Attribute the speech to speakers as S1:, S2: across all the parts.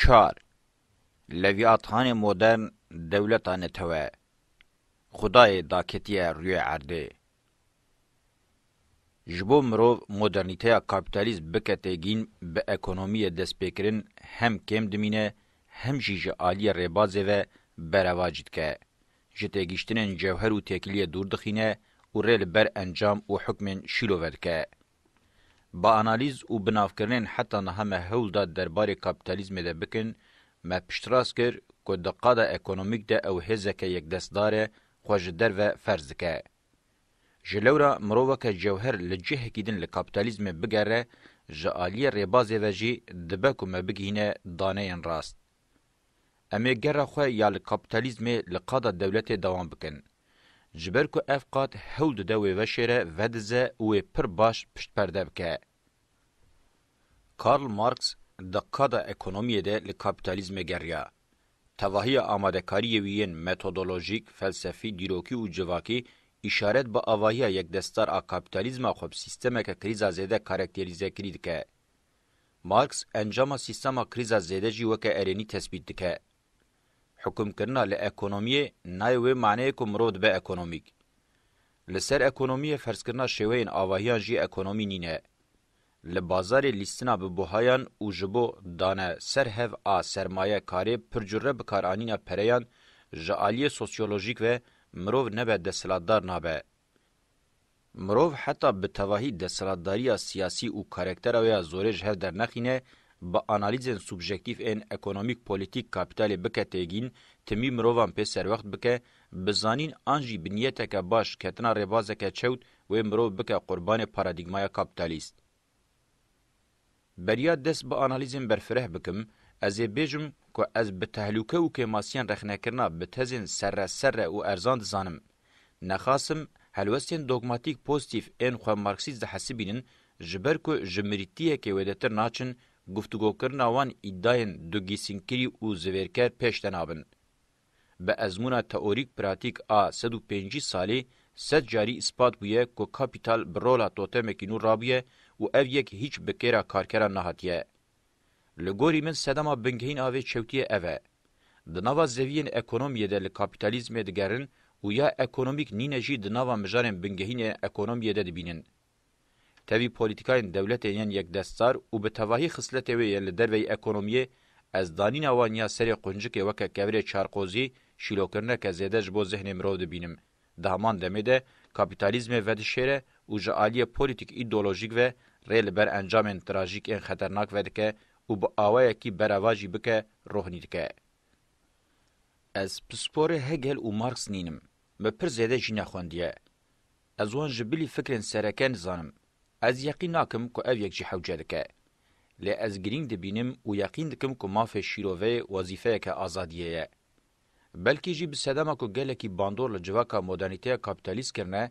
S1: Çar, Levîathanê modern dewleta netewe, xwedayê daketiye rûyê erdê. Ji bo mirov modernîteya kapîtalîst bike têgîn bi ekonomiyê destpêkirin hem kêm dimîne hem jî ji aliyê rêbazê ve berevacî dike. Ji têgihiştinên cewher û têkiliyê dûr dixîne û rê li ber encam û hukmên şîlo vedike. Bi analîz û bi navkirinên heta niha me hewl da derbarê kapîtalîzmê de bikin, me piştrast kir ku di qada ekonomîk de ew hêzeke yekdestdar e xwe ji derve ferz dike. Ji lewra miroveke cewher li cihekî din li kapîtalîzmê bigere, ji aliyê rêbazê ve jî dibe ku me bigihîne daneyên rast. Em ê gera xwe ya li kapîtalîzmê li qada dewletê dewam bikin. Ji ber ku ev qad hewl dide wê veşêre, vedize û wê pir baş piştperde bike. Karl Marx di qada ekonomiyê de li kapîtalîzmê geriya. Tevahiya amadekariyê wî yên metodolojîk, felsefî, dîrokî û civakî îşaret bi avahiya yekdestar a kapîtalîzma xwe bi sîstemeke krîzazêde karakterîzekirî dike. Marx encama sîstema krîza zêde jî weke erênî tesbît dike. Hukimkirina li ekonomiyê nayê wê maneyê ku mirov dibe ekonomîk. Li ser ekonomiyê ferzkirina şêweyên avahiyan jî ekonomî nîne. Li bazarê lîstina bi buhayan û ji bo dane ser hev a sermaye karê pircûre bikaranîna pereyan ji aliyê sosyolojîk ve mirov nebe desthilatdar nabe. Mirov heta bi tevahî desthilatdariya siyasî û karektera wê ya zorê ji hev dernexîne, bi analîzên subjektîf ên ekonomîk, polîtîk, kapîtalê bike têgîn, timî mirovan pê serwext bike, bi zanîn an jî bi niyeteke baş, ketina rêbazeke çewt wê mirov bike qurbanê paradîgmaya kapîtalîst. Beriya dest bi analîzên berfireh bikim, ez ê bêjim ku ez bi tehlûke û kêmasiyên rexnekirina bi tezên serre serre û erzan dizanim. Nexasim helwestên dogmatîk poztîf ên xwe marksîst dihesibînin ji ber ku ji mirîtiyekê wêdetir naçin guftugokirina wan îdayên dugîsinkirî û zivêrker pêş de nabin. Bi ezmûna teorîk-pratîk a sed û pêncî salî sed carî îspat bûye ku kapîtal bi rola totemekî nû rabûye û ev yek hîç bi kêra karkeran nehatiye. Li gorî min sedema bingehîn a vê çewtiyê ev e. Di nava zeviyên ekonomiyê de li kapîtalîzmê digerin û ya ekonomîk nîne jî di nava mijarên bingehîn ên ekonomiyê de dibînin. Tevî polîtîkayên dewletên yên yekdestsar û bi tevahî xisletê wê yên li derveyî ekonomiyê, ez danîna wan ya serê quncikê weke kevirê çarqozî, şîlokirneke zêde ji bo zihnê mirov dibînim. Di heman demê de kapîtalîzmê vedişêre û ji aliyê polîtîk-îdeolojîk ve rê li ber encamên trajîk ên xeternak vedike û bi awayekî berava jî bike rohnî dike. Ez pisporê Hegel û Marx nînim. Me pir zêde jî nexwendiye. Ez wan ji bilî fikrên sereke nizanim. Ez yeqîn nakim ku ev yek jî hewce dike. Lê ez girîng dibînim û yeqîn dikim ku mafê şîrovê wezîfeyeke azadiyê ye. Belkî jî bi sedema ku gelekî bandor li civaka modernîteya kapîtalîst kirine,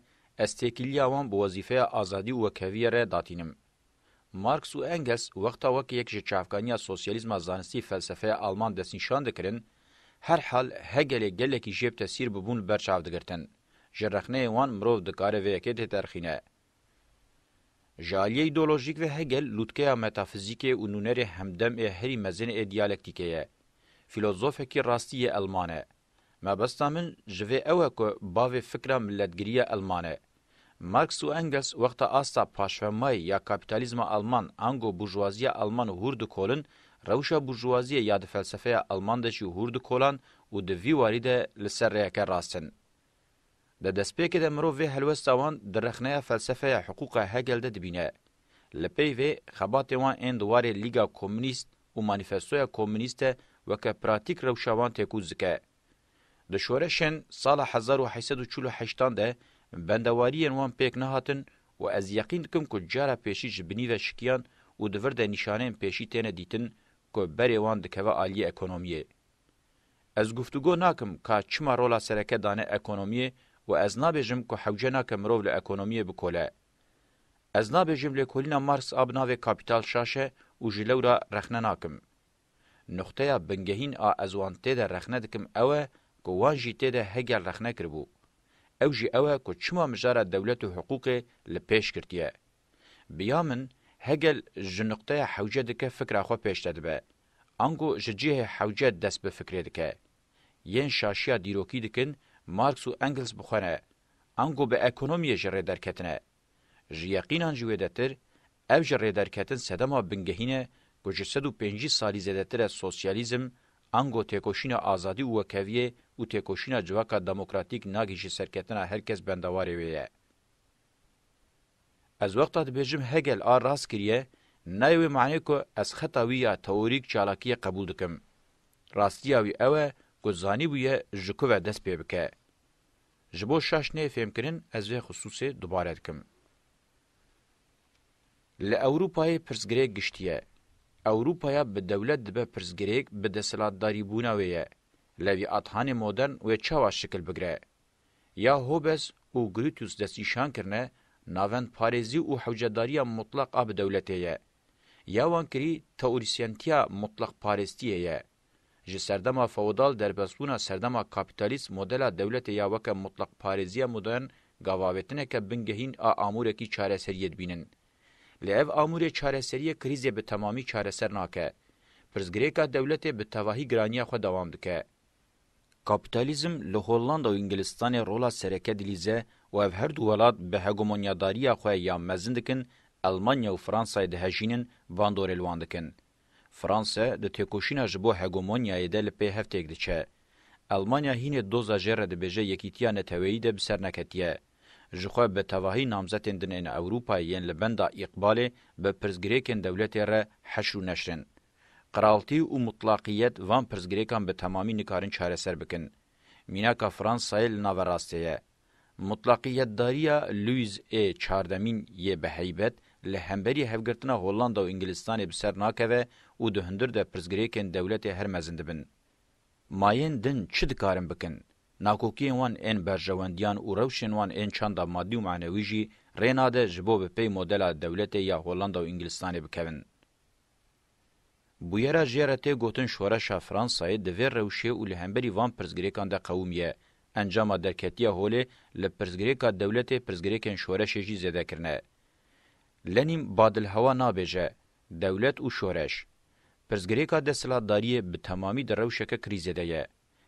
S1: ez têkiliya wan bi wezîfeya azadî û wekheviyê re datînim. Marx û Engels wexta weke yek ji çavkaniya sosyalîzma zanistî felsefeya alman destnîşan dikirin, herhal hegelê gelekî jê bi tesîr bûbûn li ber çav digirtin. Ji rexneyê wan mirov dikare vê yekê têderxîne. Ji aliyê îdeolojîk ve Hegel lûtkeya metafizîkê û nûnerê hemdem ê herî mezin ê diyalektîkê ye. Fîlozofekî rastî yê elman e. Mebesta min ji vê ew e ku bavê fikra milletgiriya Elman e. Marx û Engels wexta asta paşvemayî ya kapîtalîzma Elman ango burjuwaziya Elman hûr dikolin, rewşa burjuwaziyê ya di felsefeya Elman de jî hûr dikolan û di vî warî de li ser rêyeke rast in. Di destpêkê de mirov vê helwesta wan di rexneya felsefeya hiqûqa Hegel de dibîne. Li pey vê, xebatê wan ên di warê Lîga Komûnîst û Manîfestoya Komûnîst de weke pratîk rewşa wan têkoz dike. Di şoreşên sala hezar û heşt sed û çil û heşt an de bendewariyên wan pêk nehatin û ez yeqîn dikim ku cara pêşî ji binî ve şikiyan û di vir de nîşaneyên pêşî têne dîtin ku berê wan dikeve aliyê ekonomiyê. Ez guftûgo nakim ka çima rola sereke dane ekonomiyê û ez nabêjim ku hewce nake mirov li ekonomiyê bikole. Ez nabêjim lêkolîna Marx a bi navê Kapital şaş e û ji lewra rexne nakim. Nuqteya bingehîn a ez wan tê de rexne dikim ew e ku wan jî tê de Hegel rexne kiribû. Ew jî ew e ku çima mijara dewlet û hiqûqê li pêş girtiye. Bi ya min Hegel ji nuqteya hewce dike fikra xwe pêş de dibe, ango ji cihê hewce dest bi fikrê dike. Yên şaşiya dîrokî dikin Marx û Engels bi xwe ne, ango bi ekonomiyê ji rê derketine. Ji yeqînan jî wêdetir, ev ji rêderketin sedema bingehîne ku ji sed û pêncî salî zêdetir e sosyalîzm, ango têkoşîna azadî û wekeviyê û têkoşîna civaka demokratîk nagihîşî serketina her kes bendawarê wê ye. Ez wexta dibêjim Hegel a rast kiriye, nayê wê manê ku ez xeta wî ya teorîk çalakiyê qebûl dikim. Rastiya wî ew e ku zanîbûye ji ku ve dest pê bike. Ji bo şaşneyê fêmkirin ez vê xisûsê dubare dikim. Li Ewrûpayê pirsgirêk giştî ye. Ewrûpaya bi dewlet dibe pirsgirêk bi desthilatdarîbûna wê ye. Levî Athanê modern wê çawa şikil bigire? Ya Hobbes û Grutus destnîşan kirine, navend parêzî û hewcedariya mutlaq a bi dewletê ye. Ya wan kirî teorisyentiya mutlaqparêstiyê ye. Ji serdema feodal derbasbûna serdema kapîtalîst modela dewletê ya weke mutlaqparêziya modern gavavêtineke bingehîn a amûrekî çareseriyê dibînin. Lê ev amûrê çareseriyê krîzê bi temamî çareser nake. Pirsgirêka dewletê bi tevahî giraniya xwe dewam dike. Kapîtalîzm li Hollanda û Îngilistanê rola sereke dilîze û ev her du welat bi hegemonyadariya xwe ya mezin dikin, Elmanya û Fransayê dihejînin, van dorê li wan dikin. Fransa di têkoşîna ji bo hegemonyayê de li pê hev têk diçe. Elmanya hînê doza jê re dibêje yekîtiya neteweyî de bi ser neketiye. Ji xwe bi tevahî namzetên din ên Ewropayê yên li benda Îqbalê bi pirsgirêkên dewletê re heşr û neşr in. Qiraltî û mutlaqîyet van pirsgirêkan bi temamî nikarin çareser bikin. Mînaka Fransayê li nava rastê ye. Mutlaqîyetdarîya Louis ê Çardemîn yê bi heybet li hemberî hevgirtina Hollanda û Îngilîzstanê bi ser nakeve û di hundir de pirsgirêkên dewletê her mezin dibin. Mayên din çi dikarin bikin? Nakokîyên wan ên berjewendîyan û rewşên wan ên çanda madî û manewî jî rê nade ji bo bi pey modela dewletê ya Hollanda û Îngilîzstanê bikevin. Bûyera jê re tê gotin şoreşa Fransayê di vê rewşê û li hemberî van pirsgirêkan de qewim ye. Encama derketiya holê li pirsgirêka dewletê pirsgirêkên şoreşê jî zêde kirine. Lenîn badilhewa nabêje, dewlet û şoreş. Pirsgirêka desthilatdariyê bi temamî di rewşeke krîzê de ye.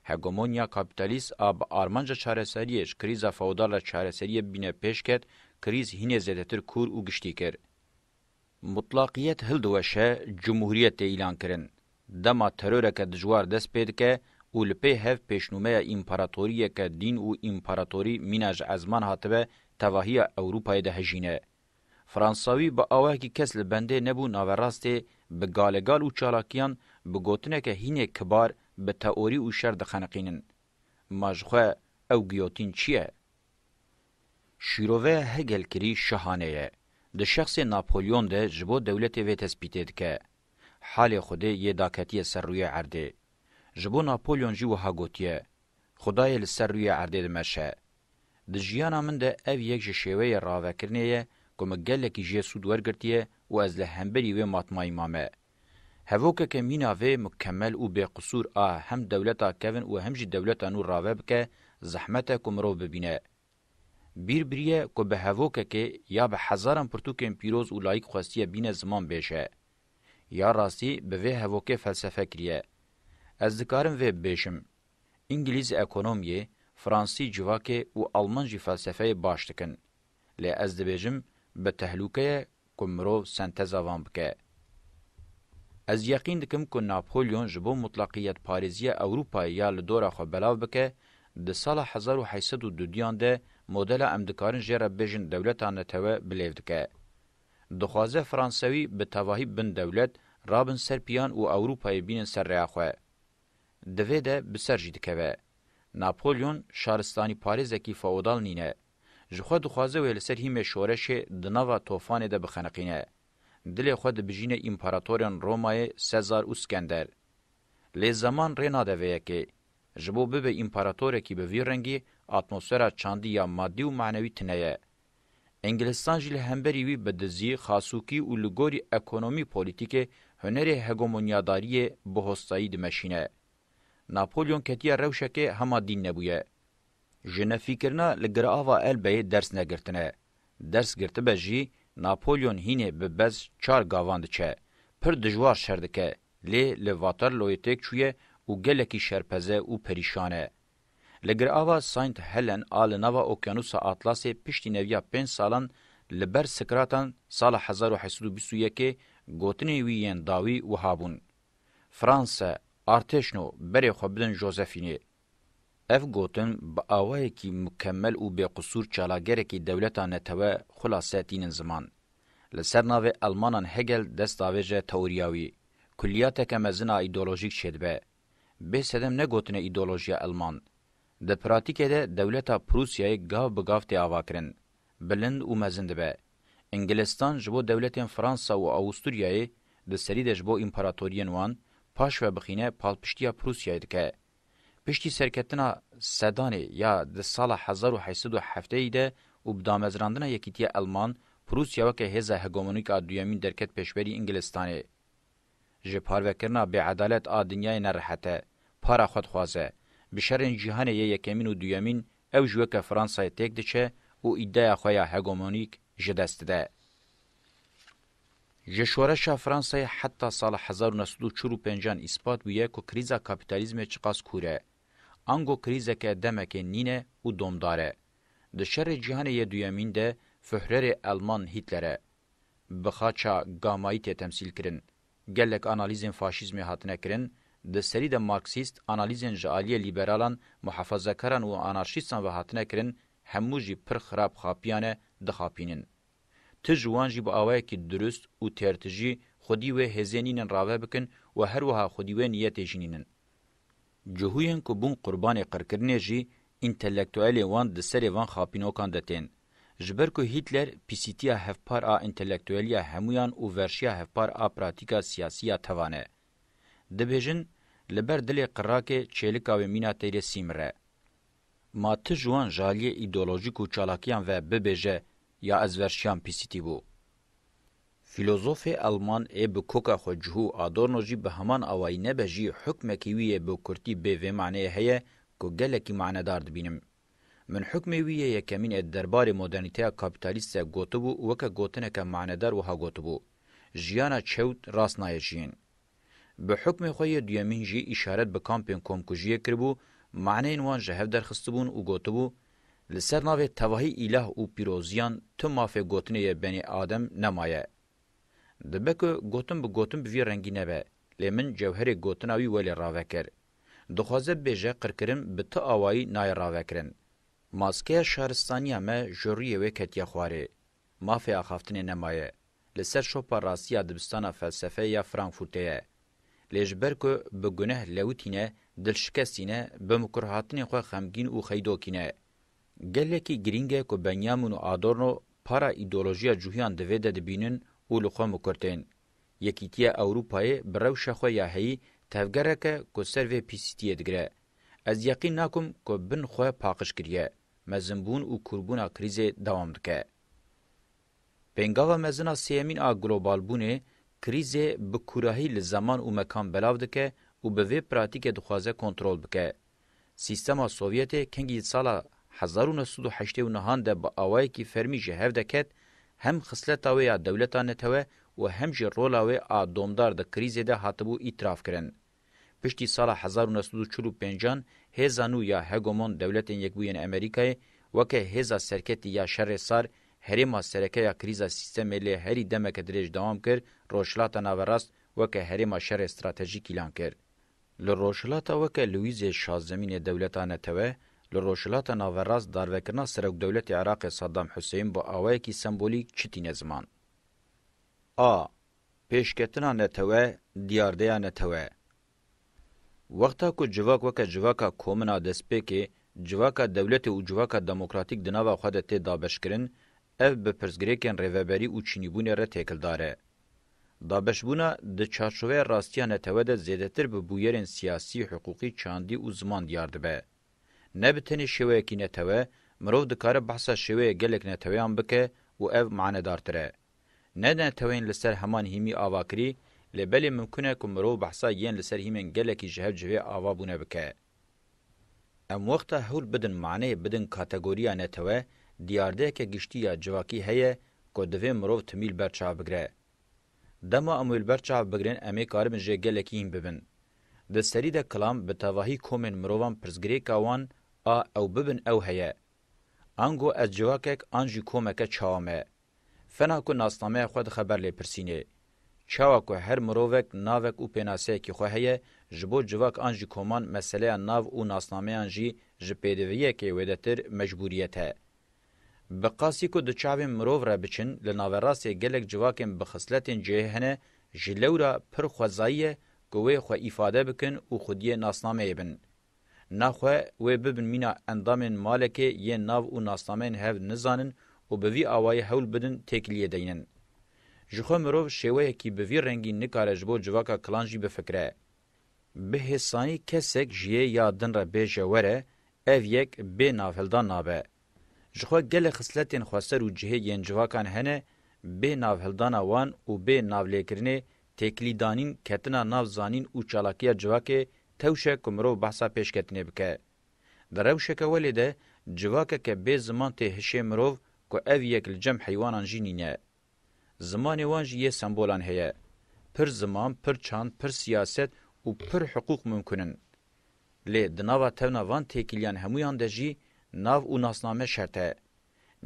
S1: Hegemonya kapîtalîst a bi armanca çareseriyê ji krîza feodal re çareseriyê bîne pêşket, krîz hînê zêdetir kûr û giştî kir. Mutlaqiyet hildiweşe cumhuriyet tê îlankirin. Dema teroreke dijwar dest pê dike û li pê hev pêşnûmeya împaratoriyeke dîn û împaratorî mîna ji ezman hatibe tevahiya Ewrûpayê de hejîne. Fransa wî bi awahekî kes li bendê nebû naverastê bi galegal û çalakiyan bi gotineke hînê kibar bi teorî û şer dixeniqînin. Ma ji xwe ew giyotîn çi ye? Şîroveya hegelkirî şahane ye. Di şexsê Napolyon de ji bo dewletê vê tespîtê dike. Halê Xwedê yê daketiye ser rûyê erdê. Ji bo Napolyon jî wiha gotiye, Xwedayê li ser rûyê erdê dimeşe. Di jiyana min de ev yek ji şêweyê ravekirinê ye ku min gelekî jê sûd wergirtiye û ez li hemberî wê matmayî mame. Hevokeke mîna vê mukemel û bêqisûr a hem dewleta kevn û hem jî dewleta nû rave bike zehmet e ku mirov bibîne. Bîr biriye ku bi hevokekê ya bi hezaran pirtûkên pîroz û layîk xwestiye bîne ziman bêje. Ya rastî bi vê hevokê felsefe kiriye. Ez dikarim vê bibêjim. Îngilîz ekonomiyê, fransî civakê û alman jî felsefeyê baş dikin. lê ez dibêjim bi tehlûkeye ku mirov senteza van bike. Ez yeqîn dikim ku Napolyon ji bo mutlaqîyetparêziya Ewropayê ya li dora xwe belav bike, di sala hezar û heşt sed û du diyan de modela em dikarin jê re bibêjin dewleta netewe bi lêv dike. Dixwaze Fransewî bi tevahî bin dewlet, rabin ser pîyan û Ewropayê bînin ser rêya xwe. Di vê de bi ser jî dikeve. Napolyon şaristanîparêzekî feodal nîne. Ji xwe dixwaze wê li ser hîmê şoreşê di nava tofanê de bixeniqîne. Dilê xwe dibijîne împaratorên Romayê Sezar û Skender. Lê zeman rê nade vê yekê. Ji bo bibe împaratorekî bi vî rengî, atmosfera çandî ya madî û manewî tine ye. Îngilizistan jî li hemberî wî bi dizî, xasûkî û li gorî ekonomî polîtîkê, hunerê hegemonyadariyê bi hostayî dimeşîne. Napolyon ketiye rewşekê hema dîn nebûye. Ji nefîkirina li Girava Elbeyê ders negirtine. Ders girtibe jî, Napolyon hînê bi bez çar gavan diçe. Pir dijwar şer dike, lê li Waterlooyê têk çûye û gelekî şerpeze û perîşan e. Li Girava Saint Helen a li nava Okyanûsa Atlasê piştî neviya pênc salan li ber Sikratan sala hezar û heşt sed û bîst û yekê gotinên wî yên dawî wiha bûn, Franse, artêşno, berê xwe bidin Josephînê. Ev gotin bi awayekî mukemel û bêqusûr çalagerekî dewleta netewe xulase tînin ziman. Li ser navê Elmanan Hegel dest davêje teoriya wî, kulliyateke mezin a îdeolojîk çêdibe. Bê sedem ne gotine îdeolojiya Elman. Di pratîkê de dewleta Prûsyayê gav bi gav tê avakirin. Bilind û mezin dibe. Îngilistan ji bo dewletên Fransa û Awûsturyayê, di serî de ji bo împaratoriyên wan, paş ve bixîne palpiştiya Prûsyayê dike. Piştî serketina sedanê ya di sala hezar û heşt sed û hefteyê de û bi damezrandina Yekîtiya Elman, Prûsya weke hêza hegemonîk a duyemîn derket pêşberî Îngilizstanê. Ji parvekirina bêedalet a dinyayê nerehet e, para xwe dixwaze. Bi şerên cîhanê yê yekemîn û duyemîn ew ji weke Fransayê têk diçe û îdeya xwe ya hegemonîk ji dest dide. Ji şoreşa Fransayê heta sala hezar û neh sed û çar û pênc an îspat bûye ku krîza kapîtalîzmê çiqas kûr e. Ango krîzeke demekê nîn e û domdar e. Di Şerê Cîhanê yê Duyemîn de Führerê Elman Hîtler e. Bi xaça gamayî tê temsîl kirin. Gelek analîzên faşîzmê hatine kirin, di serî de marksîst analîzên ji aliyê lîberalan, muhafazekaran û anarşîstan ve hatine kirin, hemû jî pir xirab xapiyane, dixapînin. Ti ji wan jî bi awayekî dirust û têrtijî xwedî wê hêzê nînin rave bikin û her wiha xwedî wê niyetê jî nînin. Cihûyên ku bûn qurbanê qirkirinê jî întelektuelên wan di serê van xapînokan de tên. Ji ber ku Hîtler pîsîtiya hevpar a întelektueliya hemûyan û verşiya hevpar a pratîka siyasî ya tevan e. Dibêjin, Li ber dilê qirrakê çêlika wê mîna teyrê sîmir e. Ma ti ji wan jaliyê îdeolojîk û çalakiyan ve bibêje ya ez verşiyan pîsîtî bû. Fîlozofê elman ê bi koka xwe cihû Adorno jî bi heman awayî nebe jî hukmekî wî yê bi kurtî bê vê maneyê heye ku gelekî manedar dibînim. Min hukmê wî yê yekemîn ê derbarê modernîteya kapîtalîst de gotibû û weke gotineke manedar wiha gotibû, Jiyana çewt rast nayê jiyên. Bi hukmê xwe yê duyemîn jî îşaret bi kampên komkujiyê kiribû, maneyên wan ji hev derxistibûn û gotibû, Li ser navê tevahî îlah û pîroziyan tu mafê gotinê yê benê adem nemaye. Dibe ku gotin bi gotin bi vî rengî nebe, lê min cewherê gotina wî welê ravekir. Dixwaze bibêje qirkirin bi ti awayî nayê ravekirin. Maskeya şaristaniya me ji rûyê wê ketiye xwarê. Mafê axaftinê nemaye. Li ser şopa rastî ya dibistana felsefeyê ya Frankfûrtê ye. Lê ji ber ku bi guneh lewitîne, dilşikestîne, bi mikurhatinên xwe xemgîn û xeydokîne. Gelekî girîng e ku Benyamin û Adorno para îdeolojiya cihûyan di vê de dibînin û li xwe mikur tên. Yekîtiya Ewropayê bi rewşa xwe ya heyî tevgerek e ku ser vê pîsîtiyê digire. Ez yeqîn nakim ku bin xwe paqij kiriye. Mezinbûn û kûrbûna krîzê dewam dike. Pêngava mezin a sêyemîn a globalbûnê, krîzê bi kûrahî li zeman û mekan belav dike û bi vê pratîkê dixwaze kontrol bike. Sîstema Sovyetê kengî di sala hezar û neh sed û heştê û nihan de bi awayekî fermî ji hev de ket, hem xisleta wê ya dewleta netewe û hem jî rola wê a domdar di krîzê de hatibû îtirafkirin. Piştî sala hezar û neh sed û çil û pênc an hêza nû ya hegemon Dewletên Yekbûyên Amerîkayê weke hêza serketî ya şerê sar herêma sereke ya krîza sîstemê lê herî demeke dirêj dewam kir, Rojhilata Naverast weke herêma şerê stratejîk îlan kir. Li rojhilata weke Lûwîzê şazdemînê dewleta netewe, li rojhilata naverast darvekirina serokwdewletê Iraqê Sadam Huseyîn bi awayekî sembolîk çi tîne ziman. A. Pêşketina netewe, diyardeya netewe. Wexta ku civak weke civaka komina destpêkê, civaka dewletê û civaka demokratîk di nava xwe de tê dabeşkirin, ev bi pirsgirêkên rêveberî û çînîbûnê re têkildar e. Dabeşbûna di çarçoveya rastiya netewe de zêdetir bi bûyerên siyasî, hiqûqî, çandî û ziman diyar dibe. Ne bi tenê şêweyekî netewe, mirov dikare behsa şêweyê gelek neteweyan bike û ev manedartir e. Ne netewên li ser heman hîmî ava kirî, lê belê mimkun e ku mirov behsa yên li ser hîmên gelekî ji hev cihê ava bûne bike. Em wexta hewl bidin maneyê bidin kategoriya netewe, diyardeyeke giştî ya civakî heye ku divê mirov timî li ber çav bigire. Dema em wê li ber çav bigirin em ê karibin jê gelekî hîn bibin. Di serî de kilam bi tevahî komên mirovan pirsgirêka wan a ew bibin ew heye, Ango ez civakek an jî komeke çawa me? Fena ku nasnameya xwe dixe ber lêpirsînê. Çawa ku her mirovek navek û pênaseyekî xwe heye, ji bo civak an jî koman meseleya nav û nasnameyan jî ji pêdiviyekê wêdetir mecbûriyet e. Bi qasî ku di çavên mirov re biçin li naverastê gelek civakên bi xisletên cihê hene ji lewra pir xwezayî ye ku wê xwe îfade bikin û xwediyê nasnameyê bin. Naxwe wê bibin mîna endamên malekê yên nav û nasnameyên hev nizanin û bi vî awayî hewl bidin têkiliyê deynin. Ji xwe mirov şêweyekî bi vî rengî nikare ji bo civaka kilan jî bifikire. Bi hêsanî kesek ji yê ya din re bêje were, ev yek bê navhildan nabe. Ji xwe gelek xisletên xweser û cihêk yên civakan hene, bê navhildana wan û bê navlêkirinê, têkilîdanîn, ketina nav zanîn û çalakiya civakê tewş e ku mirov behsa pêşketinê bike. Di rewşeke welê de civakeke bê ziman tê hişê mirov ku ev yek li cem heywanan jî nîne. Zimanê wan jî yê sembolan heye. Pir ziman, pir çand, pir siyaset û pir hiqûq mumkun in. Lê di nava tevna van têkiliyan hemûyan de jî nav û nasname şert e.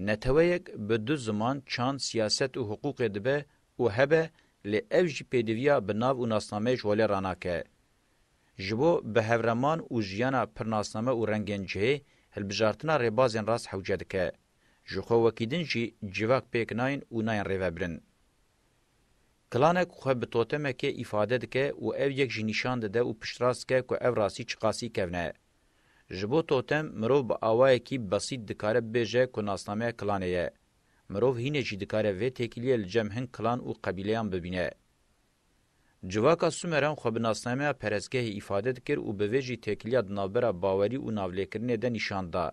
S1: Neteweyek bi du ziman, çand, siyaset û hiqûqê dibe û hebe lê ev jî pêdiviya bi nav û nasnameyê ji holê ranake. Ji bo bi hevreman û jiyana pirnasname û rengên cihê hilbijartina rêbazên rast hewce dike. Ji xwe wekî din jî civak pêk nayên û nayên rêvebirin. Klanek xwe bi totemekê îfade dike û ev yek jî nîşan dide û piştrast dike ku ev rastî çiqasî kevn e. Ji bo totem mirov bi awayekî besît dikare bibêje ku nasnameya klanê ye. Mirov hînê jî dikare vê têkiliyê li cem hin klan û qebîleyan bibîne. Civaka Sumeran xwe bi nasnameya perestgehê îfade dikir û bi vê jî têkiliya di navbera bawerî û navlêkirinê de nîşan da.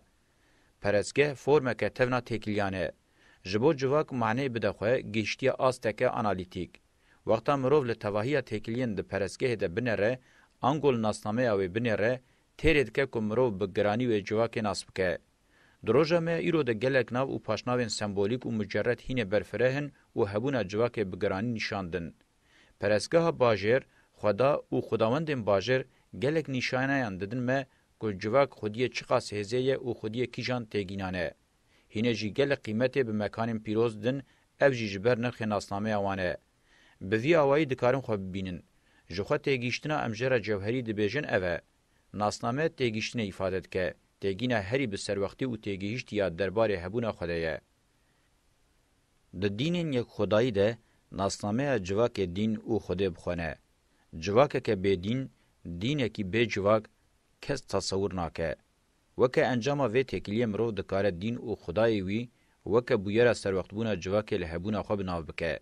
S1: Perestgeh formeke tevna têkiliyan e. Ji bo civak maneyê bide xwe, gihiştiye asteke analîtîk. Wexta mirov li tevahiya têkiliyên di perestgehê de binêre, ango li nasnameya wê binêre, têrê dike ku mirov bi giranî wê civakê nas bike. Di roja me ya îro de gelek nav û paşnavên sembolîk û mucerred hînê berfireh in û hebûna civakê bi giranî nîşan din. Perestgeha bajêr, Xweda û xwedawendên bajêr gelek nîşaneyan didin me ku civak xwediyê çiqas hêzê ye û xwediyê kîjan têgînan e. Hînê jî gelek qîmetê bi mekanên pîroz din ev jî ji ber nirxê nasnameya wan e. Bi vî awayî dikarin xwe bibînin. Ji xwe têgihîştina em jê re cewherî dibêjin ev e. Nasname têgihiştinê îfade dike, têgîna herî bi serwextî û têgihiştî ya derbarê hebûna xwe de ye. Di dînên yekxwedayî de nasnameya civakê dîn û xwedê bi xwe ne. Civakeke bê dîn, dînekî bê civak kes tesewir nake. Weke encama vê têkiliyê mirov dikare dîn û xwedayê wî weke bûyera serwextbûna civakê li hebûna xwe bi nav bike.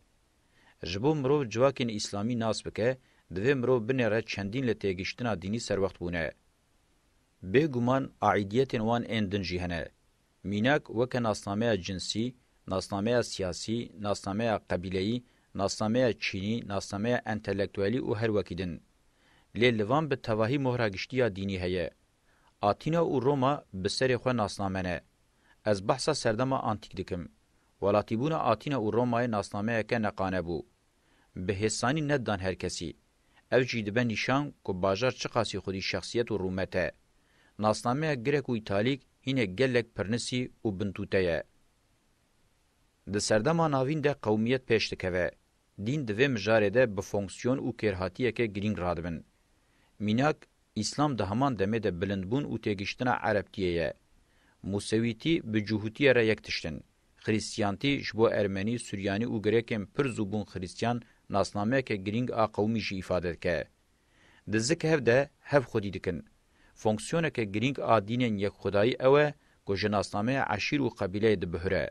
S1: Ji bo mirov civakên îslamî nas bike, divê mirov binêre çendîn li têgihiştina dînî serwext bûne. Bê guman aîdiyetên wan ên din jî hene. Mînak weke nasnameya cinsî, nasnameya siyasî, nasnameya qebîleyî, nasnameya çînî, nasnameya entelektuelî û her wekî din. Lê li van bi tevahî mohra giştiya dînî heye. Atîna û Roma bi serê xwe nasname ne. Ez behsa serdema antîk dikim. Welatîbûna Atîna û Romayê nasnameyeke neqane bû. Bi hêsanî nedidan her kesî. Ev jî dibe nîşan ku bajar çiqasî xwedî şexsiyet û rûmet e. Nasnameya girek û îtalîk hînek gelek pirnisî û bintûte ye. Di serdema navîn de qewmiyet pêş dikeve. Dîn di vê mijarê de bi fonksiyon û kêrhatiyeke girîng radibin. Mînak, Îslam di heman demê de bilindbûn û têgihiştina Erebtiyê ye. Musewîtî bi Cuhutiye re yek tişt in. Xirîstiyantî ji bo Ermenî, Suryanî û Grekên pir zû bûn Xirîstiyan nasnameyeke girîng a qewimî jî îfade dike. Di zik hev de hev xwedî dikin. Fonksiyoneke girîng a dînên yekxwedayî ew e ku ji nasnameya eşîr û qebîleyê dibihûre.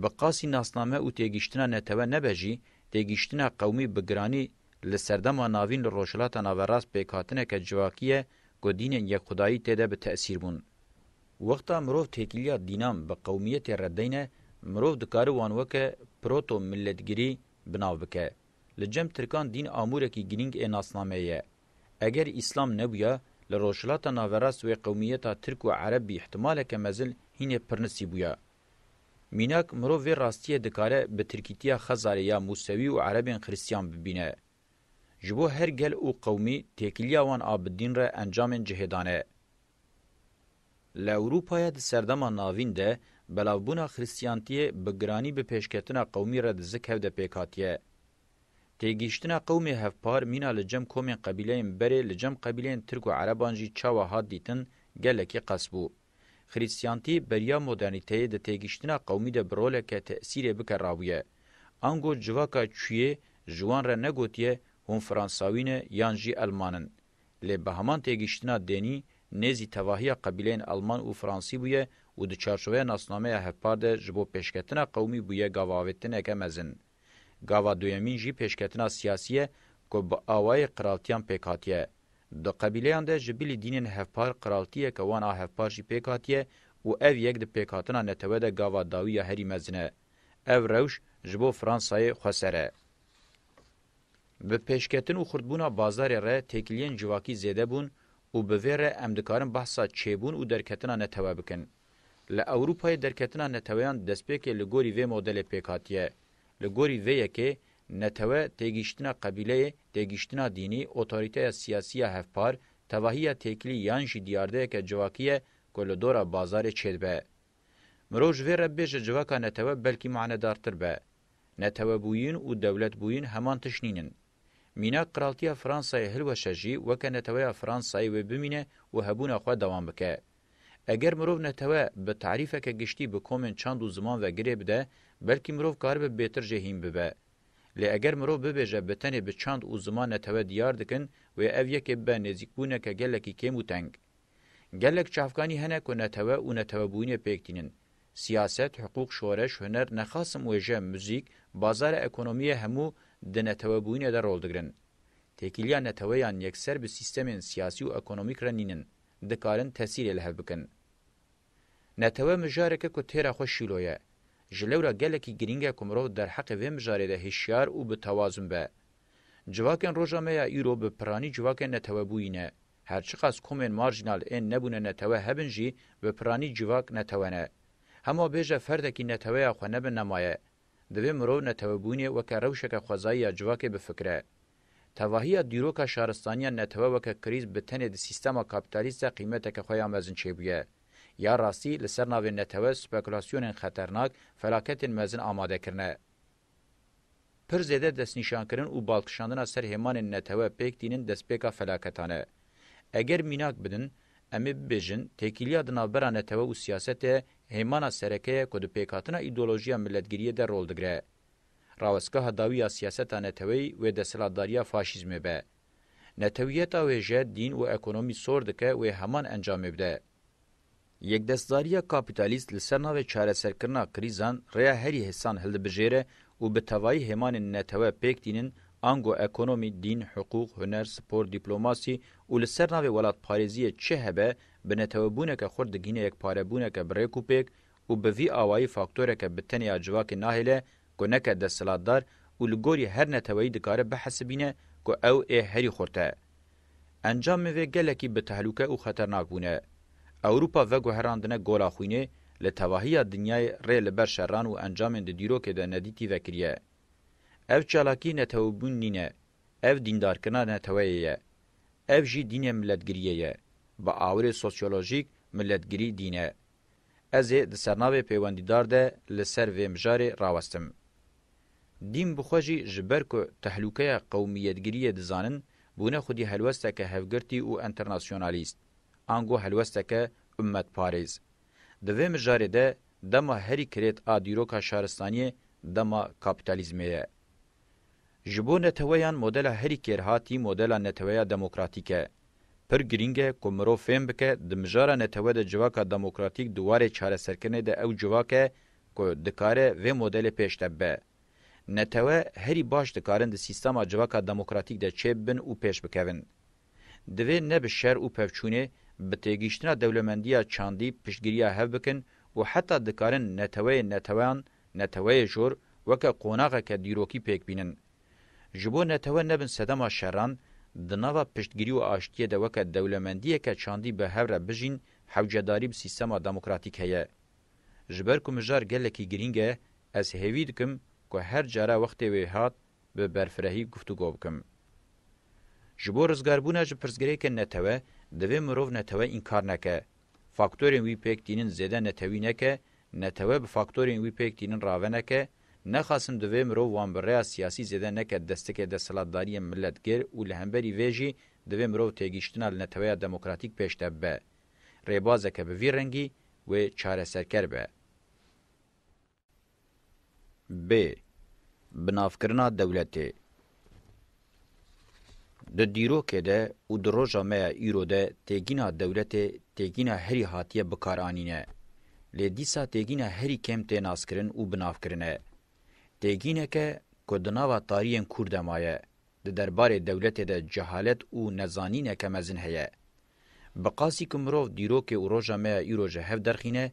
S1: Bi qasî nasname û têgihiştina netewe nebe jî, têgihiştina qewmî bi giranî li serdema navîn li Rojhilata Naverast pêkhatineke civakî ye ku dînên yekxwedayî tê de bi tesîr bûn. Wexta mirov têkiliya dînan bi qewmiyetê re deyne, mirov dikare wan weke proto-milletgirî bi nav bike. Li cem tirkan dîn amûrekî girîng ê nasnameyê ye. Eger Îslam nebûya, li Rojhilata Naverast wê qewmiyeta Tirk û Ereb bî îhtimaleke mezin hînê pirnisî bûya. Mînak mirov vê rastiyê dikare bi Tirkîtiya Xezarê ya Musewî û Erebên Xirîstiyan bibîne. Ji bo her gel û qewmî têkiliya wan a bi dîn re encamên cihê dane. Li Ewrûpaya di serdema navîn de belavbûna Xirîstiyantiyê bi giranî bi pêşketina qewmî re di zik hev de pêk hatiye. Têgihiştina qewmê hevpar mîna li cem komên qebîleyên berê li cem qebîleyên Tirk û Ereban jî çawa hat dîtin gelekî qes bû. Xrîstiyantî beriya modernîteyê di têgihiştina qewmî de bi roleke tesîrê bike rabûye. Ango civaka çûyê ji wan re negotiye hûn fransawî ne yan jî elman in. Lê bi heman têgihiştina dênî nê zî tevahiya qebîleyên elman û fransî bûye û di çarçoveya nasnameya hevpar de ji bo pêşketina qewmî bûye gavavêtineke mezin. Gava duyemîn jî pêşketina siyasî ye ku bi awayê qiraltiyan pêk hatiye. Di qebîleyan de ji bilî dînên hevpar qiraltiyeke wan a hevpar jî pêk hatiye û ev yek di pêkhatina netewe de gava dawî ya herî mezin e. Ev rewş ji bo Fransayê xweser e. Bi pêşketin û xurtbûna bazarê re têkiliyên civakî zêde bûn û bi vê re em dikarin behsa çêbûn û derketina netewe bikin. Li Ewropayê derketina neteweyan di destpêkê li gorî vê modelê pêk hatiye. Li gorî vê yekê, netewe, têgihiştina qebîleyê, têgihiştina dînî, otorîteya siyasî ya hevpar, tevahiya têkilî yan jî diyardeyeke civakî ye ku li dora bazarê çêdibe. Mirov ji vê re bibêje civaka netewe belkî manedartir be. Netewebûyîn û dewletbûyîn heman tişt nîn in. Mînak Qiraltiya Fransayê hilweşe jî weke neteweya Fransayê wê bimîne û hebûna xwe dewam bike. Eger mirov netewe bi tarîfeke giştî bi komên çand û ziman ve girê bide, belkî mirov karibe bêtir jê hîn bibe. Lê eger mirov bibêje bi tenê bi çand û ziman netewe diyar dikin, wê ev yekê bibe nêzîkbûneke gelekî kêm û teng. Gelek çavkanî hene ku netewe û netewebûyînê pêk tînin. Siyaset, hiqûq, şoreş, huner, nexasim wêje, muzîk, bazara ekonomiyê hemû di netewebûyînê de rol digirin. Têkiliya neteweyan yekser bi sîstemên siyasî û ekonomîk re nînin, dikarin tesîrê li hev bikin. Netewe mijareke ku têra xwe şîlo ye. Ji lewra gelekî girîng e ku mirov derheqê vê mijarê de hişyar û bi tewazun be. Civakên roja me ya îro bi piranî civakên netewebûyî ne. Her çiqas komên marjînal ên nebûne netewe hebin jî bi piranî civak netewe ne. Hema bêje ferdekî neteweya xwe nebe nemaye. Divê mirov netewebûnê weke rewşeke xwezayî ya civakê bifikire. Tevahiya dîroka şaristaniya netewe weke krîz bi tenê di sîstema kapîtalîst de qîmeteke xwe ya mezin çêbûye. Ya rastî li ser navê netewe spekulasyonên xeternak, felaketên mezin amade kirine. Pir zêde destnîşankirin û balkişandina ser hêmanên netewe pêk tînin destpêka felaketane. Eger mînak bidin, em ê bibêjin têkiliya di navbera netewe û siyasetê hêmana sereke ye ku di pêkhatina îdeolojiya milletgiriyê de rol digire. Rawestgeha dawî ya siyaseta neteweyî wê desthilatdariya faşîzmê be. Netewiyeta wêje dîn û ekonomî sor dike wê heman encamê bide. Yekdestdariya kapîtalîst li ser navê çareserkirina krîzan rêya herî hêsan hildibijêre û bi tevayî hêmanên netewe pêk tînin, ango ekonomî, dîn, hiqûq, huner, spor, dîplomasî û li ser navê welatparêziyê çi hebe, bi netewebûneke xurt digihîne yekparebûneke bi rêk û pêk û bi vî awayî faktoreke bi tenê ya civakê nahêle ku neke desthilatdar û li gorî her neteweyî dikare bihesibîne ku ew ê herî xurt e. Encamê vê gelekî bi tehluke û xeternak bûne. Ewropa veguherandine gola xwînê li tevahiya dinyayê rê li ber şeran û encamên di dîrokê de nedîtî vekiriye. Ev çalakî netewebûn nîne, ev dîndarkirina neteweyê ye. Ev jî dînê miletgiriyê ye. Bi awirê sosyolojîk miletgirî dîn e. Ez ê di sernavê pêwendîdar de li ser vê mijarê rawestim. Dîn bi xwe jî ji ber ku tehlûkeya qewmiyetgiriyê dizanin, bûne xwedî helwesteke hevgirtî û enternasyonalîst, ango helwesteke ummetparêz. Di vê mijarê de dema herî kirêt a dîroka şaristaniyê dema kapîtalîzmê ye. Ji bo neteweyan modela herî kêrhatî modela neteweya demokratîk e. Pir girîng e ku mirov fêm bike di mijara netewe de civaka demokratîk di warê çareserkirinê de ew civake ku dikare vê modelê pêş de bibe. Netewe herî baş dikarin di sîstema civaka demokratîk de çêbibin û pêş bikevin. Divê ne bi şer û pevçûnê bi têgihiştina dewlemendiya çandî piştgiriya hev bikin û heta dikarin neteweyên neteweyan, neteweyê jor weke qonaxeke dîrokî pêk bînin. Ji bo netewe nebin sedema şeran, di nava piştgirî û aştiyê de weke dewlemendiyeke çandî bi hev re bijîn hewcedarî bi sîstema demokratîk heye. Ji ber ku mijar gelekî girîng e, ez hêvî dikim ku her care wextê wê hat bi berfirehî guftûgo bikim. Ji bo rizgarbûna ji pirsgirêkên netewe divê mirov netewe înkar neke, faktorên wî pêk tînin zêde netewî neke, netewe bi faktorên wî pêk tînin rave neke, nexasim divê mirov wan bi rêya siyasî zêde neke destikê desthilatdariyên miletgir û li hemberî vê jî divê mirov têgihiştina li neteweya demokratîk pêş de bibe. Rêbazeke bi vî rengî wê çareserker be. Bê binavkirina dewletê. Di dîrokê de û di roja me ya îro de têgîna dewletê têgîna herî hatiye bikaranîne. Lê dîsa têgîna herî kêm tê naskirin û binavkirine. Têgîneke ku di nava tariyên kûr de maye. Di derbarê dewletê de cehalet û nezanîneke mezin heye. Bi qasî ku mirov dîrokê û roja me ya îro ji hev derxîne,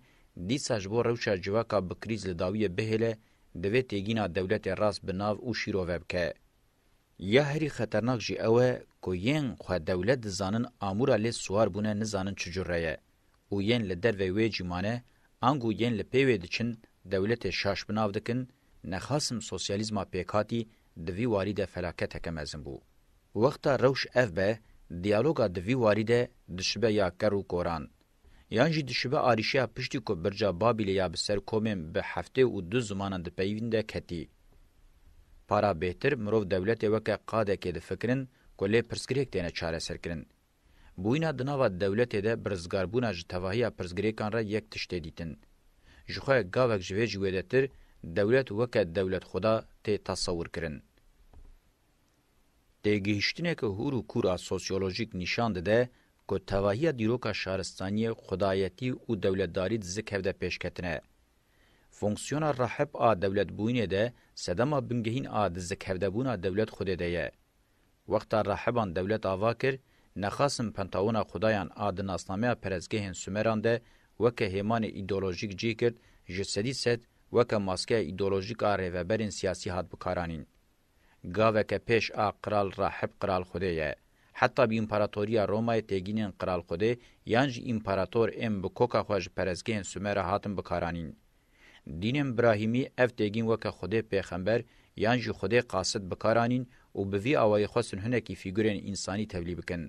S1: dîsa ji bo rewşa civaka bi krîz li dawiyê bihêle, divê têgîna dewletê rast bi nav û şîrove bike. Ya herî xeternak jî ew e ku yên xwe dewlet dizanin amûra lê siwar bûne nizanin çi cur re ye û yên li dervê wê jî mane ango yên li pê wê diçin dewletê şaş bi nav dikin, nexasim sosyalîzma pêkhatî Di vî warî de felaket heke mezin bû. Wexta rewş ev be, diyaloga di vî warî de dişibe ya ker û koran. Yan jî dişibe arîşeya piştî ku birca Babîlê ya bi ser komên bi heftê û du zimanan dipeyivîn de ketî. Para bêhtir mirov dewletê weke qadekê difikirin ku lê pirsgirêk têne çareserkirin, Bûyîna di nava dewletê de bi rizgarbûna ji tevahiya pirsgirêkan re yek tişt tê dîtin. Jixwe gavek ji vê jî wêdetir dewlet weke dewletxweda tê tesewirkirin. Têgihiştineke hûr û kûr a sosyolojîk nîşan dide ku tevahiya dîroka şaristaniyê, xwedayetî û dewletdarî di zik hev de pêş ketine. Fonksiyona rahip a dewletbûyînê de sedema bingehîn a di zikhevdebûna dewlet xwedê de ye. Wexta rahiban dewlet ava kir, nexasin Pentawona Xudayan a di nasnameya perestgehên Sumeran de weke hêmanê îdeolojîk cih girt, ji sedî sed weke maskeya îdeolojîk a rêveberên siyasî hat bikaranîn. Gaveke pêş a Qral Rahib Qral Xudê ye. Heta bi Împaratoriya Romayê têgînên Qral Xudê yan jî împarator ên bi koka xwe ji perestgehên Sumer re hatin bikaranîn. Dînên Brahîmî ev têgîn weke Xwedê pêxember yan jî Xwedê qasit bi kar anîn û bi vî awayî xwestin hinekî fîgurên însanî tevlî bikin.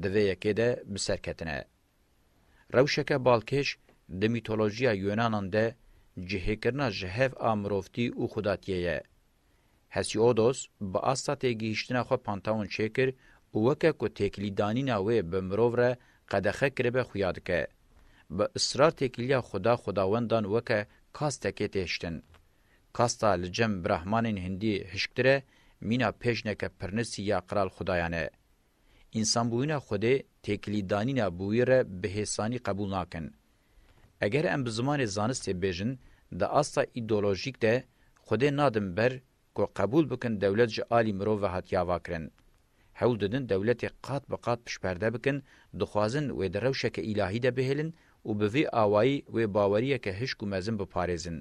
S1: Di vê yekê de bi ser ketine. Rewşeke balkêş di mîtolojiya Yunanan de cihêkirina ji hev a mirovtî û xwedatiyê ye. Hesiodos bi asta têgihiştina xwe Pantaon çêkir û weke ku têkilîdanîna wê bi mirov re qedexe kiribe xuya dike. Bi israr têkiliya xuda xudawendan weke kastekê têhiştin. Kasta li cem brahmanên hindî hişktir e, mîna pêşneke pirnisî ya qral xudayan e. Însanbûyina xwedê têkilîdanîna bi wî re bi hêsanî qebûl nakin. Eger em bi zimanê zanistê bêjin, di asta îdeolojîk de Xwedê nadin ber ku qebûl bikin dewlet ji alî mirov ve hatiye avakirin. Hewl didin dewletê qat bi qat pişperde bikin, dixwazin wê di rewşeke îlahî de bihêlin û bi vî awayî wê baweriyeke hişk û mezin biparêzin.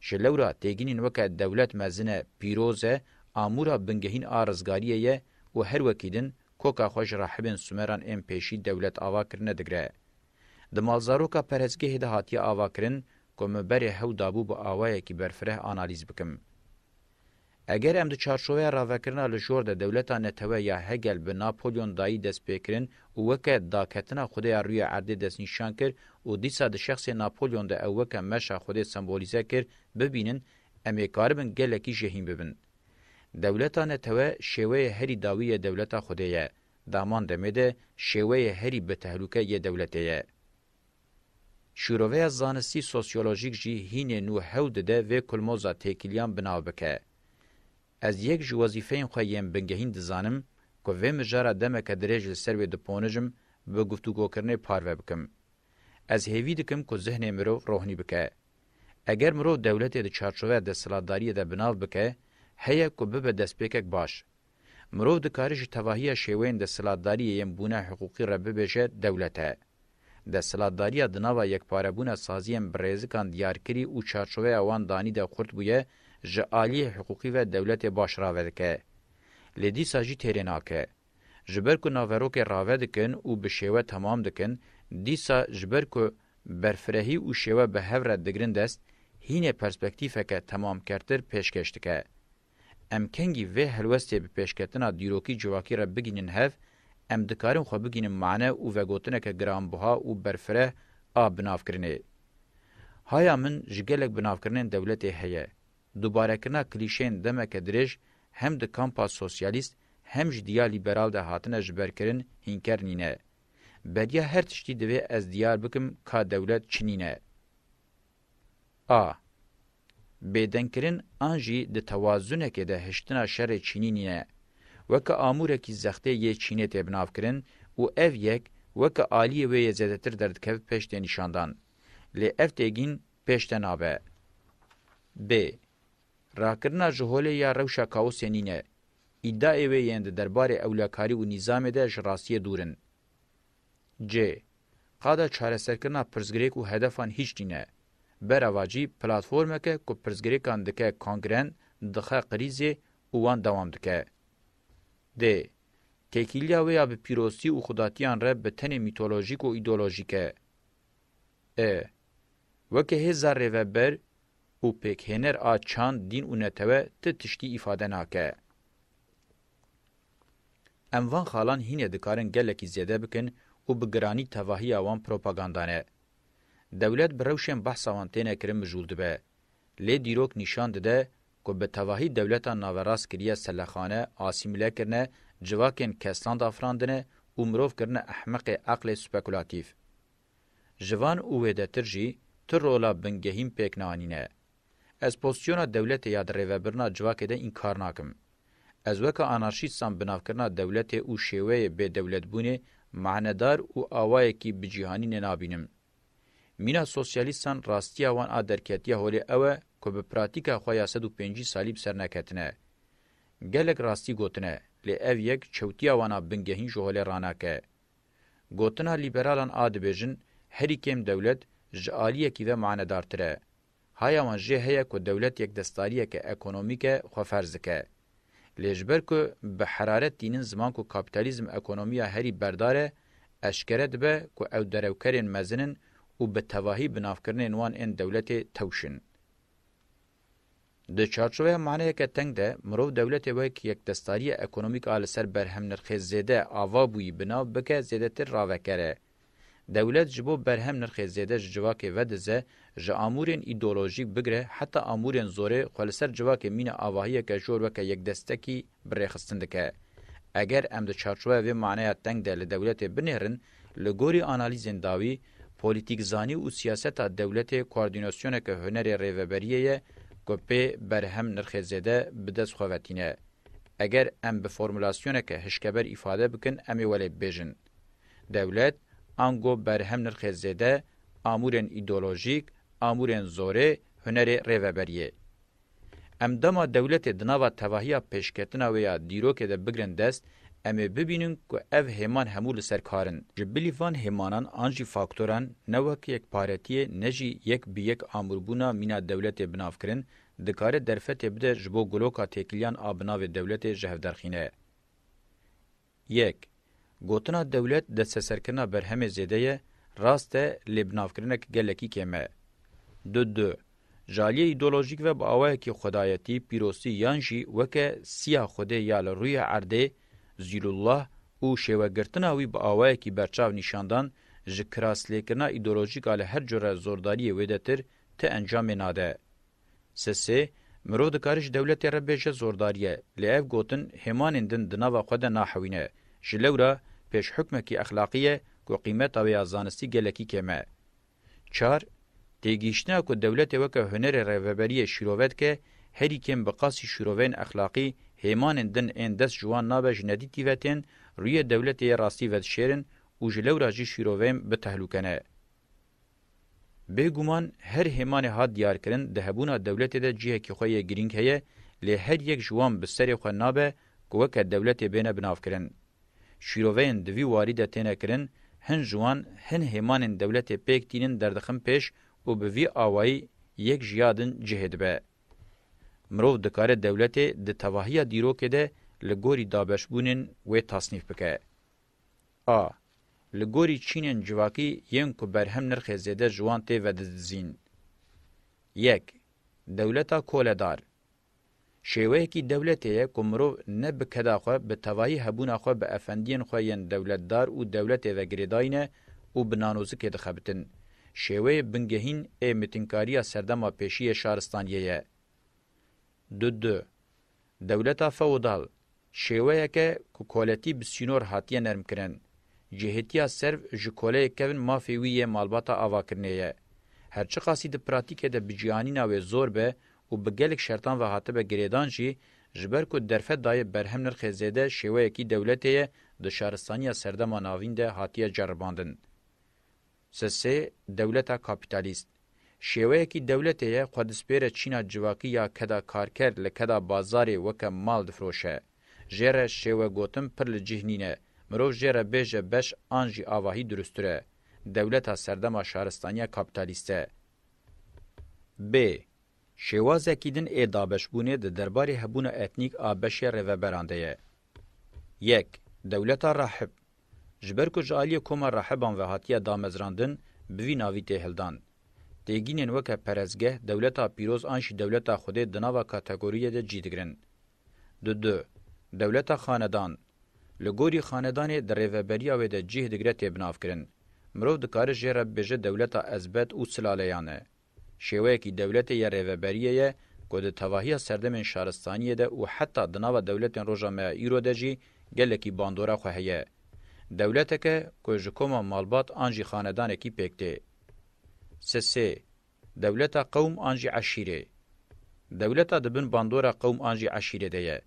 S1: Ji lewra têginîn weke dewlet mezin e, pîroz e, amûra bingehîn a rizgariyê ye û her wekî din koka xwe ji rahibên Sumeran ên pêşî dewletavakirine digre. Di malzaroka perhezgehê de hatiye avakirin ku min berê hew dabû bi awayekî berfireh analîz bikim. Eger em di çarçoveya ravekirina li jor de dewleta netewe ya Hegel bi Napolyon dayî dest pê kirin û weke daketina Xwedê ya rûyê erdê destnîşan kir û dîsa di şexsê Napolyon de ew weke meşa Xwedê sembolîze kir bibînin em ê karibin gelekî jehîn bibin. Dewleta netewe şêweyê herî dawî yê dewleta Xwedê ye. Di heman demê de şêweyê herî bi tehluke yê dewletê ye. Şîroveya zanistî sosyolojîk jî hînê nû hewl dide vê kulmoza têkiliyan bi nav bike. Ez yek ji wezîfeyên xwe yên bingehîn dizanim ku vê mijara demeke dirêj li ser wê diponijim bi guftûgokirinê parve bikim. Ez hêvî dikim ku zihnê mirov rohnî bike. Eger mirov dewletê di çarçoveya desthilatdariyê de bi nav bike, heye ku bibe destpêkek baş. Mirov dikare ji tevahiya şêweyên desthilatdariyê yên bûne hiqûqî re bibêje dewlet e. Desthilatdariya di nava yekparebûna saziyên bi rêzikan diyarkirî û çarçoveya wan danî de xurt bûye, ji aliyê hiqûqî ve dewletê baş rave dike. Lê dîsa jî têrê nake. Ji ber ku naverokê rave dikin û bi şêwe temam dikin, dîsa ji ber ku berfirehî û şêwe bi hev re digrin dest, hînê perspektîfeke temamkertir pêşkêş dike. Em kengî vê helwestê bi pêşketina dîrokî civakî re bigînin hev, em dikarin xwe bigînin mane û vegotineke giranbiha û berfireh a binavkirinê. Haya min ji gelek binavkirinên dewletê heye. Dubarekirina klîşeyên demeke dirêj hem di kampa sosyalîst hem jî di ya lîberal de hatine ji ber kirin hînker nîne. Bediya her tiştî divê ez diyar bikim ka dewlet çi nîne. A. Bêdengkirin an jî di tewazunekê de hiştina şerê çînî nîne. Weke amûrekî zextê yê Çînê tê binavkirin û ev yek weke aliyê wê yê zêdetir derdikeve pêş tê nîşandan. Lê ev têgîn pêş de nabe. B. Rakirina ji holê ya rewşa kaosê nîne. Îdiayê wê yên di derbarê ewlekarî û nîzamê de ji rastiyê dûr in. C. Qada çareserkirina pirsgirêk û hedefan hîç nîne. Berava cî platformek e ku pirsgirêkan dike konkren, dixe krîzê û wan dewam dike. D. Têkîliya wê ya bi pîroztî û xwedatiyan re bi tenê mîtolojîk û îdeolojîk e. I. Weke hêza rêveber û pêkhêner a çand, dîn û netewe ti tiştî îfade nake. Em van xalan hînê dikarin gelekî zêde bikin û bi giranî tevahiya wan propaganda ne. Dewlet bi rewşên behsa wan têne kirin mijûl dibe. Lê dîrok nîşan dide ku bi tevahî dewleta naverast kiriye selexane, asîmîle kirine, civakên kesland afirandine û mirov kirine ehmeqê eqlê spekulatîf. Ji van û wê detir jî tu rola bingehîn pêk naanîne. Ez pozîsyona dewletê ya di rêvebirina civakê de înkar nakim. Ez weka anarşîstan binavkirina dewletê û şêweyê bêdewletbûnê manedar û awayekî bicîhanînê nabînim. Mîna sosyalîstan rastiya wan a derketiya holê ew e ku bi pratîka xwe ya sed û pêncî salî bi ser neketine. Gelek rastî gotine lê ev yek çewtiya wan a bingehîn ji holê ranake. Gotina lîberalan a dibêjin herî kêm dewlet ji aliyekî ve manedartir e. Haya wan jê heye ku dewlet yekdestdariyeke ekonomîke xwe ferz dike. Lê ji ber ku bi heraret tînin ziman ku kapîtalîzm ekonomiya herî berdar e, eşkere dibe ku ew derewkerên mezin in û bi tevahî bi navkirinên wan ên dewletê tewş in. Di çarçoveya maneyeke teng de, mirov dewletê wek yekdestariya ekonomîk a li ser berhemnirxê zêde ava bûyî bi nav bike zêdetir ravekere. Dewlet ji bo berhemnirxê zêde ji civakê vedize, ji amûrên îdeolojîk bigire heta amûrên zorê xwe li ser civakê mîna avahiyeke jor weke yekdestekî bi rêxistin dike. Eger em di çarçoveya vê maneya teng de li dewletê binihrin, li gorî analîzên dawî, polîtîkzanî û siyaseta dewletê koordînasyoneke hunerê rêveberiyê ye ku pê berhem nirxê zêde bi dest xwe vetîne. Eger em bi formulasyoneke hişkeber îfade bikin em ê welê bibêjin. Dewlet, ango berhem nirxê zêde, amûrên îdeolojîk, amûrên zorê, hunerê rêveberiyê. Em dema dewletê di nava tevahiya pêşketina wê ya dîrokê de bigirin dest, em ê bibînin ku ev hêman hemû li ser kar in. Ji bilî van hêmanan an jî faktoran ne wek yekparetiyê ne jî yek bi yek amûrbûna mîna dewletê binavkirin, dikare derfetê bide ji bo guloka têkiliyan a bi navê dewletê ji hev derxîne. Yek, Gotina dewlet desteserkirina berhemê zêde ye, rast e lê bi navkirinek gelekî kêm e. Du du, Jaliyê îdeolojîk ve bi awayekî xwedayetî, pîroztî yan jî weke siya xwedê ya li rûyê erdê, Zîlullah, û şêwegirtina wî bi awayekî berçav nîşandan ji kirasîlêkirina îdeolojîk a li her cure zordariyê wêdetir ti encamê nade. SSC, Mirov dikare ji dewletê re bêje zordariye, lê ev gotin hêmanên din di nava xwe de nahewîne. Ji lewra pêş hukmekî exlaqî ye ku qîmeta wê ya zanistî gelekî kêm e. Çar, Têgihiştina ku dewletê weke hunerê rêveberiyê şîrove dike, herî kêm bi qasî şîroveyên exlaqî hêmanên din ên dest ji wan nabe ji nedîtî ve tên, rûyê dewletê yê rastî vedişêrin û ji lewra jî şîroveyên bi tehlûke ne. Bêguman her hêmanê hat diyarkirin di hebûna dewletê de cihekî xwe yê girîng heye lê her yek ji wan bi serê xwe nabe ku weke dewletê bêne binavkirin. Şîroveyên di vî warî de têne kirin, hin ji wan hin hêmanên dewletê pêk tînin derdixin pêş û bi vî awayî yek ji ya din cihê dibe. Mirov dikare dewletê di tevahiya dîrokê de li gorî dabeşbûnên wê tasnîf bike. A. Li gorî çînên civakî yên ku berhem nirxê zêde ji wan tê vedidizîn. Yek, dewleta koledar. Şêweyekî dewletê ye ku mirov ne bi keda xwe bi tevahî hebûna xwe bi efendiyên xwe yên dewletdar û dewletê ve girêdayîne û bi nanozikê dixebitin. Şêweyê bingehîn ê mitînkariya serdema pêşî yê şaristaniyê ye. Du du. Dewleta feodal, şêweyeke ku koletî bi sînor hatiye nermkirin, cihêtiya serv ji koleyê kevn mafê wî yê malbata avakirinê ye. Her çiqasî di pratîkê de biciyanîna wê zor be û bi gelek şertan ve hatibe girêdan jî, ji ber ku derfet daye berhem nirxê zêde şêweyekî dewletê ye di şaristaniya serdema navîn de hatiye ceribandin. Sesê dewleta kapîtalîst, şêweyekî dewletê ye xwe dispêre çîna civakî ya keda karker li keda bazarê weke mal difiroşe. Jê re şêwe gotin pir li cih nîne, mirov jê re bêje beş an jî avahî durustir e. Dewleta serdema şaristaniya kapîtalîst e. Bê şêwazekî din ê dabeşbûnê di derbarê hebûna etnîk a beşê rêveberan de ye. Yek, dewleta rahip, Ji ber ku ji aliyê koma rahiban ve hatiye damezrandin, bi vî navî tê hildan. Têgînên weke perestgeh, dewleta pîroz an jî dewleta Xwedê di nava kategoriyê de cî digirin. Du du. Dewleta xanedan. Li gorî xanedanê di rêveberiya wê de cîh digire têbinavkirin. Mirov dikare jê re bibêje dewleta ezbet û silaleyane. Şêweyekî dewletê ya rêveberiyê ye ku di tevahiya serdemên şaristaniyê de û heta di nava dewletên roja me ya îro de jî gelekî bandora xwe heye. Dewleteke ku ji koma malbat an jî xanedanekî pêk tê. Sisê, dewleta qewm an jî eşîrê. Dewleta di bin bandora qewm an jî eşîrê de ye.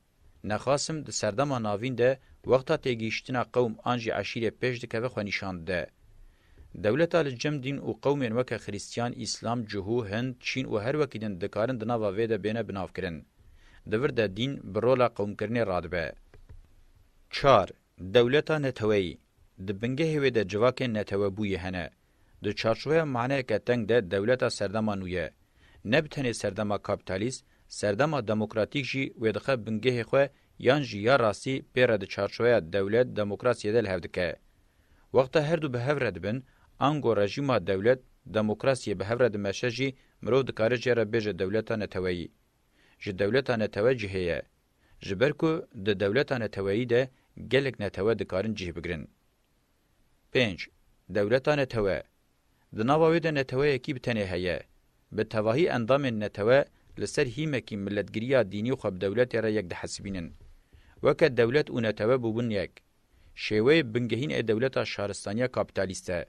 S1: Nexasim di serdema navîn de wexta têgihîştina qewm an jî eşîrê pêş dikeve xwe nîşan dide. Dewleta li cem dîn û qewmên weke xirîstîyan, îslam, cihû, hind, çîn û her wekî din dikarin di nava vê de bêne binavkirin. Di vir de dîn bi rola qewmkirinê radibe. Çar, Dewleta neteweyî, Di bingehê wê de civakên netewebûyî hene. Di çarçoveya maneyeke teng de dewleta serdema nû ye. Ne bi tenê serdema kapîtalîst, serdema demokratîk jî wê dixe bingehê xwe yan jî ya rastî pê re di çarçoveya dewlet demokrasiyê de li hev dike. Wexta her du bi hev re dibin, ango rejîma dewlet demokrasiyê bi hev re dimeşe jî mirov dikare jê re bêje dewleta neteweyî. Ji dewleta netewe cihê ye. Ji ber ku di dewleta neteweyî de gelek netewe dikarin cih bigirin. Pênc, Dewleta netewe, Di nava wê de neteweyekî bi tenê heye. Bi tevahî endamên netewe li ser hîmekî miletgiriya dînî xwe bi dewletê re yek dihesibînin. Weke dewlet û netewe bûbin yek. Şêweyê bingehîn ê dewleta şaristaniya kapîtalîst e.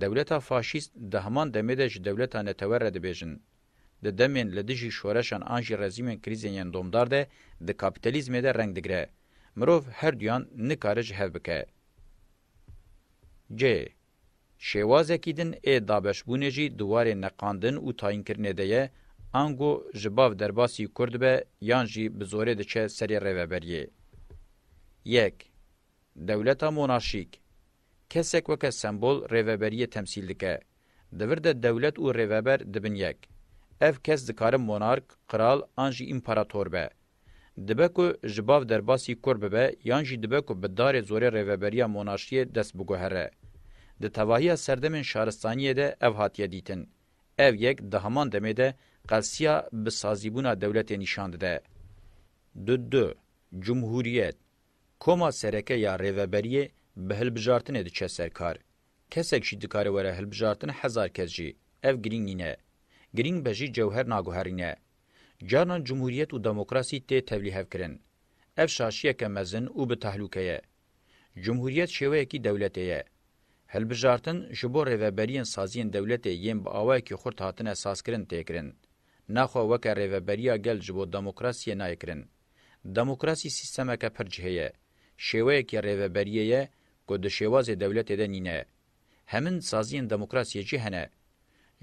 S1: Dewleta faşîst di heman demê de ji dewleta netewe re dibêjin. Di demên li dijî şoreşan an jî rezîmên krîzên yên domdar de di kapîtalîzmê de reng digire. Mirov her duyan nikare ji hev bike. Cê. Şêwazekî din ê dabeşbûnê jî di warê neqandin û tayînkirinê de ye, ango ji bav derbasî kûr dibe yan jî bi zorê diçe serê rêveberiyê. Yek. Dewleta monarşîk. Kesek weke sembol rêveberiyê temsîl dike. Di vir de dewlet û rêveber dibin yek. Ev kes dikare monark, qral an jî împarator be. Dibe ku ji bav derbasî kor bibe yan jî dibe ku bi darê zorê rêveberiya monarşiyê dest biguhere. Di tevahiya serdemên şaristaniyê de ev hatiye dîtin. Ev yek di heman demê de qelsiya bi sazîbûna dewletê nîşan dide. Du du. Cumhuriyet. Koma sereke ya rêveberiyê bi hilbijartinê diçe ser kar. Kesek jî dikare were hilbijartin hezar kes jî, ev girîng nîne. Girîng be jî cewher naguherîne. Carnan cumhuriyet û demokrasî tê tevlî hev kirin. Ev şaşiyeke mezin û bi tehluke ye. Cumhuriyet şêweyekî dewletê ye. Hilbijartin ji bo rêveberiyên saziyên dewletê yên bi awayekî xurt hatine sazkirin tê kirin. Naxwe weke rêveberiya gel ji bo demokrasiyê nayê kirin. Demokrasî sîstemeke pir cihê ye. Şêweyekî rêveberiyê ye ku di şêwazê dewletê de nîne. Hemin saziyên demokrasiyê jî hene.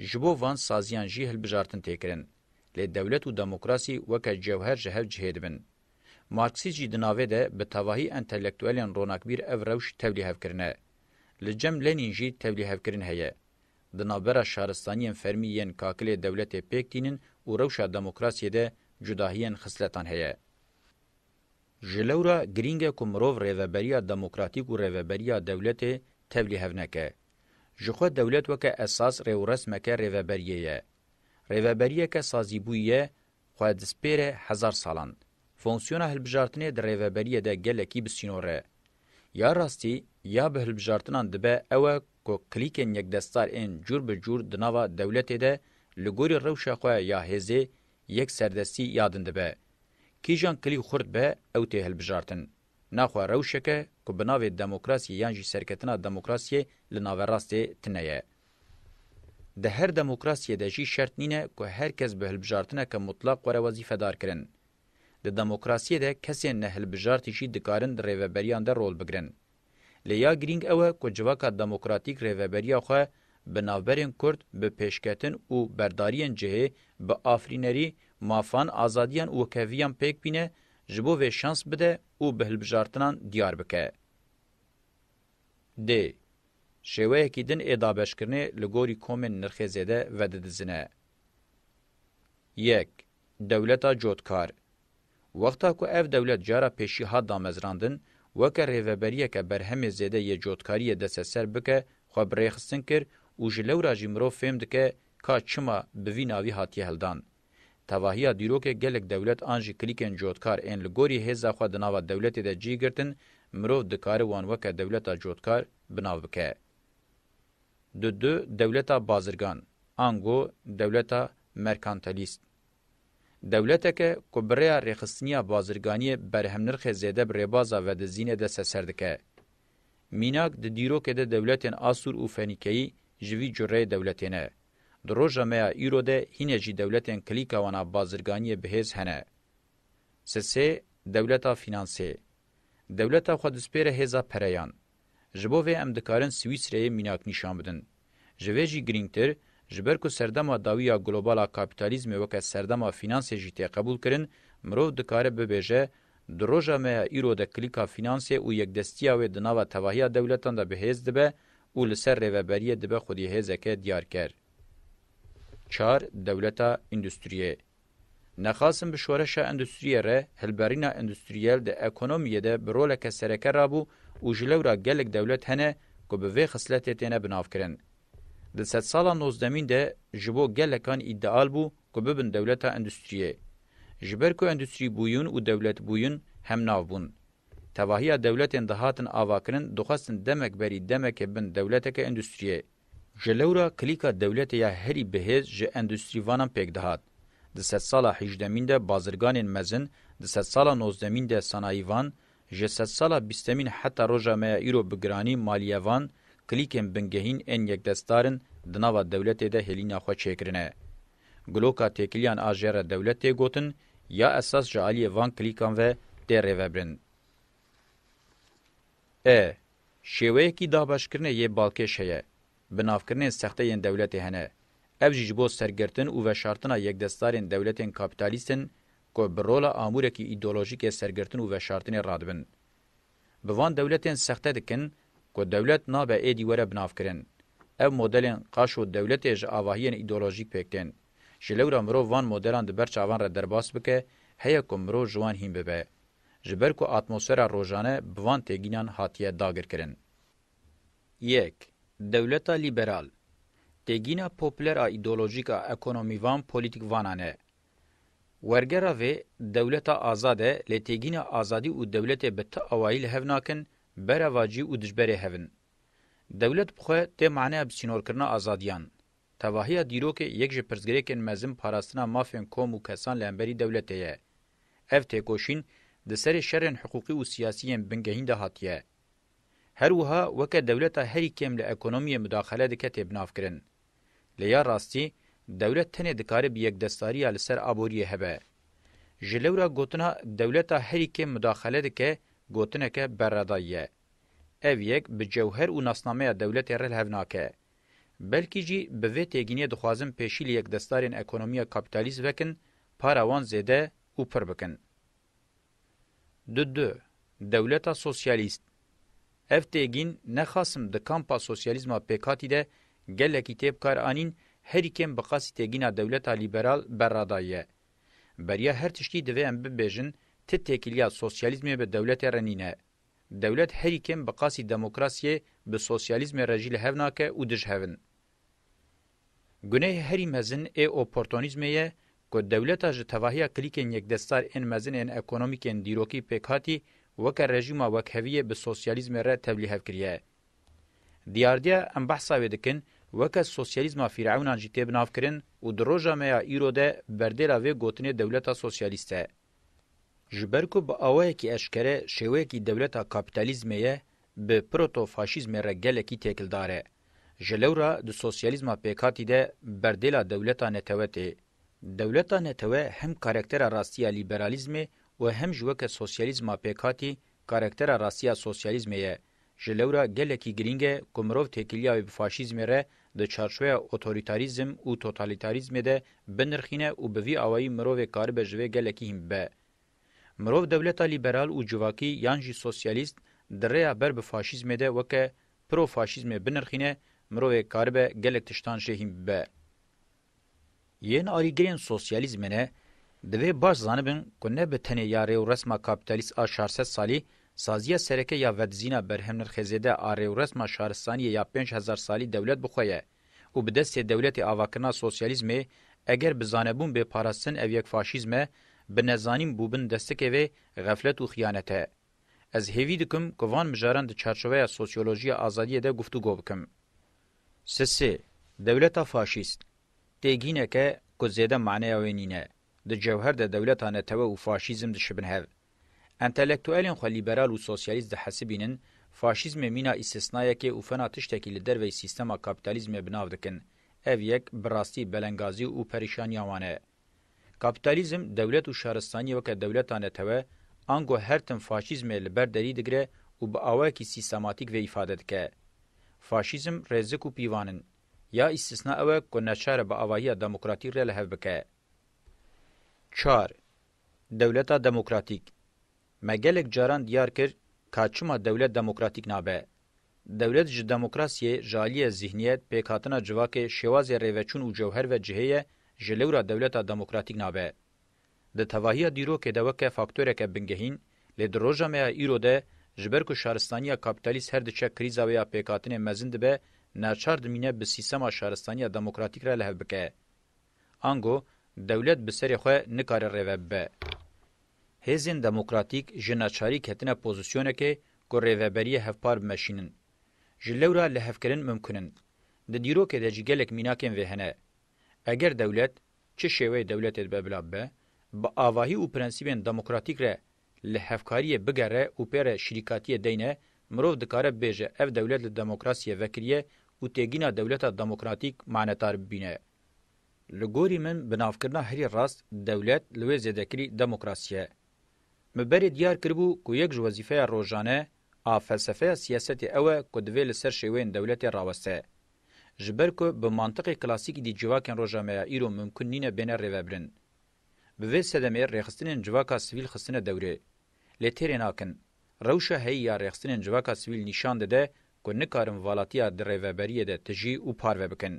S1: Ji bo van saziyan jî hilbijartin tê kirin. Lê dewlet û demokrasî weke cewher ji hev cihê dibin. Marksîst jî di navê de bi tevahî entelektuelên ronakbîr ev rewş tevlî hev kirine. Li cem Lenîn jî tevlî hevkirin heye. Di navbera şaristaniyên fermî yên kakilê dewletê pêk tînin û rewşa demokrasiyê de cudahiyên xisletan heye. Ji lewra girîng e ku mirov rêveberiya demokratîk û rêveberiya dewletê tevlî hev neke. Ji xwe dewlet weke esas rêwresmeke rêveberiyê ye. Rêveberiyeke sazîbûyî ye xwe dispêre hezar salan. Fonksiyona hilbijartinê di rêveberiyê de gelekî bi sînor e. Ya rastî ya bi hilbijartinan dibe ew e ku klîkên yekdestar ên cûr bi cûr di nava dewletê de li gorî rewşa xwe ya hêzê Yek serdestî ya din dibe. Kîjan kilî xurt be ew tê hilbijartin. Naxwe rewşeke ku bi navê demokrasiyê yan jî serketina demokrasiyê li naverastê tine ye. Di her demokrasiyê de jî şert nîne ku her kes bi hilbijartineke mutleq were wezîfedarkirin. Di demokrasiyê de kesên nehilbijartî jî dikarin di rêveberiyan de rol bigirin. Lê ya girîng ew e ku civaka demokratîk rêveberiya xwe bi navberên Kurd, bi pêşketin û berdariyên cihê, bi afirînerî, mafan, azadiyan û wikeviyan pêk bîne, ji bo vê şans bide û bi hilbijartinan diyar bike. Dê şêweyekî din ê dabeşkirinê li gorî komên nirxê zêde vedidizine. Yek. Dewleta cotkar. Wexta ku ev dewlet cara pêşî hat damezrandin, weke rêveberiyeke berhemê zêde yê cotkariyê deste ser bike xwe bi rêxistin kir û ji lewra jî mirov fêm dike ka çima bi vî navî hatiye hildan. Tevahiya dîrokê gelek dewlet an jî klîkên cotkar ên li gorî hêza xwe di nava dewletê de cî girtin, mirov dikare wan weke dewleta cotkar bi nav bike. Du du dewleta bazirgan, ango dewleta merkantelîst. Dewleteke ku bi rêya rêxistiniya bazirganiyê berhemnirxê zêde bi rêbaza vedizînê de seser dike. Mînak di dîrokê de dewletên Asûr û Fenîkeyî ji vî cureyê dewletê ne. Di roja me ya îro de hîne jî dewletên kilîka wan a bazirganiyê bihêz hene. Sisê, dewleta fînansê. Dewleta xwedispêre hêza pereyan. Ji bo vê em dikarin Swîsreyê mînak nîşan bidin. Ji vê jî girîngtir, ji ber ku serdema dawî ya global a kapîtalîzmê weke serdema fînansê jî tê qebûlkirin, mirov dikare bibêje, Di roja me ya îro de klîka fînansê û yekdestiya wê di nava tevahiya dewletan de bihêz dibe û li ser rêveberiyê dibe xwedî hêzeke diyarker. Çar, Dewleta îndustriyê. Nexasim bi şoreşa endustriyê re hilberîna endustriyel di ekonomiyê de bi roleke sereke rabû û ji lewra gelek dewlet hene ku bi vê xisletê têne binavkirin. Di sedsala nozdemîn de ji bo gelekan îdeal bû ku bibin dewleta endustriyê. Ji ber ku endustrî bûyûn û dewlet bûyûn hemnav bûn. Tevahiya dewletên dihatin avakirin dixwestin demek berî demekê bin dewleteke endustriyê. Ji lewra klîka dewletê ya herî bihêz ji endustrîvanan pêk dihat. Di sedsala hîjdemîn de bazirganên mezin, di sedsala nozdemîn de sanayîvan, ji sedsala bîstemîn heta roja me ya îro bi giranî malîyevan, klîkên bingehîn ên yekdestdar in di nava dewletê de hêlîna xwe çêkirine. Gloka têkiliyan a jê re dewlet tê gotin, ya esas ji aliyê van klîkan ve tê rêvebirin. E. Şêweyekî dabeşkirinê yê balkêş heye. Binavkirinên sexte yên dewletê hene. Ev jî ji bo sergirtin û veşartina yekdestdarên dewletên kapîtalîst in ku bi rola amûrekî îdeolojîkê sergirtin û veşartinê radibin. Bi van dewletên sexte dikin ku dewlet nabe êdî were binavkirin. Ev modelên qaşo dewletê ji avahiyên îdeolojîk pêk tên. Ji lewra mirov van modelan di ber çavan re derbas bike heye ku mirov ji wan hîn bibe. ji ber ku atmosfera rojane bi van têgînan hatiye dagirkirin. Yek, dewleta lîberal, têgîna popüler a îdeolojîk a ekonomîvan polîtîkvanan e. Wergera vê, dewleta azad e, lê têgîna azadî û dewletê bi ti awayî li hev nakin, beravacî û dijberê hev in. Dewlet bi xwe tê maneya bi sînorkirina azadiyan. Tevahiya dîrokê yek ji pirsgirêkên mezin parastina mafên kom û kesan li hemberî dewletê ye. Ev têkoşîn di serê şerên hiqûqî û siyasî yên bingehîn de hatiye. Her wiha weke dewleta herî kêm li ekonomiyê mudaxele dike tê binavkirin. Lê ya rastî dewlet tenê dikare bi yekdestariya li ser aboriyê hebe. Ji lewra gotina dewleta herî kêm mudaxele dike gotineke berredayî ye. Ev yek bi cewher û nasnameya dewletê re li hev nake. Belkî jî bi vê têgîniyê dixwazin pêşî li yekdesdarên ekonomiya kapîtalîst vekin, para wan zêde û pir bikin. Du du, dewleta sosyalîst. Ev têgîn ne xasim di kampa sosyalîzma pêkhatî de gelekî tê bikar anîn, herî kêm bi qasî têgîna dewleta lîberal berra dayiye. Beriya her tiştî divê em bibêjin ti têkiliya sosyalîzmê bi dewletê re nîne. Dewlet herî kêm bi qasî demokrasiyê bi sosyalîzmê re jî li hev nake û dij hev in. Gunehê herî mezin ê oportonîzmê ye ku dewleta ji tevahiya klîkên yekdestar ên mezin ên ekonomîk ên dîrokî pêk hatî weke rejîma wekheviyê bi sosyalîzmê re tevlî hev kiriye. Diyardiya em behsa wê dikin weke sosyalîzma fîrewnan jî tê binavkirin û di roja me ya îro de berdêla vê gotinê dewleta sosyalîst e. Ji ber ku bi awayekî eşkere şêweyekî dewleta kapîtalîzmê ye, bi proto-faşîzmê re gelekî têkildar e. Ji lewra di sosyalîzma pêkhatî de berdêla dewleta netewe tê. Dewleta netewe hem karektera rastî ya lîberalîzmê û hem jî weke sosyalîzma pêkhatî karektera rastî ya sosyalîzmê ye Ji lewra gelekî girîng e ku mirov têkiliya wê bi faşîzmê re di çarçoweya otorîtarîzm û totalîtarîzmê de binirxîne û bi vî awayî mirovê karibe ji vê gelekî hîn bibe. Mirov dewleta lîberal û civakî yan jî sosyalîst di rêya ber bi faşîzmê de weke pro-faşîzmê binirxîne, mirovê karibe gelek tiştan jê hîn bibe. Yên alîgirên sosyalîzmê ne, divê baş zanibin ku ne bi tenê ya rêwresma kapîtalîst a çar sed salî, saziya sereke ya vedizîna berhemnirxêzêde a rêwresma şaristaniyê ya pênc hezar salî dewlet bi xwe ye û bi destê dewletê avakirina sosyalîzmê eger bi zanebûn bê parastin ev yek faşîzm e, bi nezanîn bûbin destikê vê xeflet û xiyanet e. Ez hêvî dikim ku van mijaran di çarçoveya sosyolojiya azadiyê de guftûgo bikim. Sisi, dewleta faşîst, têgînek e ku zêde maneya wê nîne. Di cewher de dewleta netewe û faşîzm dişibin hev. Entelektuelên xwe lîberal û sosyalîst dihesibînin, faşîzmê mîna îstisnayekê û fena tiştekî li derveyî sîstema kapîtalîzmê bi nav dikin. Ev yek bi rastî belengazî û perîşaniya wan e. Kapîtalîzm dewlet û şaristaniyê weke dewleta netewe ango her tim faşîzmê li ber derî digire û bi awayekî sîstematîk vê îfade dike. Faşîzm rêzik û pîvan in. Ya îstîsna ew e ku neçar e bi avahiya demokratîk re li hev bike. Çar, Dewleta demokratîk. Me gelek caran diyar kir ka çima dewlet demokratîk nabe. Dewlet ji demokrasiyê, ji aliyê zîhniyet, pêkhatina civakê, şêwazê rêveçûn û cewher ve cihê ye, ji lewra dewleta demokratîk nabe. Di tevahiya dîrokê de weke faktoreke bingehîn, lê di roja me ya îro de, ji ber ku şaristaniya kapîtalîst her diçe krîza wê ya pêkhatinê mezin dibe, naçar dimîne bi sîstema şaristaniya demokratîk re li hev bike. Ango, dewlet bi serê xwe nikare rêve bibe. Hêzên demokratîk ji neçarî ketine pozîsyonekê ku rêveberiyê hevpar bimeşînin. Ji lewra lihevkirin mimkun in. Di dîrokê de jî gelek mînakên vê hene. Eger dewlet, çi şêweyê dewletê dibe bila bibe, bi avahî û prensîbên demokratîk re li hevkariyê bigere û pê re şirîkatiyê deyne, mirov dikare bibêje ev dewlet li demokrasiyê vekiriye û têgîna dewleta demokratîk manetar bibîne. Li gorî min binavkirina herî rast dewlet li wê zêdekirî demokrasî ye. Min berê diyar kiribû ku yek ji wezîfeya rojane a felsefeya siyasetê ew e ku divê li ser şêweyên dewletê raweste. Ji ber ku bi mantiqê klasîkî dî civakên roja me ya îro mumkun nîne bêne rêvebirin. Bi vê sedemê rêxistinên civaka sivîl xistine dewrê. Lê têrê nakin. Rewşa heyî ya rêxistinên civaka sivîl nîşan dide ku nikarin valatiya di rêveberiyê de tijî û parve bikin.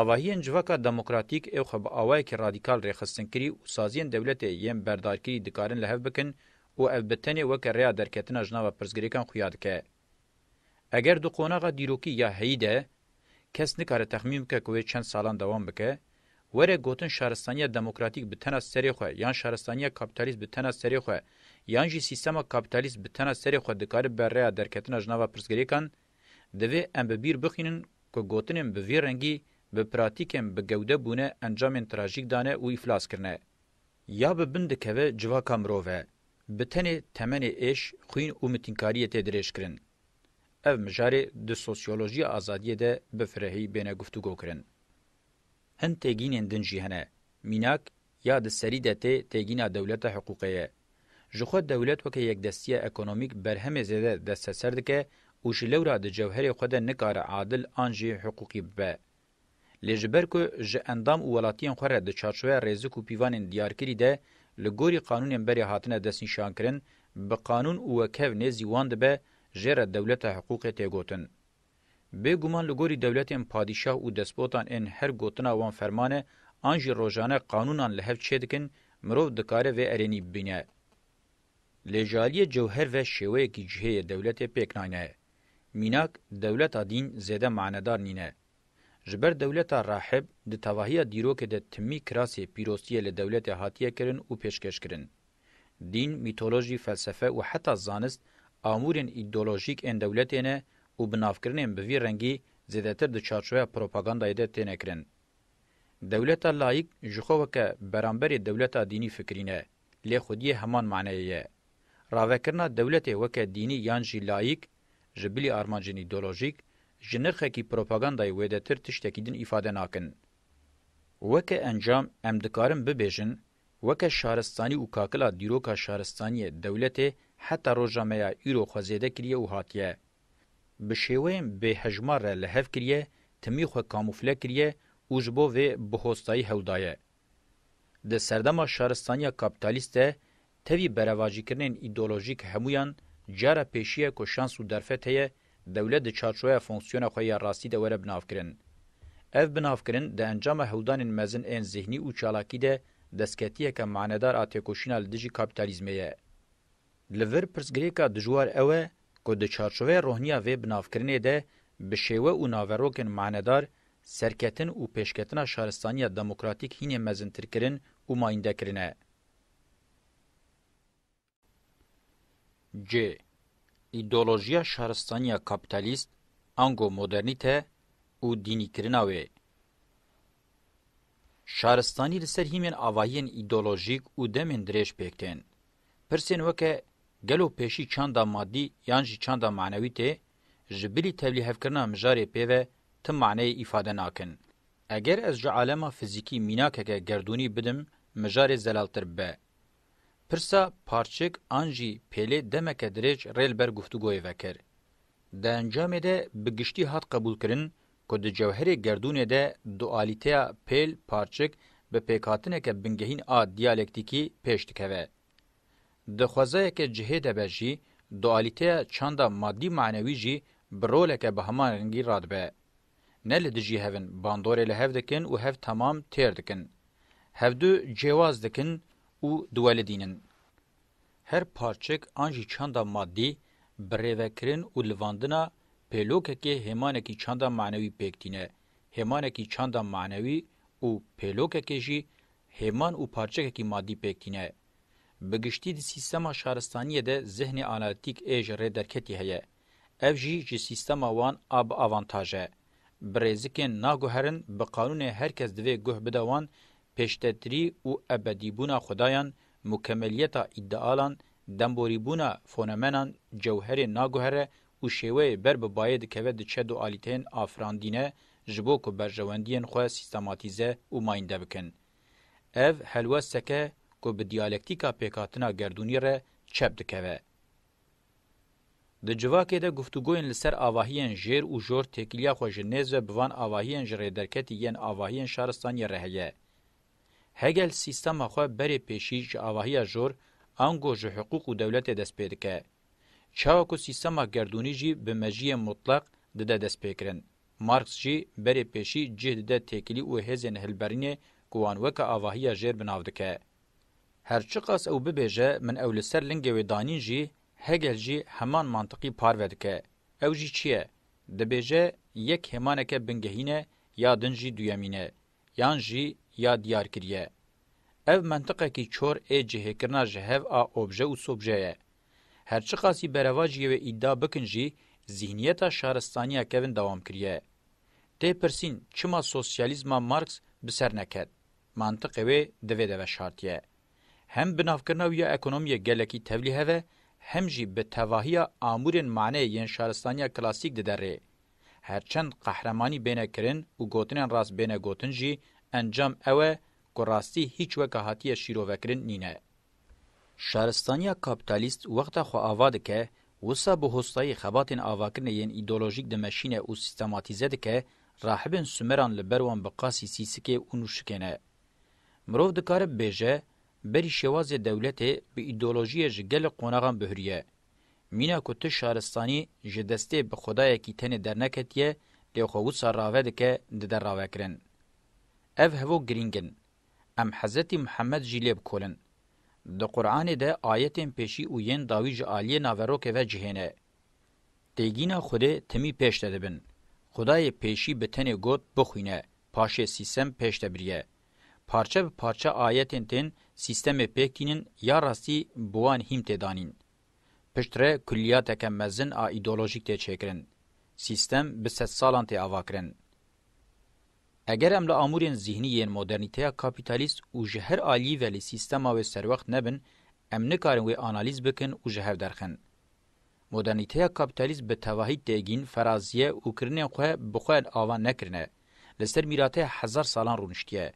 S1: Avahiyên Civaka Demokratîk ê xwe bi awayekî radîkal rêxistinkirî û saziyên dewletê yên berdarkirî dikarin li hev bikin û ev bi tenê weke rêya derketina ji nava pirsgirêkan xuya dike. Eger di qonaxa dîrokî ya heyî de kes nikare texmîn bike ku wê çend salan dewam bike, were gotin şaristaniya demokratîk bi tena serê xwe yan şaristaniya kapîtalîst bi tena serê xwe yan jî sîstema kapîtalîst bi tena serê xwe dikare bibe rêya derketina ji nava pirsgirêkan, divê em bi bîr bixînin ku gotinên bi vî rengî bi pratîkên bi gewde bûne encamên trajîk dane û îflas kirine. Ya bi bin dikeve civaka mirov e. Bi tenê temenê êş, xwîn û mitînkariyê tê dirêjkirin. Ev mijarê di sosyolojiya azadiyê de bi firehî bêne guftûgokirin. Hin têgînên din jî hene. Mînak, ya di serî de tê têgîna dewleta hiqûqê ye. Ji xwe dewlet weke yekdestiya ekonomîk berhemê zêde desteser dike û ji lewra di cewherê xwe de nikare adil an jî hiqûqî bibe. Lê ji ber ku ji endam û welatiyên xwe re di çarçoveya rêzik û pîvanên diyarkirî de li gorî qanûnên berê hatine destnîşankirin, bi qanûn û wekev nêzî wan dibe jê re dewleta hiqûqê tê gotin. Bê guman li gorî dewletên padîşah û despotan ên her gotina wan fermane an jî rojane qanûnan li hev çêdikin, mirov dikare vê erênî bibîne. Lê ji aliyê cewher ve şêweyekî cihêyê dewletê pêk nayne. Mînak, dewleta dîn zêde manedar nîne. Ji ber dewleta rahib di tevahiya dîrokê de timî kirasê pîroztiyê li dewletê hatiye kirin û pêşkêş kirin. Dîn, mîtolojî, felsefe û heta zanist amûrên îdeolojîk ên dewletê ne û bi navkirinên bi vî rengî zêdetir di çarçoveya propagandayê de têne kirin. Dewleta layîk ji xwe weke beramberê dewleta dînî fikirîne. lê xwediyê heman maneyê ye. Ravekirina dewletê weke dînî yan jî layîk, ji bilî armancên îdeolojîk, ji nirxekî propagandayê wêdetir tiştekî din îfade nakin. Weke encam em dikarin bibêjin, weke şaristanî û kakila dîroka şaristaniyê dewletê heta roja me ya îro xwe zêde kiriye û hatiye bi şêweyên bêhejmar re li hev kiriye, timî xwe kamûfle kiriye û ji bo vê bihostayî hewl daye. Di serdema şaristaniya kapîtalîst de tevî berevajîkirinên îdeolojîk hemûyan cara pêşî ye ku şans û derfet heye dewlet di çarçoweya fonksiyona xwe ya rastî de were binavkirin. Ev binavkirin di encama hewldanên mezin ên zihnî û çalakî de destketiyeke manedar a têkoşîna li dijî kapîtalîzmê ye. Li vir pirsgirêka dijwar ew e ku di çarçoweya rohniya vê binavkirinê de bi şêwe û naverokên manedar Serketin û pêşketina şaristaniya demokratîk hînê mezintir kirin û mayînde kirine. Ci. Îdeolojiya şaristaniya kapîtalîst, ango modernîte û dînîkirina wê. Şaristanî li ser hîmên avahiyên îdeolojîk û demên dirêj pêk tên. Pirsên weke gelo pêşî çanda madî yan jî çanda manewî tê, ji bilî tevlîhevkirina mijarê pê ve tim maneyê îfade nakin. Eger ez ji alema fizîkî mînakeke gerdûnî bidim mijarê zelaltir bibe. Pirsa parçik an jî pêlê demeke dirêj rê li ber guftûgoyê ve kir. Di encamê de bi giştî hat qebûlkirin ku di cewherê gerdûnê de dualîteya pêl, parçik bi pêkhatineke bingehîn a diyalektîkî pêş dikeve. Di xwezayeke cihê de be jî, dualîteya çanda maddî-manewî jî bi roleke bi heman rengî radibe. Ne li dijî hev in, bandorê li hev dikin û hev temam têr dikin. Hevdu cêwaz dikin û diwelidînin. Her parçik an jî çanda maddî bi rêvekirin û livandina pêlokekê hêmanekî çanda manewî pêk tîne. Hêmanekî çanda manewî û pêlokekê jî hêman û parçikekî maddî pêk tîne. Bi giştî di sîstema şaristaniyê de zihnê analîtîk ê ji rê derketî heye. Ev jî ji sîstema wan a bi avantaj e. Bi rêzikên naguherin bi qanûnê her kes divê guh bide wan pêştetirî û ebedîbûna xudayan Mukemeliyeta îdealan demborîbûna fonemenan cewherê naguhere û şêweyê ber bi bayê dikeve diçe dualîteyên afirandîne ji bo ku berjewendiyên xwe sîstematîze û mayînde bikin. Ev helwesteke ku bi diyalektîka pêkhatina gerdûnî re çep dikeve. Di civakê de guftûgoyên li ser avahiyên jêr û jor têkiliya xwe ji nêz ve bi van avahiyên ji rêderketî yên avahiyên şaristaniyê re heye. Hegel sîstema xwe berê pêşî ji avahiya jor ango ji hiqûq û dewletê dest pê dike. Çawa ku sîstema gerdûnî jî bi mejiyê mutleq dide destpêkirin, Marx jî berê pêşî cih dide têkilî û hêzên hilberînê ku wan weke avahiya jêr bi nav dike. Her çiqas ew bibêje min ew li ser lingê wê danîn jî Hegel jî heman mantiqî parve dike. Ew jî çi ye? Dibêje yek hêmaneke bingehîn e ya din jî duyemîn e. yan jî ya diyar kiriye. Ev mentiqekî çor ê cihêkirina ji hev a obje û sobje ye. Her çiqasî berevajiyê wê îdia bikin jî zîhniyeta şaristaniya kevin dewam kiriye. Tê pirsîn çima sosyalîzma Marx bi ser neket? Mentiqê wê divê de veşartiye. Hem binavkirina wî ya ekonomiyê gelekî tevlî hev e, hem jî bi tevahiya amûrên maneyê yên şaristaniya klasîk dide rê. Her çend qehremanî bêne kirin û gotinên rast bêne gotin jî, encam ew e ku rastî hîç weke hatiye şîrovekirin nîne. Şaristaniya kapîtalîst wexta xwe ava dike, wisa bi hostayî xebatên avakirinê yên îdeolojîk dimeşîne û sîstematîze dike, rahibên Sumeran li ber wan bi qasî sîsikê û nûşikê ne. Mirov dikare bibêje, berî şêwazê dewletê bi îdeolojiyê ji gelek qonaxan bihuriye. Mîna ku tu şaristanî ji destê bi xwedayekî tenê derneketiye lê xwe wisa rave dike dide ravekirin. Ev hevok girîng in. Em Hezretî Muhemed jî lê bikolin. Di Quranê de ayetên pêşî û yên dawî ji aliyê naverokê ve cihêne. Têgîna Xwedê timî pêş de dibin. Xwedayê pêşî bi tenê got bixwîne, paşê sîsem pêş de biriye. Parçe bi parçe ayetên tên sîstemê pêk tînin ya rastî bi wan hîm tê danîn. Pişt re kulliyateke mezin a îdeolojîk tê çêkirin. Sîstem bi sedsalan tê avakirin. Eger em li amûrên zîhnî yên modernîteya kapîtalîst û ji her aliyî ve li sîstema wê serwext nebin, em nikarin wê analîz bikin û ji hev derxin. Modernîteya kapîtalîst bi tevahî têgîn, ferazîye û kirinên xwe bi xwe ava nekirine. li ser mîratê hezar salan rûniştiye.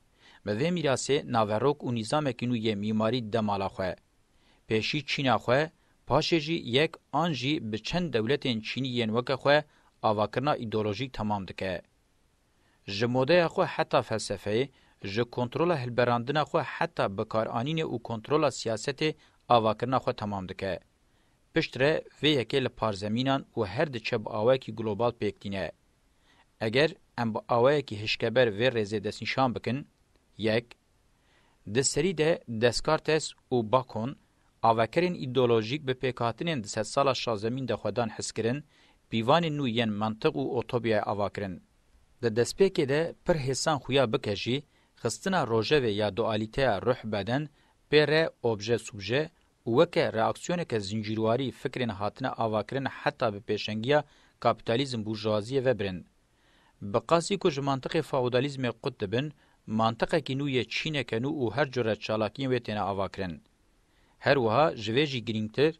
S1: Bi vê mîrasê naverok û nîzamekî nû yê mîmarî de mala xwe. Pêşî Çîna xwe, paşê jî yek an jî bi çend dewletên Çînî yên weke xwe avakirina îdeolojîk temam dike. Ji modeya xwe heta felsefeyê, ji kontrola hilberandina xwe heta bikaranînê û kontrola siyasetê avakirina xwe temam dike. Piştre vê yekê li parzemînan û her diçe bi awayekî global pêk tîne. Eger em bi awayekî hişkeber vê rêzê destnîşan bikin, yek, di serî de Descartes û Bacon avakerên îdeolojîk bi pêkhatinên di sedsala şazemîn de xwedan hizkirin, pîvanên nû yên mentiq û otopyayê ava kirin. Di destpêkê de pir hêsan xuya bike jî, xistina rojevê ya dualîteya ruh-beden pê re objet-subjet û weke reaksiyoneke zincîrwarî fikrên hatine avakirin heta bi pêşengiya kapîtalîzm bûrjwaziyê ve birin. Bi qasî ku ji mantiqê feodalîzmê qut dibin, mantiqekî nû yê çîneke nû û her cure çalakiyên wê têne avakirin. Her wiha ji vê jî girîngtir,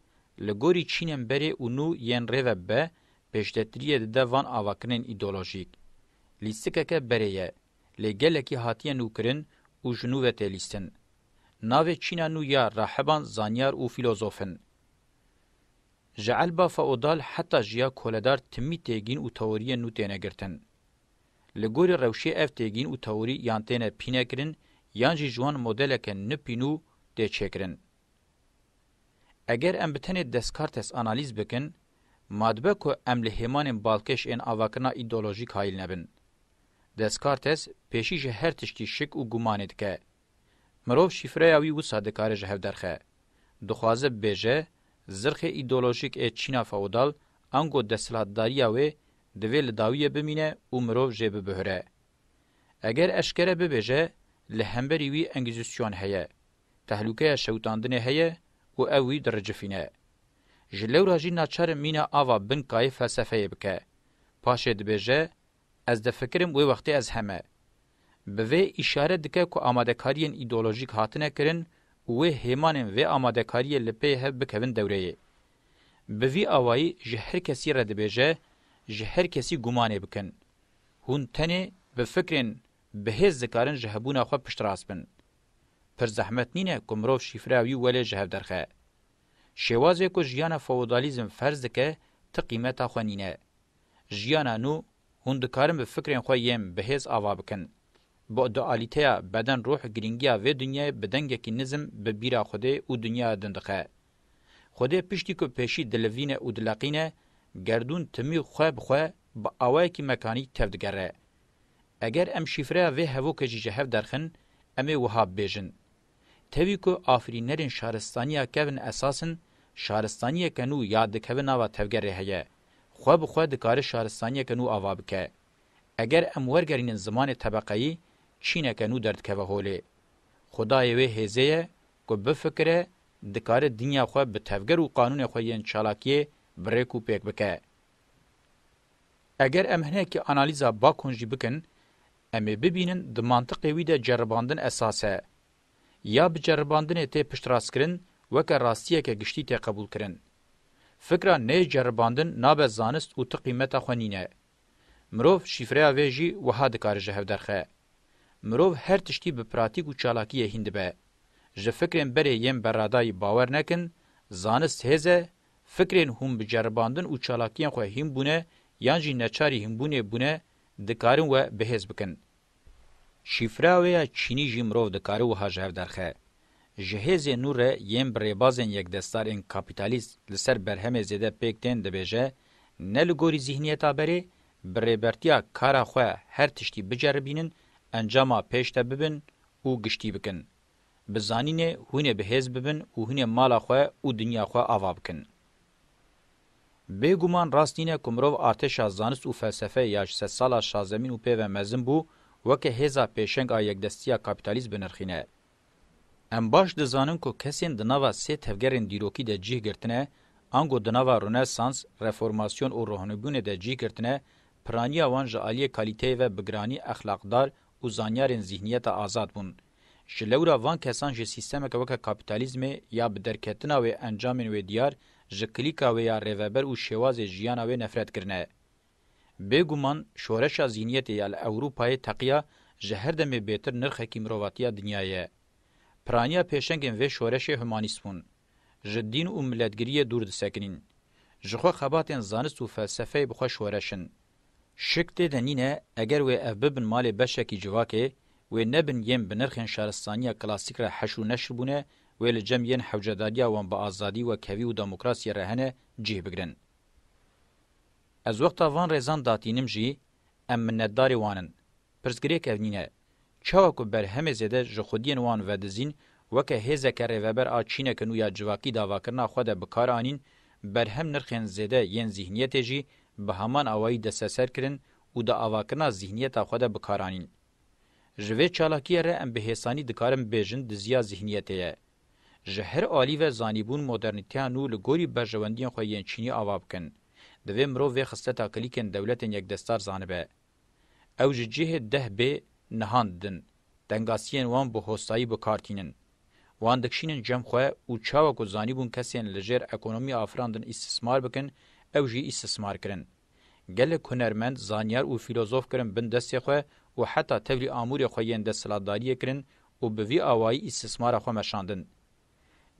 S1: li gorî çînên berê û nû yên rê ve bibe, pêşdetiriyê dide van avakirinên îdeolojîk. Lîstikeke berê ye, lê gelekî hatiye nûkirin û ji nû ve tê lîstin. Navê Çîna nû ya rahiban, zanyar û fîlozof in. Ji elba feodal heta ji ya koledar timî têgîn û teoriyên nû têne girtin. Li gorî rewşê ev têgîn û teorî yan têne pînekirin yan jî ji wan modeleke nipînû tê çêkirin. Eger em bi tenê Descartes analîz bikin, madibe ku em li hêmanên balkêş ên avakirina îdeolojîk hayîl nebin. Descartes pêşî ji her tiştî şik û gumanê dike, Mirov şîfreya wî wisa dikare ji hev derxe. Dixwaze bibêje, zirxê îdeolojîk ê Çîna feodal ango desthilatdariya wê divê li dawiyê bimîne û mirov jê bibihire. Eger eşkere bibêje, li hemberî wî engîzîsyon heye, tehlûkeya şewitandinê heye û ev wî diricifîne. Ji lewra jî naçar mîna ava bin kayê felsefeyê bike. Paşê dibêje, Ez difikirim wê wextê ez heme. Bi vê îşaret dike ku amadekariyên îdeolojîk hatine kirin û wê hêmanên vê amadekariyê li pê hev bikevin dewreyê. Bi vî awayî ji her kesî re dibêje, ji her kesî gumanê bikin. Hûn tenê bi fikrên bihêz dikarin ji hebûna xwe piştrast bin. Pir zehmet nîne ku mirov şîfreya wî welê ji hev derxe. Şêwazê ku jiyana fewodalîzm ferz dike ti qîmeta xwe nîne. Jiyana nû, hûn dikarin bi fikrên xwe yên bihêz ava bikin. Bo dualîteya beden-ruh girîngiya vê dinyayê bi dengekî nizm bi bîra Xwedê û dinyaya din dixe. Xwedê piştî ku pêşî dilivîne û dileqîne, gerdûn timî xwe bi xwe bi awayekî mekanî tevdigere. Eger em şîfreya vê hevokê jî ji hev derxin, em ê wiha bibêjin, Tevî ku afirînerên şaristaniya kevn esas in, şaristaniyeke nû ya dikeve nava tevgerê heye. Xwe bi xwe dikare şaristaniyeke nû ava bike. Eger em wergerînin zimanê tebeqeyî, çîneke nû derdikeve holê. Xwedayê wê hêzê ye ku bifikire dikare dinya xwe bi tevger û qanûnê xwe yên çalakiyê bi rêk û pêk bike. Eger em hinekî analîza Bakun jî bikin, Em ê bibînin di mantiqê wî de ceribandin esas e. Ya bi ceribandinê tê piştrastkirin weke rastiyeke giştî tê qebûlkirin. Fikra neyê ceribandin nabe zanist û ti qîmeta xwe nîne. Mirov şîfreya vê jî wiha dikare ji hev derxe. Mirov her tiştî bi pratîk û çalakiyê hîn dibe. Ji fikrên berê yên berradayî bawer nekin, zanist hêz e, fikrên hûn bi ceribandin û çalakiyên xwe hîn bûne yan jî neçarî hînbûnê bûne Dikarin we bihêz bikin. Şîfreya wê ya çînî jî mirov dikare wiha ji hev derxe, Ji hêzên nû re yên bi rêbazên yekdestar ên kapîtalîst li ser berhemê zêde pêk tên dibêje, ne li gorî zîhniyeta berê, bi rêbertiya kara xwe her tiştî biceribînin, encama pêş de bibin û giştî bikin. Bi zanînê hûnê bihêz bibin û hûnê mala xwe û dinya xwe ava bikin. Bêguman rast nîne ku mirov artêşa zanist û felsefeyê ya ji sedsala şazemîn û pê ve mezin bû weke hêza pêşeng a yekdestiya kapîtalîst binirxîne. Em baş dizanin ku kesên di nava sê tevgerên dîrokî de cîh girtine, ango di nava Rûnesans, Reformasyon û Rohanîbûnê de cîh girtine, piraniya wan ji aliyê kalîteyê ve bi giranî exlaqdar û zanyarên zîhniyeta azad bûn. Ji lewra van kesan jî sîstemeke weke kapîtalîzmê ya bi derketina wê encamên wê diyar ji klîka wê ya rêveber û şêwazê jiyana wê nefret kirine. Bêguman şoreşa zîniyetê ya li Ewrûpayê teqiya ji her demê bêtir nirxekî mirovatiya dinyayê ye. Piraniya pêşengên vê şoreşê humanîst bûn. ji dîn û miletgiriyê dûr disekinîn. Ji xwe xebatên zanist û felsefeyê bi xwe şoreşin. Şik tê de nîne eger wê ev bibin malê beşekî civakê, wê nebin yên bi nirxên şaristaniya klasîk re heş û neşr bûne, wê li cem yên hewcedariya wan bi azadî, wekhevî û demokrasiyê re hene cîh bigirin. Ez wexta van rêzan datînim jî, em minnetdarê wan in. Pirsgirêk ev nîne, Çawa ku berhemê zêde ji xwediyên wan vedizîn, weke hêzeke rêveber a çîneke nû ya civakî davakirina xwe de bi kar anîn, berhem nirxên zêde yên zîhniyetê jî bi heman awayî desteser kirin û di avakirina zîhniyeta xwe de bi kar anîn. Ji vê çalakiyê re em bi hêsanî dikarin bêjin diziya zîhniyetê ye. Ji her alî ve zanîbûn modernîteya nû li gorî berjewendiyên xwe yên çînî ava bikin. Divê mirov vê xisleta kilîkên dewletên yekdestar zanibe. Ew ji cihê deh bê nihan didin, tengasiyên wan bi hostayî bi kar tînin. Wan dikşînin cem xwe û çawa ku zanîbûn kesên li jêr ekonomî afirandin îstismar bikin, ew jî îstismar kirin. Gelek hunermend, zanyar û fîlozof kirin bin destê xwe û heta tevlî amûrê xwe yên desthilatdariyê kirin û bi vî awayî îstismara xwe meşandin.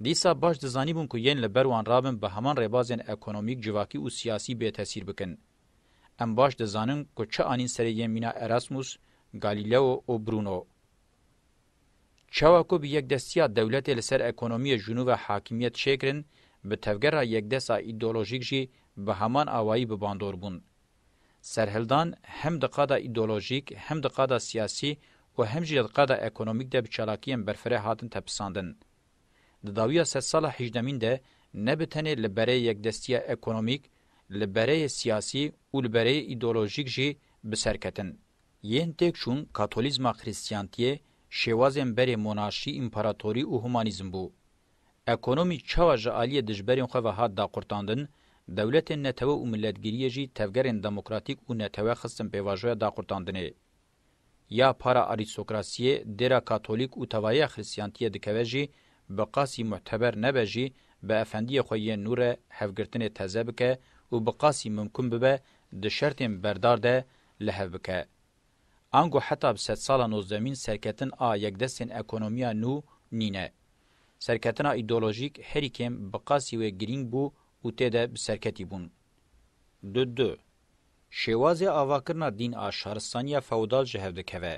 S1: Dîsa baş dizanîbûn ku yên li ber wan rabin bi heman rêbazên ekonomîk, civakî û siyasî bêtesîr bikin. Em baş dizanin ku çi anîn serê yên mîna Erasmus, Galileo û Bruno. Çawa ku bi yekdestiya dewletê li ser ekonomiyê ji nû ve hakimiyet çêkirin, bi tevgera yekdesa îdeolojîk jî bi heman awayî bi bandor bûn. Serhildan hem di qada îdeolojîk, hem di qada siyasî û hem jî di qada ekonomîk de bi çalakiyên berfireh hatin tepisandin. Di dawiya sedsala hîjdemîn de ne bi tenê li berê yekdestiya ekonomîk, li bereyê siyasî û li bereyê îdeolojîk jî bi ser ketin. Yên têkçûn katolîzma xirîstiyantiyê şêwazên berê monarşî, împaratorî û humanîzm bû. Ekonomî çawa ji aliyê dijberên xwe ve hat daqurtandin, dewletên netewe û milletgiriyê jî tevgerên demokratîk û netewe xistin pêvajoya daqurtandinê. Ya para arîstokrasiyê, dêra katolîk û tevahiya xrîstiyantiyê dikeve jî, bi qasî muteber nebe jî, bi efendiyê xwe yên nû re hevgirtinê teze bike û bi qasî mimkun bibe di şertên berdar de li hev bike. Ango heta bi sedsala nozdemîn serketin a yekdestên ekonomiya nû nîne. Serketina îdeolojîk herî kêm bi qasî wê girîng bû û tê de bi serketî bûn. Du du. Şêwazê avakirina dîn a şaristaniya feodal ji hev dikeve.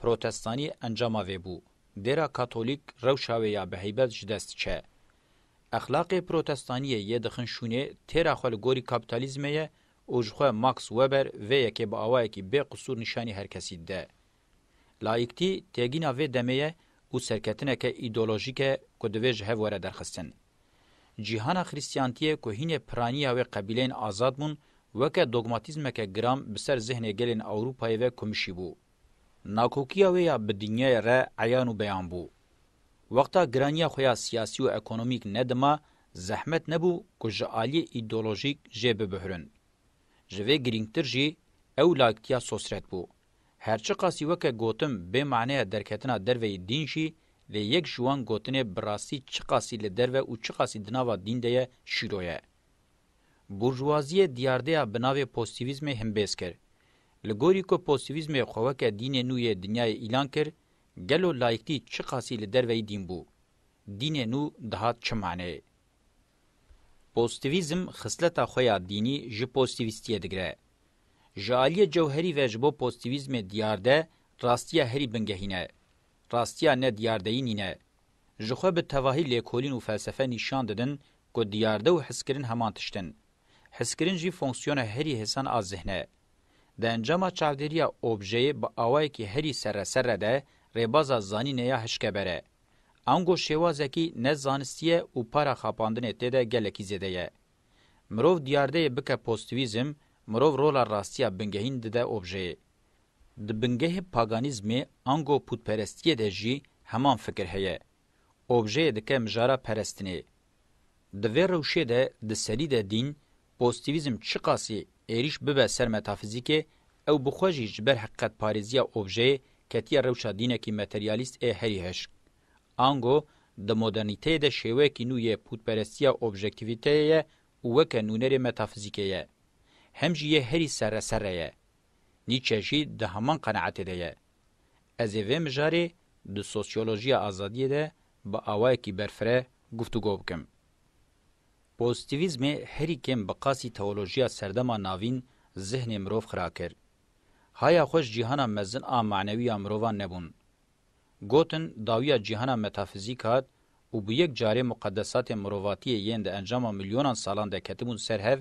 S1: Protestanî encama vê bû. Dêra katolîk rewşa wê ya bi heybet ji dest diçe. Exlaqê protestaniyê yê dixin şûnê têra xwe li gorî kapîtalîzmê ye û jixwe Max Weber vê yekê bi awayekî bê qisûr nîşanî herkesî dide. Layîktî tegîna vê demê ye û serketineke îdeolojîk e ku divê ji hev were derxistin. Cîhana Xrîstiyantiyê ku hînê piraniya wê qebîleyên azad bûn, weke dogmatîzmeke giram bi ser zihnê gelên Ewropayê ve kumişî bû. Nakokiya wê ya bi dinyayê re eyan û beyan bû. Wexta giraniya xwe ya siyasî û ekonomîk nedima, zehmet nebû ku ji aliyê îdeolojîk jê bibihrin. Ji vê girîngtir jî, ew layîktiya sosret bû. Her çiqasî weke gotim bê maneya derketina derve yê dîn jî, lê yek ji wan gotinê bi rastî çiqasî li derve û çiqasî di nava dîn de ye şîro ye. Burjwaziyê diyardeya bi navê postîvîzmê himbêz kir. Li gorî ku postîvîzmê xwe weke dînê nû yê dinyayê îlan kir, gelo layîktî çiqasî li derveyî dîn bû? Dînê nû dihat çi maneyê? Postîvîzm xisleta xwe ya dînî ji postîvîstiyê digire. Ji aliyê cewherî ve ji bo poztîvîzmê diyarde rastiya herî bingehîn e. Rastiya ne diyardeyî nîne. Ji xwe bi tevahî lêkolîn û felsefe nîşan didin ku diyarde û hiskirin heman tişt in. Hiskirin jî fonksiyona herî hêsan a zihn e. Di encama çavdêriya objeyê bi awayekî herî serreserre de rêbaza zanînê ya hişke ber e. Ango şêwazekî ne zanistî ye û para xapandinê tê de gelekî zêde ye. Mirov diyardeyê bike postivîzm, mirov rola rastiya bingehîn dide objeyê. Di bingehê paganîzmê ango pûtperestiyê de jî heman fikir heye. Objeyê dike mijara perestinê. Di vê rewşê de di serî de dîn, postivîzm çiqasî êrîş bibe ser metafîzîkê, ew bi xwe jî ji ber heqîqetparêziya objeyê ketiye rewşa dînekî materyalîst ê herî hişk. Ango, di modernîteyê de şêweyekî nû yê pûtperestiya objektîvîteyê ye û weke nûnerê metafîzîkê ye. Hem jî yê herî serre serre ye. Nîçe jî di heman qenaetê de ye. Ez ê vê mijarê di sosyolojiya azadiyê de bi awayekî berfireh guftûgo bikim. Pozitîvîzmê herî kêm bi qasî teolojiya serdema navîn zihnê mirov xira kir. Haya xwe ji cîhana mezin a manewî ya mirovan nebûn. Gotin dawiya cîhana metafizîk hat û bi yek carê muqedesatên mirovatiyê yên di encama milyonan salan de ketibûn ser hev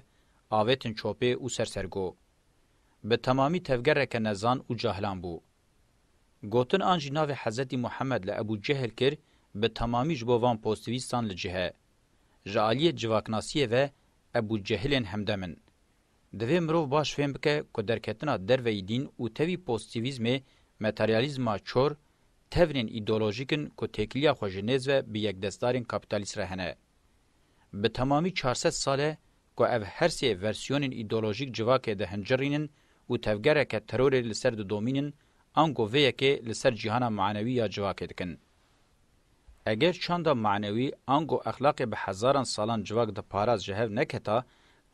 S1: avêtin çopê û ser sergo. Bi temamî tevgereke nezan û cahilan bû. Gotin an jî navê Hezretî Muhemed li Ebû Cehil kir bi temamî ji bo van postivîstan li cih e. Ji aliyê civaknasiyê ve Ebû Cehilên hemdem in. Divê mirov baş fêm bike ku derketina derveyî dîn û tevî positîvîzmê, materyalîzma çor, tevinên îdeolojîk in ku têkiliya xwe ji nêz ve bi yekdestdarên kapîtalîst re hene. Bi temamî çar sed sal e ku ev her sê versîyonên îdeolojîk civakê dihincirînin û tevgereke terorê li ser didomînin, ango vê yekê li ser cîhana manewî ya civakê dikin. Eger çanda manewî ango exlaqê bi hezaran salan civak di parast ji hev neketa,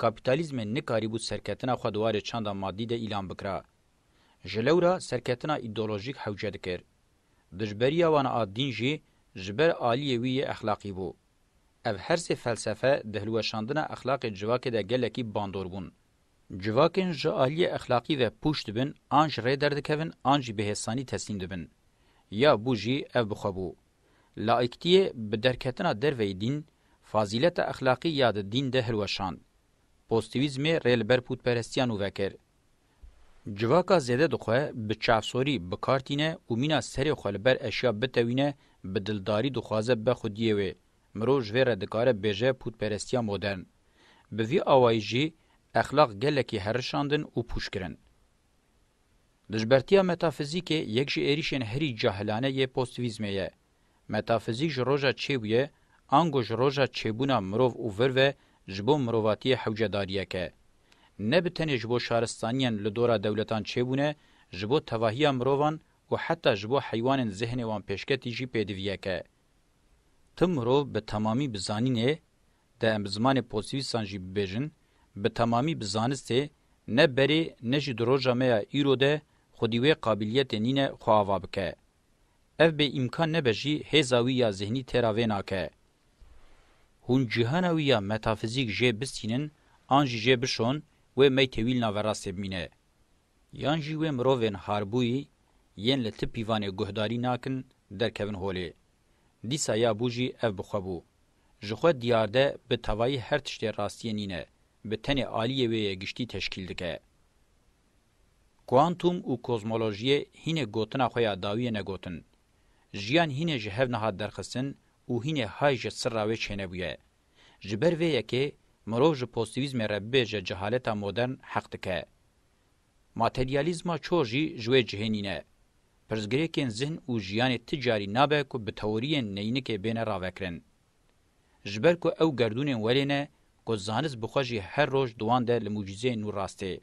S1: kapîtalîzmê nikarîbû serketina xwe di warê çanda madî de îlan bikira. Ji lewra serketina îdeolojîk hewce dikir. Dijberiya wan a dîn jî ji ber aliyê wî yê exlaqî bû. Ev her sê felsefe di hilweşandina exlaqê civakê de gelekî bandor bûn. Civakên ji aliyê exlaqî ve pûç dibin an ji rê derdikevin an jî bi hêsanî teslîm dibin. Ya bû jî ev bi xwe bû. Laiktiyê bi derketina derveyî dîn, fazîleta exlaqî ya di dîn de hilweşand. Postîwîzmê rê li ber pûtperestiya nû vekir. Civaka zêde di xwe bi çavsorî bi kar tîne û mîna serê xwe li ber eşya bitewîne, bi dildarî dixwaze be xwediyê wê. Mirov ji vê re dikare bêje pûtperestiya modern. Bi vî awayî jî exlaq gelekî herişandin û pûç kirin. Dijbertiya metafizîkê yek ji êrîşên herî cahilane yê postivîzmê ye. Metafizîk ji roja çêbûyê ango ji roja çêbûna mirov û vir ve ji bo mirovatiyê hewcedariyek e. Ne bi tenê ji bo şaristaniyên li dora dewletan çêbûne, ji bo tevahiya mirovan û heta ji bo heywanên zêhnê wan pêşketî jî pêdiviyek e. Ti mirov bi temamî bi zanînê, Dê em bi zimanê posivîsan jî bibêjin, bi temamî bi zanistê, ne berê ne jî di roja me ya îro de xwedî wê qabîliyetê nîne xwe ava bike. Ev bê îmkan nebe jî hêza wî ya zihnî têra vê nake. Hûn cîhana wî ya metafizîk jê bistînin an jî jê bişon, wê mey tewîl naverastê bimîne. Yan jî wê mirovên harbûyî yên li ti pîvanê guhdarî nakin derkevin holê. Dîsa ya bû jî ev bi xwe bû. Ji xwe diyar de bi tevayî her tiştê rastiyê nîne, bi tenê aliyê wê yê giştî teşkîl dike. Kuantum û kozmolojiyê hînê gotina xwe ya dawiyê negotin. Jiyan hînê ji hev nehat derxistin û hînê hay ji sirra wê çênebûye. Ji ber vê yekê mirov ji postîvîzmê re bibêje cehaleta modern heq dike. Materyalîzma çor jî ji wê cihê nîne. Pirsgirêkên zihn û jiyanê ti carî nabe ku bi teoriyên neynikê bêne ravekirin. Ji ber ku ew gerdûnên welê ne ku zanist bi xwe jî her roj di wan de li mucîzeyên nû rast tê.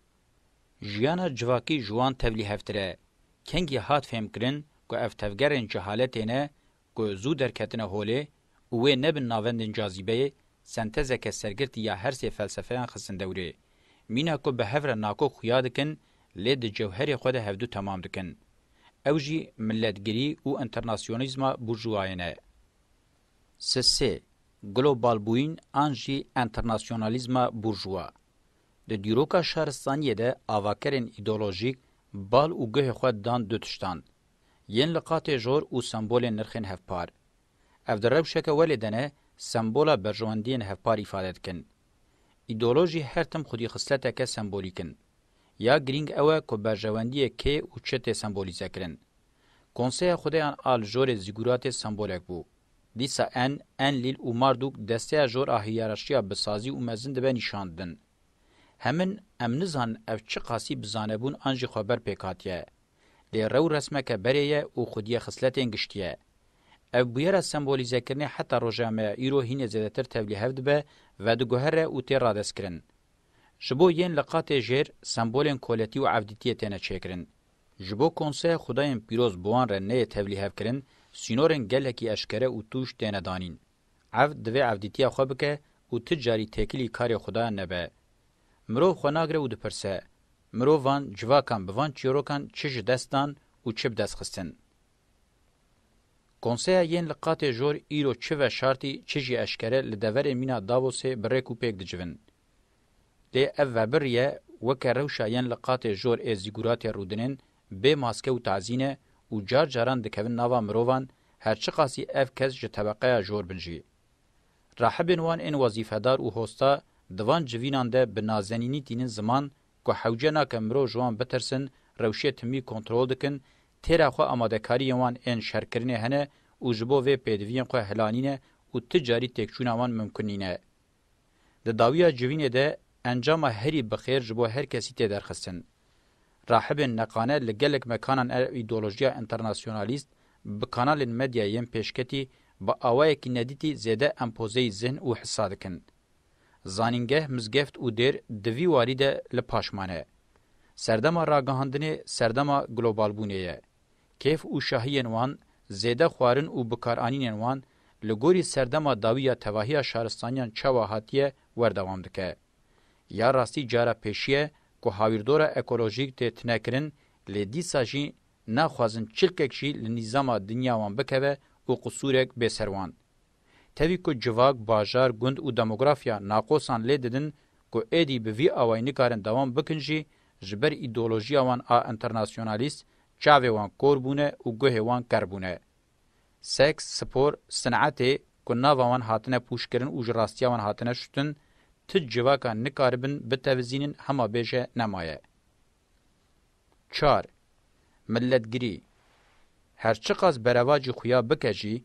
S1: Jiyana civakî ji wan tevlîhevtir e. Kengî hat fêhmkirin ku ev tevgerên cehaletê ne Ku zû derketine holê û wê nebin navendên cazîbeyê, sentezeke sergirtî ya her sê felsefeyan xistin dewrê. Mîna ku bi hev re nakok xuya dikin, lê di cewherê xwe de hevdu temam dikin. Ew jî milletgirî û înternasyonîzma burjuwayê ne. Sisê, globalbûyîn an jî înternasyonalîzma burjuwa. Di dîroka şaristaniyê de avakerên îdeolojîk bal û guhê xwe dan du tiştan, yên li qatê jor û sembolên nirxên hevpar. Ev di rewşeke we lê de ne, sembola berjewendiyên hevpar îfade dikin. Îdeolojî her tim xwedî xisleteke sembolîk in. Ya girîng ew e ku berjewendiyê kê û çi tê sembolîze kirin. Konseya Xwedeyan a li jorê zîgûratê sembolek bû. Dîsa En, Enlîl û Mardûk desteya jor a hiyaraşîya bi sazî û mezin dibe nîşandin. Hemin em nizanin ev çi qasî bi zanebûn an jî xweber pêk hatiye. Lê rew resmeke berê ye û xwedîya xisletên giştî ye. Ev bûyera sembolîzekirinê heta roja me ya îro hînê zêdetir tevlî hev dibe, vediguhere û tê radestkirin. Ji bo yên li qatê jêr sembolên koletî û evdîtiyê têne çêkirin. Ji bo konseya xwedayên pîroz bi wan re neyê tevlîhevkirin, sînorên gelekî eşkere û tûj têne danîn. Evd divê evdîtiya xwe bike û ti carî têkilî karê xweda nebe. Mirov xwe nagire û dipirse. Mirovan, civakan bi van çîrokan çi ji dest dan û çi bi dest xistin? Konseya yên li qatê jor îro çi veşartî çi jî eşkere li deverê mîna Davosê bi rêk û pêk dicivin. Lê ev vebirriye weke rewşa yên li qatê jor ê zîgûratê rûdinên bê maske û tazîn e û car caran dikevin nava mirovan her çiqasî ev kes ji tebeqeya jor bin jî. Rahibên wan ên wezîfedar û hosta di van civînan de bi nazenînî tînin ziman ku hewce nake mirov ji wan bitirsin, rewşê timî kontrol dikin, têra xwe amadekariyên wan ên şerkirinê hene û ji bo vê pêdiviyên xwe hilanîne û ti carî têkçûna wan mimkun nîne. Di dawiya civînê de encama herî bi xêr ji bo her kesî tê derxistin. Rahibên neqane li gelek mekanan ev îdeolojiya înternasyonalîst bi kanalên medya yên pêşketî bi awayekî nedîtî zêde empozeyî zihn û hisa dikin. Zanîngeh, mizgeft û dêr di vî warî de li paş mane. Serdema ragihandinê serdema globalbûnê ye. Kêf û şahiyên wan, zêde xwarin û bikaranînên wan li gorî serdema dawî ya tevahiya şaristaniyan çawa hatiye werdewam dike. Ya rastî cara pêşî ye ku hawîrdora ekolojîk tê tinekirin lê dîsa jî naxwazin çilkek jî li nîzama dinya wan bikeve û qisûrek bê ser wan. Tevî ku civak, bajar, gund û demografya naqosan lê didin ku êdî bi vî awayî nikarin dewam bikin jî ji ber îdeolojiya wan a înternasyonalîst çavê wan kor bûne û guhê wan kerr bûne. seks, spor, sinetê ku nava wan hatine pûçkirin û ji rastiya wan hatine şûtin, ti civaka nikaribin bitevizînin hema bêje nemaye. Çar, Milletgirî, Her çiqas berevacî xuya bike jî,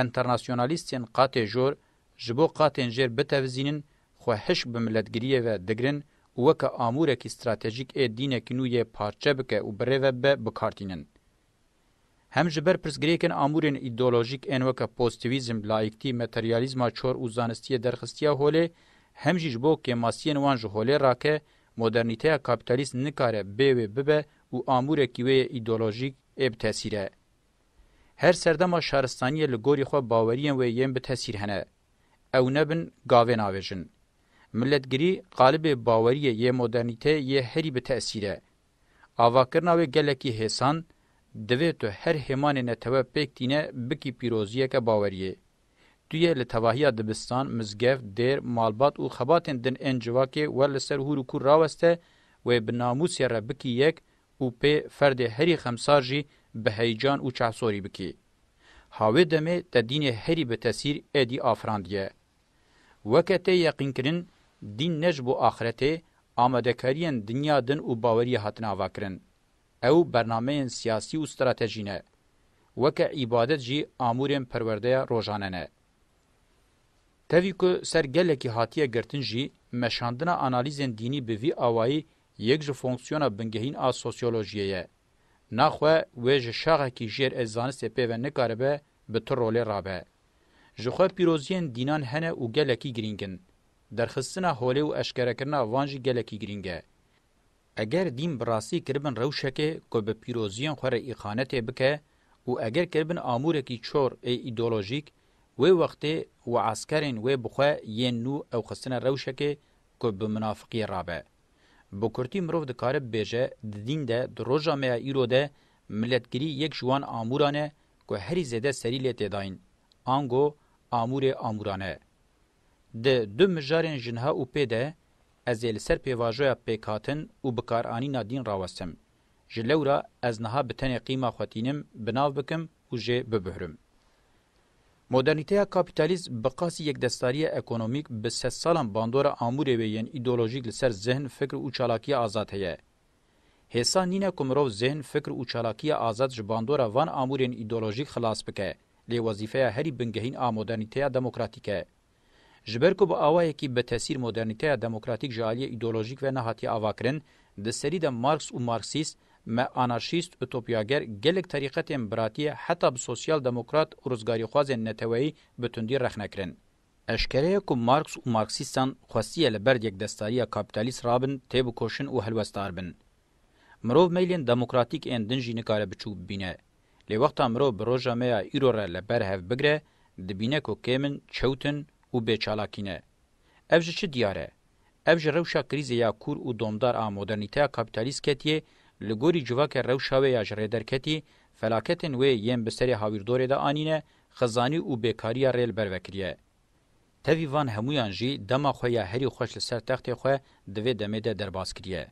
S1: enternasyonalîstên qatê jor ji bo qatên jêr bitevizînin, xwe hişk bi milletgiriyê ve digirin û weke amûrekî stratejîk ê dînekî nû yê parçe bike û bi rê ve bibe bikar tînin. Hem ji ber pirsgirêkên amûrên îdeolojîk ên weke poztîvîzm, laîktî, materyalîzma çor û zanistiyê derxistiya holê, hem jî ji bo kêmasiyên wan ji holê ra ke modernîteya kapîtalîst nikare bê wê bibe û amûrekî wê yê îdeolojîk ê bi tesîr e. Her serdema şaristaniyê li gorî xwe baweriyên wê yên bi tesîr hene. Ew nebin gavê navêjin. Miletgirî qalibê baweriyê yê modernîteyê yê herî bi tesîr e. Avakirina wê gelekî hêsan, divê tu her hêmanê netewe pêk tîne bikî pîroziyeke baweriyê. Tu yê li tevahiya dibistan, mizgev, dêr, malbat û xebatên din ên civakê wer li ser hûr û kûr raweste wê bi namûsê re bikî yek û pê ferdê herî xemsar jî bi heyecan û çavsorî bikî. Ha wê demê te dînê herî bi tesîr êdî afirandiye. Weke tê yeqînkirin, dîn ne ji bo axiretê, amadekariyên dinya din û baweriyê hatine avakirin. Ew bernameyên siyasî û stratejî ne. Weke îbadet jî amûrên perwerdeya rojane ne. Tevî ku ser gelekî hatiye girtin jî, meşandina analîzên dînî bi vî awayî yek ji fonksiyona bingehîn a sosyolojiyê ye. Naxwe wê ji şaxekî jêr ê zanistê pê ve nikaribe bi tu rolê rabe. Ji xwe pîroziyên dînan hene û gelekî girîng in. Derxistina holê û eşkerekirina van jî gelekî girîng e. Eger dîn bi rastî kiribin rewşekê ku bi pîroziyên xwe re îxanetê bike û eger kiribin amûrekî çor ê îdeolojîk, wê wextê wi eskerên wê bi xwe yên nû ew xistine rewşekê ku bi minafiqiyê rabe. Bi kurtî mirov dikare bibêje di dîn de di roja me ya îro de Miletgirî yek ji wan amûran e ku herî zêde serî lê têdayîn, ango amûrê amûran e. Di du mijarên jinha û pê de ez ê li ser pêvajoya pêkhatin û bikaranîna dîn rawestim. Ji lewra ez niha bi tenê qîma xwe tînim bi nav bikim û jê bibihrim. Modernîteya kapîtalîst bi qasî yekdestariya ekonomîk bi sedsalan bandora amûrê wê yên îdeolojîk li ser zihn, fikr û çalakiya azad heye. Hêsa nîne ku mirov zêhn, fikr û çalakiya azad ji bandora van amûrên îdeolojîk xilas bike, lê wezîfeya herî bingehîn a modernîteya demokratîk e. Ji ber ku bi awayekî bi tesîr modernîteya demokratîk ji aliyê îdeolojîk ve nehatiye avakirin, di serî de Marx û Marksîst, me anarşîst, utopyager, gelek terîqetên biratiyê heta bi sosyal-demokrat û rizgarîxwazên neteweyî bi tundî rexne kirin. Eşkere ye ku Marx û Marxîstan xwestiye li ber yekdestariya kapîtalîst rabin, têbikoşin û helwestdar bin. Mirov meylên demokratîk ên din jî nikare bi çû bibîne. Lê wexta mirov bi roja me ya îro re li ber hev bigre, dibîne ku kêm in, çewt in û bêçalakî ne. Ev ji çi diyar e? Ev ji rewşa krîzê ya kûr û domdar a modernîteya kapîtalîst ketiyê, li gorî civake rewşa wê ya ji rê derketî, felaketên wê yên bi serê hawîrdorê de anîne, Xizanî û bêkariya rê li ber vekiriye. Tevî van hemûyan jî dema xwe ya herî xweş li ser textê xwe di vê demê de derbas kiriye.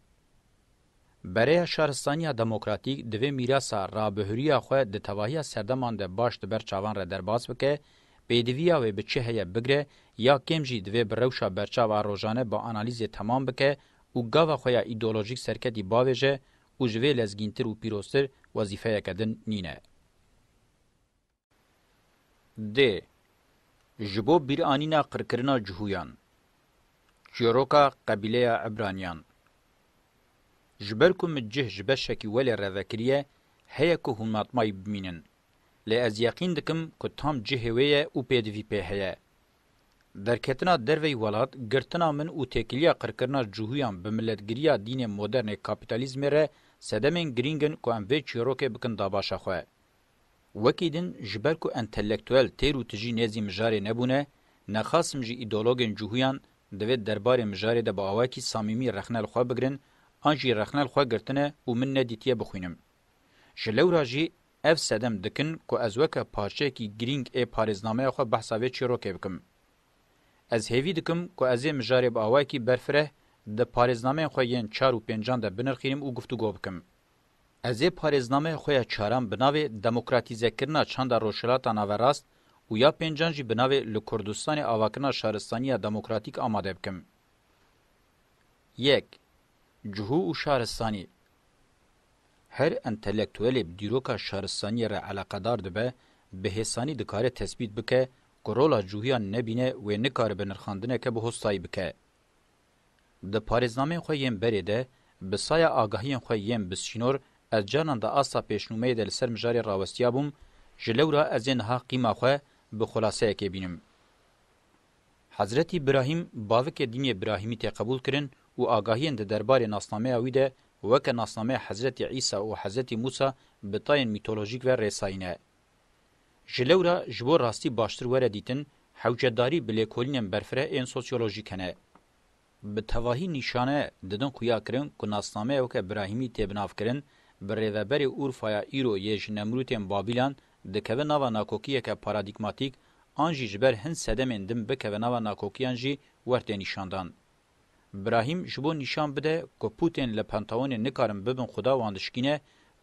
S1: Bereya Şaristaniya Demokratîk divê mîrasa rabihuriya xwe di tevahiya serdeman de baş di ber çavan re derbas bike, pêdiviya wê bi çi heye bigre ya kêm jî divê bi rewşa berçav a rojane bi analîzê temam bike û gava xwe ya îdeolojîk serketî bavêje û ji vê lezgîntir û pîroztir wezîfeyeke din nîne. Dê, ji bo bîranîna qirkirina cihûyan, çîroka qebîleya Îbraniyan, ji ber ku min cih ji beşekî we lê reve kiriye, heye ku hûn matmayî bimînin, lê ez yeqîn dikim ku tam cihê wê ye û pêdivî pê heye. Derketina derveyî welat, girtina min û têkiliya qirkirina cihûyan bi miletgiriya dînê modernê kapîtalîzmê re sedemên girîng in ku em vê çîrokê bikin dabaşa xwe. Wekî din ji ber ku entelektuel têr û tijî nêzî mijarê nebûne, nexasim jî îdeologên cûhûyan divê derbarê mijarê de bi awayekî samîmî rexne li xwe bigirin, an jî rexne li xwe girtine û min nedîtiye bixwînim. Ji lewra jî ev sedem dikin ku ez weke parçeyekî girîng ê parêznameya xwe behsa vê çîrokê bikim. Ez hêvî dikim ku ez ê mijarê bi awayekî berfireh di parêznameyên xwe yên çar û pêncan de binirxînim û guftûgo bikim. Ez ê parêznameyê xwe ya çaran bi navê Demokratîzekirina Çanda Rojhilata Naverast û ya pêncan jî bi navê Li Kurdistanê avakirina şaristaniya demokratîk amade bikim. Yek, Cihû û şaristanî Her entelektuelê bi dîroka şaristaniyê re eleqedar dibe, bi hêsanî dikare tesbît bike ku rola cihûyan nebîne wê nikaribe nirxandineke bi hostayî bike. Di parêznameyên xwe yên berê de, bi saya agahiyên xwe yên bi sînor, ez carnan di asta pêşnûmeyê de li ser mijarê rawestiyabûm, ji lewra ez ê niha qîma xwe bi xulaseyekê bînim. Hezretî Birahîm, bavikê din yê Birahîmî tê qebûl kirin û agahiyên di derbarê nasnameya wî de weke nasnameya Hezretî Îsa û Hezretî Mûsa bi tayên mîtolojîk ve rêsayîne. Ji lewra ji bo rastî baştir were dîtin, hewcedarî bi lêkolînên berfireh ên sosyolojîk hene. Bi tevahî nîşane didin xuya kirin ku nasnameya weke Birahîmî tê binavkirin, bi rêveberê Urfaya îro yê ji Nemrûtên Babîlan dikeve nava nakokiyeke paradîgmatîk an jî ji ber hin sedemên din bikeve nava nakokiyan jî wer tê nîşandan. Brahim ji bo nîşan bide ku pûtên li Pentawonê nikarin bibin xuda wan dişkîne,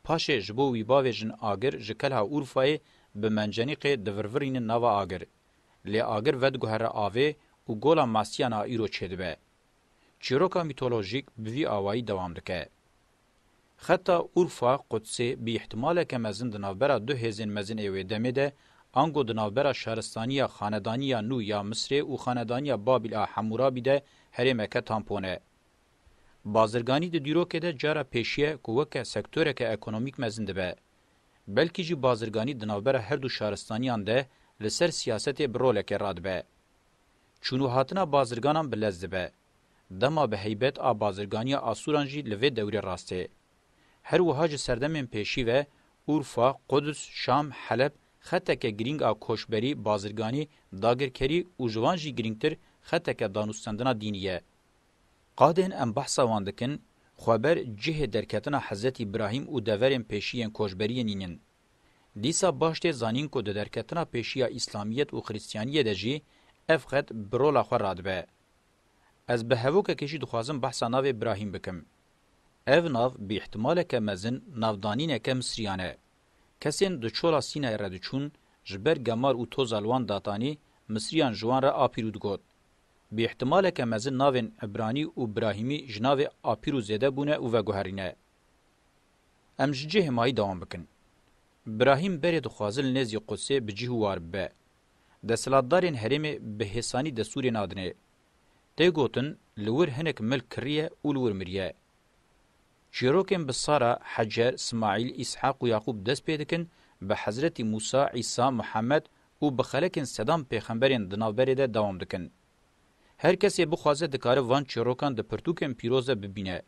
S1: paşê ji bo wî bavêjin agir ji kelha Urfayê bi mencenîqê divirvirînin nava agir. Lê agir vediguhere avê û gola mastiyana îro çêdibe. Çîroka mîtolojîk bi vî awayî dewam dike. Xeta Urfa, Qudsê, bi îhtimaleke mezin di navbera du hêzên mezin ê wê demê de, ango di navbera şaristaniya Xanedaniya Nû ya Misrê û Xanedaniya Babîl a Hemûrabî de herêmeke tampon e. Bazirganî di dîrokê de cara pêşî ye ku weke sektoreke ekonomîk mezin dibe. Belkî jî bazirganî di navbera her du şaristaniyan de li ser siyasetê bi rolekê radibe. Çûn û hatina bazirganan bi lez dibe. Dema bi heybet a bazirganiya Asûran jî li vê dewrê rast tê. Her wiha ji serdemên pêşî ve Urfa, Qudus, Şam, Heleb xeteke girîng a koçberî, bazirganî, dagirkerî û ji wan jî girîngtir xeteke danûstendina dînî ye. Qadên em behsa wan dikin, xwe ber cihê derketina Hezretî Brahîm û deverên pêşî yên koçberiyê nînin. Dîsa baş tê zanîn ku di derketina pêşî ya Îslamiyet û Xirîstiyaniyê de jî ev xet bi rola xwe radibe. Ez bi hevokekê jî dixwazim behsa navê Brahîm bikim. Ev nav bi îhtimaleke mezin navdanîneke Misriyan e. Kesên di Çola Sînayê re diçûn, ji ber gemar û toza li wan datanî, Misriyan ji wan re Apîrû digot. Bi îhtimaleke mezin navên Îbranî û Brahîmî ji navê Apîrû zêde bûne û veguherîne. Em ji cihê mayî dewam bikin. Brahîm berê dixwazin li nêzî Qudsê bi cih û war bibe. Desthilatdarên herêmê bi hêsanî destûrê nadine. Tê gotin li wir hinek milk kiriye û li wir miriye. Çîrokên bi Sara, Hecer, Simaîl, Îshaq û Yaqûb dest pê dikin, bi Hezretî Mûsa, Îsa, Mihemed û bi xelekên sedan pêxemberên di navberê de dewam dikin. Her kesê bixwaze dikare van çîrokan di pirtûkên pîroz de bibîne.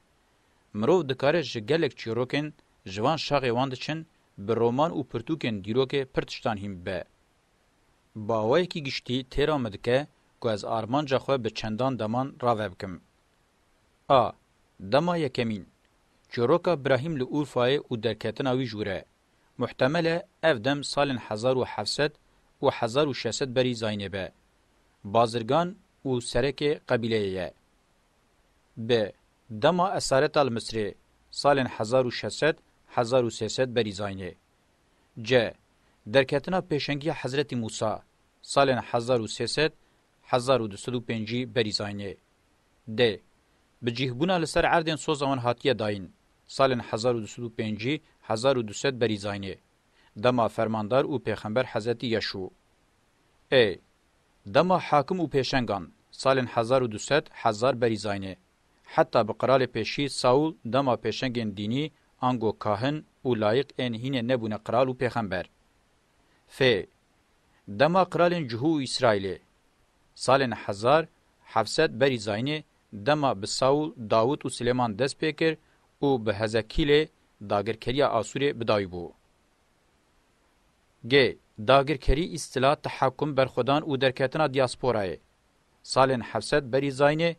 S1: Mirov dikare ji gelek çîrokên ji van şaxê wan diçin bi roman û pirtûkên dîrokê pir tiştan hîn bibe. Bi awayekî giştî têra min dike ku ez armanca xwe bi çendan deman rave bikim. A. Dema yekemîn, çîroka Brahîm li Urfayê û derketina wî ji wir e. Muhtemel e ev dem salên hezar û heft sed û hezar û şeş sed berî Zaynê be. Bazirgan û serekê qebîleyê ye. B. Dema esareta li Misirê salên hezar û şeş sed, hezar û sê sed berî zayne. C. Derketina pêşengiya Hezretî Mûsa salên hezar û sê sed, hezar û du sed û pêncî berî zayne. D. Bi cîhbûna li ser erdên soza wan hatiye dayîn salên hezar û du sed û pêncî, hezar û du sed berî zayne. Dema fermandar û pêxember Hezretî Yeşû. E. Dema hakim û pêşengan, salên hezar û du sed, hezar berî zayne. Heta bi qralê pêşî Saul dema pêşengên dînî ango kahin û layiq ên hînê nebûne qral û pêxember. Fê. Dema qralên cihû û Îsraîlê. Salên hezar, heft sed berî zayne dema bi Saul, Dawit û Silêman dest pê kir û bi Hezekîlê, dagirkeriya Asûrê bidawî bû. G. Dagirkerî, îstîla, tehakum, berxwedan û derketina dîasporayê. Salên hevsed berî Zaynê,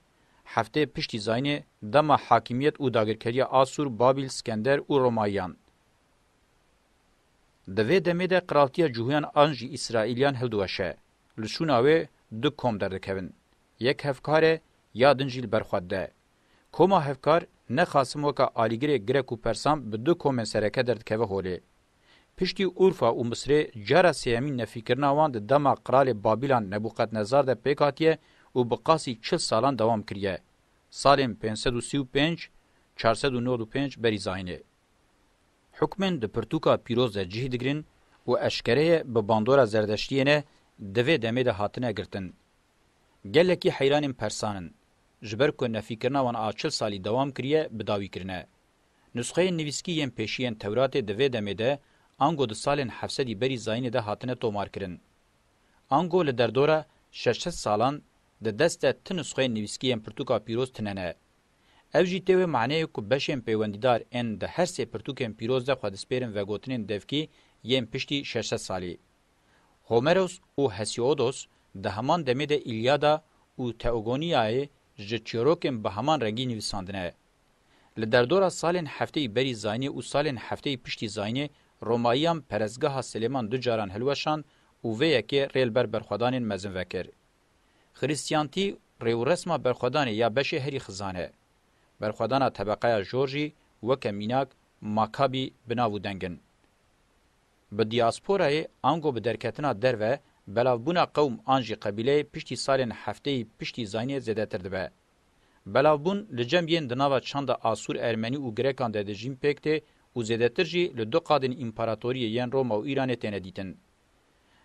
S1: heftê piştî Zaynê, dema hakîmiyet û dagirkeriya Asûr, Babîl, Skender û Romayiyan. Di vê demê de qiraltiya Cuhûyan an jî Îsraîliyan hildiweşe. Li şûna wê du kom derdikevin. Yek hevkar e, ya din jî li ber xwe dide. Koma Hevkar ne Qasim weka alîgirê girek û persan bi du komên sereke derdikeve holê. Piştî Urfa û Misirê cara sêyemîn nefîkirina wan di dema Qralê Babîlan Nebûqetnezar de pêk hatiye û bi qasî çil salan dewam kiriye. Salên pênc sed û sî û pênc, çar sed û nod û pênc berî zayînê. Hukmên di pirtûka pîroz de cih digirin û eşkere ye bi bandora Zerdeştiyê ne di vê demê de hatine girtin. Gelekî heyranên persan in. ji ber ku nefîkirina wan a çil salî dewam kiriye bi dawî kirine. Nusxeyên nivîskî yên pêşî yên Tewratê di vê demê de ango di salên hevsedî berî zayînê de hatine tomarkirin. Ango li derdora şeş sed salan di dest de ti nusxeyên nivîskî yên pirtûka pîroz tine ne. Ev jî tê wê maneyê ku beşên peywendîdar ên di her sê pirtûkên pîroz de xwedispêrin vegotinên devkî yên piştî şeş sed salî. Homeros û Hesiodos di heman demê de Îlyada û Teogonîyayê ji çîrokên bi heman rengî nivîsandine. Li derdora salên hefteyî berî Zaynê û salên hefteyî piştî Zaynê Romayiyan perestgeha Silêman du caran hilweşand û vê yekê rê li ber berxwedanên mezin vekir. Xirîstiyantî rêwresma berxwedanê ya beşê herî xizan e. Berxwedana tebeqeya jor jî weke mînak Makabî bi nav û deng in. Bi diasporayê ango bi derketina derve, belavbûna qewm an jî qebîleyê piştî salên hefteyî piştî zaynê zêdetir dibe. Belavbûn li cem yên di nava çanda Asûr, Ermenî û Grekan de dijîn pêk tê û zêdetir jî li du qadên împaratoriyê yên Roma û Îranê têne dîtin.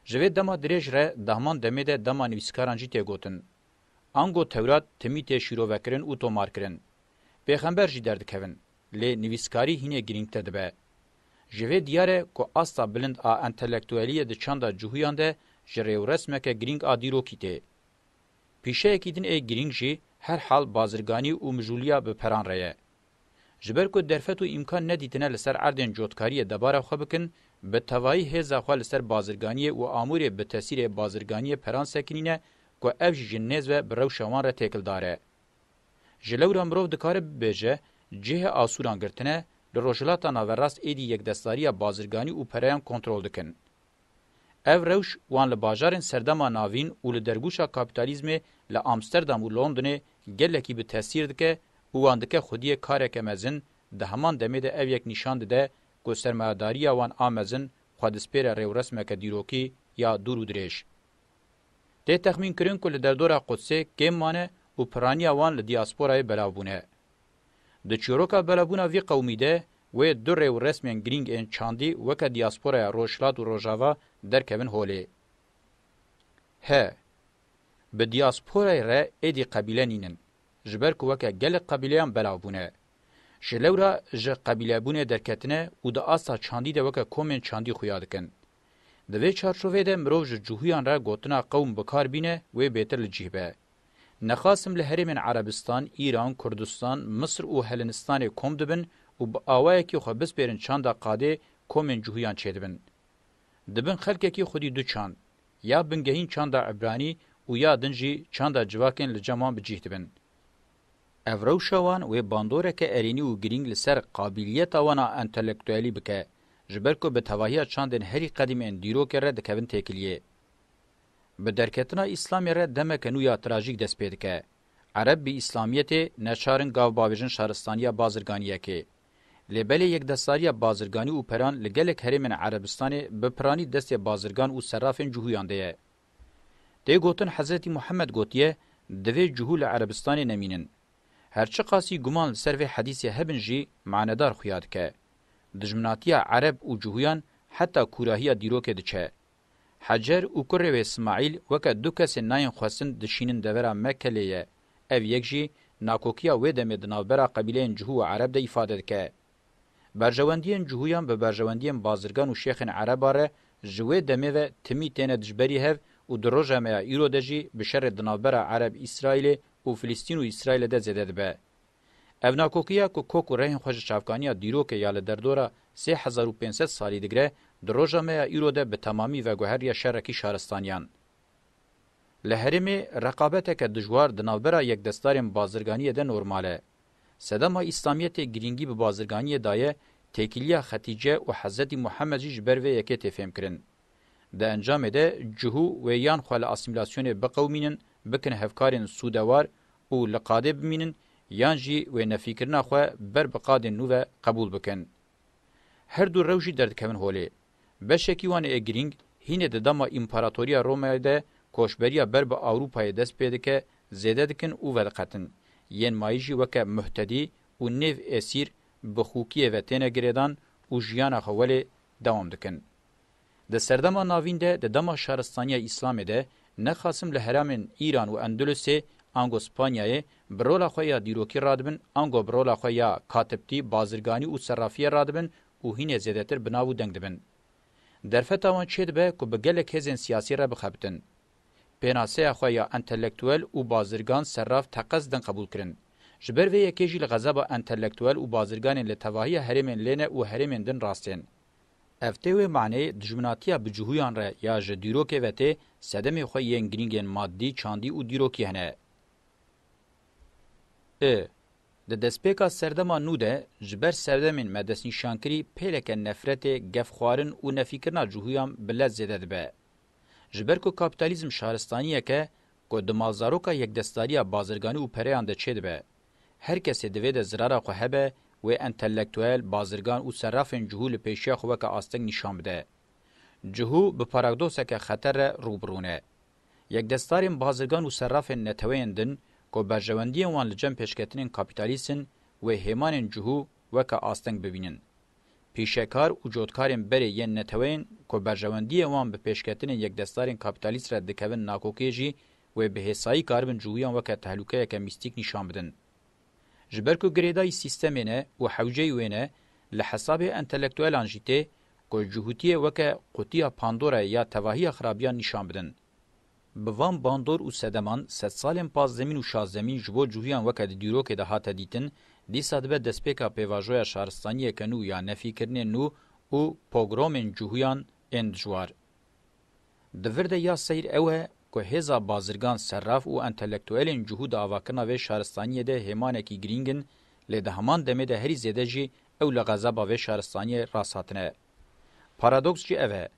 S1: Ji vê dema dirêj re di heman demê de dema nivîskaran jî tê gotin. Ango Tewrat timî tê şîrovekirin û tomarkirin. Pêxember jî derdikevin. Lê nivîskarî hînê girîng te dibe. Ji vê diyar e ku asta bilind a entelektueliyê di çanda cihûyan de ji rêwresmeke girîng a dîrokî tê. Pîşeyekî din ê girîng jî her hal bazirganî û mijûliya bi peran re ye. Ji ber ku derfet û îmkan nedîtine li ser erdên cotkariyê debara xwe bikin, bi tevayî hêza xwe li ser bazirganiyê û amûrê bi tesîrê bazirganiyê peran sekinîne ku ev jî ji nêz ve bi rewşa wan re têkildar e. Ji lewra mirov dikare bibêje, cihê asûran girtine, li Rojhilata Naverast êdî yekdestdariya bazirganî û pereyan kontrol dikin. Ev rewş wan li bajarên Serdema Navîn û li dergûşa kapîtalîzmê li Amsterdam û Londonê gelekî bi tesîr dike û wan dike xwediyê kareke mezin, di heman demê de ev yek nîşan dide ku sermayedariya wan a mezin xwe dispêre rêwresmeke dîrokî ya dûr û dirêj. Tê texmîn kirin ku li derdora Qudsê kêm mane û piraniya wan li diasporayê belav bûne. Di çîroka belavbûna vî qewmî de wê du rê û resmên girîng ên çandî weke diasporaya Rojhilat û Rojava derkevin holê. Hi. Bi diasporayê re êdî qebîle nînin, ji ber ku weke gelek qebîleyan belav bûne. Ji lewra ji qebîlebûnê derketine û di asta çandî de weke komên çandî xuya dikin. Di vê çarçovê de mirov ji cihûyan re gotina qewm bi kar bîne wê bêtir li cîh be. Nexasim li herêmên Erebistan, Îran, Kurdistan, Misir û Helinistanê kom dibin û bi awayekî xwe bispêrin çanda qadê komên cihûyan çêdibin. Dibin xelkekî xwedî du çand, ya bingehîn çanda îbranî û ya din jî çanda civakên li cem wan bi cîh dibin. Ev rewşa wan wê bandoreke erênî û girîng li ser qabîliyeta wan a entelektuelî bike, ji ber ku bi tevahiya çandên herî qedîm ên dîrokê re dikevin têkiliyê. Bi derketina Îslamê re demeke nû ya trajîk dest pê dike. Ereb bi Îslamiyetê neçar in gav bavêjin şaristaniya Bazirganî yekê. Lê belê yekdesariya Bazirganî û peran li gelek herêmên Erebistanê bi piranî destê Bazirgan û serrafên cihûyan de ye. Tê gotin Hezretî Muhemmed gotiye, Divê cihû li Erebistanê nemînin. Her çiqasî guman li ser vê hedîsê hebin jî manedar xuya dike. Dijminatiya Ereb û cihûyan heta kûrahiya dîrokê diçe. Hecer û kurê wê Simaîl weke du kesên nayên xwestin dişînin devera Mekkelê ye. Ev yek jî nakokiya wê demê di navbera qebîleyên cihû û Ereb de îfade dike. Berjewendiyên cuhuyan bi berjewendiyên bazirgan û şêxên ereb a re ji wê demê ve timî têne dijberî hev û di roja me ya îro de jî bi şerê di navbera Ereb-Îsraîlê û Filîstîn û Îsraîlê de zêde dibe. Ev nakokiya ku kok û rehên xwe ji çavkaniya dîrokê ya li derdora sê hezar û pênc sed salî digre, di roja me ya îro de bi temamî veguheriye şerekî şaristaniyan. Li herêmê reqabeteke dijwar di navbera yekdestdarên bazirganiyê de normal e. Sedema Îslamiyetê girîngî bi bazirganiyê daye, têkiliya Xetîce û Hezretî Muhemed jî ji ber vê yekê tê fêmkirin. Di encamê de cihû wê yan xwe li asîmîlasyonê biqewimînin, bikin hevkarên sûdewar û li qadê bimînin yan jî wê nefîkirina xwe ber bi qadên nû ve qebûl bikin. Her du rew jî derdikevin holê. Beşekî wan ê girîng hînê di dema Împaratoriya Romeyê de koçberiya ber bi Ewropayê dest pê dike zêde dikin û vediqetin. Yên mayî jî weke muhtedî û nêv esîr bi xûkiyê ve têne girêdan û jiyana xwe welê dewam dikin. Di Serdema Navîn de di dema şaristaniya Îslamê de ne Qasim li heremên Îran û Endulusê ango Spanyayê bi rola xwe ya dîrokî radibin ango bi rola xwe ya katiptî, bazirganî û serrafiyê radibin û hînê zêdetir bi nav û deng dibin. Derfeta wan çê dibe ku bi gelek hêzên siyasî re bixebitin. Pênaseya xwe ya entelektuel û bazirgan serrav teqez din qebûl kirin. Ji ber vê yekê jî li xezeba entelektuel û bazirganên li tevahiya herêmên lê ne û herêmên din rast tên. Ev tê wê maneyê dijminatiya bi cihûyan re ya ji dîrokê ve tê, sedemê xwe yên girîngên maddî, çandî û dîrokî hene. I. Di destpêka serdema nû de ji ber serdemên me destnîşankirî pêleke nefretê, gefxwarin û nefîkirina cihûyan bi lez zêde dibe. Ji ber ku kapîtalîzm şaristaniyek e ku di malzaroka yekdestdariya bazirganî û pereyan de çêdibe. Her kesê divê de zirara xwe hebe wê entelektuel, bazirgan û serrafên cihû li pêşiya xwe weke asteng nîşan bide. Cihû bi parakdokseke xeter re rû bi rû ne. Yekdestarên bazirgan û serrafên neteweyên din ku berjewendiyên wan li cem pêşketinên kapîtalîst in wê hêmanên cihû weke asteng bibînin. Pîşekar û cotkarên berê yên neteweyên ku berjewendiyên wan bi pêşketinên yekdestarên kapîtalîst re dikevin nakokê jî wê bi hêsayî karibin cihûyan weke tehlûkeyeke mîstîk nîşan bidin. Ji ber ku girêdayî sîstemê ne û hewceyî wê ne, li hesabê entelektuelan jî tê ku cihûtiyê weke qutiya Pandorayê ya tevahiya xirabiyan nîşan bidin. Bi van bandor û sedeman sedsalên pazdemîn û şazdemîn ji bo cihûyan weke di dîrokê de hate dîtin, dîsa dibe destpêka pêvajoya şaristaniyeke nû ya nefîkirinên nû û pogromên cihûyan ên dijwar. Di vir de ya seyr ew e ku hêza bazirgan, serraf û entelektuelên cihû di avakirina vê şaristaniyê de hêmanekî girîng in, lê di heman demê de herî zêde jî ew li xezeba vê şaristaniyê rast hatine. Paradoks jî ev e.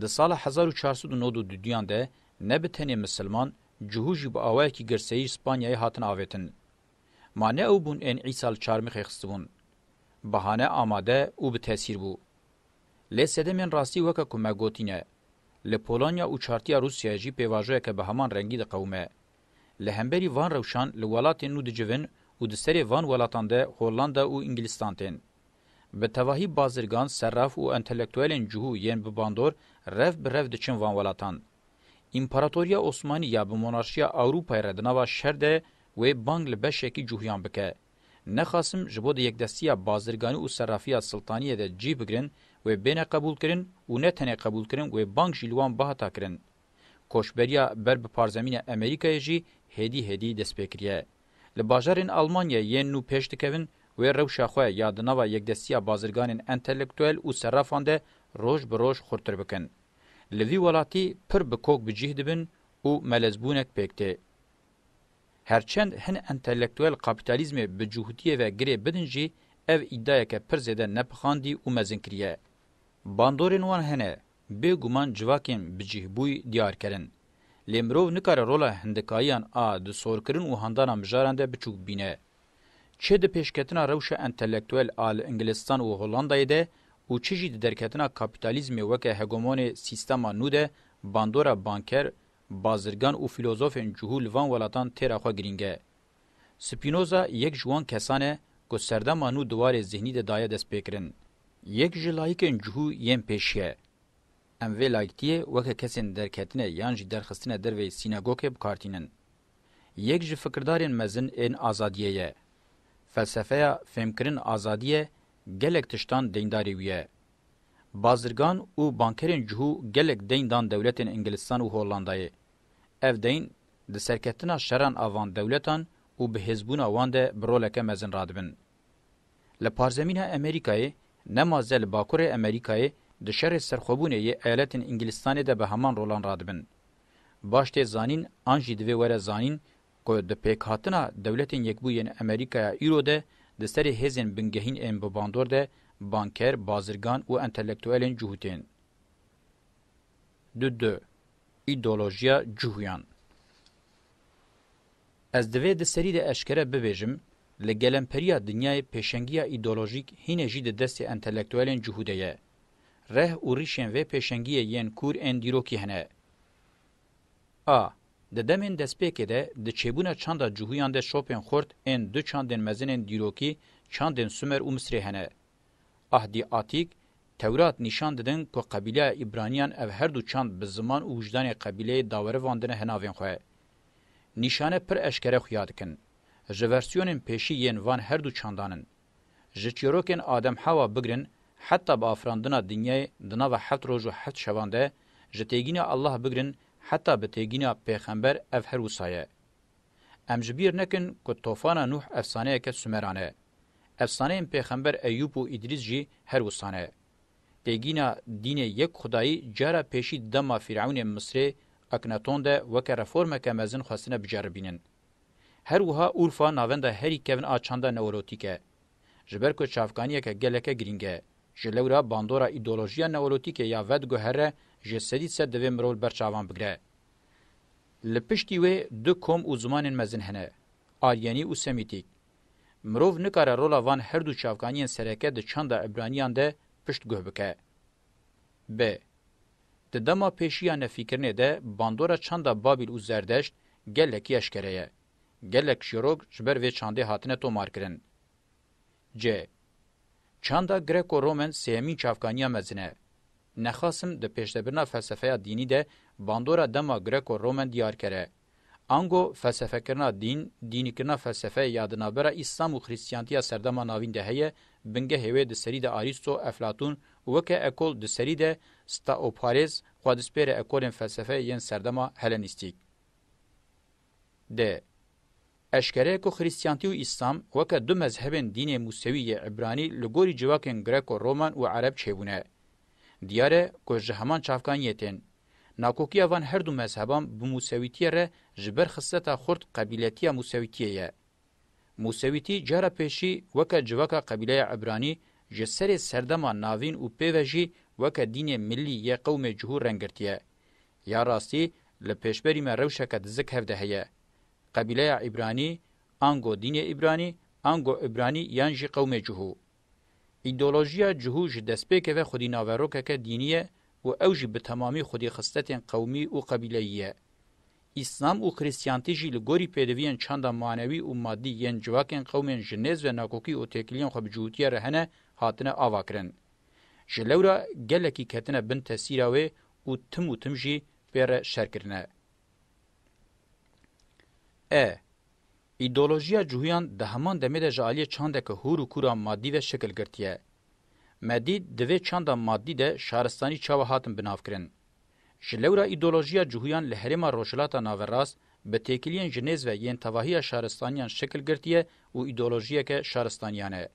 S1: Di sala hezar û çar sed û nod û du duyan de ne bi tenê misilman, cihû jî bi awayekî girseyî ji Spanyayê hatin avêtin. Ma ne ew bûn ên Îsa li Çarmîxê xistibûn. Bahane amade û bi tesîr bû. Lê sedemên rastî weke ku me gotî ne. Li Polonya û çartiya Rûsyayê jî pêvajoyeke bi heman rengî diqewime. Li hemberî van rewşan li welatên nû dicivin û di serê van welatan de Hollanda û Îngilîstan tên. Bi tevahî bazirgan, serraf û entelektuelên cihû yên bi bandor rev bi rev diçin van welatan. Împaratoriya Osmanî ya bi monarşiya Ewropayê re di nava şer de wê bang li beşekî cihûyan bike. Ne Qasim ji bo di yekdestiya bazirganî û serrafiya siltaniyê de cîh bigirin wê bêne qebûlkirin û ne tenê qebûlkirin wê bang jî li wan bihata kirin. Koçberiya ber bi parzemîna Emerîkayê jî hêdî hêdî dest pê kiriye. Li bajarên Almanyayê yên nû pêş dikevin wê rewşa xwe ya di nava yekdestiya bazirganên entelektuel û serrafan de roj bi roj xurtir bikin. Li vî welatî pir bi kok bi cîh dibin û melezbûnek pêk tê. Her çend hin entelektuel kapîtalîzmê bi cuhdiyê ve girê bidin jî, ev îdiayeke pir zêde nepixandî û mezin kiriye. Bandorên wan hene, bê guman civakên bicîhbûy diyar kirin. Lê mirov nikare rola hindikayiyan a di sorkirin û handana mijaran de biçûk bîne. Çi di pêşketina rewşa entelektuel a li Ingilizistan û Hollandayê de û çi jî di derketina kapîtalîzmê weke hegemonê sîstema nû de bandora banker Bazirgan û fîlozofên cihû li van welatan têra xwe girîng e. Spinoza yek ji wan kesan e ku serdema nû di warê zîhnî de daye destpêkirin. Yek ji layîkên cihû yên pêşî ye. Em vê layîktiyê weke kesên derketine yan jî derxistine derveyî sînagogê bi kar tînin. Yek ji fikirdarên mezin ên azadiyê ye. Felsefeya fêmkirin azadî ye, gelek tiştan deyndarê wî ye. Bazirgan û bankerên cihû gelek deyn dan dewletên Ingilstan û Hollandayê. Ev deyn di serketina şeran a van dewletan û bihêzbûna wan de bi roleke mezin radibin. Li parzemîna Emerîkayê, nema ze li bakurê Emerîkayê di şerê serxwebûnê yê eyaletên Ingilstanê de bi heman rolan radibin. Baş tê zanîn an jî divê were zanîn ku di pêkhatina Dewletên Yekbûyî yên Amerîkaya îro de di serê hêzên bingehîn ên bi bandor de banker, bazirgan û entelektuelên cûhû tên. Du du. Îdeolojiya cûhûyan Ez divê di serî de eşkere bibêjim, li gelemperiya dinyayê pêşengiya îdeolojîk hînê jî di destê entelektuelên cûhû de ye. Reh û rîşên vê pêşengiyê yên kûr ên dîrokî hene. A. Di demên destpêkê de di çêbûna çanda cihûyan de şopên xurt ên du çandên mezin ên dîrokî, çandên Sumer û Misirê hene. Ahdî Atîk, Tewrat nîşan didin ku qebîleya Îbraniyan ev her du çand bi ziman û wijdanê qebîleyê dawerivandine hinavên xwe. Nîşane pir eşkere xuya dikin. Ji versiyonên pêşî yên van her du çandan in. Ji çîrokên Adem Hewa bigirin heta bi afirandina dinyayê di nava heft roj û heft şevan de, ji têgîna Allah bigirin heta bi têgîna pêxember ev her wisa ye. Em ji bîr nekin ku tofana Nuh efsaneyeke Sumeran e. Efsaneyên pêxember Eyûb û Îdrîs jî her wisa ne. Têgîna dînê yek xwedayî cara pêşî dema Fîrewnê Misrê Akhenaton de weke reformeke mezin xwestine biceribînin. Her wiha Urfa navenda herî kevn a çanda neolotîk e. Ji ber ku çavkaniyeke geleke girîng e, ji lewra bandora îdeolojiya neolotîkê ya vediguhere ji sedî sed divê mirov li ber çavan bigire. Li piştî wê du kom û zimanên mezin hene, Aryenî û Semîtîk. Mirov nikare rola van her du çavkaniyên sereke di çanda îbraniyan de pişt guh bike. Bi. Di dema pêşî ya nefîkirinê de bandora çanda Babîl û Zerdeşt gelekî eşkere ye. Gelek çîrok ji ber vê çandê hatine tomarkirin. C. Çanda Greko-Romen sêyemîn çavkaniya mezin e. Nexasim di pêşdebirina felsefeya dînî de bandora dema Greko-Romen diyar kere. Ango felsefekirina dîn, dînîkirina felsefeyê ya di navbera Îslam û Xrîstiyantiya serdema navîn de heye, bingehê wê di serî de Arîsto, Eflatûn û weke ekol di serî de Staoparêz xwe dispêre ekolên felsefeyê yên serdema Helenîstîk de. Eşkereye ku Xrîstiyantî û Îslam weke du mezhebên dînê Musewî yê Îbranî li gorî civakên Greko-Roman û Ereb çêbûne. Diyar e ku ji heman çavkaniyê tên. Nakokiya van her du mezheban bi Musewîtiyê re ji ber xisleta xurt qebîletiya Musewîtiyê ye. Musewîtî cara pêşî weke civaka qebîleya Îbranî ji serê serdema navîn û pê ve jî weke dînê milî yê qewmê cihû reng girtiye. Ya rastî li pêşberî me rewşeke dizik hev de heye. Qebîleya Îbranî, ango dînê Îbranî, ango Îbranî yan jî qewmê cihû. Îdeolojiya cihû ji destpêkê ve xwedî naverokeke dînî ye û ew jî bi temamî xwedî xisletên qewmî û qebîleyî ye. Îslam û Krîstîyantî jî li gorî pêdiviyên çanda manewî û madî yên civakên qewmên ji nêz ve nakokî û têkiliyên xwe bi cihûtîye re hene hatine avakirin. Ji lewra gelekî ketine bin tesîra wê û tim û tim jî pê re şer kirine. E. Îdeolojiya cihûyan di heman demê de ji aliyê çandeke hûr û kûr a maddî ve şekil girtiye. Me dît di vê çanda maddî de şaristanî çawa hatin binavkirin. Ji lewra îdeolojiya cihûyan li herêma Rojhilata Naverast bi têkiliyên ji nêz ve yên tevahiya şaristaniyan şekil girtiye û îdeolojiyeke şaristaniyan e.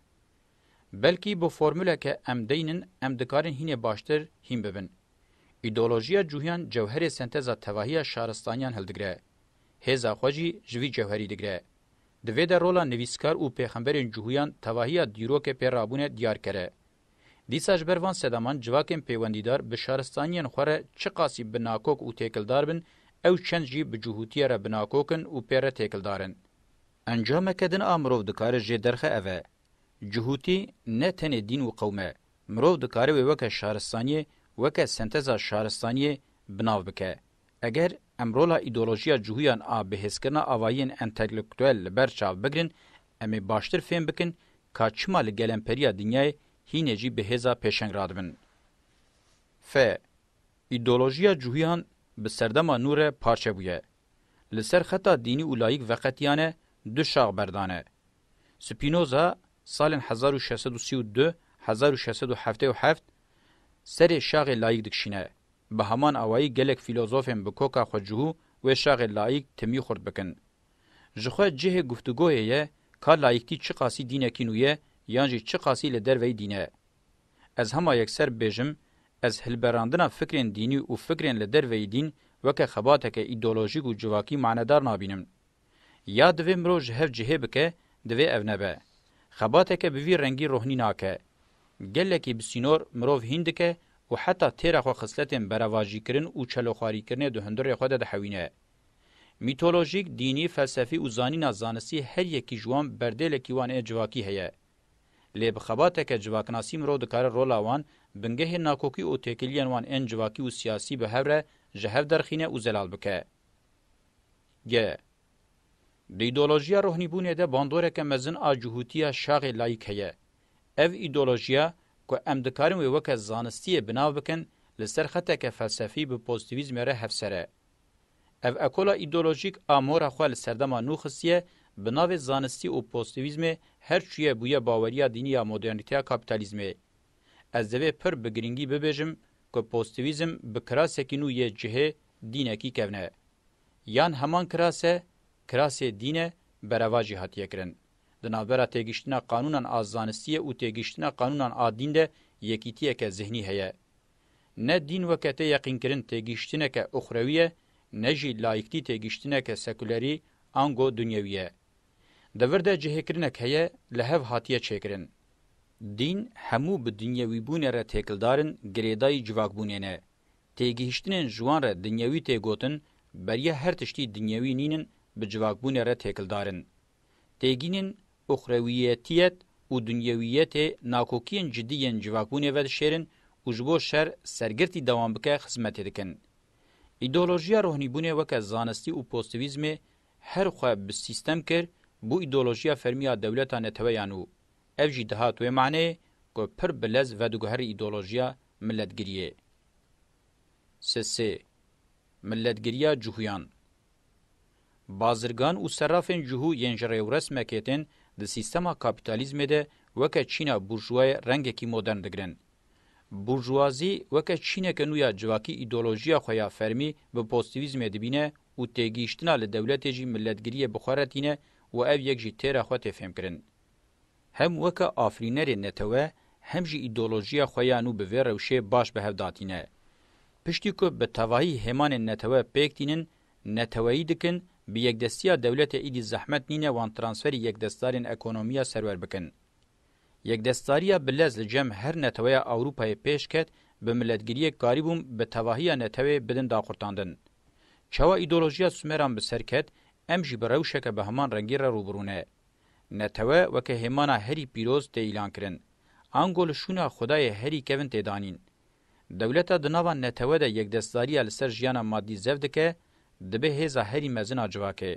S1: Belkî bi formuleke em deynin em dikarin hînê baştir hîn bibin. Îdeolojiya cihûyan cewherê senteza tevahiya şaristaniyan hildigire. Hêza xwe jî ji vî cewherî digire. Di vê de rola nivîskar û pêxemberên cihûyan tevahiya dîrokê pê rabûne diyar kere. Dîsa ji ber van sedaman civakên pêwendîdar bi şaristaniyên xwe re çiqasî bi nakok û têkildar bin, ew çend jî bi cihûtiyê re bi nakok in û pê re têkildar in. Encameke din a mirov dikare jê derxe ev e, cihûtî ne tenê dîn û qewm e, mirov dikare wê weke şaristaniyê, weke senteza şaristaniyê bi nav bike. Eger em rola îdeolojiya cihûyan a bihêzkirina avayiyên entelektuel li ber çav bigirin, em ê baştir fêm bikin ka çima li gelemperiya dinyayê hînê jî bi hêza pêşeng radibin. F. Îdeolojiya cihûyan bi serdema nû re parçe bûye. Li ser xeta dînî û layîk veqetiyane du şax berdane. Spinoza salên hezar û şeş sed û sî û du hezar û şeş sed û heftê û heft serê şaxê layîk dikişîne. Bi heman awayî gelek fîlozofên bi koka xwe cihû wê şaxê layîk timî xurt bikin. Ji xwe cihê guftugoyê ye ka layîktî çiqasî dînekî nû ye yan jî çiqasî li derveyî dîn e. Ez hema yekser bibêjim, ez hilberandina fikrên dînî û fikrên li derveyî dîn weke xebateke îdeolojîk û civakî manedar nabînim. Ya divê mirov ji hev cihê bike, divê ev nebe. Xebateke bi vî rengî rohnî nake. Gelekî bi sînor mirov hîn dike û heta têra xwe xisletên berevajîkirin û çeloxwarîkirinê di hundirê xwe de dihewîne. Mîtolojîk, dînî, felsefî û zanîna zanistî her yekî ji wan berdêlekî wan ê civakî heye. Lê bi xebateke civaknasî mirov dikare rola wan, bingehên nakokî û têkiliyên wan ên civakî û siyasî bi hev re ji hev derxîne û zelal bike. Ge. Di îdeolojiya ruhnîbûnê de bandoreke mezin a cihûtiya şaxê layîk heye. Ev îdeolojiya ku em dikarin wê weke zanistiyê bi nav bikin li ser xeteke felsefî bi pozîtîvîzmê re hevser e. Ev ekola îdeolojîk a mora xwe li serdema nû xistiye bi navê zanistî û pozîtîvîzmê her çûye bûye baweriya dînî ya modernîteya kapîtalîzmê. Ez divê pir bi girîngî bibêjim ku pozîtîvîzm bi kirasekî nû yê cihê dînekî kevne. Yan heman kiras e, kirasê dîn e, bereva jî hatiye kirin. Di navbera têgihiştina qanûnan a zanistiyê û têgihiştina qanûnan a dîn de yekîtiyeke zihnî heye. Ne dîn weke tê yeqînkirin têgihiştineke uxrewî ye, ne jî layîktî têgihiştineke sekulerî ango dunyewî ye. Di vir de cihêkirinek heye li hev hatiye çêkirin. Dîn hemû bi dunyewîbûnê re têkildar in girêdayî civakbûnê ne. Têgihiştinên ji wan re dinyewî tê gotin, beriya her tiştî dinyewî nînin bi civakbûnê re têkildar in. Têgînên uxrewiyetiyet û dinyewiyetê nakokiyên cidî yên civakbûnê vedişêrin û ji bo şer sergirtî dewam bike xizmetê dikin. Îdeolojiya rohnîbûnê weke zanistî û postivîzmê her xwe bi sîstem kir, bû îdeolojiya fermî ya dewleta neteweyan û ev jî dihat wê maneyê ku pir bi lez vediguherî îdeolojiya Millet giriyê. Se sê. Millet giriya cûhûyan. Bazirgan û serrafên cûhû yên ji rêwres mekê tên di sîstema kapîtalîzmê de weke çîna bûrjûayê rengekî modern digirin. Bûrjûazî weke çîneke nû ya civakî îdeolojiya xwe ya fermî bi postîvîzmê dibîne û têgihîştina li dewletê jî milletgiriyê bi xwe re tîne û ev yek jî têra xwe tê fêmkirin. Hem weke afirînerê netewe hem jî îdeolojiya xwe ya nû bi vê rewşê baş bi hev datîne. Piştî ku bi tevahî hêmanên netewe pêk tînin, neteweyî dikin, bi yekdestiya dewletê îdî zehmet nîne wan transferî yekdestdarên ekonomiya serwer bikin. Yekdestdariya bi lez li cem her neteweya Ewropayê pêş ket, bi miletgiriyê karî bûm bi tevahiya netewê bidin daqurtandin. Çawa îdeolojiya Sumeran bi ser ket, em jî bi rewşeke bi heman rengî re rû bi rû ne. Netewe weke hêmana herî pîroz tê îlan kirin. Ango li şûna xwedayê herî kevn tê danîn. Dewleta di nava netewe de yekdestdariya li ser jiyana madî zev dike, dibe hêza herî mezin a civakê.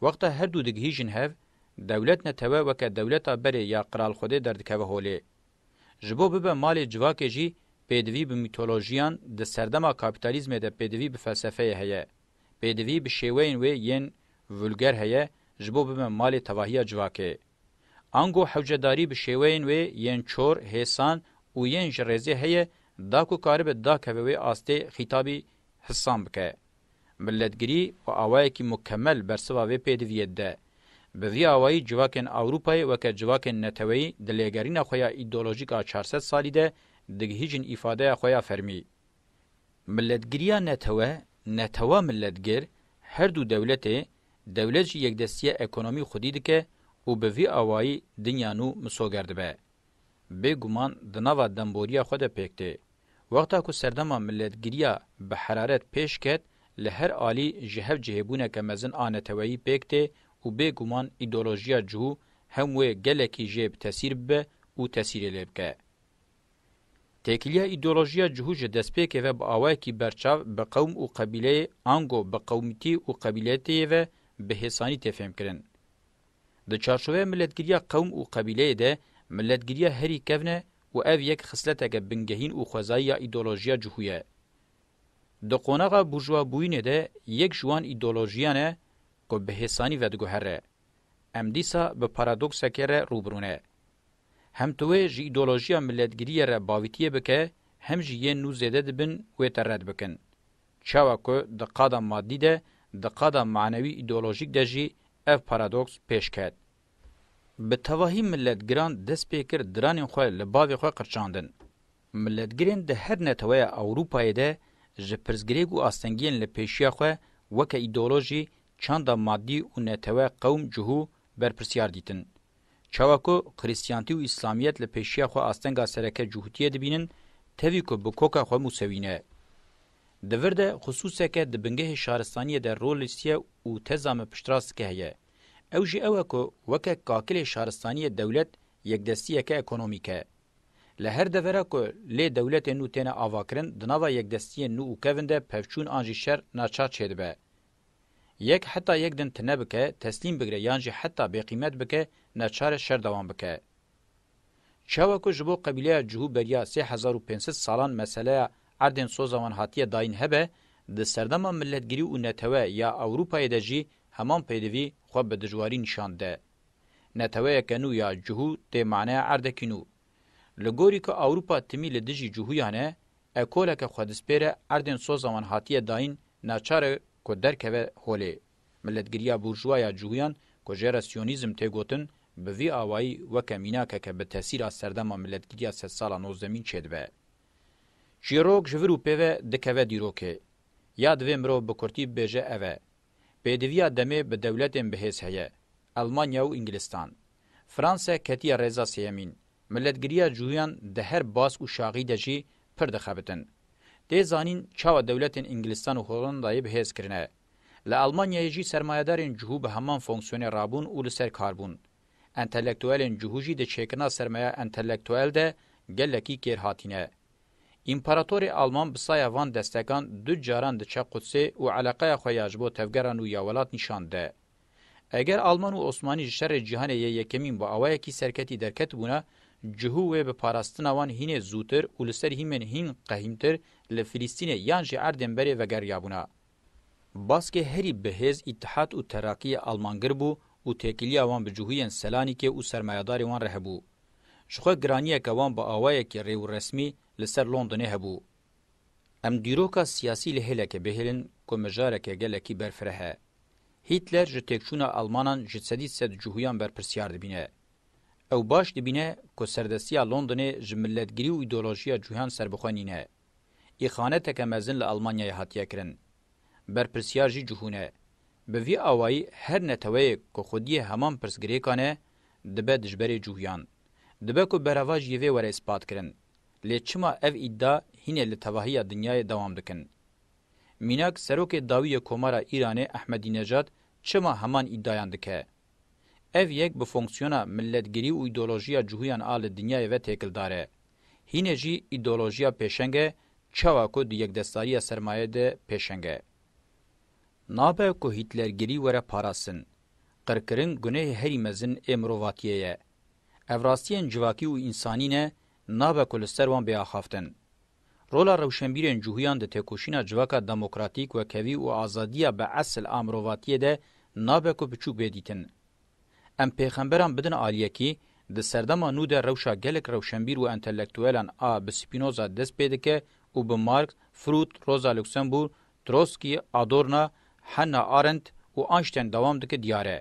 S1: Wexta her du digihîjin hev, dewlet netewe weke dewleta berê ya qiralxwedê derdikeve holê. Ji bo bibe malê civakê jî pêdivî bi mîtolojiyan di serdema kapîtalîzmê de pêdivî bi felsefeyê heye. Pêdivî bi şêweyên wê yên vulger heye ji bo bibe malê tevahiya civakê. Ango hewcedarî bi şêweyên wê yên çor, hêsan û yên ji rêzê heye da ku karibe dakeve wê astê xîtabî hissan bike. Miletgirî û awayekî mukemel bersiva vê pêdivî yê dide. Bi vî awayî civakên Ewropayê weke civakên neteweyî di lêgerîna xwe ya îdeolojîk a çar sed salî de digihîjin îfadeya xwe ya fermî. Miletgirîya netewe, netewa miletgir, her du dewlet ê, dewlet jî yekdestîya ekonomî xwedî dike û bi vî awayî dinya nû misoger dibe. Bê guman di nava demboriya xwe de pêk tê. Wexta ku serdema miletgiriya bi heraret pêş ket, li her alî ji hev cihê bûneke mezin a neteweyî pêk tê û bê guman îdeolojiya cihû hem wê gelekî jê bi tesîr bibe û tesîrê lê bike. Têkiliya îdeolojiya cihû ji destpêkê ve bi awayekî berçav bi qewm û qebîleyê ango bi qewmîtî û qebîleyetêyê ve bi hêsanî tê fêmkirin. Di çarçoveya milletgiriya qewm û qebîleyê de milletgiriya herî kevn e û ev yek xisleteke bingehîn û xwezayî ya îdeolojiya cihû ye. Di qonaxa burjwabûyînê de yek ji wan îdeolojiyan e ku bi hêsanî vediguhere. Em dîsa bi paradokseke re rûbirû ne. Hem tu wê ji îdeolojiya milletgiriyê re bavîtiyê bike hem jî yên nû zêde dibin wê te red bikin. Çawa ku di qada maddî de, di qada manewî-îdeolojîk de jî ev paradoks pêş ket. Bi tevahî milletgiran dest pê kir diranên xwe li bavê xwe qirçandin. Milletgirên di her neteweya Ewropayê de ji pirsgirêk û astengiyên li pêşiya xwe weke îdeolojî, çanda maddî û netewe, qewm, cihû, berpirsyar dîtin. Çawa ku Krîstiyantî û Îslamiyet li pêşiya xwe astenga sereke cûhutiyê dibînin, tevî ku bi koka xwe Musewî ne. Di vir de xisûseke di bingehê şaristaniyê de rol lîstiye û teza me piştrastike heye. Ew jî ew e ku weke kakilê şaristaniyê dewlet yekdestiyeke ekonomîk e. Li her devera ku lê dewletên nû têne avakirin di nava yekdestiyên nû û kevin de pevçûn an jî şer naçar çêdibe. Yek heta yek din tine bike, teslîm bigire yan jî heta bêqîmet bike, neçar e şer dewam bike. Çawa ku ji bo qebîleya Cuhû beriya sê hezar û pênc sed salan meseleya erdên soza wan hatiye dayîn hebe, di serdema milletgirî û netewe ya Ewropayê de jî heman pêdivî xwe bi dijwarî nîşan dide. Neteweyeke nû ya Cuhû tê maneya erdekî nû. Li gorî ku Ewropa timî li dijî Cuhûyan e, Ekoleke xwedispêre erdên soza wan hatiye dayîn naçar e ku derkeve holê. Miletgiriya bûrjûa ya cihûyan ku jê re siyonîzm tê gotin, bi vî awayî weke mînakeke bi tesîr a serdema miletgiriya sedsala nozdemîn çêdibe. Çîrok ji vir û pê ve dikeve dîrokê. Ya divê mirov bi kurtî bibêje ev e, Pêdiviya demê bi dewletên bihêz heye, Elmanya û Îngilîstan. Franse ketiye rêza sêyemîn. Miletgiriya cûyan di her bask û şaxî de jî pir dixebitin. Tê zanîn çawa dewletên Îngilîstan û Holandayê bihêz kirine. Li Elmanyayê jî sermayedarên cihû bi heman fonksiyonê rabûn û li ser kar bûn. Entelektuelên cihû jî di çêkirina sermeya entelektuel de gelekî kêr hatîne. Împaratorê Alman bi saya van destekan du caran diçe Qudsê û eleqeya xwe ya ji bo tevgera nû ya welat nîşan dide. Eger Alman û Osmanî ji şerê cîhanê yê yekemîn bi awayekî serketî derketibûne, cihû wê bi parastina wan hînê zûtir û li ser hîmên hîn qehîmtir li Filîstînê yan jî erdên berê vegeriyabûne. Baskê herî bi hêz Îtîhad û Terakîyê Almangir bû û têkilîya wan bi cihûyên Selânîkê û sermayedarên wan re hebû. Ji xwe giranîyeke wan bi awayekî rê û resmî li ser Londonê hebû. Em dîroka sîyasî li hêleke bihêlin ku mijareke gelekî berfireh e. Hîtler ji têkçûna Almanan ji sedî sed cihûyan berpirsîyar dibîne. Ew baş dibîne ku serdestîya Londonê ji miletgirî û îdeolojîya cihûyan serbixwe nîne. Îxaneteke mezin li Elmanyayê hatiye kirin. Berpirsyar jî ji hûn e. Bi vî awayî her neteweyek ku xwediyê heman pirsgirêkan e, dibe dijberê cûhîyan. Dibe ku berava jî vê were îspatkirin. Lê çima ev îdda hînê li tevahiya dinyayê dewam dikin? Mînak serokê dawî yê Komara Îranê Ehmedînecat çima heman îddayan dike? Ev yek bi fonksiyona milletgirî û îdeolojiya cûhîyan a li dinyayê ve têkildar e. Hînê jî îdeolojiya pêşeng e çawa ku di yekdestariya sermayê de pêşeng e. Nabe ku Hîtlergirî were parastin. Qirkirin gunehê herî mezin ê mirovatiyê ye. Ev rastiyên civakî û însanî ne nabe ku li ser wan biaxaftin. Rola rewşenbîrên cihûyan di têkoşîna civaka demokratîk, wekhevî û azadiya bi esil a mirovatiyê de nabe ku biçûk bê dîtin. Em pêxemberan bidin aliyekî, di serdema nû de rewşa gelek rewşenbîr û entelektuelan a bi Spinoza dest pê dike û bi Marx, Frout, Rosa Luxemburg, Trotsky, Adorna, Hannah Arendt û Einstein dewam dike diyar e.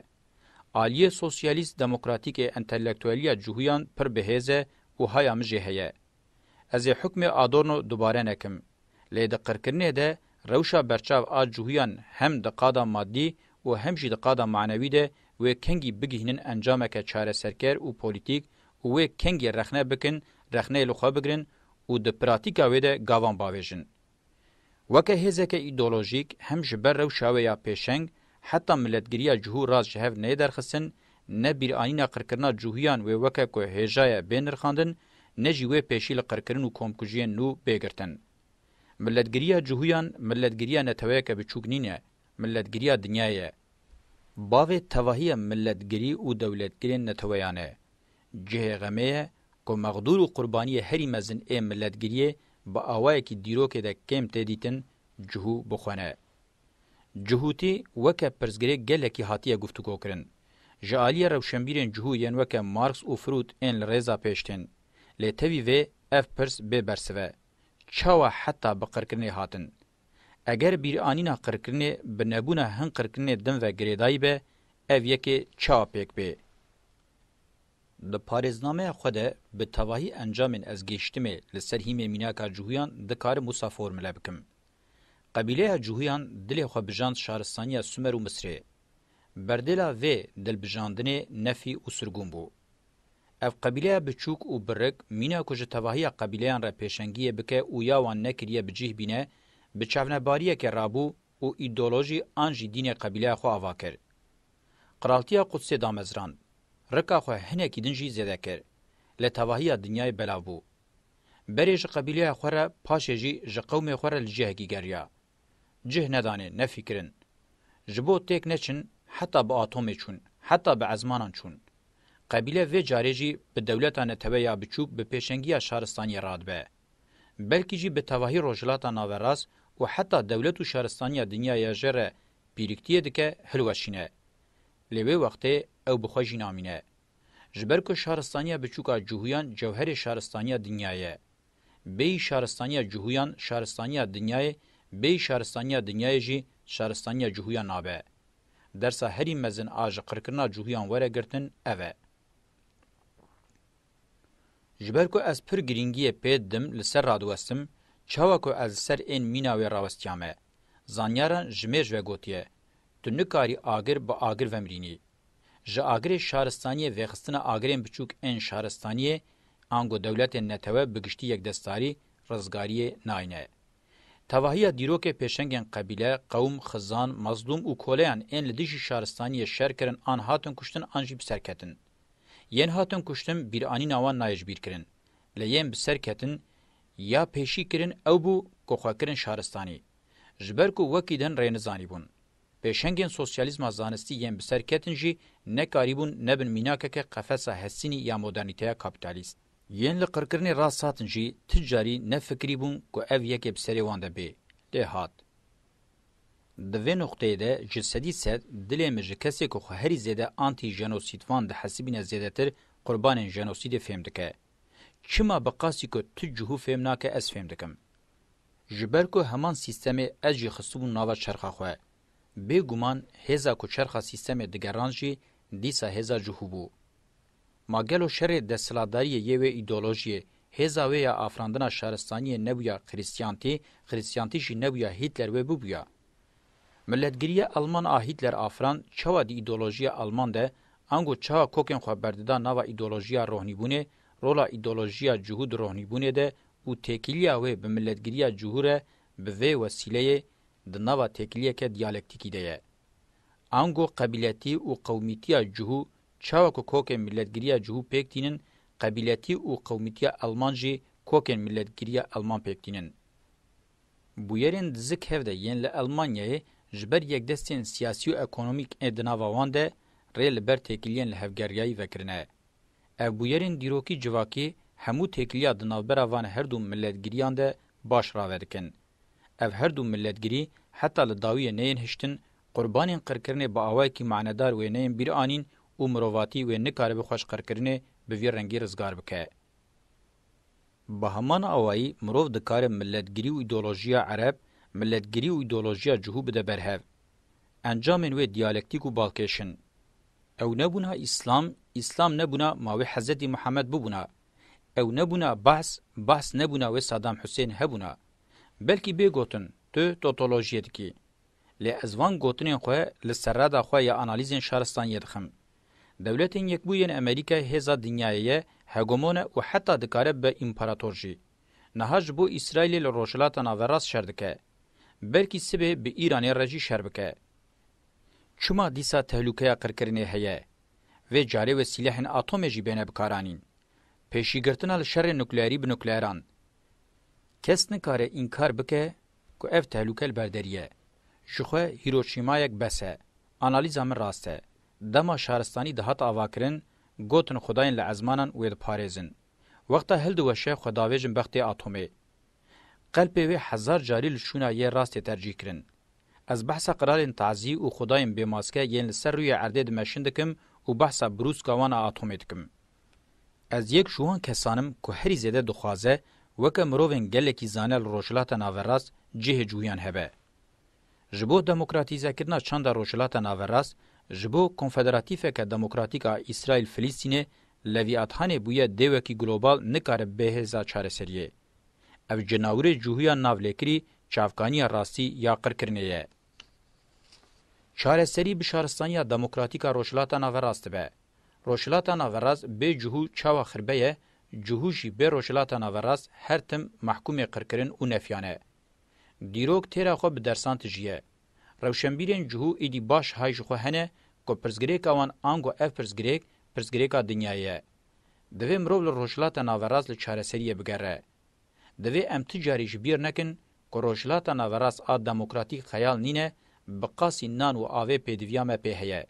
S1: Aliyê sosyalîst-demokratîk ê entelektueliya cihûyan pir bihêz e û haya min jê heye. Ez ê hukmê Adorno dubare nekim. Lê di qirkirinê de rewşa berçav a cihûyan hem di qada maddî û hem jî di qada manewî de wê kengî bigihînin encameke çareserker û polîtîk û wê kengî rexne bikin, rexneyê li xwe bigirin û di pratîka wê de gavan bavêjin. Weke hêzeke îdeolojîk hem ji ber rewşa wê ya pêşeng heta miletgiriya cihû rast ji hev neyê derxistin, ne bîranîna qirkirina cihûyan wê weke ku hêja ye bê nirxandin, ne jî wê pêşî li qirkirin û komkujiyên nû bê girtin. Miletgiriya cihûyan miletgiriya neteweyeke biçûk nîne, miletgiriya dinyayê ye. Bavê tevahiya miletgirî û dewletgirên neteweyan e. Cihê xemê ye ku mexdûr û qurbaniyê herî mezin ê miletgiriyê bi awayekî dîrokê de kêm tê dîtin Cihû bixwene. Cihûtî weke pirsgirêk gelekî hatiye guftûgokirin. Ji aliyê rewşenbîrên Cihû yên weke Marx û Frûd ên li rêza pêş tên. Lê tevî vê ev pirs bê bersiv e, Çawa heta bi qirkirinê hatin? Eger bîranîna qirkirinê bi nebûna hin qirkirinê din ve girêdayî be, ev yekê çawa pêk bê? Di parêznameya xwe de bi tevahî encamên ez gêştimê li ser hîmê mînaka Cuhuyan dikarim wisa formule bikim. Qebîleya Cuhuyan dilê xwe bijand şaristaniya Sumer û Misirê. Berdêla vê dilbijandinê nefî û sirgûn bû. Ev qebîleya biçûk û birik mîna ku ji tevahiya qebîleyan re pêşengiyê bike û ya wan nekiriye bi cîh bîne, bi çavnebariyekê rabû û îdeolojî an jî dînê qebîleya xwe ava kir. Qiraltiya Qudsê damezrand. Rika xwe hinekî din jî zêde kir. Li tevahiya dinyayê belav bû. Berê ji qebîleya xwe re paşê jî ji qewmê xwe re li cihekî geriya. Cih nedanê, nefîkirin. Ji bo têk neçin heta bi atomê çûn, heta bi ezmanan çûn. Qebîle vê carê jî bi dewleta netewe ya biçûk bi pêşengiya şaristaniyê radibe. Belkî jî bi tevahî Rojhilata Naverast û heta dewlet û şaristaniya dinyayê ya jê re Pîriktiyê dike hilweşîne. Lê wê wextê ew bi xwe jî namîne. Ji ber ku şaristaniya biçûk a Cuhuyan cewherê şaristaniya dinyayê ye. Bêyî şaristaniya Cuhuyan şaristaniya dinyayê, bêyî şaristaniya dinyayê jî şaristaniya Cuhuyan nabe. Dersa herî mezin a ji qirkirina Cuhuyan were girtin ev e. Ji ber ku ez pir girîngiyê pê didim li ser radiwestim, çawa ku ez li ser ên mîna wê rawestiyame. Zanyaran ji mêj ve gotiye, Tu nikarî agir bi agir vemirînî. Ji agirê şaristaniyê vêxistina agirên biçûk ên şaristaniyê, ango dewletên netewe bi giştî yekdestarî, rizgariyê nayne. Tevahiya dîrokê pêşengên qebîle, qewm, xizan, mezlûm û koleyan ên li dijî şaristaniyê şer kirin an hatin kuştin an jî bi ser ketin. Yên hatin kuştin bîranîna wan nayê ji bîr kirin. Lê yên bi ser ketin Ya pêşî kirin ew bû ku xwe kirin şaristanî. Ji ber ku wekî din rê nizanîbûn. Pêşengên sosyalîzma zanistî yên bi ser ketin jî nekarîbûn nebin mînakeke qefesa hestînî ya modernîteya kapîtalîst. Yên li qirkirinê rast hatin jî ti carî nefikirîbûn ku ev yekê bi serê wan de bê, lê hat. Di vê nuqteyê de ji sedî sed dilê min ji kesê ku xwe herî zêde antî-jenosîdvan dihesibîne zêdetir qurbanên jenosîdê fêm dike. Çima bi qasî ku tu cihû fêm nake ez fêm dikim? Ji ber ku heman sîstemê ez jî xistibûm nava çerxa xwe. Bê guman hêza ku çerxa sîstemê digerand jî dîsa hêza cihû bû. Ma gelo şerê desthilatdariyê yê wê îdeolojiyê, hêza wê ya afirandina şaristaniyê nebûya krîstiyantî, krîstiyantî jî nebûya Hîtler wê bibûya? Miletgiriya Elman a Hitler afiran çawa di îdeolojiya Elman de ango çawa kokên xwe berdida nava îdeolojiya rohnîbûnê, rola îdeolojiya cihû di rohnîbûnê de û têkiliya wê bi miletgiriya cihû re bi vê wesîleyê di nava têkiliyeke diyalektîkî de ye. Ango qebîletî û qewmîtiya cihû çawa ku kokên miletgiriya cihû pêk tînin, qebîletî û qewmîtiya Elman jî kokên miletgiriya Elman pêk tînin. Bûyerên di zik hev de yên li Elmanyayê ji ber yekdestiyên siyasî û ekonomîk ê di nava wan de rê li ber têkiliyên li hevgeriyayî vekirine. Ev bûyerên dîrokî civakî hemû têkiliya di navbera van her du miletgiriyan de baş rave dikin. Ev her du miletgirî heta li dawiyê neyên hiştin, qurbanên qirkirinê bi awayekî manedar wê neyên bîr anîn û mirovatî wê nikaribe xweş qirkirinê bi vî rengî rizgar bike. Bi heman awayî mirov dikare miletgirî û îdeolojiya ereb, miletgirî û îdeolojiya cihû bide ber hev. Encamên wê diyalektîk û balkêş in. Ew nebûna îslam, îslam nebûna ma wê Hezretî Muhemed bûbûna. Ew nebûna Bahs, Bahs nebûna wê Sadam Husên hebûna. Belkî bê gotin, tu totolojiyê dikî. Lê ez van gotinên xwe li serrada xwe ya analîzên şaristaniyê dixim. Dewletên Yekbû yên Amerîkayê hêza dinyayê ye, hegemon e û heta dikare bibe împarator jî. Niha ji bo Îsraîlê li Rojhilata Naverast şer dike. Belkî sibê bi Îranê re jî şer bike. Çima dîsa tehlukeya qirkirinê heye? Vê carê wê sîlehên atomê jî bêne bikaranîn. Pêşîgirtina li şerê nukleerî bi nukleeran. Kes nikare înkar bike ku ev tehluke li ber derî ye. Ji xwe Hîroşîmayek bes e. Analîza min rast e. Dema şaristanî dihat avakirin, gotin xwedayên li ezmanan wê diparêzin. Wexta hildiweşe xwe davêjin bextê atomê. Qelpê wê hezar carî li şûna yê rastê tercîh kirin. Ez behsa qiralên tazî û xwedayên bê maske yên li ser rûyê erdê dimeşin dikim û behsa brûska wan a atomê dikim. Ez yek ji wan kesan im ku herî zêde dixwaze weke mirovên gelekî zane li Rojhilata Naverast cihê cûhiyan hebe. Ji bo demokratîzekirina çanda Rojhilata Naverast, ji bo konfederatîfeke demokratîk a Îsraîl-Filîstînê, Levîathanê bûye dêwekî global nikare bê hêza çareseriyê. Ev cenawirê cûhûya navlêkirî çavkaniya rastî ya qirkirinê ye. Çareserî bi şaristaniya demokratîk a Rojhilata Naverast dibe. Rojhilata Naverast bê cûhû çawa xirbe ye, cûhû jî bê Rojhilata Naverast her tim mehkûmê qirkirin û nefyan e. Dîrok têra xwe bi dersan tijîye. Rewşenbîrên cihû êdî baş hay ji xwe hene ku pirsgirêka wan ango ev pirsgirêk, pirsgirêka dinyayê ye. Divê mirov li Rojhilata Naverast li çareseriyê bigere. Divê em ti carî ji bîr nekin ku Rojhilata Naverast a demokratîk xeyal nîne, bi qasî nan û avê pêdiviya me pê heye.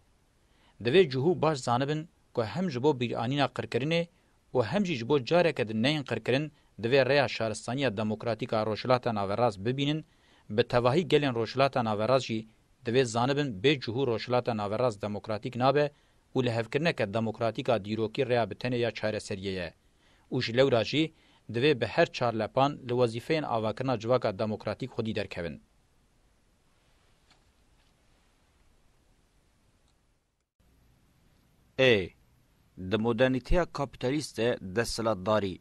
S1: Divê cihû baş zanibin ku him ji bo bîranîna qirkirinê û hem jî ji bo careke din neyên qirkirin divê rêya şaristaniya demokratîk a Rojhilata Naverast bibînin, bi tevahî gelên Rojhilata Naverast jî divê zanibin bê cihû Rojhilata Naverast demokratîk nabe û lihevkirineke demokratîk a dîrokî rêya bi tenê ya çareseriyê ye û ji lewra jî divê bi her çar lepan li wezîfeyên avakirina civaka demokratîk xwedî derkevin. Ê, di modernîteya kapîtalîst de desthilatdarî,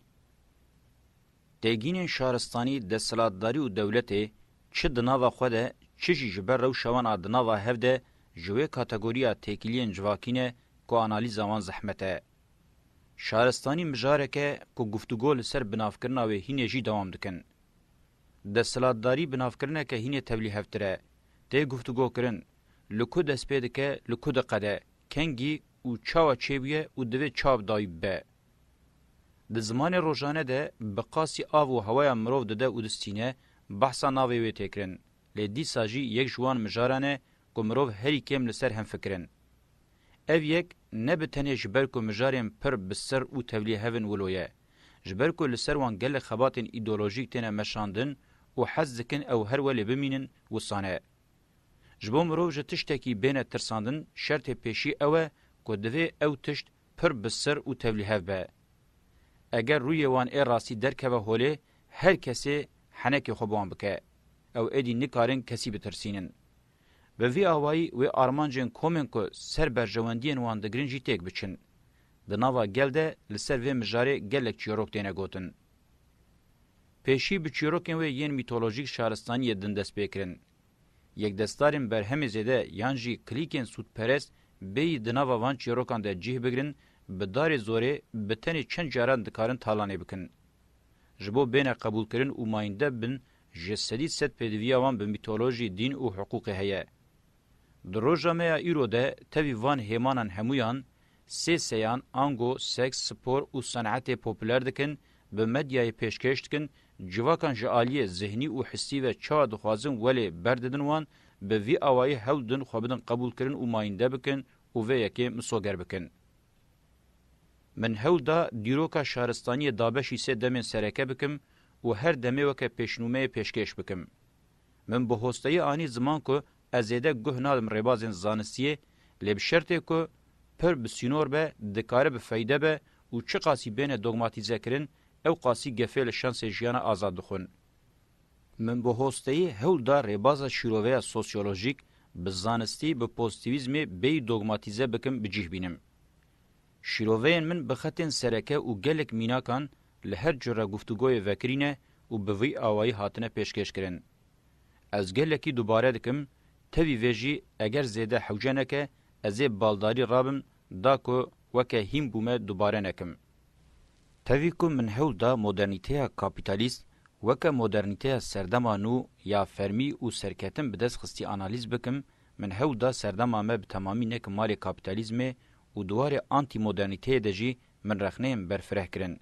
S1: têgînên şaristanî, desthilatdarî û dewletê çi di nava xwe de çi jî ji ber rewşa wan a di nava hev de ji wê kategorîya têkiliyên civakî ne ku analîza wan zehmet e. Şaristanî mijarek e ku guftûgo li ser binavkirina wê hînê jî dewam dikin. Desthilatdarî binavkirineke hînê tevlîhevtir e, tê guftûgokirin, li ku dest pê dike, li ku diqede, kengî û çawa çêbûye û divê çav dayî bibe. Di zimanê rojane de bi qasî av û hewaya mirov dide û distîne, behsa navê wê tê kirin, lê dîsa jî yek ji wan mijaran e ku mirov herî kêm li ser hem fikirin. Ev yek ne bi tenê ji ber ku mijarên pir bi sir û tevlî hev in wilo ye, ji ber ku li ser wan gelek xebatên îdeolojîk têne meşandin û hez dikin ew her welê bimînin wisane. Ji bo mirov ji tiştekî bêne tirsandin şertê pêşî ew e ku divê ew tişt pir bi sir û tevlîhev be. Eger rûyê wan ê rastî derkeve holê her kesê henekê xwe bi wan bike. Ew êdî nikarin kesî bitirsînin. Bi vî awayî wê armancên komên ku ser berjewendiyên wan digirin jî têk biçin. Di nava gel de li ser vê mijarê gelek çîrok têne gotin. Pêşî bi çîrokên wê yên mîtolojîk şaristanî yê din dest pê kirin. Yekdestarên berhemê zêde yan jî klîkên sûdperest bêyî di nava van çîrokan de cîh bigirin, bi darê zorê bi tenê çend caran dikarin talanê bikin. Ji bo bêne qebûlkirin û mayînde bin ji sedî sed pêdiviya wan bi mîtolojî, dîn û hiqûqê heye. Di roja me ya îro de tevî van hêmanan hemûyan sê seyan ango seks, spor û senetê popûler dikin, bi medyayê pêşkêş dikin, civakan ji aliyê zihnî û hissî ve çawa dixwazin welê berdidin wan, bi vî awayî hewl didin xwe bidin qebûlkirin û mayînde bikin û vê yekê misoger bikin. Min hewl da dîroka şaristaniyê dabeşî sê demên sereke bikim û her demê weke pêşnûmeyê pêşkêş bikim. Min bi hosteyê anî ziman ku ez zêde guh nadim rêbazên zanistiyê, lê bi şertê ku pir bi sînor be, dikare bi feyde be û çiqasî bêne dogmatîzekirin, ewqasî gefê li şansê jiyana azad dixwin. Min bi hosteyê hewl da rêbaza şîroveya sosyolojîk, bi zanistî, bi pozitîvîzmê bêyî dogmatîze bikim, bi cîh bînim. Şîroveyên min bi xetên sereke û gelek mînakan li her cure guftûgoyê vekirîne û bi vî awayî hatine pêşkêşkirin. Ez gelekî dubare dikim, tevî vê jî eger zêde hewce neke ez ê baldarî rabim da ku weke hîn bûme dubare nekim. Tevî ku min hewl da modernîteya kapîtalîst weke modernîteya serdema nû ya fermî û serketin bi dest xistî analîz bikim, Min hewl da serdema me bi temamî nekin malê kapîtalîzmê û di warê antî-modernîteyê de jî min rexneyên berfireh kirin.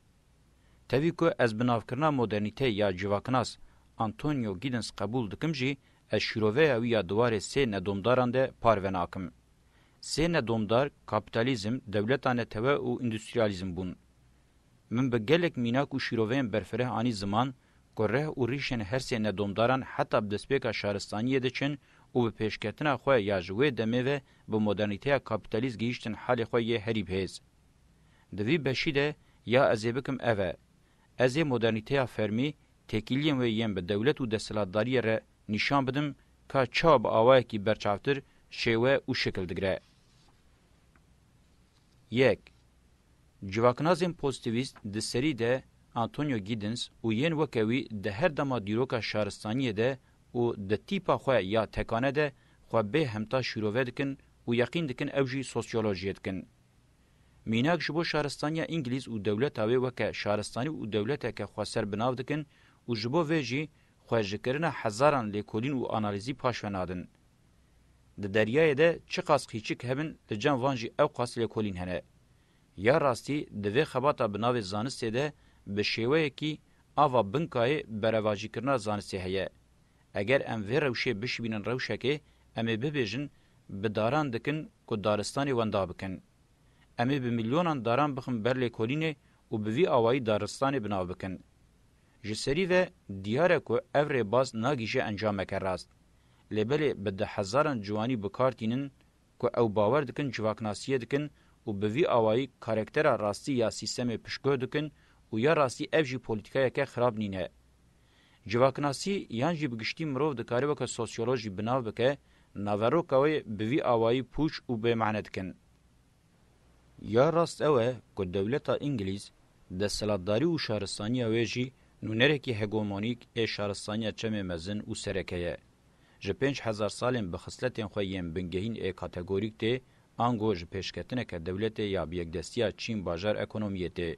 S1: Tevî ku ez bi navkirina modernîte ya civaknas Antonio Giddens qebûl dikim jî ez şîroveya wî ya di warê sê nedomdaran de parve nakim. Sê nedomdar kapîtalîzm, dewleta netewe û îndustrîalîzm bûn. Min bi gelek mînak û şîroveyên berfireh anî ziman ku rih û rîşên her sê nedomdaran heta bi destpêka şaristaniyê diçin û bi pêşketina xwe ya ji wê demê ve bi modernîteya kapîtalîst gihîştin halê xwe yê herî bihêz. Di vî beşî de ya ez ê bikim ev e. Ez ê modernîteya fermî, têkîliyên wê yên bi dewlet û desthilatdariyê re nîşan bidim ka çawa bi awayekî berçavtir şêwe û şikil digire. Yek. Civaknasên pozîtîvîst di serî de Antonio Giddens û yên weke wî di her dema dîroka şaristaniyê de û di tîpa xwe ya tekane de xwe bê hemta şîrove dikin û yeqîn dikin ew jî sosyolojiyê dikin. Mînak ji bo şaristaniya Îngilîz û dewleta wê weke şaristanî û dewleteke xweser bi nav dikin û ji bo vê jî xwe ji kirina hezaran lêkolîn û analîzî paşve nadin. Di deryayê de çiqas qîçik hebin li cem van jî ewqas lêkolîn hene. Ya rastî di vê xebata bi navê zanistê de bi şêweyekî ava binkayê berevajîkirina zanistê heye. Eger em vê rewşê bişibînin rewşekê em ê bibêjin bi daran dikin ku daristanê wenda bikin. Em ê bi milyonan daran bixin ber lêkolînê û bi vî awayî daristanê bi nav bikin. Ji serî ve diyar e ku ev rêbaz nagihîje encameke rast. Lê belê bi di hezaran ciwanî bi kar tînin ku ew bawer dikin civaknasiyê dikin û bi vî awayî karektera rastî ya sîstemê piştguh dikin û ya rastî ev jî polîtîkayeke xirab nîne. Civaknasî yan jî bi giştî mirov dikare weke sosyolojî bi nav bike, naveroka wê bi vî awayî pûç û bêmane dikin. Ya rast ew e ku dewleta Îngilîz, desthilatdarî û şaristaniya wê jî nûnerekî hegemonîk ê şaristaniya çemê mezin û sereke ye. Ji pênc hezar salên bi xisletên xwe yên bingehîn ê kategorîk tê, ango ji pêşketineke dewletê ya bi yekdestiya Çîn bajar ekonomiyê tê,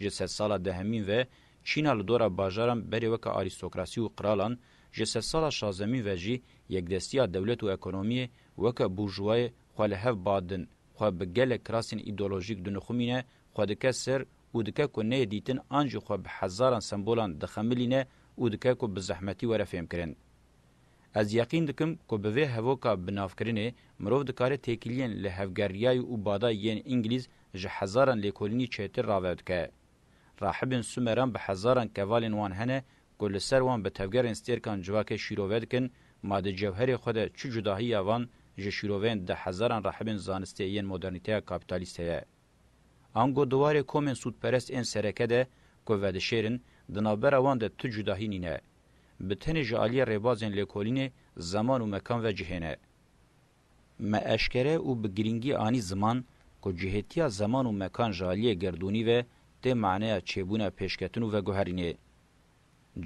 S1: Ji sedsala dehemîn ve Çîna li dora bajaran berê weke arîstokrasî û qiralan, ji sedsala şazdemîn ve jî yekdestiya dewlet û ekonomiyê weke burjuwayê xwe li hev ba din, xwe bi gelek kirasên îdeolojîk dinixumîne, xwe dike sir û dike ku neyê dîtin an jî xwe bi hezaran sembolan dixemilîne û dike ku bi zehmetî were fêmkirin. Ez yeqîn dikim ku bi vê hevoka binavkirinê mirov dikare têkiliyên li hevgerriyayî û badayî yên Îngilîz ji hezaran lêkolînî çêtir ravew dike. Rahibên Sumeran bi hezaran kevalên wan hene ku li ser wan bi tevgerên stêrkan civakê şîrove dikin, ma di cewherê xwe de çi cudahiya van ji şîroveyên di hezaran rahibên zanistê yên modernîteya kapîtalîst heye? Ango di warê komên sûdperest ên sereke de ku vedişêrin, di navbera wan de tu cudahî nîne. Bi tenê ji aliyê rêbazên lêkolînê zeman û mekan ve cihê ne. Me eşkere û bi girîngî anî ziman ku cihêtiya zeman û mekan ji aliyê gerdûnî ve tê maneya çêbûna pêşketin û veguherînê.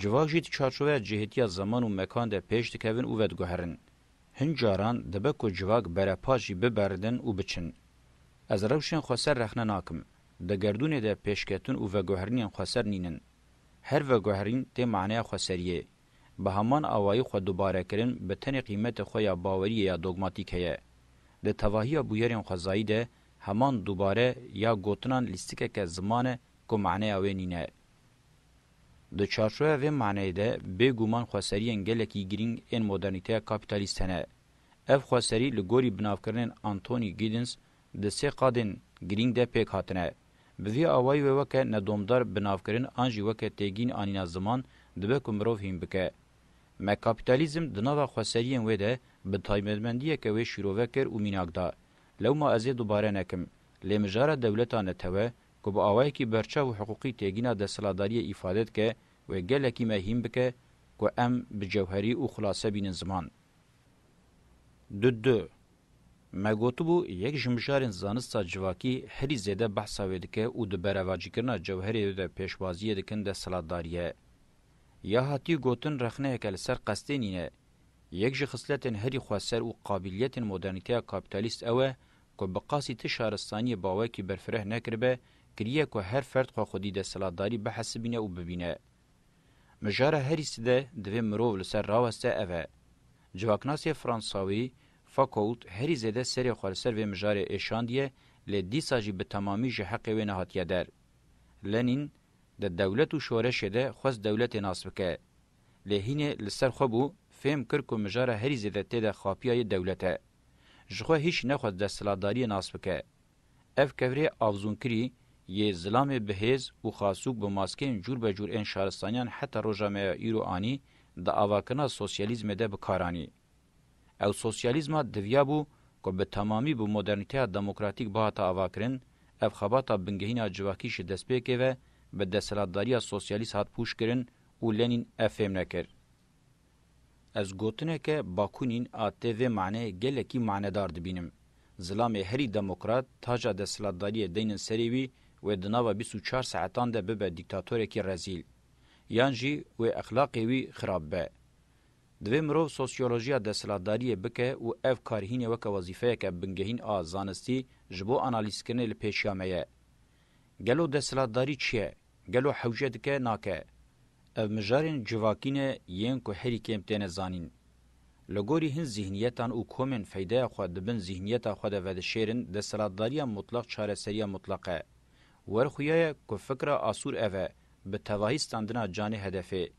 S1: Civak jî di çarçoveya cihêtiya zeman û mekan de pêş dikevin û vediguherin. Hin caran dibe ku civak berepaç jî biberidin û biçin. Ez rewşên xweser rexne nakim. Di gerdûnê de pêşketin û veguherînên xweser nînin. Her veguherîn tê maneya xweseriyê. Bi heman awayî xwe dubarekirin bi tenê qîmetê xwe ya baweriyê ya dogmatîk heye. Di tevahiya bûyerên xwezayî de heman dubare ya gotinan lîstikeke ziman e ku maneya wê nîne. Di çarçoya vê maneyê de bê guman xweseriyên gelekî girîng ên modernîteya kapîtalîst hene. Ev xweserî li gorî binavkirinên Anthony Giddens di sê qadên girîng de pêk hatine. Bi vî awayî wê weke nedomdar binavkirin an jî weke têgîn anîna ziman dibe ku mirov hîn bike. Me kapîtalîzm di nava xweseriyên wê de bi taybetmendiyeke wê şîrove kir û mînak da. Lewma ez ê dubare nekim. Lê mijara dewleta netewe ku bi awayekî berçav û hiqûqî têgîna desthilatdariyê îfade dike wê gelekî me hîn bike ku em bi cewherî û xulase bînin ziman. Du du. Me gotibû yek ji mijarên zanista civakî herî zêde behsa wê dike û di berevacîkirina cewherê de de pêşwaziyê dikin desthilatdariye. Ya hatiye gotin rexneyeke li ser qestê nîne. Yek ji xisletên herî xweser û qabîliyetên modernîteya kapîtalîst ew e ku bi qasî ti şaristaniyê bawekî berfireh nekiribe, kiriye ku her ferd xwe xwedî desthilatdarî bihesibîne û bibîne. Mijara herî side divê mirov li ser raweste ev e. Civaknasê fransawî, Fakoult herî zêde serê xwe li ser vê mijarê êşandiye lê dîsa jî bi temamî ji heqê wê nehatiye der. Lenîn, di Dewlet û Şoreşê de xwest dewletê nas bike. Lê hînê li ser xwe bû, fêm kir ku mijara herî zêde tê de xapiya yê dewlet e. Ji xwe hîç nexwest desthilatdariyê nas bike. Ev kevirê avzûnkirî yê zilamê bihêz û xasûk bi maskeyên cûr be cûr ên şaristaniyan heta roja me ya îro anî di avakirina sosyalîzmê de bi kar anî. Ew sosyalîzma diviyabû ku bi temamî bi modernîteya demokratîk bihata avakirin, ev xebata bingehîna civakî ji destpêkê ve bi desthilatdariya sosyalîst hat pûçkirin û Lenîn ev fêm nekir. Ez gotineke Bakunîn a tê vê maneyê gelekî manedar dibînim. Zilamê herî demokrat taja desthilatdariyê deynin serê wî wê di nava bîst û çar saetan de bibe dîktatorekî rezîl. Yan jî wê exlaqê wî xirab be. Divê mirov sosyolojiya desthilatdariyê bike û ev kar hînê weke wezîfeyeke bingehîn a zanistî ji bo analîzkirinê li pêşiya me ye. Gelo desthilatdarî çi ye? Gelo hewce dike nake? Ev mijarên civakî ne yên ku herî kêm têne zanîn. Li gorî hin zîhniyetan û komên feydeya xwe di bin zîhniyeta xwe de vedişêrin desthilatdariya mutleq çareseriya mutleq e. Wer xuya ye ku fikra asûr ev e, bi tevahî standina canê hedefê.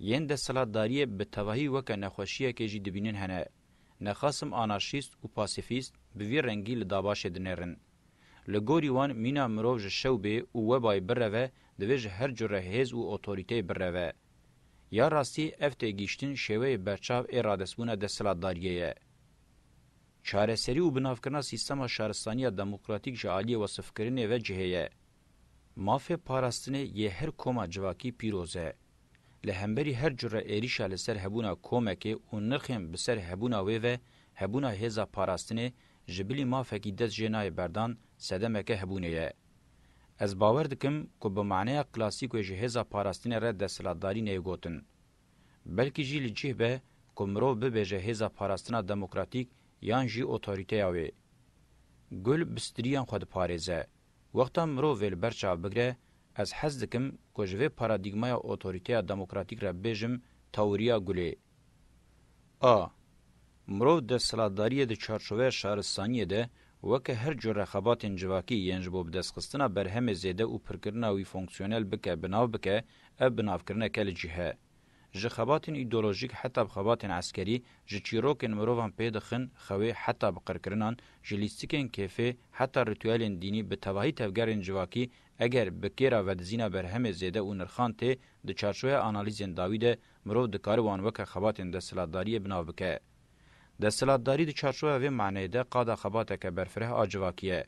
S1: Yên desthilatdariyê bi tevahî weke nexweşiyekê jî dibînin hene. Nexasim anarşîst û pasîfîst bi vî rengî li dabaşê dinêrin. Li gorî wan mîna mirov ji şewbê û webayê bireve divê ji her cure hêz û otorîteyê bireve. Ya rastî ev têgihîştin şêweyê berçav ê radestbûna desthilatdariyê ye. Çareserî û binavkirina sîstema şaristaniya demokratîk ji aliyê wesifkirinê ve cihê ye. Mafê parastinê yê her koma civakî pîroz e. Li hemberî her cure êrîşa li ser hebûna komekê û nirxên bi ser hebûna wê ve, hebûna hêza parastinê ji bilî mafekî dest jê nayê berdan sedemeke hebûnê ye. Ez bawer dikim ku bi maneya klasîk wê ji hêza parastinê re desthilatdarî neyê gotin. Belkî jî li cih be ku mirov bibêje hêza parastina demokratîk yan jî otorîteya wê. Gul bi strîyên xwe diparêze. Wexta mirov vê li ber çav bigire, ez hez dikim ku ji vê paradîgmaya otorîteya demokratîk re bibêjim tewiriya Gulê. A. Mirov desthilatdariyê di çarçoveya şaristaniyê de weke her cur rexebatên civakî yên ji bo bidestxistina berhemê zêde û pirkirina wî fonksiyonel bike bi nav bike, ev binavkirineke li cîhe. Ji xebatên îdeolojîk heta bi xebatên eskerî, ji çîrokên mirovan pê dixin xewê heta bi qirkirinan, ji lîstikên kêfê heta ritûelên dînî bi tevahî tevgerên civakî eger bi kêra vedizîna berhemê zêde û nirxan tê, di çarçoya analîzên dawî de mirov dikare wan weke xebatên desthilatdariyê bi nav bike. Desthilatdarî di çarçoya vê maneyê de qada xebateke berfireh a civakî ye.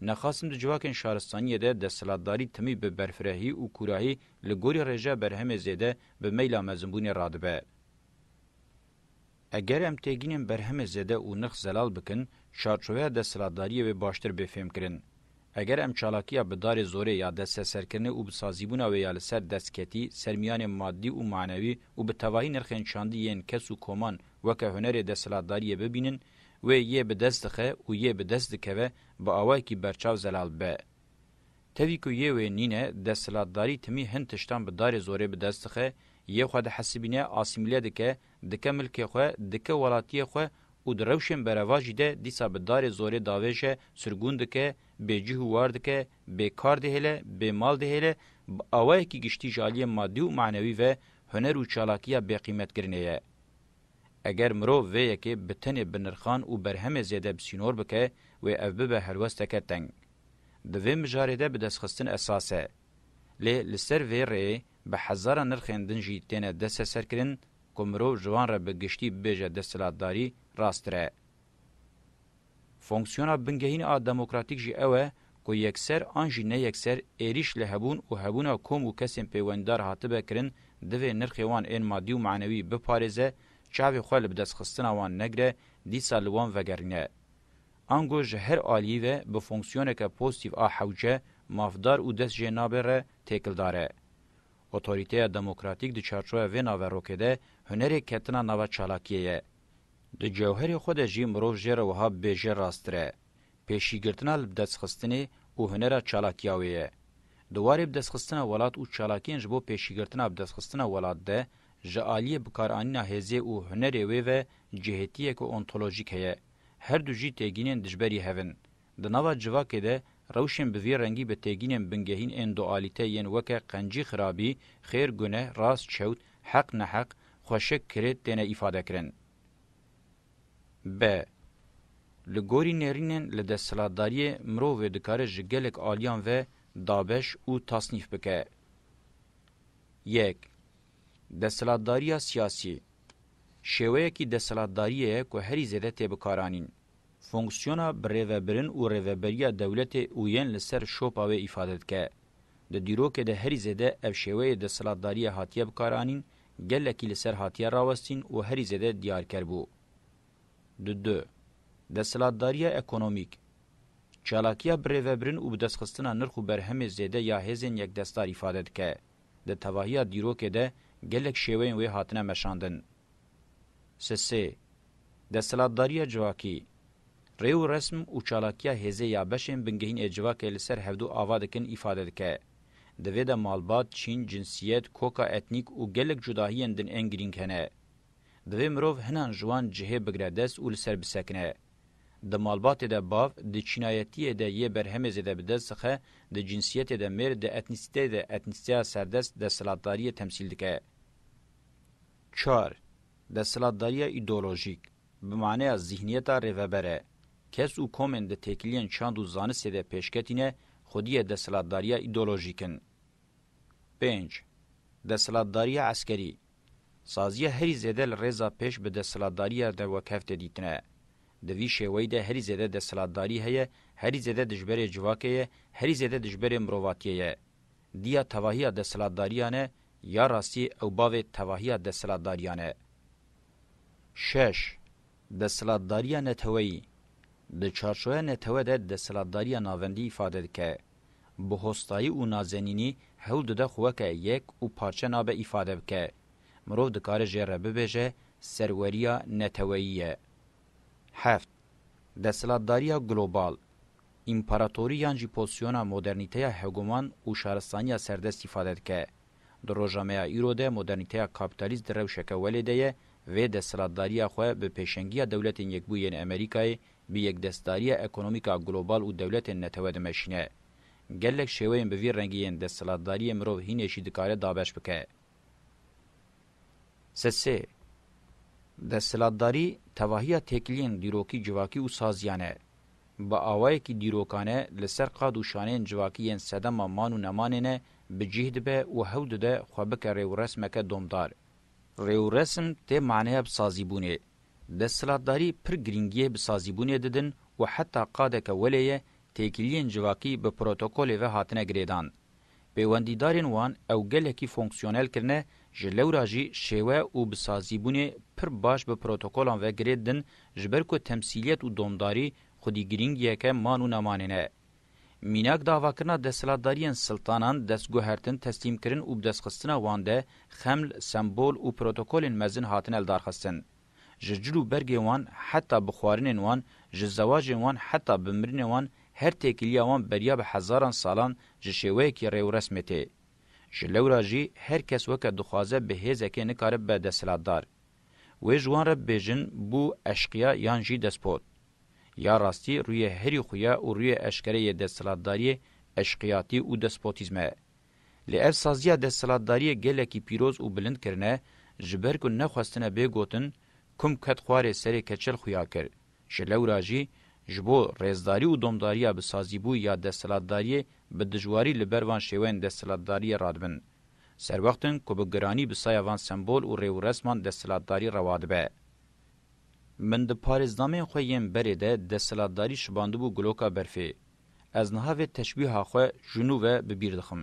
S1: Nexasim di civakên şaristaniyê de desthilatdarî timî bi berfirehî û kûrahî li gorî rêjeya berhemê zêde bi meyla mezinbûnê radibe. Eger em têgînên berhemê zêde û nirx zelal bikin, çarçoveya desthilatdariyê wê baştir bê fêmkirin. Eger em çalakiya bi darê zorê ya desteserkirinê û bisazîbûna wê ya li ser destketî, ser miyanên maddî û manewî û bi tevahî nirxên çandî yên kes û koman weke hunerê desthilatdariyê bibînin, Wê yê bi dest dixe û yê bi dest dikeve bi awayekî berçav zelal be. Tevî ku yê wê nîne, desthilatdarî timî hin tiştan bi darê zorê bi dest dixe, yê xwe dihesibîne, asîmîle dike, dike milkê xwe, dike welatiyê xwe û di rewşên berevajî de dîsa bi darê zorê davêj e, sirgûn dike, bêcih û war dike, bêkar dihêle, bêmal dihêle, bi awayekî giştî ji aliyê madî û manewî ve huner û çalakiya bêqîmetkirinê ye. Eger mirov vê yekê bi tenê bi nirxan û berhemê zêde bi sînor bike, wê ev bibe helwesteke teng. Di vê mijarê de bidestxistin esas e. Lê li ser vê rêyê bi hezaran nirxên din jî têne desteserkirin ku mirov ji wan re bi giştî bibêje desthilatdarî rasttir e. Fonksiyona bingehîn a demokratîk jî ew e ku yekser an jî ne yekser êrîş li hebûn û hebûna kom û kesên pêwendidar hatibe kirin divê nirxê wan ên madî û manewî biparêze, çavê xwe li bidestxistina wan negire, dîsa li wan vegerîne. Ango ji her aliyî ve bi fonksiyoneke pozitîf a hewce, mafdar û dest jê nabe re têkildar e. Otorîteya demokratîk di çarçoya vê naverokê de hunerê ketina nava çalakiyê ye. Di cewherê xwe de jî mirov jê re wiha bibêje rasttir e. Pêşîgirtina li bidestxistinê û hunera çalakiya wê ye. Di warê bidestxistina welat û çalakiyên ji bo pêşîgirtina bidestxistina welat de ji aliyê bikaranîna hêzê û hunerê wê ve cihêtiyeke ontolojîk heye. Her du jî têgînên dijberî hev in. Di nava civakê de rewşên bi vî rengî bi têgînên bingehîn ên dualîte yên weke qencî xirabî, xêr guneh, rast çewt, heq neheq, xweşik kirêt têne îfadekirin. Be. Li gorî nêrînên li desthilatdariyê mirovê dikare ji gelek aliyan ve dabeş û tasnîf bike. Yek. Desthilatdariya siyasî. Şêweyekî desthilatdariyê ye ku herî zêde tê bikaranîn. Fonksiyona birêvebirin û rêveberiya dewletê û yên li ser şopa wê îfade dike. Di dîrokê de herî zêde ev şêweyê desthilatdariyê hatiye bikaranîn, gelekî li ser hatiye rawestîn û herî zêde diyarker bû. Di du. Desthilatdariya ekonomîk. Çalakiya birêvebirin û bidestxistina nirx û berhemê zêde ya hêzên yekdestdar îfade dike. Di tevahiya dîrokê de gelek şêweyên wê hatine meşandin. Sisê, desthilatdariya civakî, rê û resm û çalakiya hêzê ya beşên bingehîn ê civakê li ser hevdu ava dikin îfade dike. Di vê de malbat, çîn, cinsiyet, koka etnîk û gelek cudahiyên din ên girîng hene. Divê mirov hinan ji wan cihê bigire dest û li ser bisekine. Di malbatê de bav, di çînayetiyê de yê berhemê zêde bi dest dixe, di cinsiyetê de mêr, di etnîsîteyê de etnîsîteya serdest desthilatdariyê temsîl dike. Çar, Desthilatdariya îdeolojîk, bi maneya zîhniyeta rêveber e. Kes û komên di têkiliyên çand û zanistê de pêşketîne xwedî yê desthilatdariya îdeolojîk in. Pênc, Desthilatdariya eskerî, saziya herî zêde li rêza pêş bi desthilatdariya derwekevtê dîtine. Di vî şêweyî de herî zêde desthilatdarî heye, herî zêde dijberê civakê ye, herî zêde dijberê mirovatiyê ye. Diya tevahiya desthilatdariyan e ya rastî ew bavê tevahiya desthilatdariyan e. Şeş. Desthilatdariya neteweyî Di çarçoya netewe de desthilatdariya navendî îfade dike. Bi hostayî û nazenînî hewl dide xwe weke yek û parçe nabe îfade bike. Mirov dikare jê re bibêje serweriya neteweyî ye. Heft. Desthilatdariya global. Împaratorî yan jî pozîsyona modernîteya hegeman û şaristaniya serdest îfade dike. Di roja me ya îro de modernîteya kapîtalîst di rewşeke welê de ye, vê desthilatdariya xwe bi pêşengiya Dewletên Yekbûyî yên Amerîkayê bi yekdestdariya ekonomîk a global û dewletên netewe dimeşîne. Gelek şêweyên bi vî rengî yên desthilatdariyê mirov hînê jî dikare dabeş bike. Sesê Desthilatdarî tevahiya têkiliyên dîrokî, civakî û saziyan e. bi awayekî dîrokane li ser qad û şaneyên civakî yên sedema man û nemanê ne bi cîh dibe û hewl dide xwe bike rêwresmeke domdar. Rêwresm tê maneya bi sazîbûnê. Desthilatdarî pir girîngiyê bi sazîbûnê didin û heta qadeke welê ye têkiliyên civakî bi protokolê ve hatine girêdan. Pêwendîdarên wan ew gelekî fonksiyonel kirine, ji lewra jî şêwe û bisazîbûnê pir baş bi protokolan ve girê din ji ber ku temsîliyet û domdarî xwedî girîngiyeke man û nemanê ne. Mînak davakirina desthilatdariyên siltanan destguhertin, teslîmkirin û bidestxistina wan de xeml, sembol û protokolên mezin hatine lidarxistin. Ji cil û bergên wan heta bi xwarinên wan, ji zewacên wan heta bi mirinê wan her têkiliya wan beriya bi hezaran salan ji şêweyekî rê û resmê tê. Ji lewra jî her kes weke dixwaze bi hêzekê nikare bibe desthilatdar. Wê ji wan re bibêjin bû eşqya yan jî despot. Ya rastî rûyê herî xuya û rûyê eşkere yê desthilatdariyê eşqiyatî û despotîzm e. Lê ev saziya desthilatdariyê gelekî pîroz û bilind kirine, ji ber ku nexwestine bê gotin, kum ket xwarê serê keçel xuya kir. Ji lewra jî, ji bo rêzdarî û domdariya bi sazîbûyî ya desthilatdariyê bi dijwarî li ber van şêweyên desthilatdariyê radibin. Serwext in ku bi giranî bi saya van sembol û rêwresman desthilatdarî rewa dibe. Min di parêzdameyên xwe yên berê de desthilatdarî şibandibû guloka berfê. Ez niha vê teşbîha xwe ji nû ve bi bîr dixim.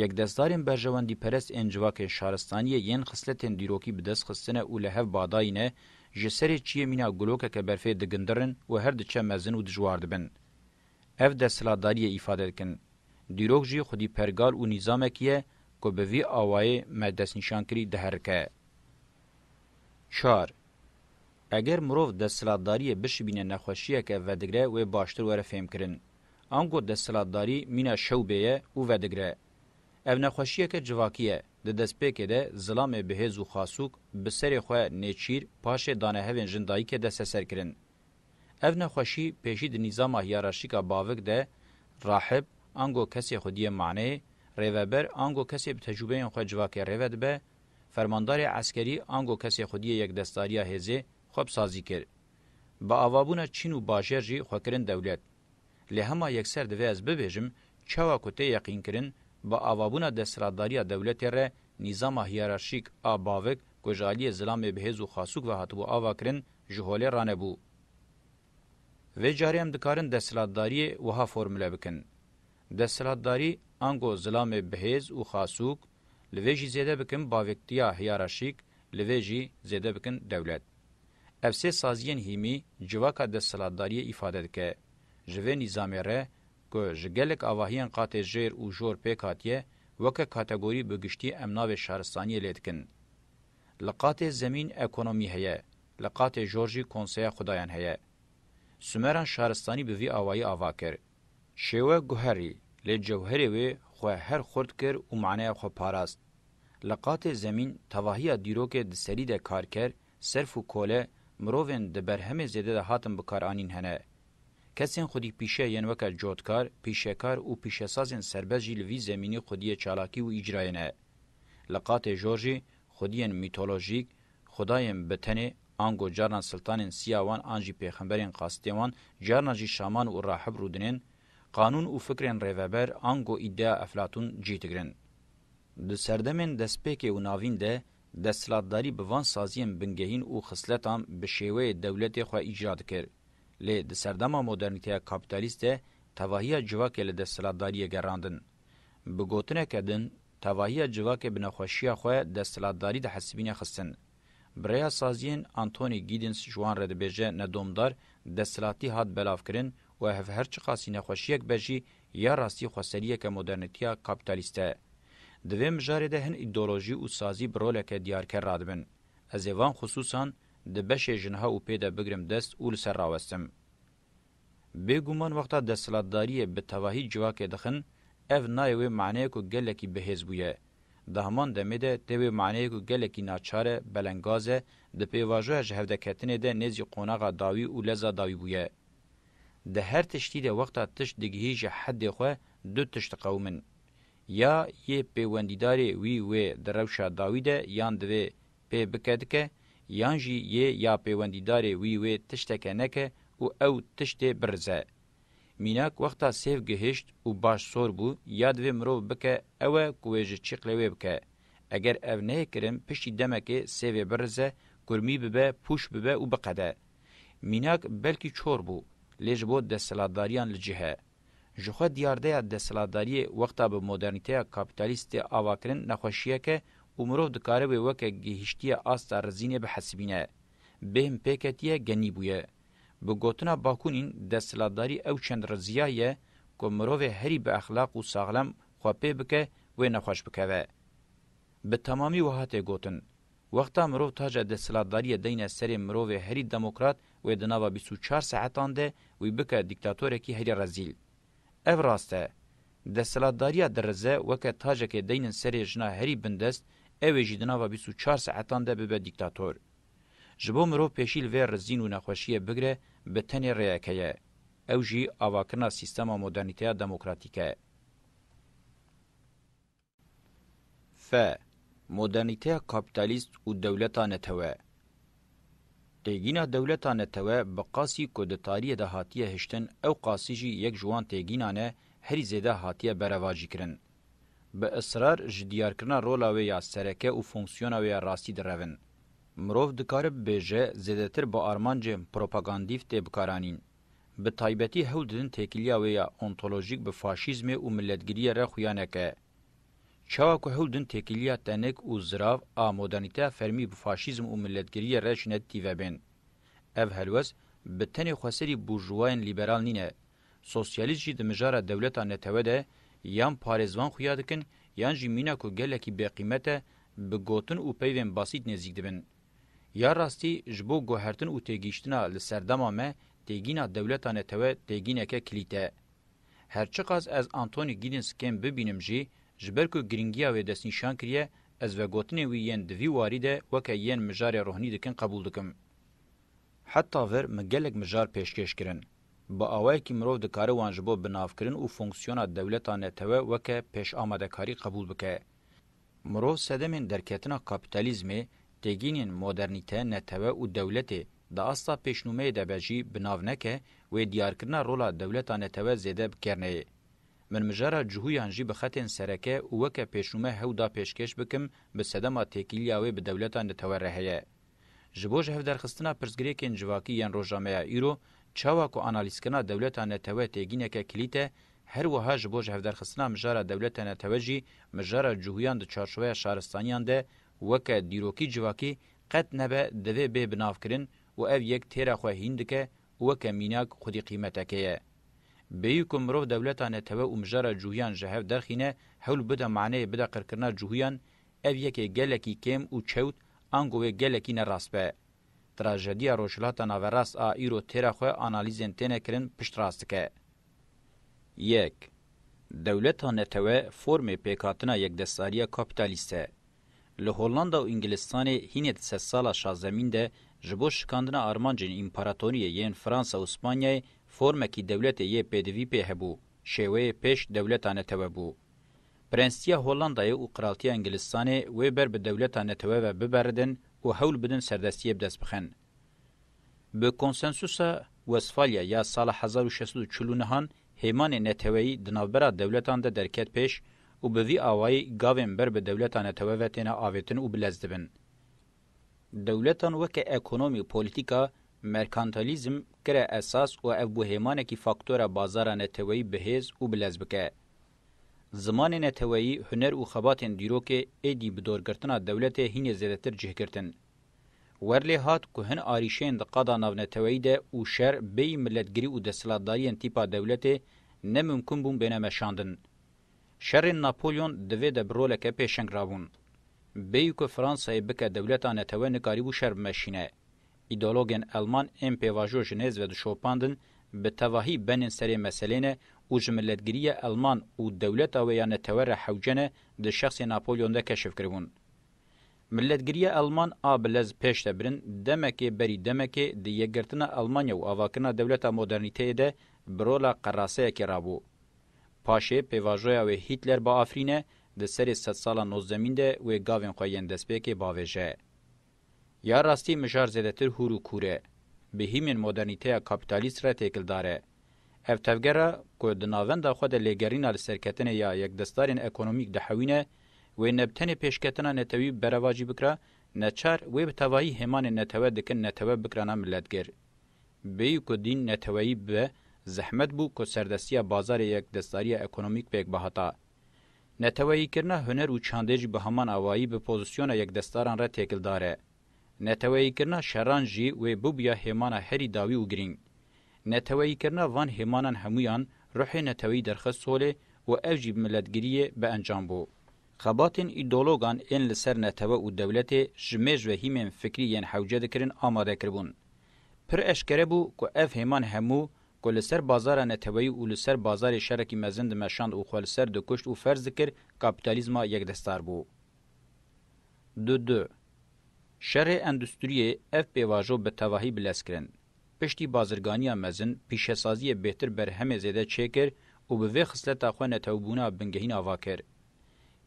S1: Yekdestdarên berjewendîperest ên civakên şaristaniyê yên xisletên dîrokî bi dest xistine û li hev badayîne, ji serê çiyê mîna gulokeke berfê digindirin û her diçe mezin û dijwar dibin. Ev desthilatdariyê îfade dikin. Dîrok jî xwedî pergal û nîzamekî ye ku bi vî awayê me destnîşan kirî diherike. Çar. Eger mirov desthilatdariyê bişibîne nexweşiyeke vedigre wê baştir were fêmkirin. Ango desthilatdarî mîna şewbê ye û vedigre. Ev nexweşiyeke civakî ye, di destpêkê de zilamê bihêz û xasûk bi serê xwe nêçîr paşê dane hevên jin dayikê desteserkirin. Ev nexweşî pêşî di nîzama hiyaraşîka bavik de rahib ango kesê xwediyê maneyê, rêveber ango kesê bi tecrûbeyên xwe civakê rêvedibe Fermandarê eskerî ango kesê xwediyê yekdestariya hêzê xwe bi sazî kir. Bi avabûna çîn û bajêr jî xwe kirin dewlet. Lê hema yekser divê ez bibêjim çawa ku tê yeqînkirin bi avabûna desthilatdariya dewletê re nîzama hiyerarşîk a bavik ku ji aliyê zilamê bi hêz û xasûk ve hatibû avakirin ji holê ranebû. Vê carê em dikarin desthilatdariyê wiha formule bikin, Desthilatdarî ango zilamê bihêz û xasûk, li vê jî zêde bikin bavêktiya hiyaraşîk, li vê jî zêde bikin dewlet. Ev sê saziyên hîmî civaka desthilatdariyê îfade dike. Ji vê nîzamê re ku ji gelek avahiyên qatê jêr û jor pêk hatiye, weke kategorî bi giştî em navê şaristaniyê lê dikin. Li qatê zemîn ekonomî heye, Li qatê jor jî konseya xudayan heye. Sumeran şaristanî bi vî awayî ava kir. Şêwe guherî, lê cewherê wê xwe her xurt kir û maneya xwe parast. Li qatê zemîn tevahiya dîrokê di serî de karker, serf û kole mirovên di berhemê zêde de hatin bikaranîn hene. Kesên xwedîpîşe yên weke cotkar, pîşekar û pîşesazên serbest jî li vî zemînî xwediyê çalakî û îcrayê ne. Li qatê jor jî xwediyên mîtolojîk, Xwedayên bi tenê, ango carna siltanên siya wan an jî pêxemberên qasitê wan, carna jî şaman û rahib rûdinên, qanûn û fikrên rêveber, ango îdea Eflatûn cîh digirin. Di serdemên destpêkê û navîn de, desthilatdarî bi van saziyên bingehîn û xisletan bi şêweyê dewletê xwe îcra dikir. Lê di serdema modernîteya kapîtalîst de, tevahiya civakê li desthilatdariyê gerandin. Bi gotineke din, Tevahiya civakê bi nexweşiya xwe desthilatdarî di hesibînê xistin. Bi rêya saziyên Anthony Giddens ji wan re dibêje ne domdar, desthilatî hat belavkirin û ev her çiqasî nexweşiyek be jî ya rastî xweseriyek e modernîtiya kapîtalîst de. Di vê mijarê de hin îdeolojî û sazî bi roleke diyarker radibin. Ez ê van xisûsan di beşê jinha û pê de bigrim dest û li ser rawestim. Bêguman wexta desthilatdariyê bi tevahî civakê dixin, ev nayê wê maneyê ku gelekî bihêz bûye. Di heman demê de tê wê maneyê ku gelekî naçar e, belengaz e, di pêvajoya ji hevdeketinê de nêzî qonaxa dawî û leza dawî bûye. Di her tiştî de wexta tişt digihî ji heddê xwe du tişt diqewimin. Ya yê pêwendîdarê wî wê di rewşa dawî de yan divê pê bike dike yan jî yê ya pêwendîdarê wî wê tişteke neke û ew tiştê birize. Mînak wexta sêv gihişt û baş sor bû ya divê mirov bike ew e ku wê ji çîqlê wê bike. Eger ev neyê kirin piştî demekê sêvê birize, kurmî bibe, pûş bibe û biqede. Mînak belkî çor bû lê ji bo desthilatdariyan li cih e. Ji xwe diyardeya desthilatdariyê wexta bi modernîteya kapîtalîst tê avakirin nexweşiyeke û mirov dikare wê weke gihîştiye asta rizînê bihesibîne. Bêhm pêketiye genî bûye. Bi gotina Bakûnîn desthilatdarî ew çend rizîya ye ku mirovê herî biexlaq û saxlem xwe pê bike wê nexweş bikeve. Bi temamî wiha tê gotin, Wexta mirov taca desthilatdariyê deyne serê mirovê herî demokrat wê di nava bîst û çar saetan de wî bike dîktatorekî herî rezîl. Ev rast e. Desthilatdariya dirize weke tacekê deynin serê jina herî bindest ew ê jî di nava bîst û çar saetan de bibe dîktator. Ji bo mirov pêşî li vê rizîn û nexweşiyê bigire bi tenê rêyeke ye. Ew jî avakirina sîstema modernîteya demokratîk e. Fe, modernîteya kapîtalîst û dewleta netewe. Têgîna dewleta netewe bi qasî ku di tariyê de hatiye hiştin ew qasî jî yek ji wan têgînan e herî zêde hatiye berevajîkirin. Bi israr ji diyarkirina rola wê ya sereke û fonksiyona wê ya rastî direvin. Mirov dikare bibêje zêdetir bi armancên propagandîf tê bikaranîn. Bi taybetî hewl didin têkiliya wê ya ontolojîk bi faşîzmê û miletgiriyê re xuya neke. Çawa ku hewl din têkiliya tenik û zirav a modernîteya fermî bi faşîzm û miletgiriyê re ji nedîtî vebên. Ev helwez bi tenê xweserî burjûwayên lîberal nîne. Sosyalîst jî di mijara dewleta netewe de yan parêzvan xuya dikin yan jî mîna ku gelekî bêqîmet e, bi gotin û peyvên basît nêzîk dibin. Ya rastî ji bo guhertin û têgihiştina li serdema me têgîna dewleta netewe têgîneke kilît e. Her çiqas ez Anthony Giddens kêm bibînim jî, ji ber ku girîngiya wê destnîşan kiriye, ez vegotinên wî yên di vî warî de weke yên mijarê ruhnî dikin qebûl dikim. Heta vir min gelek mijar pêşkêş kirin. Bi awayekî mirov dikare wan ji bo binavkirin û fonksiyona dewleta netewe weke pêşamadekarî qebûl bike. Mirov sedemên derketina kapîtalîzmê, têgînên modernîte, netewe û dewletê di asta pêşnûmeyê de be jî bi nav neke wê diyarkirina rola dewleta netewe zêde bi kêr neyê. Min mijara cihûyan jî bi xetên sereke û weke pêşnûme hew da pêşkêş bikim bi sedema têkîliya wê bi dewleta netewe re heye. Ji bo ji hevderxistina pirsgirêkên civakî yên roja me ya îro, çawa ku analîzkirina dewleta netewe têgîneke kilît e, Her wiha ji bo ji hevderxistina mijara dewleta netewe jî mijara cihûyan di çarçoveya şaristaniyan de weke dîrokî civakî qet nebe divê bê binavkirin û ev yek têra xwe hîn dike û weke mînak xwedî qîmeteke ye. Bêyî ku mirov dewleta netewe û mijara cihûyan ji hev derxîne hewl bide maneyê bide qirkirina cihûyan ev yekê gelekî kêm û çewt ango wê gelekî ne rast be. Trajediya Rojhilata Naverast a îro têra xwe analîzên têne kirin pişt rast dike. Yek. Dewleta netewe formê pêkhatina yekdestariya kapîtalîst e. Li Hollanda û Îngilistanê hînê di sedsala şazemîn de ji bo şikandina armancên împaratoriyê yên Fransa û Spanyayê formekî dewletê yê pêdivî pê hebû, şêweyê pêş dewleta netewe bû. Prensîtiya Hollandayê û Qiraltiya Îngilistanê wê ber bi dewleta netewe ve biberidin û hewl bidin serdestiyê bi dest bixin. Bi konsensusa Westfalya ya sala hezar û şeş sed û çil û nihan hêmanê neteweyî di navbera dewletan de derket pêş û bi vî awayî gavên ber bi dewleta netewe ve têne avêtin û bilez dibin. Dewletan weke ekonomî û polîtîka merkantalîzm kire esas û ev bû hêmanekî faktora bazara neteweyî bihêz û bilez bike. Zimanê neteweyî, huner û xebatên dîrokê êdî bi dorgirtina dewletê hînê zêdetir cih girtin. Werlê hat ku hin arîşeyên di qada navneteweyî de û şer, bêyî miletgirî û desthilatdariyên tîpa dewletê ne mimkun bûn bêne meşandin. Şerên Napolyon di vê de bi roleke pêşeng rabûn. Bêyî ku Fransayê bike dewleta netewe nikarîbû şer bimeşîne. Îdeologên Elman ên pêvajo ji nêz ve dişopandin bi tevahî benên serê meselêne û ji miletgirîya Elman û dewleta wê ya netewe re hewce ne di şexsê Napolyon de keşif kiribûn. Milletgiriya Elman a bi lez pêş de birin, demekê berî demekê di yekgirtina Elmanya û avakirina dewleta modernîteyê de bi rola qeraseyekê rabû. Paşê pêvajoya wê Hîtler biafirîne, di serê sedsala nozdemîn de wê gavên xwe yên destpêkê bavêje. Ya rastî mijar zêdetir hûr û kûr e. Bi hîmên modernîteya kapîtalîst re têkildar e. Ev tevgera ku di navenda xwe de lêgerîna li serketinê ya yekdestdarên ekonomîk dihewîne, wê ne bi tenê pêşketina netewî berevajî bikira, neçar wê bi tevahî hêmanên netewe dikin netewe bikirana miletgir. Bêyî ku dîn neteweyî bibe, zehmet bû ku serdestiya bazarê yekdestdariya ekonomîk pêk bihata. Neteweyîkirina huner û çandê jî bi heman awayî bi pozisyona yekdestdaran re têkildar e. Neteweyîkirina şeran jî wê bûbûya hêmana herî dawî û girîng. Neteweyîkirina van hêmanan hemûyan ruhê neteweyî derxist holê û ev jî bi miletgiriyê bi encam bû. Xebatên îdeologan ên li ser netewe û dewletê ji mêj ve hîmên fikrî yên hewce dikirin amade kiribûn. Pir eşkere bû ku ev hêman hemû ku li ser bazara neteweyî û li ser bazarê şerekî mezin dimeşand û xwe li ser dikuşt û ferz dikir kapîtalîzma yekdestar bû. Du du Şerê endustriyê ev pêvajo bi tevahî bi lez kirin. Piştî bazirganiya mezin pîşesaziyê bêhtir berhemê zêde çêkir û bi vê xisleta xwe netewbûna bingehîn ava kir.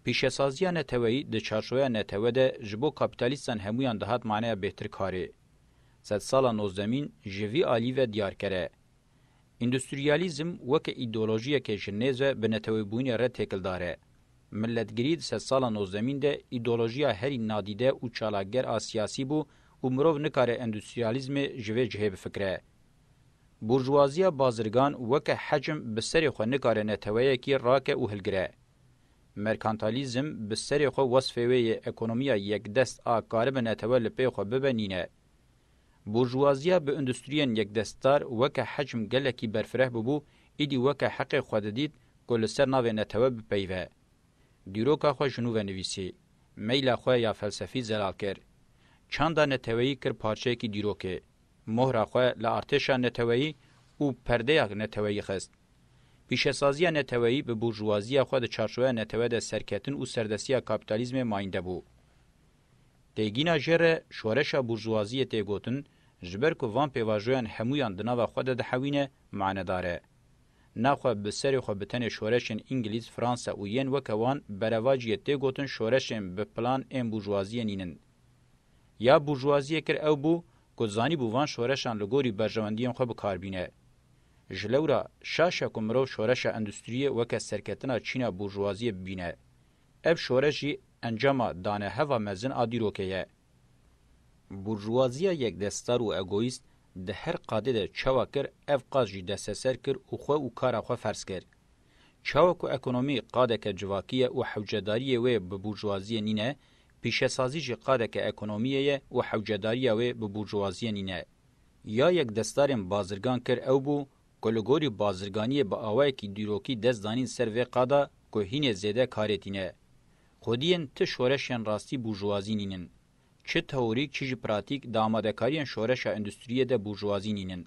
S1: Pîşesaziya neteweyî di çarçoweya netewe de ji bo kapîtalîstan hemûyan dihat maneya bêhtirkarê. Sedsala nozdemîn ji vî alî ve diyarkere. Îndustriyalîzm weke îdeolojiyeke ji nêz ve bi netewebûyînê re têkildar e. Miletgirî di sedsala nozdemîn de îdeolojiya herî nadîde û çalakger a siyasî bû û mirov nikare endustriyalîzmê ji vê cihê bifikire. Burjuwaziya bazirgan weke hecm bi serê xwe nikare neteweyekî rake û hilgire. Merkantalîzm bi serê xwe wesfê wê yê ekonomiya yekdest a karibe netewe li pê xwe bibe nîne. Burjuwaziya bi îndustriyên yekdestar weke hecm gelekî berfireh bûbû, îdî weke heqê xwe didît ku li ser navê netewe bipeyve. Dîroka xwe ji nû ve nivîsî. Meyla xwe ya felsefî zelal kir. Çanda neteweyî kir parçeyekî dîrokê. Mohra xwe li artêşa neteweyî û perdeya neteweyî xist. Pîşesaziya neteweyî bi burjuwaziya xwe di çarçoveya netewe de serketin û serdestiya kapîtalîzmê mayînde bû. Têgîna jê re şoreşa bûrjwaziyê tê gotin, ji ber ku van pêvajoyan hemûyan di nava xwe de dihewîne, manedar e. Naxwe bi serê xwe bi tenê şoreşên Îngilîz, Fransa û yên weke wan berevaciyê tê gotin şoreşên bi plan ên bûrjwaziyê nînin. Ya bûrjwaziyê kir ew bû ku zanîbû van şoreşan li gorî berjewendiyên xwe bi kar bîne. Ji lewra şaş e ku mirov şoreşa endustriyê weke serketina çîna bûrjwaziyê bibîne. Ev şoreş jî encama daneheva mezin a dîrokê ye. Burjuwaziya yekdestar û egoîst di her qadê de çawa kir ev qad jî desteser kir û xwe û kara xwe ferz kir. Çawa ku ekonomî qadeke civakî ye û hewcedariyê wê bi burjuwaziyê nîne, pîşesazî jî qadeke ekonomiyê ye û hewcedariya wê bi burjuwaziyê nîne. Ya yekdestarên bazirgan kir ew bû ku li gorî bazirganiyê bi awayekî dîrokî dest danîn ser vê qada ku hînê zêde karê tîne. Xwedî yên ti şoreşên rastî burjuwazî nînin. Çi teorîk çi jî pratîk di amadekariyên şoreşa endustriyê de burjuwazî nînin.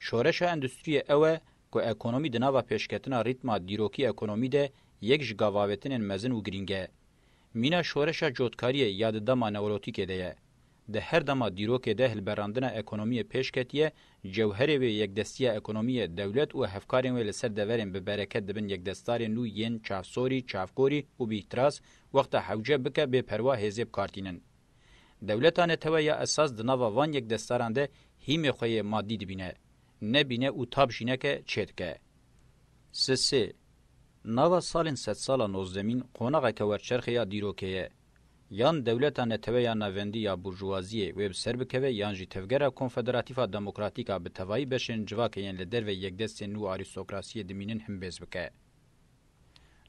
S1: Şoreşa endustriyê ew e ku ekonomî di nava pêşketina rîtma dîrokî ekonomî de yek ji gavavetinên mezin û girîng e. Mîna şoreşa cotkariyê ya di dema newolotîkê de ye. Di her dema dîrokê de hilberandina ekonomiyê pêş ketiye, cewherê wê yekdestiya ekonomî ye, dewlet û hevkarên wê li ser deverên bi bereket dibin yekdestarên nû yên çavsorî, çavkorî û bi îhtiras, wexta hewce bike bê perwa hêzê bikartînin. Dewleta netewe ya esas di nava van yekdestaran de hîmê xwe yê madî dibîne, ne bîne û tab jî neke çê dike. Sisê. Nava salên sedsala nozdemîn qonaxeke werçerxê ya dîrokê ye. Yan dewleta netewe ya navendî ya burjuwaziyê wê bi ser bikeve yan jî tevgera konfederatîfa demokratîk a bi tevayî beşên civakê yên li dervê yekdestên nû û arîstokrasiyê dimînin himbêz bike.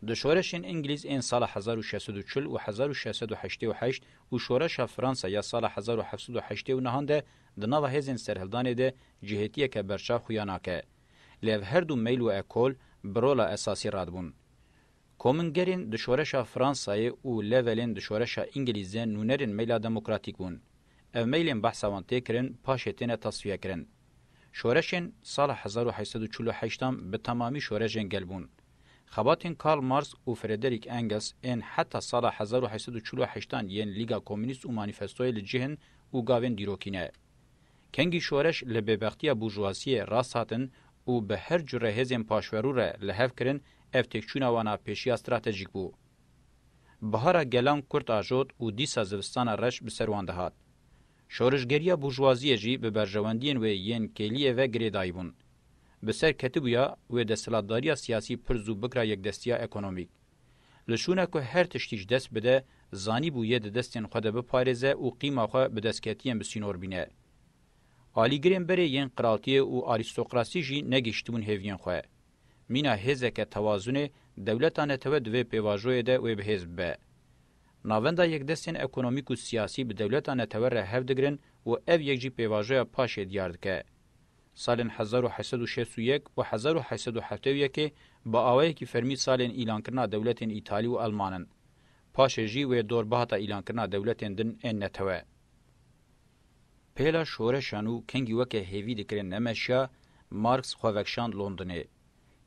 S1: Di şoreşên Îngilîz ên sala hezar û şeş sed û çil û hezar û şeş sed û heştê û heşt û şoreşa Fransa ya sala hezar û heft sed û heştê û nihan de di nava hêzên serhildanê de cihêtiyeke berçav xuya nake. Lê ev her du meyl û ekol bi rola esasî radibûn. Komîngerên di şoreşa Fransayê û levelên di şoreşa Îngilîzê nûnerên meyla demokratîk bûn. Ev meylên behsa wan tê kirin paşê têne tasfîyekirin. Şoreşên sala hezar û heşt sed û çil û heşt an bi temamî şorejên gel bûn. Xebatên Karl Marx û Frederick Engels ên heta sala hezar û heşt sed û çil û heşt an yên Lîga Komînîst û Manîfestoyê li cih in û gavên dîrokî ne. Kengî şoreş li bêbextiya burjwaziyê rast hatin û bi her cure hêzên paşverû re li hev kirin, ev têkçûna wan a pêşiya stratejîk bû. Bihara gelan kurt ajot û dîsa zivistana reş bi ser wan dihat. Şoreşgeriya burjwaziyê jî bi berjewendiyên wê yên kêliyê ve girê dayîbûn. Bi ser ketibûya wê desthilatdariya siyasî pir zû bikira yekdestiya ekonomîk. Li şûna ku her tiştî ji dest bide, zanîbû yê di destên xwe de biparêze û qîma xwe bi destketiyên bi sînor bîne. Alîgirên berê yên qiraltiyê û arîstokrasî jî negihiştibûn hêviyên xwe. Mîna hêzeke tewazunê, dewleta netewe di vê pêvajoyê de wê bi hêz bibe. Navenda yekdestên ekonomîk û siyasî bi dewleta netewe re hev digirin û ev yek jî pêvajoya paşê diyar dike. Salên hezar û heşt sed û şêst û yek û hezar û heşt sed û heftê û yekê bi awayekî fermî salên îlankirina dewletên îtalî û elman in. Paşê jî wê dor bihata îlankirina dewletên din ên netewe. Pêla şoreşan û kengî weke hêvî dikirin ne meşya, Marx xwe vekişand Londinê.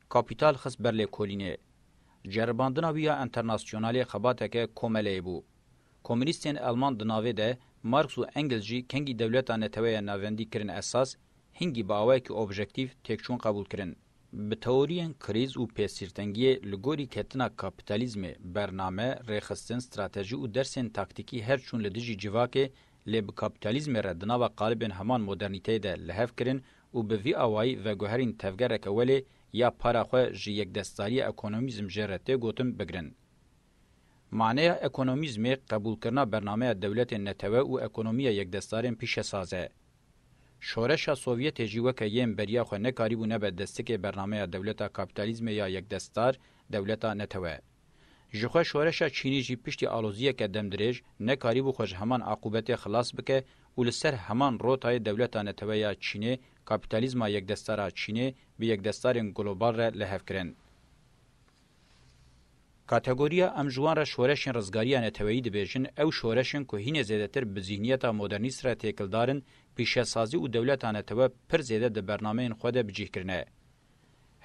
S1: Kapîtal xist ber lêkolînê. Ceribandina wî ya enternasyonalê xebateke komeleyê bû. Komûnîstên Elman di navê de, Marx û Engels jî kengî dewleta neteweya navendî kirin esas, hingî bi awayekî objektîv têkçûn qebûl kirin. Bi teoriyên krîz û pêsîrtengiyê li gorî ketina kapîtalîzmê, bername, rêxistin, stratejî û dersên taktîkî her çûn li dijî civakê, lê bi kapîtalîzmê re di nava qalibên heman modernîteyê de li hev kirin û bi vî awayî veguherîn tevgereke welê ya para xwe ji yekdestdariyê ekonomîzm jê re tê gotin bigirin. Maneya ekonomîzmê qebûlkirina bernameya dewletên netewe û ekonomiya yekdestarên pîşesaz e. Şoreşa Sovyetê jî weke yên beriya xwe nekarîbû nebe destikê bernameya dewleta kapîtalîzmê ya yekdestar, dewleta netewe. Ji xwe şoreşa Çînî jî piştî aloziyeke demdirêj nekarîbû xwe ji heman aqûbetê xilas bike û li ser heman rotayê dewleta netewe ya Çînê kapîtalîzma yekdestara Çînê bi yekdestarên global re li hev kirin. Kategoriya Em ji wan re şoreşên rizgarî ya neteweyî dibêjin, ew şoreşên ku hînê zêdetir bi zîhniyeta modernîst re têkildar in, pîşesazî û dewleta netewe pir zêde di bernameyên xwe de bi cîh kirine.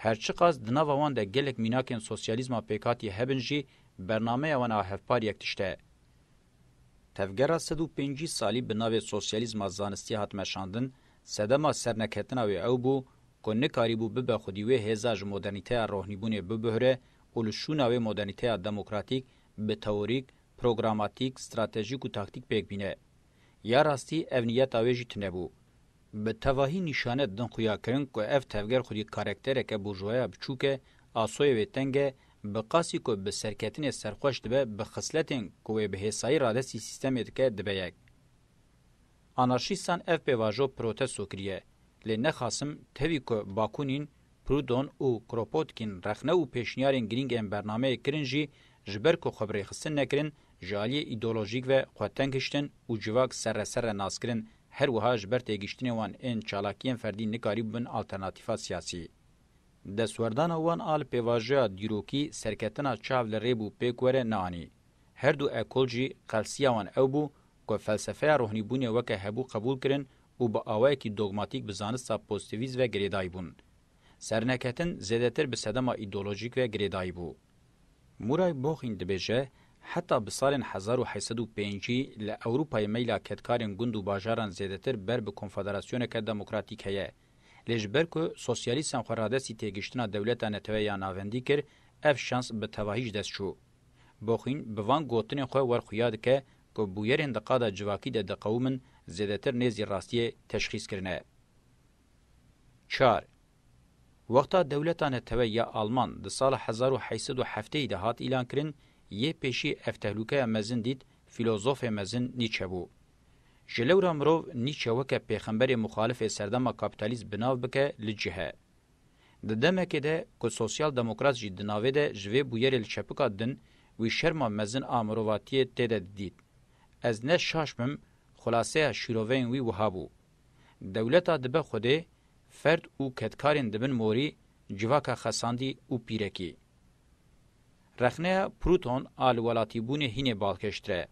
S1: Her çiqas di nava wan de gelek mînakên sosyalîzma pêkhatî hebin jî, bernameya wan a hevpar yek tişt e. Tevgera sed û pêncî salî bi navê sosyalîzma zanistî hat meşandin, sedema serneketina wê ew bû ku nikarîbû bibe xwedî wê hêza ji modernîteya rohnîbûnê bibihre û li şûna wê modernîteya demokratîk bi teorîk, programatîk, stratejîk û taktîk pêk bîne. Ya rastî ev nîyeta wê jî tune bû. Bi tevahî nîşane din xuya kirin ku ev tevger xwedî karektereke burjwaya biçûk e, asoyê wê teng e, Bi qasî ku bi serketinê serxweş dibe bi xisletên ku wê bi hêsayî radestî sîstemê dike dibe yek. Anarşîstan ev pêvajo protesto kiriye, lê nexasim tevî ku Bakunin, Proudhon û Kropotkin rexne û pêşniyarên girîng ên bernameyê kirin jî ji ber ku xwe bi rêxistin nekirin ji aliyê îdeolojîk ve xwe teng hiştin û civak serre serre nas kirin her wiha ji ber têgihiştinê wan ên çalakiyên ferdî nikarî bûbin alternatîfa siyasî. Destwerdana wan a li pêvajoya dîrokî serketina çav li rê bû pêk were neanî. Her du ekol jî qelsiya wan ew bû ku felsefeya ruhnîbûnê weke hebû qebûl kirin û bi awayekî dogmatîk bi zanista pozîtîvîst ve girêdayî bûn. Serneketin zêdetir bi sedema îdeolojîk ve girêdayî bû. Muray Boxîn dibêje, Heta bi salên hezar û heşt sed û pêncî li Ewropayê meyla kedkarên gund û bajaran zêdetir ber bi konfederasyoneke demokratîk heye. Lê ji ber ku sosyalîstan xwe radestî têgihiştina dewleta netewe ya navendî kir, ev şans bi tevahî ji dest çû. Boxîn bi van gotinên xwe wer xuya dike ku bûyerên di qada civakî de diqewimin zêdetir nêzdî rastiyê teşxîs kirine. Çar. Wexta dewleta netewe ya alman di sala hezar û heşt sed û hefteyî de hat îlankirin, yê pêşî ev tehlûkeya mezin dît fîlozofê mezin Nîçe bû. Ji lewra mirov nîçe weke pêxemberê muxalifê serdema kapîtalîst bi nav bike li cih e. Di demekê de ku sosyal demokrat jî di navê de ji vê bûyerê li çepika din wî şerma mezin a mirovatiyê tê de didît. Ez ne şaş bim, xulaseya şîroveyên wî wiha bû. Dewleta dibe xwedê, ferd û kedkarên dibin morî, civaka xesandî û pîrekî. Rexneya Proûton a li welatîbûnê hînê balkêştir e.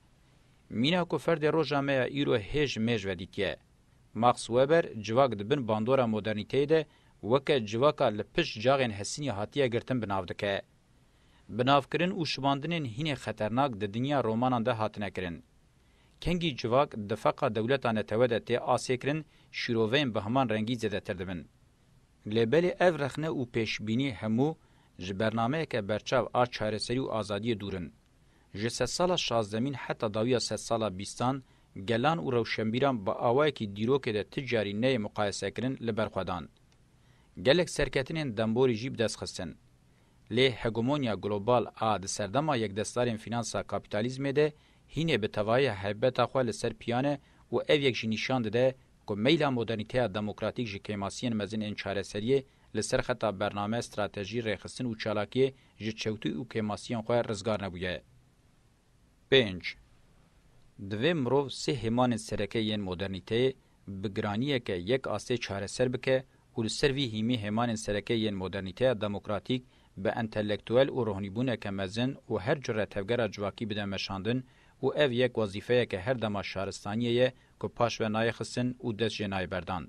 S1: Mîna ku ferdê roja me ya îro hê ji mêj ve dîtiye. Max Weber civak di bin bandora modernîteyê de weke civaka li pişt caxên hesinî hatiye girtin bi nav dike. Bi navkirin û şibandinên hînê xeternak di dinya romanan de hatine kirin. Kengî civak di feqa dewleta netewe de tê asêkirin, şîroveyên bi heman rengî zêdetir dibin. Lê belê ev rexne û pêşbînî hemû ji bernameyeke berçav a çareserî û azadiyê dûr in. Ji sedsala şazdemîn heta dawiya sedsala bîstan gelan û rewşenbîran bi awayekî dîrokê de ti carî neyê muqayesekirin li ber xwe dan. Gelek serketinên demborî jî bi dest xistin. Lê hegemonya global a di serdema yekdestdarên fînansa kapîtalîzmê de Hînê bi tevayî heybeta xwe li ser piyan e û ev yek jî nîşan dide ku meyla modernîteya demokratîk ji kêmasiyên mezin ên çareseriyê li ser xeta bername, stratejî, rêxistin û çalakiyê ji çewtû û kêmasiyên xwe rizgar nebûye. Pênc. Divê mirov sê hêmanên sereke yên modernîteyê bi giraniyeke yek astê çareser bike û li ser vî hîmî hêmanên sereke yên modernîteya demokratîk bi entelektuel û ruhnîbûneke mezin û her cure tevgera civakî bide meşandin û ev yek wezîfeyeke her dema şaristaniyê ye ku paş ve nayê xistin û dest jê nayê berdan.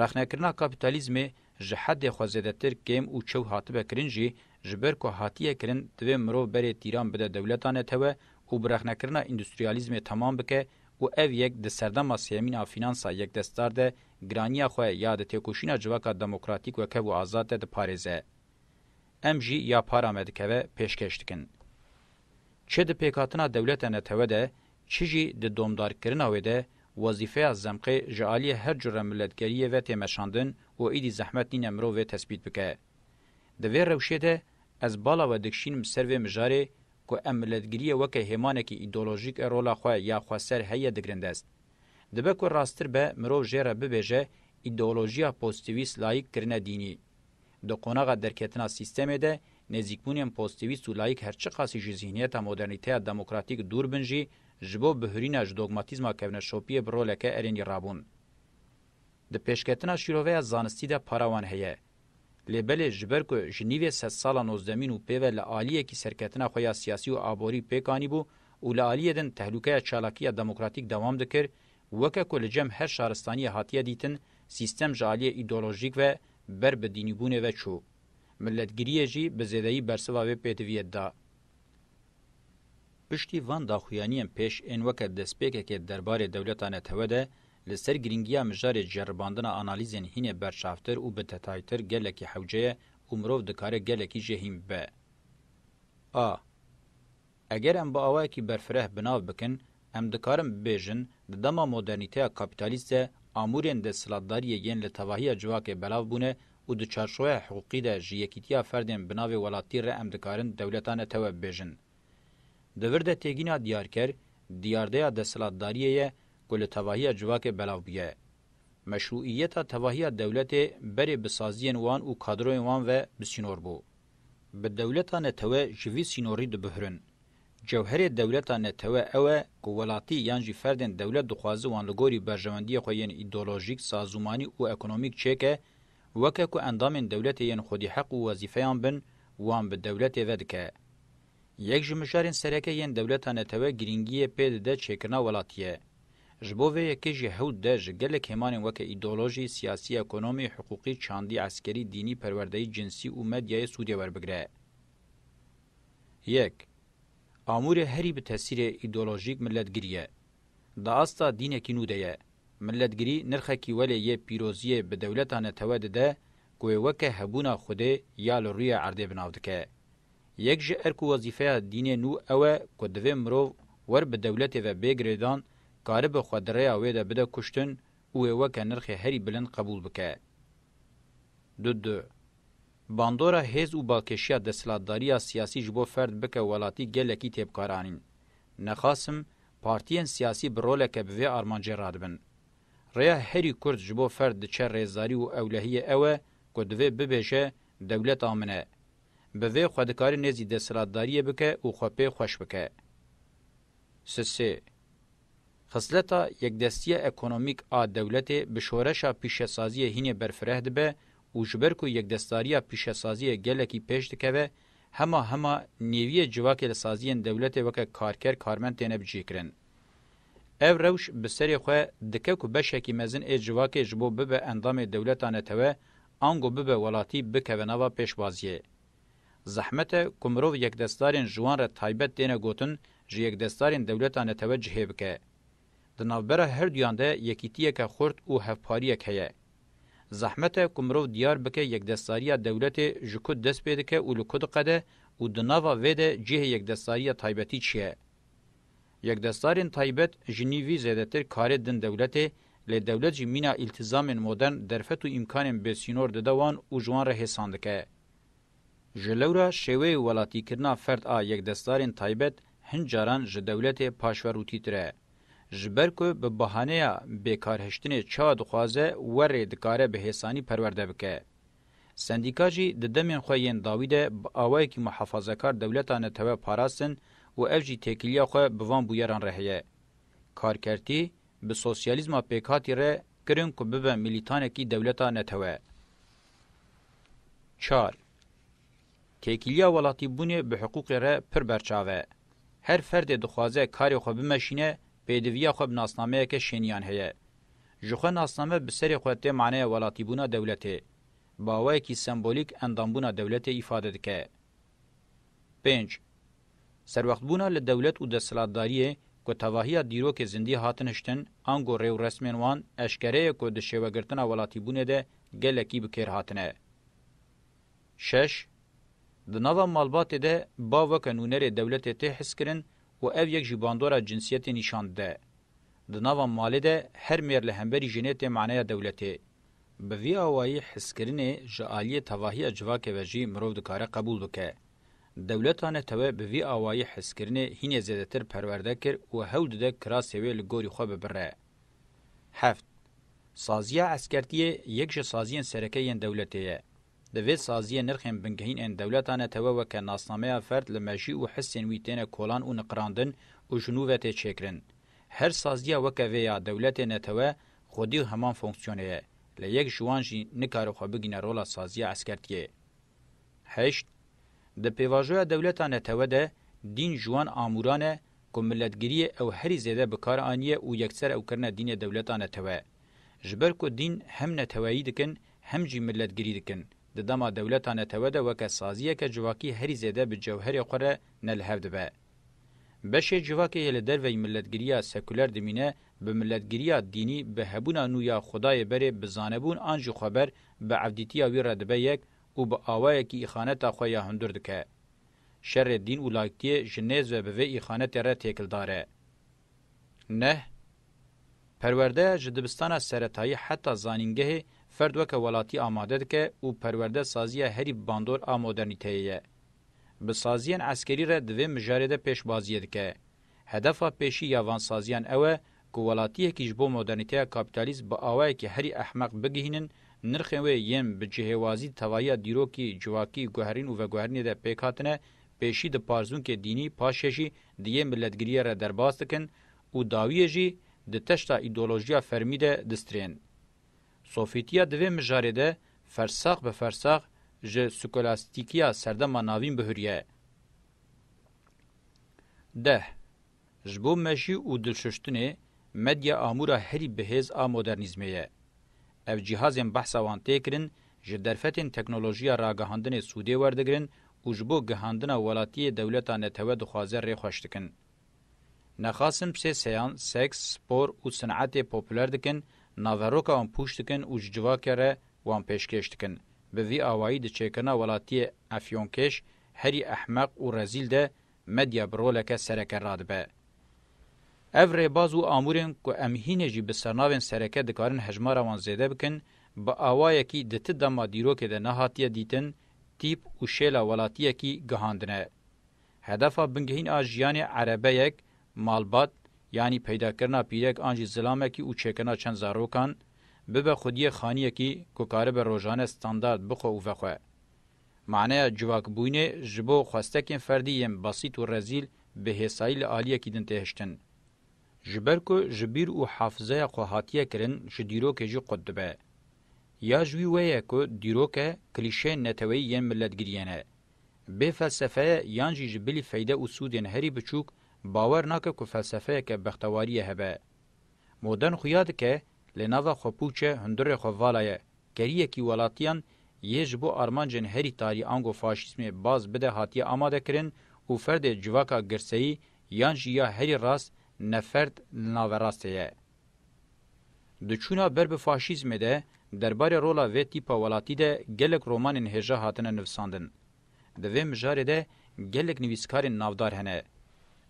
S1: Rexnekirina kapîtalîzmê ji hedê xwe zêdetir kêm û çew hatibe kirin jî, ji ber ku hatiye kirin divê mirov berê tîran bide dewleta netewe û bi rexnekirina îndustriyalîzmê temam bike û ev yek di serdema sêyemîn a fînansa yekdestdar de giraniya xwe ya di têkoşîna civaka demokratîk wekev û azad de diparêze. Em jî ya para me dikeve pêşkêş dikin. Çi di pêkhatina dewleta netewe de Çi jî di domdarkirina wê de wezîfeya zemqê ji aliyê her cure miletgeriyê ve tê meşandin û êdî zehmet nîne mirov vê tespît bike. Di vê rewşê de ez bala we dikişînim ser vê mijarê ku em miletgiriyê weke hêmanekî îdeolojîk e rola xwe ya xweser heye digirin dest. Dibe ku rasttir be mirov jê re bibêje îdeolojiya postivîst layik kirine dînî. Di qonaxa derketina sîstemê de, nêzîkbûnên pozitîvîst û layîk her çiqasî ji zîhniyeta modernîteya demokratîk dûr bin jî, ji bo bihurîna ji dogmatîzma kevneşopiyê bi roleke erênî rabûn. Di pêşketina şîroveya zanistî de para wan heye. Lê belê ji ber ku ji nîvê sedsala nozdemîn û pêve li aliyekî serketina xwe ya siyasî û aborî pêk anîbû û li aliyê din tehlukeya çalakiya demokratîk dewam dikir, weke ku li cem her şaristaniyê hatiye dîtin, Sîstem ji aliyê îdeolojîk ve ber bi dînîbûnê ve çû. Miletgiriyê jî bi zêdeyî bersiva vê pêdiviyê da. Piştî van daxuyaniyên pêş ên weke destpêkekê derbarê dewleta netewe de li ser girîngiya mijarê ceribandina analîzên hînê berçavtir û bi detaytir gelekî hewce ye û mirov dikare gelekî jê hîn bibe. A. Eger em bi awayekî berfireh bi nav bikin, em dikarin bibêjin, di dema modernîteya kapîtalîst de amûrên desthilatdariyê yên li tevahiya civakê belav bûne û di çarçoweya hiqûqî de ji yekîtiya ferdên bi navê welatî re em dikarin dewleta netewe bibêjin. Di vir de têgîna diyarker, diyardeya desthilatdariyê ye ku li tevahiya civakê belav bûye. Meşrûîyeta tevahiya dewletê berê bi saziyên wan û kadroyên wan ve bi sînor bû. Bi dewleta netewe ji vî sînorî dibihurin. Cewherê dewleta netewe ew e ku welatî yan jî ferdên dewlet dixwaze wan li gorî berjewendiyê xwe yên îdeolojîk, sazûmanî û ekonomîk çêke, weke ku endamên dewletê yên xwedî heq û wezîfeyan bin, wan bi dewletê vedike. Yek ji mijarên sereke yên dewleta netewe girîngiyê pê dide çêkirina welatiyê. Ji bo vê yekê jî hewt de ji gelek hêmanên weke îdeolojî, siyasî, ekonomî, hiqûqî, çandî, eskerî, dînî, perwerdeyî, cinsî û medyayê sûdê werbigire. Yek, Amûrê herî bi tesîrê îdeolojîk milletgirî ye. Di asta dînekî nû de ye. Milletgirî nirxekî welê yê pîrozîyê bi dewleta netewe dide ku wê weke hebûna xwedê ya li rûyê erdê bi nav dike. Yek ji erk û wezîfeya dînê nû ew e ku divê mirov wer bi dewletê ve bê girêdan, karibe xwe di rêya wê de bide kuştin û wê weke nirxê herî bilind qebûl bike. Du du. Bandora hêz û balkêşiya desthilatdariya siyasî ji bo ferd bike welatî gelekî têbkaranîn. Nexasim partiyên siyasî bi roleke bi vê armancê radibin. Rêya herî kurt ji bo ferd diçe rêzdarî û ewlehiyê ew e ku divê bibêje dewleta min e, Bi vê xwe dikare nêzî desthilatdariyê bike û xwe pê xweş bike. Si sê. Xisleta yekdestiya ekonomîk a dewletê bi şoreşa pîşesaziyê hînê berfireh dibe û ji ber ku yekdestdariya pîşesaziyê gelekî pêş dikeve, hema hema nêviyê civakê li saziyên dewletê weke karker karmend têne bicihkirin. Ev rewş bi serê xwe dike ku beşekî mezin ê civakê ji bo bibe endamê dewleta netewe Ango bibe welatî bikeve nava pêşwaziyê. Zehmet e ku mirov yekdestdarên ji wan re taybet têne gotin ji yekdestdarên dewleta netewe cihê bike. Di navbera herduyan de yekîtiyeke xurt û hevpariyek heye. Zehmet e ku mirov diyar bike yekdestdariya dewletê ji ku dest pê dike û li ku diqede û di nava vê de cihê yekdestdariya taybetî çi ye. Yekdestarên taybet ji nîvî zêdetir karê din dewletê, lê dewlet jî mîna îltîzamên modern derfet û îmkanên bêsînor dide wan û ji wan re hêsan dike. Ji lewra şêweyê welatîkirina ferd a yekdestarên taybet hin caran ji dewletê paşverûtîtir e. Ji ber ku bi bahaneya bêkarhiştinê çawa dixwaze we rê dikare bi hêsanî perwerde bike. Sendîka jî di demên xwe yên dawî de bi awayekî muhafazekar dewleta netewe parastin û ev jî têkiliya xwe bi van bûyeran re heye. Karkertî, bi sosyalîzma pêkhatî re kirin ku bibe milîtanekî dewleta netewe. Çar. Têkiliya welatîbûnê bi hiqûqê re pir berçav e. Her ferdê dixwaze karê xwe bimeşîne, pêdiviya xwe bi nasnameyeke şêniyan heye, Ji xwe nasname bi serê xwe tê maneya welatîbûna dewletê, bi awayekî sembolîk endambûna dewletê îfade dike. Pênc. Serwextbûna li dewlet û desthilatdariyê ku tevahiya dîrokê zindî hatin hiştin, ango rêwresmên wan eşkere ye ku di şêwegirtina welatîbûnê de gelekî bi kêr hatine. Şeş. Di nava malbatê de bav weke nûnerê dewletê tê hizkirin û ev yek jî bandora cinsiyetê nîşan dide. Di nava malê de her mêr li hemberî jinê tê maneya dewletê. Bi vî awayî hizkirinê ji aliyê tevahiya civakê ve jî mirov dikare qebûl bike. Dewleta netewe bi vî awayî hizkirinê hînê zêdetir perwerde kir û hewl dide kirasê wê li gorî xwe bibire. Heft. Saziya eskertiyê yek ji saziyên sereke yên dewletê ye. Di vê saziyê nirxên bingehîn ên dewleta netewe weke nasnameya ferd li mejî û hissên wî têne kolan û niqirandin û ji nû ve tê çêkirin. Her saziya weke vê ya dewletê netewe xwedî heman fonksiyonê ye, lê yek ji wan jî nikare xwe bigîne rola saziya eskertiyê. Heşt, Di pêvajoya dewleta netewe de dîn ji wan amûran e ku miletgiriyê ew herî zêde bi kar anîye û yekser ew kirine dînê dewleta netewe. Ji ber ku dîn hem neteweyî dikin hem jî miletgirî dikin, di dema dewleta netewe de weke saziyeke civakî herî zêde bi cewherê xwe re ne li hev dibe. Beşê civakê yê li derveyî miletgiriya sekuler dimîne bi miletgiriya dînî bi hebûna nû ya xwedayê berê bi zanebûn an jî xweber bi evdîtiya wî re dibe yek û bi awayekî îxaneta xwe ya hundir dike. Şerê dîn û layktiyê ji nêz ve bi vê îxanetê re têkildar e. Neh, Perwerdeya ji dibistana seretayî heta zanîngehê ferd weke welatî amade dike û perwerde saziya herî bi bandor a modernîteyê ye. Bi saziyên eskerî re di vê mijarê de pêşbaziyê dike. Hedefa pêşî ya van saziyan ew e ku welatiyekî ji bo modernîteya kapîtalîst bi awayekî herî ehmeq bigihînin nirxên wê yên bi cihêwazî tevahiya dîrokî, civakî, guherîn û veguherînê de pêk hatine Pêşî di parzûnkê dînî paşê jî di yê miletgiriyê re derbas dikin û dawiyê jî di teşta îdeolojiya fermî de distrên. Sofîtiya di vê mijarê de fersax bi fersax ji skolastîkiya serdema navîn bihuriye. Deh. Ji bo me jî û dilşuştinê, medya amûra herî bihêz a modernîzmê ye. Ev cîhazên behsa wan tê kirin, ji derfetên teknolojiya ragihandinê sûdê werdigirin û ji bo gihandina welatiyê dewleta netewe dixwaze rê xweş dikin. Nexasin pisê seyan seks, spor û sinetê popûler dikin, naveroka wan pûç dikin û ji civakê re wan pêşkêş dikin. Bi vî awayî di çêkirina welatiyê efyonkêş, herî ehmeq û rezîl de Medya bi roleke sereke radibe. Ev rêbaz û amûrên ku em hînê jî bi sernavên sereke dikarin hejmara wan zêde bikin, bi awayekî di ti dema dîrokê de nehatiye dîtin, tîp û şêla welatiyekî gihandine. Hedefa bingehîn a jiyanê erebeyek, malbat, yanî peydakirina pîrek an jî zilamekî û çêkirina çend zarokan, bibe xwediyê xaniyekî ku karibe rojane standard bixwe û vexwe. Maneya civakbûnê ji bo xwestekên ferdî yên besît û rezîl bi hêsayî li aliyekî din tê hiştin. Ji ber ku ji bîr û hafizeya xwe hatiye kirin ji dîrokê jî qut dibe. Ya ji wî wê ye ku dîroke klîşeyên neteweyî yên milletgiriyê ne. Bê felsefeye yan jî ji bilî feyde û sûdên herî biçûk bawer nake ku felsefeyeke bextewariyê hebe. Modern xuya dike, lê nava xwe pûç e, hundirê xwe vala ye. Keriyekî welatiyan yê ji bo armancên herî tarî ango faşîzmê baz bide hatiye amadekirin û ferdê civaka girseyî yan jî ya herî rast ne ferd li naverastê ye. Di çûna ber bi faşîzmê de, derbarê rola vê tîpa welatî de gelek romanên hêja hatine nivisandin. Di vê mijarê de gelek nivîskarên navdar hene.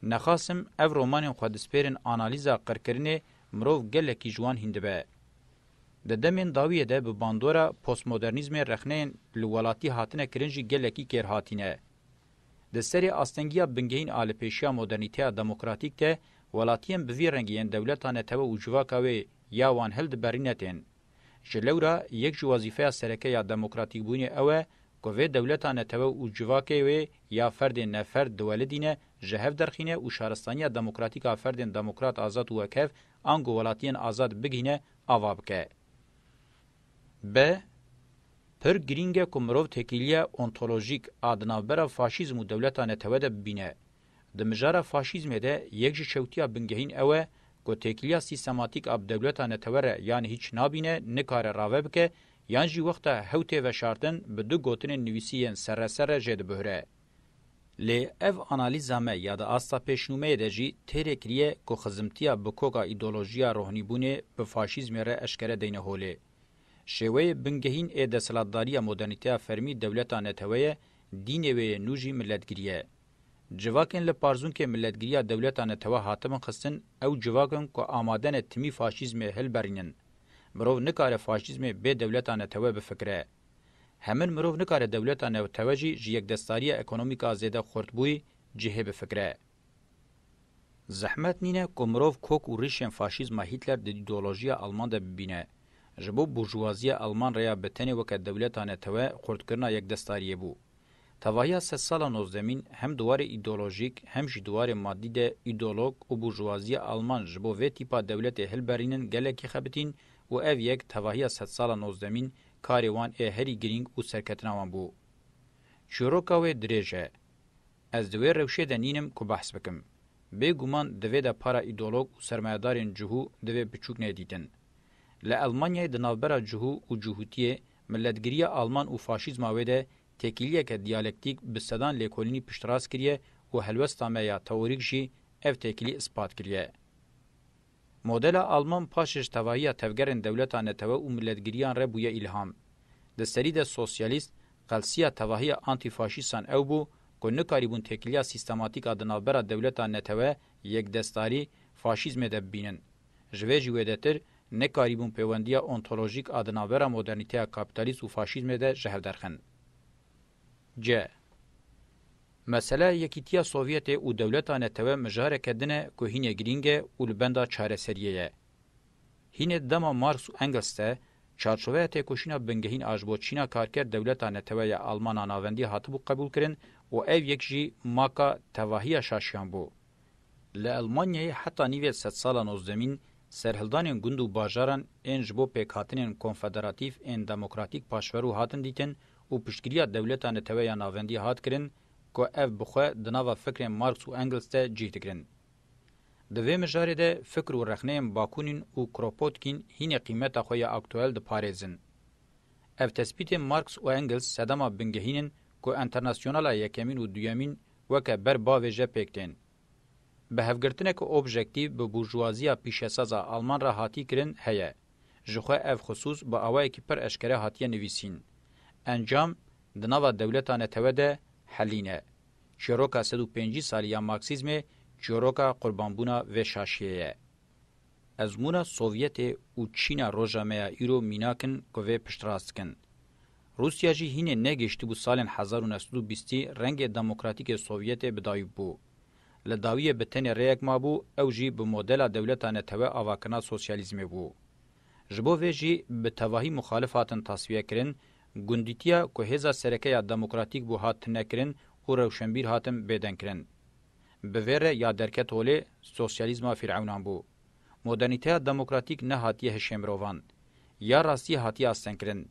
S1: Nexasim ev romanên xwe dispêrin analîza qirkirinê mirov gelekî ji wan hîn dibe. Di demên dawiyê de bi bandora postmodernîzmê rexneyên li welatî hatine kirin jî gelekî kêr hatîne. Di serê astengiya bingehîn a lipêşiya modernîteya demokratîk de welatiyên bi vî rengî yên dewleta netewe û civaka wê ya wan hildiberîne tên. Ji lewra yek ji wezîfeya sereke ya demokratîkbûnê ew e ku vê dewleta netewe û civakê wê ya ferdên neferd diwelidîne ji hev derxîne û şaristaniya demokratîk a ferdên demokrat azad û wekhev ango welatiyên azad bigihîne ava bike. Bi. Pir girîng e ku mirov tekîliya ontolojîk a di navbera faşîzm û dewleta netewe de bibîne. Di mijara faşîzmê de yek ji çewtiya bingehîn ew e ku têkiliya sîstematîk a bi dewleta netewe re yan hîç nabîne, nikare rave bike yan jî wexta hew tê veşartin bi du gotinên nivîsî yên serre serre jê dibihre. Lê ev analîza me ya di asta pêşnûmeyê de jî tê rê kiriye ku xizimtiya bi kok a îdeolojiya rohnîbûnê bi faşîzmê re eşkere deyne holê. Şêweyê bingehîn ê desthilatdariya modernîteya fermî dewleta netewe ye, dînê wê yê nû jî milletgirî ye. Civakên li parzûnkê milletgiriya dewleta netewe hatibin xistin, ew civak in ku amade ne timî faşîzmê hilberînin. Mirov nikare faşîzmê bê dewleta netewe bifikire. Hemin mirov nikare dewleta netewe jî ji yekdestariya ekonomîk a zêde xurtbûyî cihê bifikire. Zehmet nîne ku mirov kok û rîşên faşîzma Hitler di îdeolojiya alman de bibîne. Ji bo burjuwaziya alman re ya bi tenê weke dewleta netewe xurtkirina yekdestariyê bû. Tevahiya sed sala nozdemîn hem di warê îdeolojîk hem jî di warê madî de îdeolog û burjuwaziya alman ji bo vê tîpa dewletê hilberînin gelekî xebitîn û ev yek tevahiya sed sala nozdemîn karê wan ê herî girîng û serketina wan bû. Çîroka wê dirêj e. Ez di wê rewşê de nînim ku behs bikim. Bê guman di vê de para îdeolog û sermayedarên cihû divê biçûk nêdîtin. Li Elmanyayê di navbera cihû û cihûtiyê Miletgiriya alman û faşîzma wê de têkiliyeke diyalektîk bi sedan lêkolînî piştrast kiriye û helwesta me ya teorîk jî ev têkilî ispat kiriye. Modela alman paşê ji tevahiya tevgerên dewleta netewe û miletgiriyan re bûye îlham. Di serî de sosyalîst, qelsiya tevahiya antîfaşîstan ew bû ku nikarîbûn têkiliya sîstematîk a di navbera dewleta netewe, yekdestarî, faşîzmê de bibînin. Ji vê jî wêdetir nekarîbûn pêwendiya ontolojîk a di navbera modernîteya kapîtalîst û faşîzmê de ji hev derxin. C. Mesele yekîtiya Sovyetê û dewleta netewe mijareke din e ku hînê girîng e û li benda çareseriyê ye. Hînê di dema Marx û Engels de, çarçoveya têkoşîna bingehîn a ji bo Çîna karker dewleta netewe ya Alman a navendî hatibû qebûlkirin û ev yek jî maka tevahiya şaşiyan bû. Li Elmanyayê heta nîvê sedsala nozdemîn serhildanên gund û bajaran ên ji bo pêkhatinên konfederatîf ên demokratîk paşver û hatin dîtin û piştgiriya dewleta netewe ya navendî hat kirin ku ev bi xwe di nava fikrên Marx û Engels de cîh dikirin. Di vê mijarê de fikr û rexneyên Bakunin û Kropotkin hînê qîmeta xwe ya aktuel diparêzin. Ev tespîtên Marx û Engels sedema bingehîn in ku Enternasyonala Yekemîn û Duyemîn Weke ber bavê je pêk tên. Bi hevgirtineke objektîv bi burjuwaziya pîşesaza alman re hatî kirin heye. Ji xwe ev xisûs bi awayekî pir eşkere hatiye nivîsîn. Encam di nava dewleta netewe de helîn e. Çîroka sed û pêncî salî ya Marksîzmê çîroka qurbanbûna vê şaşiyê ye. Ezmûna Sovyetê û Çîna roja me ya îro mînak in ku vê piştrast bikin. Rûsya jî hînê negihiştibû salên hezar û neh sed û bîstî rengê demokratîkê Sovyetê bi dayûk bû. Li dawiyê bi tenê rêyek mabû ew jî bi modela dewleta netewe avakirina sosyalîzmê bû. Ji bo vê jî bi tevahî muxalif hatin tasfiyekirin, gundîtiya ku hêza sereke ya demokratîk bû hat tinekirin û rewşenbîr hatin bêdengkirin. Bi vê re ya derket holê sosyalîzma fîrewnan bû. Modernîteya demokratîk ne hatiye hişê mirovan. Ya rastî hatiye astengkirin.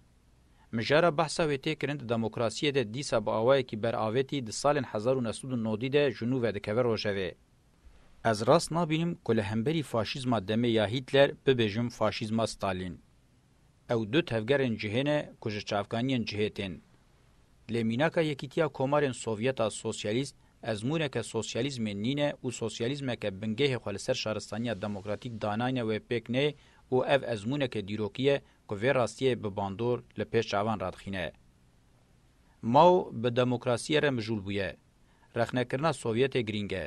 S1: Mijara behsa wê tê kirin di demokrasiyê de dîsa bi awayekî beravêtî di salên hezar û neh sed û nodî de ji nû vedikeve rojevê. Ez rast nabînim ku li hemberî faşîzma demê ya Hîtler bibêjim faşîzma Stalîn. Ew du tevgerên cihê ne ku ji çavkaniyên cihê tên. Lê mînaka Yekîtiya Komarên Sovyet a Sosyalîst ezmûneke sosyalîzmê nîne û sosyalîzmeke bingehê xwe li ser şaristaniya demokratîk danayne wê pêk nê û ev ezmûneke dîrokî ye ku vê rastiyeyê bi bandor li pêş çavan radixîne. Mao bi demokrasiyê re mijûl bûye. Rexnekirina Sovyetê girîng e.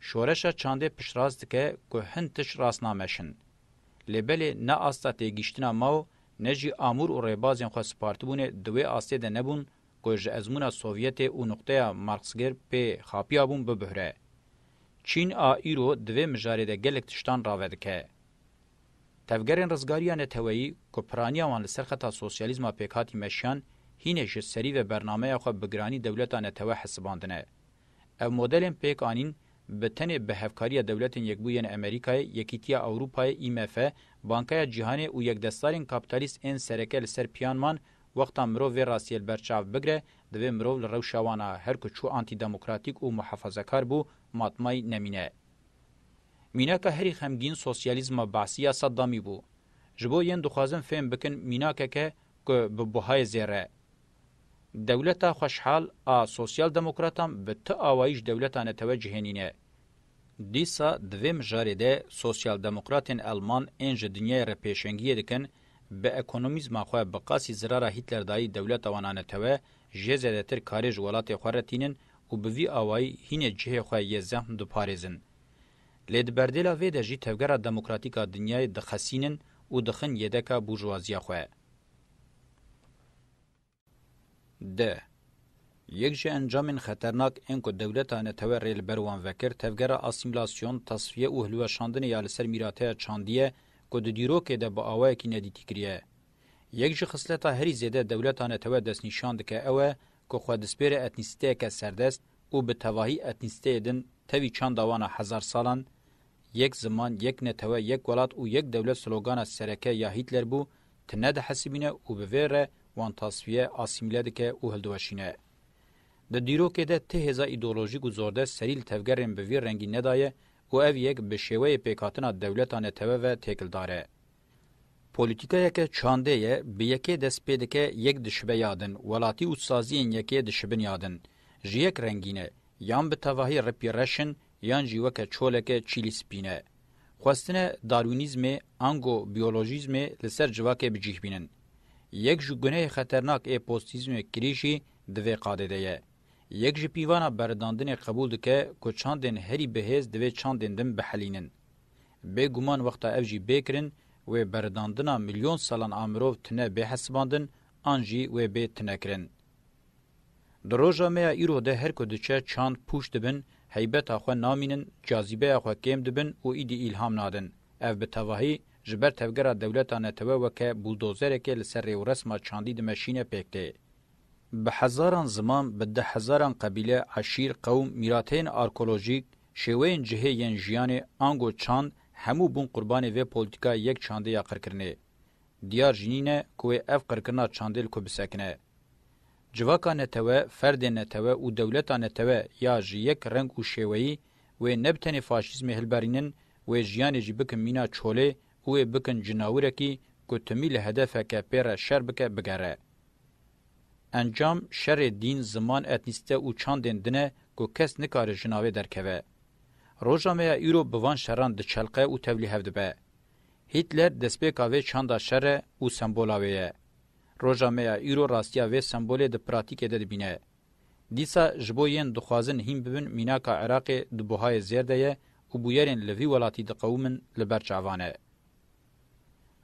S1: Şoreşa çandê piştrast dike ku hin tişt rast nameşin. Lê belê ne asta têgihiştina Mao ne jî amûr û rêbazên xwe spartibûnê di wê astê de nebûn ku ji ezmûna Sovyetê û nuqteya Marksgir pê xapiyabûn bibihre. Çîn a îro di vê mijarê de gelek tiştan ravedike. Tevgerên rizgariya neteweyî ku piraniya wan li ser xeta sosyalîzma pêkhatî meşiyan hînê ji serî ve bernameya xwe bi giranî dewleta netewe hesibandine. Ev modelên pêk anîn Bi tenê bi hevkariya Dewletên Yekbûyî yên Amerîkayê, Yekîtiya Ewropayê, IMF, Bankaya Cîhanê û yekdestarên kapîtalîst ên sereke li ser piyan man, wexta mirov vê rastiyê li ber çav bigire, divê mirov li rewşa wan a her ku çû antîdemokratîk û muhafazekar bû, matmay nemîne. Mînaka herî xemgîn sosyalîzma Be'sî ya Saddamî bû. Ji bo yên dixwazin fêm bikin mînakeke ku bi buhayê zêre dewleta xweşhal a sosyal demokratan bi tu awayî ji dewleta netewe cihênîne. Dîsa di vê mijarê de sosyal demokratên elman ên ji dinyayê re pêşengiyê dikin bi ekonomîzma xwe bi qasî zirara Hîtler dayî dewleta wan a netewe jê zedetir karê ji welatê xwe re tînin û bi vî awayî hînê cihê xwe yê zehn diparêzin. Lê di berdêla vê de jî tevgera demokratîk a dinyayê dixesînin û dixin yedeka bûrjuwaziya xwe. D. Yek ji encamên xeternak ên ku dewleta netewe rê li ber wan vekir tevgera asîmîlasyon, tasfiye û hilweşandinê ya li ser mîrateya çandî ye ku di dîrokê de bi awayekî nedîtî kiriye. Yek ji xisleta herî zêde dewleta netewe destnîşan dike ew e ku xwe dispêre etnîsîteyeke serdest û bi tevahî etnîsîteyê din Tevî çanda wan a hezar salan, Yek ziman, yek netewe, yek welat û yek dewlet slogana sereke ya Hîtler bû, ti nedihesibîne û bi vê re wan tasfiye, asîmîle dike û hildiweşîne. Di dîrokê de ti hêza îdeolojîk û zordest serî li tevgerên bi vî rengî nedaye û ev yek bi şêweyê pêkhatina dewleta netewe ve têkildar e. Polîtîkayeke çandê ye, bi yekê dest pê dike, yek dişibe ya din, welatî û saziyên yekê dişibin ya din. Ji yek rengî ne, yan bi tevahî ripî reş in, yan jî weke çoleke çîlî spî ne. Xwestine darwînîzmê, ango biyolojîzmê li ser civakê bi cîh bînin. Yek ji gunehê xeternak ê postîzmê kirî jî di vê qadê de ye. Yek ji pîvana beredandinê qebûl dike ku çandên herî bihêz divê çandên din bihelînin. Bê guman wexta ev jî bê kirin, wê beredandina milyon salan a mirov tune bê hesibandin an jî wê bê tune kirin. Di roja me ya îro de her ku diçe çand pûç dibin, heybeta xwe namînin, cazîbeya xwe kêm dibin û îdî îlham nadin. Ev bi tevahî ji ber tevgera dewleta netewe weke bûldozerekê li ser rêwresma çandî dimeşîne pêk tê. Bi hezaran ziman, bi deh hezaran qebîle, eşîr, qewm, mîrateyên arkolojîk, Şêweyên cihê yên jiyanê ango çand hemû bûn qurbanê vê polîtîka yek çandê ya qirkirinê. Diyar jî nîne ku wê ev qirkirina çandê li ku bisekine. Civaka netewe, ferdên netewe û dewleta netewe ya ji yek reng û şêweyî wê ne bi tenê faşîzmê hilberînin, wê jiyanê jî bikin mîna çolê û wê bikin cinawirekî ku timî li hedefeke pê re şer bike bigere. Encam şerê dîn, ziman, etnîsîte û çandên din e ku kes nikare ji navê derkeve. Roja me ya îro bi van şeran diçelqe û tevlî hev dibe. Hîtler destpêka vê çanda şer e û sembola wê ye. Roja me ya îro rastiya vê sembolê di pratîkê de dibîne. Dîsa ji bo yên dixwazin hîn bibin mînaka Iraqê di buhayê zêr de ye û bûyerên li vî welatî diqewimin li ber çavan e.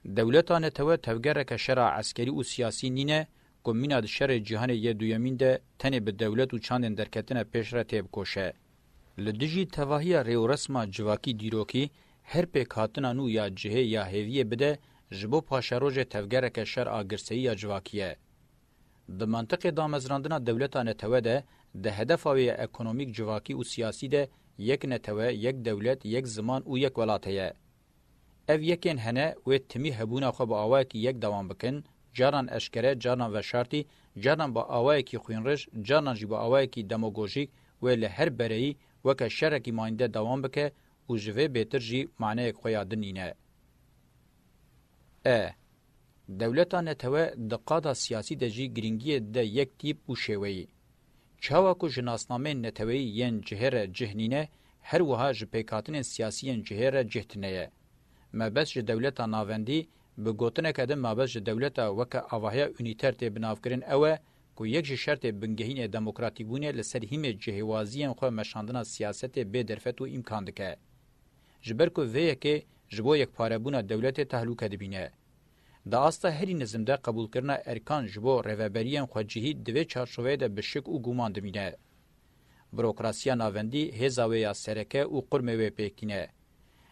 S1: Dewleta netewe tevgereke şera eskerî û siyasî nîne ku mîna di şerê cîhanê yê duyemîn de tenê bi dewlet û çandên derketine pêş re tê bikoşe. Li dijî tevahiya rêwresma civakî dîrokî her pêkhatina nû ya cihê ya hêviyê bide ji bo paşerojê tevgereke şer a girseyî ya civakî ye. Di mantiqê damezrandina dewleta netewe de di hedefa wê ya ekonomîk, civakî û siyasî de yek netewe, yek dewlet, yek ziman û yek welate ye. Ev yekên hene wê timî hebûna xwe bi awayekî yek dewam bikin, caran eşkere, caran veşartî, caran bi awayekî xwînrij, caran jî bi awayekî demogojîk wê li her bereyî weke şerekî manînde dewam bike û ji vê bêtir jî maneyek xwe ya din nîne. E. Dewleta netewe di qada siyasî de jî girîngiyê dide yek tîp û şêweyî. Çawa ku ji nasnameyên neteweyî yên cihê re cih nîne, her wiha ji pêkhatinên siyasî yên cihê re cih tine ye. Mebest ji dewleta navendî, bi gotineke din mabest ji dewleta weke avahiya unîter tê binavkirin ew e ku yek ji şertê bingehîn ê demokratîkbûnê li ser hîmê cihêwaziyên xwe meşandina siyasetê bê derfet û îmkan dike. ji ber ku vê yekê ji bo yekparebûna dewletê tehlûke dibîne. Di asta herî nizim de qebûlkirina erkan ji bo rêveberiyên xwecihî di vê çarçoveyê de bi şik û gûman dimîne. Burokrasiya navendî hêza wê ya sereke û qurmê wê pêkîn e.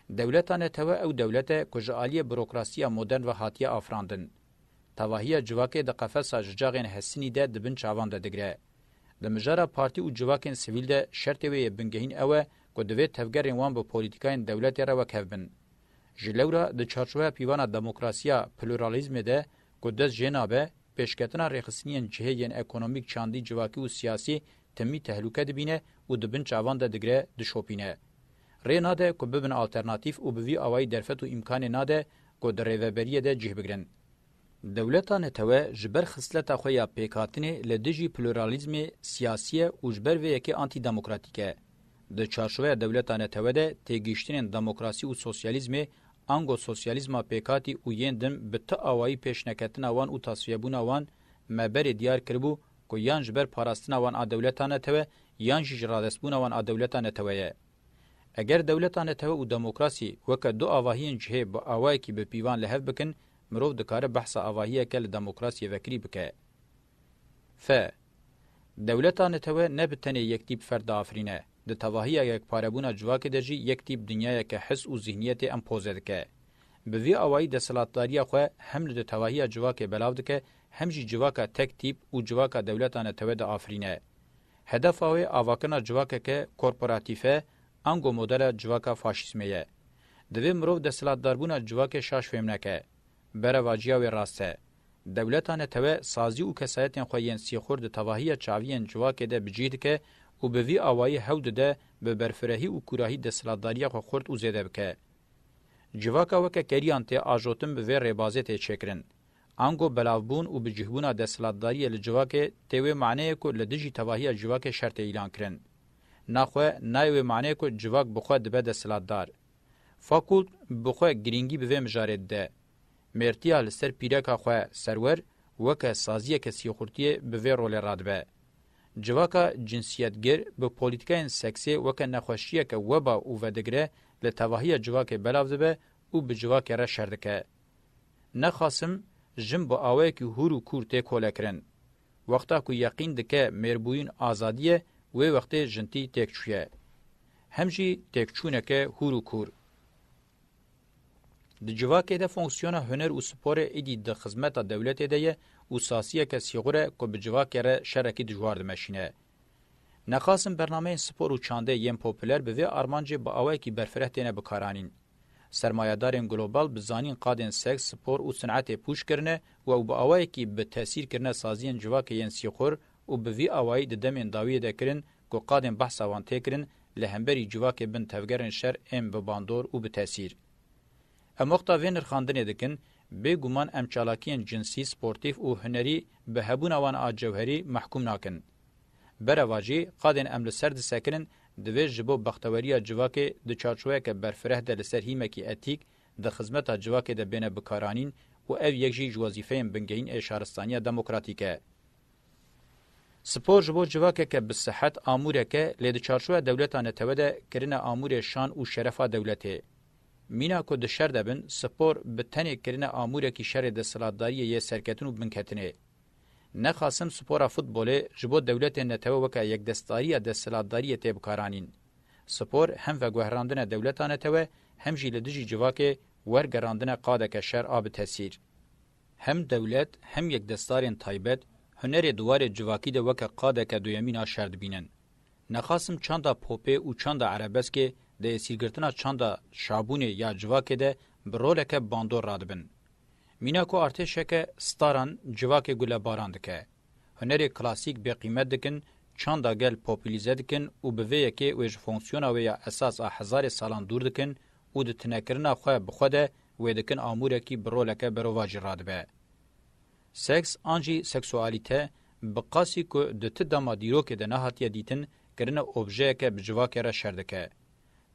S1: Dewleta netewe ew dewlet e ku ji aliyê burokrasiya modern ve hatiye afirandin. Tevahiya civakê di qefesa jicaxên hesinî de di bin çavan de digire. Di mijara partî û civakên sivîl de şertê wê yê bingehîn ew e ku divê tevgerên wan bi polîtîkayên dewletê re wekhev bin. Ji lewra di çarçoveya pîvana demokrasiya pluralîzmê de ku dest jê nabe, pêşketina rêxistiniyên cihê yên ekonomîk, çandî, civakî û siyasî timî tehlûke dibîne û di bin çavan de digre dişopîne. Rê nade ku bibin alternatîf û bi vî awayî derfet û îmkanê nade ku di rêveberiyê de cih bigirin. Dewleta netewe ji ber xisleta xwe ya pêkhatinê li dijî pluralîzmê siyasî ye û ji ber vê yekê antîdemokratîk e. Di çarçoveya dewleta netewe de têgihiştinên demokrasî û sosyalîzmê ango sosyalîzma pêkhatî û yên din bi ti awayî pêşneketina wan û tasfiyebûna wan me berê diyar kiribû ku yan ji ber parastina wan a dewleta netewe yan jî ji radestbûna wan a dewleta netewe ye. Eger dewleta netewe û demokrasî weke du avahiyên cihê bi awayekî bi pîvan li hev bikin Mirov dikare behsa avahiyeke li demokrasiyê vekirî bike. F. Dewleta netewe ne bi tenê yek tîp ferd diafirîne, di tevahiya yekparebûna civakê de jî yek tîp dinyayeke his û zîhniyetê empoze dike. Bi vî awayî desthilatdariya xwe hem li di tevahiya civakê belav dike hem jî civaka tek tîp û civaka dewleta netewe diafirîne. Hedefa wê avakirina civakeke korporatîfe Ango modela civaka faşîzmê ye. Divê mirov desthilatdarbûna civakê şaş fêm neke. Berevacîya wê rast e. Dewleta netewe sazî û kesayetên xwe yên sîxur di tevahiya çaviyên civakê de bi cîh dike û bi vî awayî hewl dide bi berfirehî û kûrahî desthilatdariya xwe xurt û zêde bike. Civaka weke keriyan tê ajotin bi vê rêbazê tê çêkirin. Ango belavbûn û bicihbûna desthilatdariyê li civakê tê wê maneyê ku li dijî tevahiya civakê şer tê îlan kirin. Naxwe nayê wê maneyê ku civak bi xwe dibe desthilatdar. Fakult bi xwe girîngî bi vê mijarê dide. Mêrtiya li ser pîreka xwe serwer weke saziyeke sîxurtiyê bi vê rolê radibe. Civaka cinsiyetgir bi polîtîkayên seksê weke nexweşiyeke weba û vedigre li tevahiya civakê belav dibe û bi civakê re şer dike. Nexasim jin bi awayekî hûr û kûr tê kolekirin. Wexta ku yeqîn dike mêrbûyîn azadî ye wê wextê jintî têkçûye. Hem jî têkçûneke hûr û kûr. Di civakê de fonksiyona huner û sporê êdî di xizmeta dewletê de ye û sasiyeke sîxur e ku bi civakê re şerekî dijwar dimeşîne. Nexasim bernameyên spor û çandê yên popûler bi vê armancê bi awayekî berfireh têne bikaranîn. Sermayedarên global bi zanîn qadên seks, spor û sinetê pûç kirine we û bi awayekî bi tesîr kirine saziyên civakê yên sîxur û bi vî awayî di demên dawiyê de kirin ku qadên behsa wan tê kirin li hemberî civakê bin tevgerên şer ên bi bandor û bi tesîr. Em wexta vê nirxandinê dikin, bê guman em çalakiyên cinsî, sportîf û hunerî bi hebûna wan a cewherî mehkûm nakin. Bereva jî qadên em li ser disekinin divê ji bo bexteweriya civakê di çarçoweyeke berfireh de li ser hîmekî etîk di xizmeta civakê de bêne bikaranîn û ev yek jî ji wezîfeyên bingehîn ê şaristaniya demokratîk e. Spor ji bo civakeke bi sihet amûrek e lê di çarçoweya dewleta netewe de kirine amûrê şan û şerefa dewletê. Mîna ku di şer de bin, spor bi tenê kirine amûrekî şerê desthilatdariyê yê serketin û binketinê. Ne xasim spora futbolê ji bo dewletên netewe weke yekdestdariya desthilatdariyê tê bikaranîn. Spor hem veguherandine dewleta netewe hem jî li dijî civakê wergerandine qadeke şer a bi tesîr. Hem dewlet hem yekdestdarên taybet hunerê di warê civakî de weke qadeke duyemîn a şer dibînin. Ne xasim çanda popê û çanda erebeskê di esîrgirtina çanda şabûnê ya civakê de bi roleke bandor radibin. Mîna ku artêşeke staran civakê gulebaran dike, hunerê klasîk bêqîmet dikin, çanda gel populîze dikin û bi vê yekê wê ji fonksiyona wê ya esas a hezarê salan dûr dikin û di tinekirina xwe bi xwe de wê dikin amûrekî bi roleke berovajî radibe. Seks an jî seksualîte bi qasî ku di ti dema dîrokê de nehatiye dîtin kirine objeyeke bi civakê re şer dike.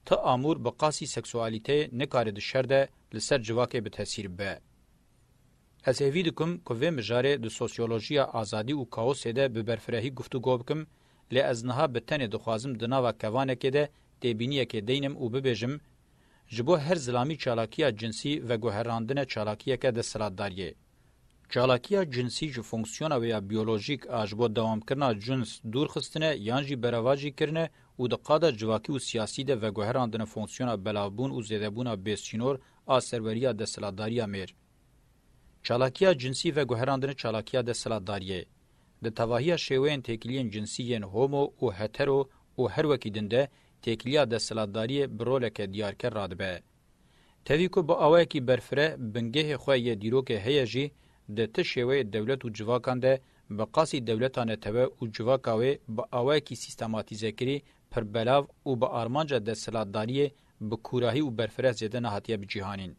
S1: Ti amûr bi qasî seksualîteyê nikare di şer de li ser civakê bi tesîr bibe. Ez hêvî dikim ku vê mijarê di sosyolojiya azadî û kaosê de bi berfirehî guftûgo bikim, lê ez niha bi tenê dixwazim di nava kevanekê de têbîniyekê deynim û bibêjim, Ji bo her zilamî çalakiya cinsî veguherandine çalakiyeke desthilatdariyê. Çalakiya cinsî ji fonksiyona wê ya biyolojîk a ji bo dewamkirina cins dûr xistine yan jî berevajî kirine û di qada civakî û siyasî de veguherandine fonksiyona belavbûn û zêdebûna bêsînor a serweriya desthilatdariya mêr. Çalakiya cinsî veguherandine çalakiya desthilatdariyê. Di tevahiya şêweyên têkiliyên cinsî yên homo û hetero û her wekî din de, têkiliya desthilatdariyê bi roleke diyarker radibe. Tevî ku bi awayekî berfireh bingehê xwe yê dîrokê heye jî, di ti şêweyê dewlet û civakan de bi qasî dewleta netewe û civaka wê bi awayekî sîstematîzekirî pir belav û bi armanca desthilatdariyê bi kûrahî û berfireh zêde nehatiye bicîhanîn.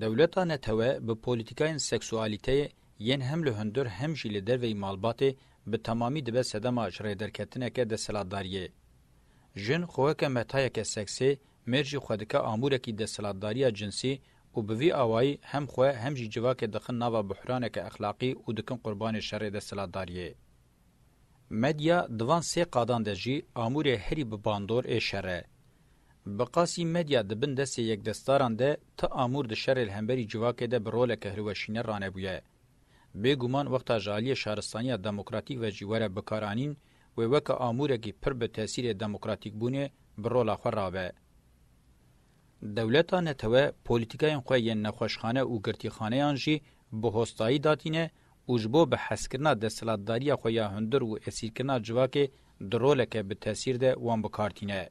S1: Dewleta netewe bi polîtîkayên seksualîteyê yên hem li hundir hem jî li derveyî malbatê bi temamî dibe sedema ji rêderketineke desthilatdariyê. Jin xweweke metayeke seksê Mêr jî xwe dike amûrekî desthilatdariya cinsî û bi vî awayî hem xwe hem jî civakê dixin nava buhraneke exlaqî û dikin qurbanê şerê desthilatdariyê. Medya di van sê qadan de jî amûrê herî bi bandor ê şer e. Bi qasî medya di bin destê yekdestdaran de ti amûr di şerê li hemberî civakê de bi roleke hilweşîne ranebûye. Bê guman wexta ji aliyê şaristaniya demokratîk ve jî were bikaranîn, wê weke amûrekî pir bi tesîrê demokratîkbûnê bi rola xwe rabe. Dewleta netewe polîtîkayên xwe yên nexweşxane û girtîxaneyan jî bi hostayî datîne û ji bo bi hezkirina desthilatdariya xwe ya hundir û esîrkirina civakê di roleke bi tesîr de wan bi kar tîne.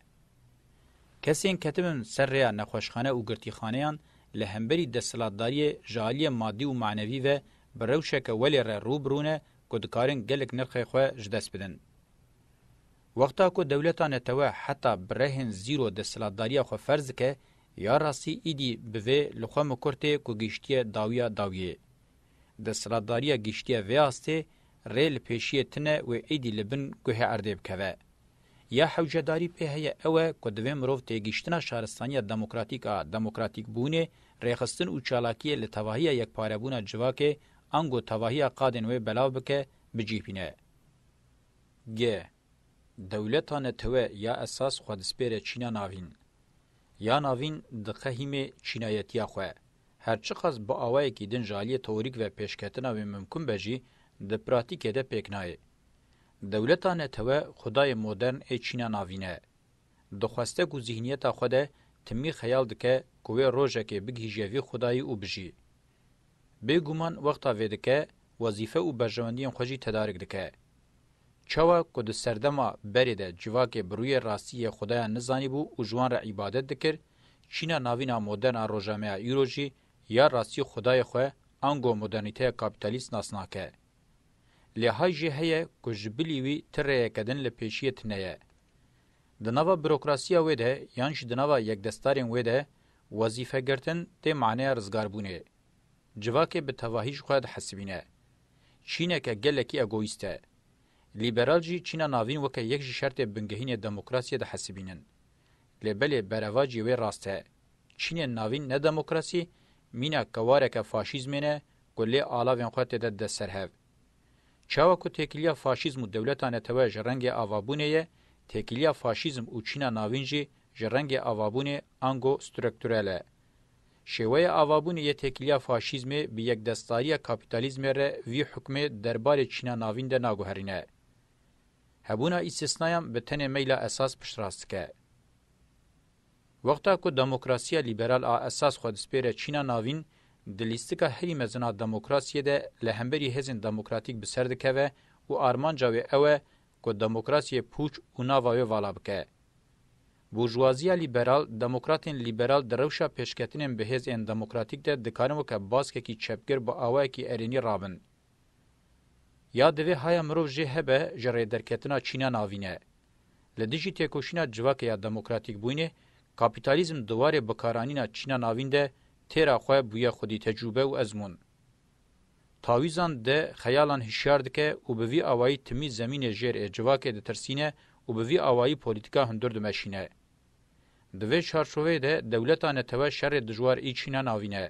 S1: Kesên ketibin ser rêya nexweşxane û girtîxaneyan li hemberî desthilatdariyê ji aliyê madî û manevî ve bi rewşeke welê re rû bi rû ne ku dikarin gelek nirxê xwe ji dest bidin. Wexta ku dewleta netewe heta bi rehên zîro desthilatdariya xwe ferz dike, ya rastî îdî bi vê li xwe mikurtê ku gihiştiye dawiya dawiyê. Desthilatdariya giştî ya vê astê rê li pêşiyê tine wê êdî li bin guhê erdê bikeve. Ya hewcedarî pê heye ew e ku divê mirov têgihiştina şaristaniya demokratîk a demokratîkbûnê rêxistin û çalakiyê li tevahiya yekparebûna civakê ango tevahiya qadên wê belav bike bicîhbîne. G. Dewleta netewe ya esas xwe dispêre çîna navîn. Ya navîn diqehîmê çînayetiya xwe. Her çiqas bi awayekî din ji aliyê teorîk ve pêşketina wê mimkun be jî, di pratîkê de pêk nayê. Dewleta netewe xwedayê modern ê Çîna navîne. Dixweste ku zîhniyeta xwe de timî xeyal dike ku wê rojekê bigihîje vî xwedayî û bijî. Bêguman wexta vê dike, wezîfe û berjewendiyên xwe jî tedarik dike. Çawa ku di serdema berê de civakê bi rûyê rastî yê Xwedaya nizanîbû û ji wan re îbadet dikir, çîna navîn a modern a rojnameya îro jî ya rastî Xwedayê xwe ango modernîteya kapîtalîst nas nake. Lê hay jî heye ku ji bilî wî ti rêyeke din li pêşiyê tine ye. Di nava bûrokrasîya wê de yan jî di nava yekdestdarên wê de wezîfegirtin tê maneya rizgarbûnê. Civakê bi tevahî ji xwe dihesibîne. Çîneke gelekî egoîst e. Lîberal jî Çîna navîn weke yek ji şertê bingehînê demokrasiyê dihesibînin. Lê belê berevacî wê rast e. Çînên navîn ne demokrasî, mîna kewareke faşîzmê ne ku lê alavên xwe tê de de ser hev. Çawa ku têkiliya faşîzm û dewleta netewe ji rengê avabûnê ye, têkiliya faşîzm û Çîna navîn jî ji rengê avabûnê ango strukturel e. Şêweya avabûnê yê têkiliya faşîzmê bi yekdestdariya kapîtalîzmê re vî hukmê derbarê Çîna Navîn de naguherîne. Hebûna îstîsnayan bi tenê meyla esas piştrast dike. Wexta ku demokrasiya lîberal a esas xwe dispêre Çîna Navîn, di lîstika herî mezin a demokrasiyê de li hemberî hêzên demokratîk bi ser dikeve û armanca wê ew e ku demokrasiyê pûç û nava wê vala bike. Burjuwaziya lîberal, demokratên lîberal di rewşa pêşketinên bihêz ên demokratîk de dikarin weke baskekî çepgir bi awayekî erênî rabin. Ya divê haya mirov jê hebe ji rêderketina çînan avîne. Li dijî têkoşîna civakê ya demokratîkbûyînê, kapîtalîzm di warê bikaranîna çînan avîn de têra xwe bûye xwedî tecrûbe û ezmûn. Tawîzan di xeyalan hişyar dike û bi vî awayî timî zemînê jêr ê civakê ditirsîne û bi vî awayî polîtîka hundir dimeşîne. Di vê çarçoveyê de dewleta netewe şerê dijwar î Çîna navîne.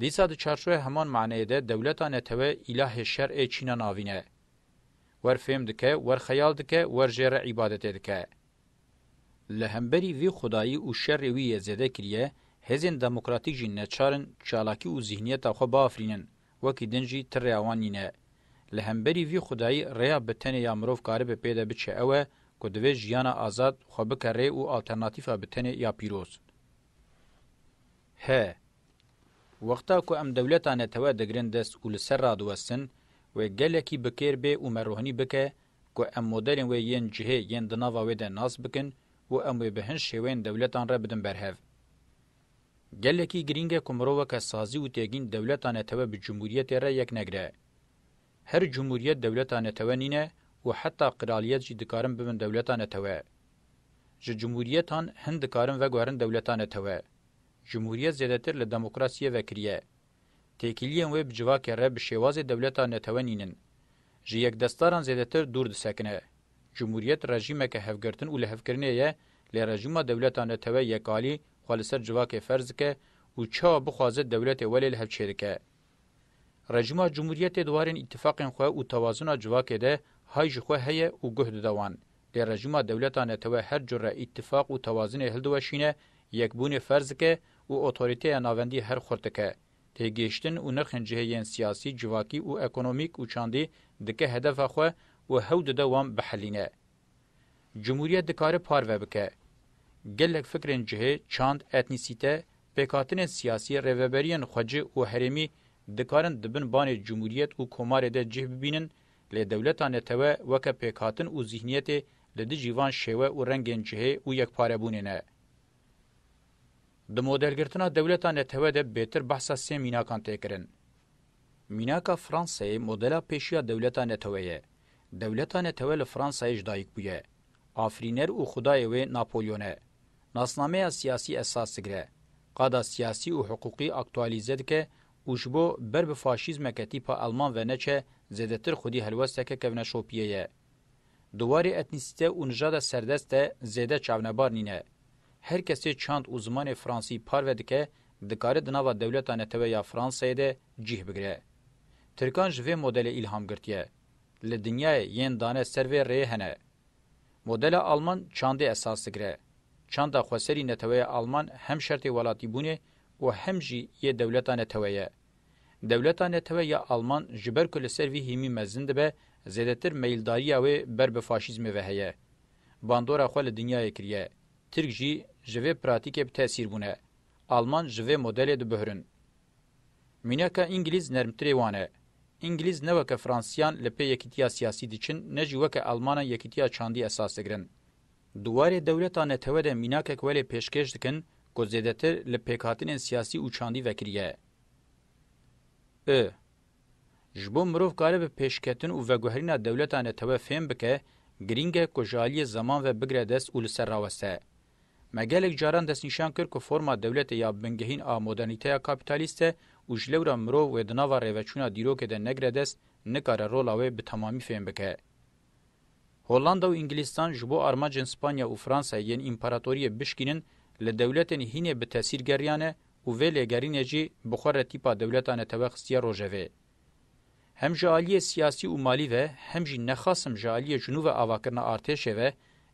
S1: Dîsa di çarçoya heman maneyê de dewleta netewe îlahê şer ê Çîna navîne. Wer fêm dike, wer xeyal dike, wer jê re îbadetê dike. Li hemberî vî xwedayî û şerê wî yê zêde kiriye, hêzên demokratîk jî neçar in çalakî û zîhniyeta xwe biafirînin, wekî din jî ti rêya wan nîne. Li hemberî vî xwedayî rêya bi tenê ya mirov karibe pê de biçe ew e ku divê jiyana azad xwe bike rê û alternatîfa bi tenê ya pîroz he. Wexta ku em dewleta netewe digirin dest û li ser radiwestin, wê gelekî bi kêr bê û merohnî bike ku em modelên wê yên cihê yên di nava wê de nas bikin û em wê bi hin şêweyên dewletan re bidin ber hev. Gelekî girîng e ku mirov weke sazî û têgîn dewleta netewe bi cumhuriyetê re yek negire. Her cumhuriyet dewleta netewe nîne û heta qiraliyet jî dikarin bibin dewleta netewe. Ji cumhuriyetan hin dikarin veguherin dewleta netewe. Cumhuriyet zêdetir li demokrasiyê vekirî ye. Têkiliyên wê bi civakê re bi şêwazê dewleta netewe nîn in. Ji yekdestdaran zêdetir dûr disekine. Cumhuriyet rejîmeke hevgirtin û lihevkirinê ye lê rejîma dewleta netewe yekalî xwe li ser civakê ferz dike û çawa bixwaze dewletê welê li hev çêdike. Rejîma Cumhuriyetê di warên îtîfaqên xwe û tewazuna civakê de hay ji xwe heye û guh dide wan. Lê rejîma dewleta netewe her cure îtîfaq û tewazinê hildiweşîne, yekbûnê ferz dike û otorîteya navendî her xurt dike. Têgihiştin û nirxên cihê yên siyasî, civakî û ekonomîk û çandî dike hedefa xwe û hew dide wan bihelîne. Cumhuriyet dikare parve bike. Gelek fikrên cihê, çand, etnîsîte, pêkhatinên siyasî, rêveberiyên xwecî û herêmî dikarin di bin banê cumhuriyet û komarê de cih bibînin, Lê dewleta netewe weke pêkhatin û zîhniyetê li dijî van şêwe û rengên cihê û yekparebûnê ne. Di modelgirtina dewleta netewe de bêtir behsa sê mînakan tê kirin. Mînaka Fransayê modela pêşiya dewleta netewe ye. Dewleta netewe li Fransayê ji dayik bûye. Afirîner û xwedayê wê Napolyon e. Nasnameya siyasî esas digire. Qada siyasî û hiqûqî aktualîze dike Û ji bo ber bi faşîzmeke tîpa Elman ve neçe, zêdetir xwedî helwesteke kevneşopiyê ye. Di warê etnîsîte û nijada serdest de zêde çavnebar nîne. Her kesê çand û zimanê fransî parve dike, dikare di nava dewleta netewe ya Fransayê de cîh bigire. Tirkan ji vê modelê îlham girtiye. Li dinyayê yên dane ser vê rêyê hene. Modela Alman çandê esas digire. Çanda xweserî neteweya Alman hem şertê welatîbûnê û hem jî yê dewleta netewe ye. Dewleta netewe ya Alman ji ber ku li ser vî hîmî mezin dibe, zêdetir meyîldariya wê ber bi faşîzmê ve heye. Bandora xwe li dinyayê kiriye. Tirk jî ji vê pratîkê bi tesîr bûne. Alman ji vê modelê dibihrin. Mînaka Îngilîz nermtirê wan e. Îngilîz ne weke Fransîyan li pê yekîtiya siyasî diçin ne jî weke Elmanan yekîtiya çandî esas digirin. Di warê dewleta netewe de mînakek welê pêşkêş dikin ku zêdetir li pêkhatinên siyasî û çandî vekiriye. I. Ji bo mirov karibe pêşketin û veguherîna dewleta netewe fêm bike, girîng e ku ji aliyê zeman ve bigire dest û li ser raweste. Me gelek caran destnîşan kir ku forma dewletê ya bingehîn a modernîteya kapîtalîst e û ji lewra mirov wê di nava rêveçûna dîrokê de negire dest, nikare rola wê bi temamî fêm bike. Hollanda û Îngilîstan ji bo armancên Spanya û Fransayê yên împaratoriyê bişkînin li dewletên hînê bi tesîr geriyane û vê lêgerînê jî bi xwe re tîpa dewleta netewe xistiye rojevê. Hem ji aliyê siyasî û malî ve hem jî nexasim ji aliyê jinû ve avakirina artêşê ve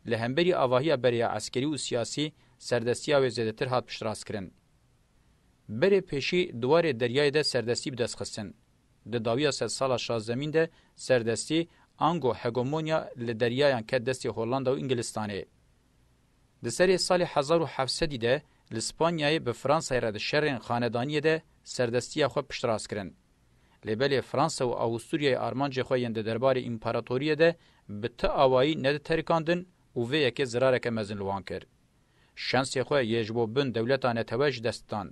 S1: li hemberî avahiya berê ya eskerî û siyasî serdestiya wê zêdetir hat piştrastkirin. Berê pêşî di warê deryayê de serdestî bi dest xistin. Di dawiya sedsala şazdemîn de serdestî ango hegemonya li deryayan ket destê Hollanda û Ingilistanê. Di serê salê hezar û heft sedî de li Spanyayê bi Fransayê re di şerên xanedaniyê de serdestiya xwe piştrast kirin. Lê belê Fransa û Awisturyayê armancê xwe yên di derbarê împaratoriyê de bi ti awayî nediterikandin û vê yekê zirareke mezin li wan kir. Şensê xwe yê ji bo bin dewleta netewe ji dest dan.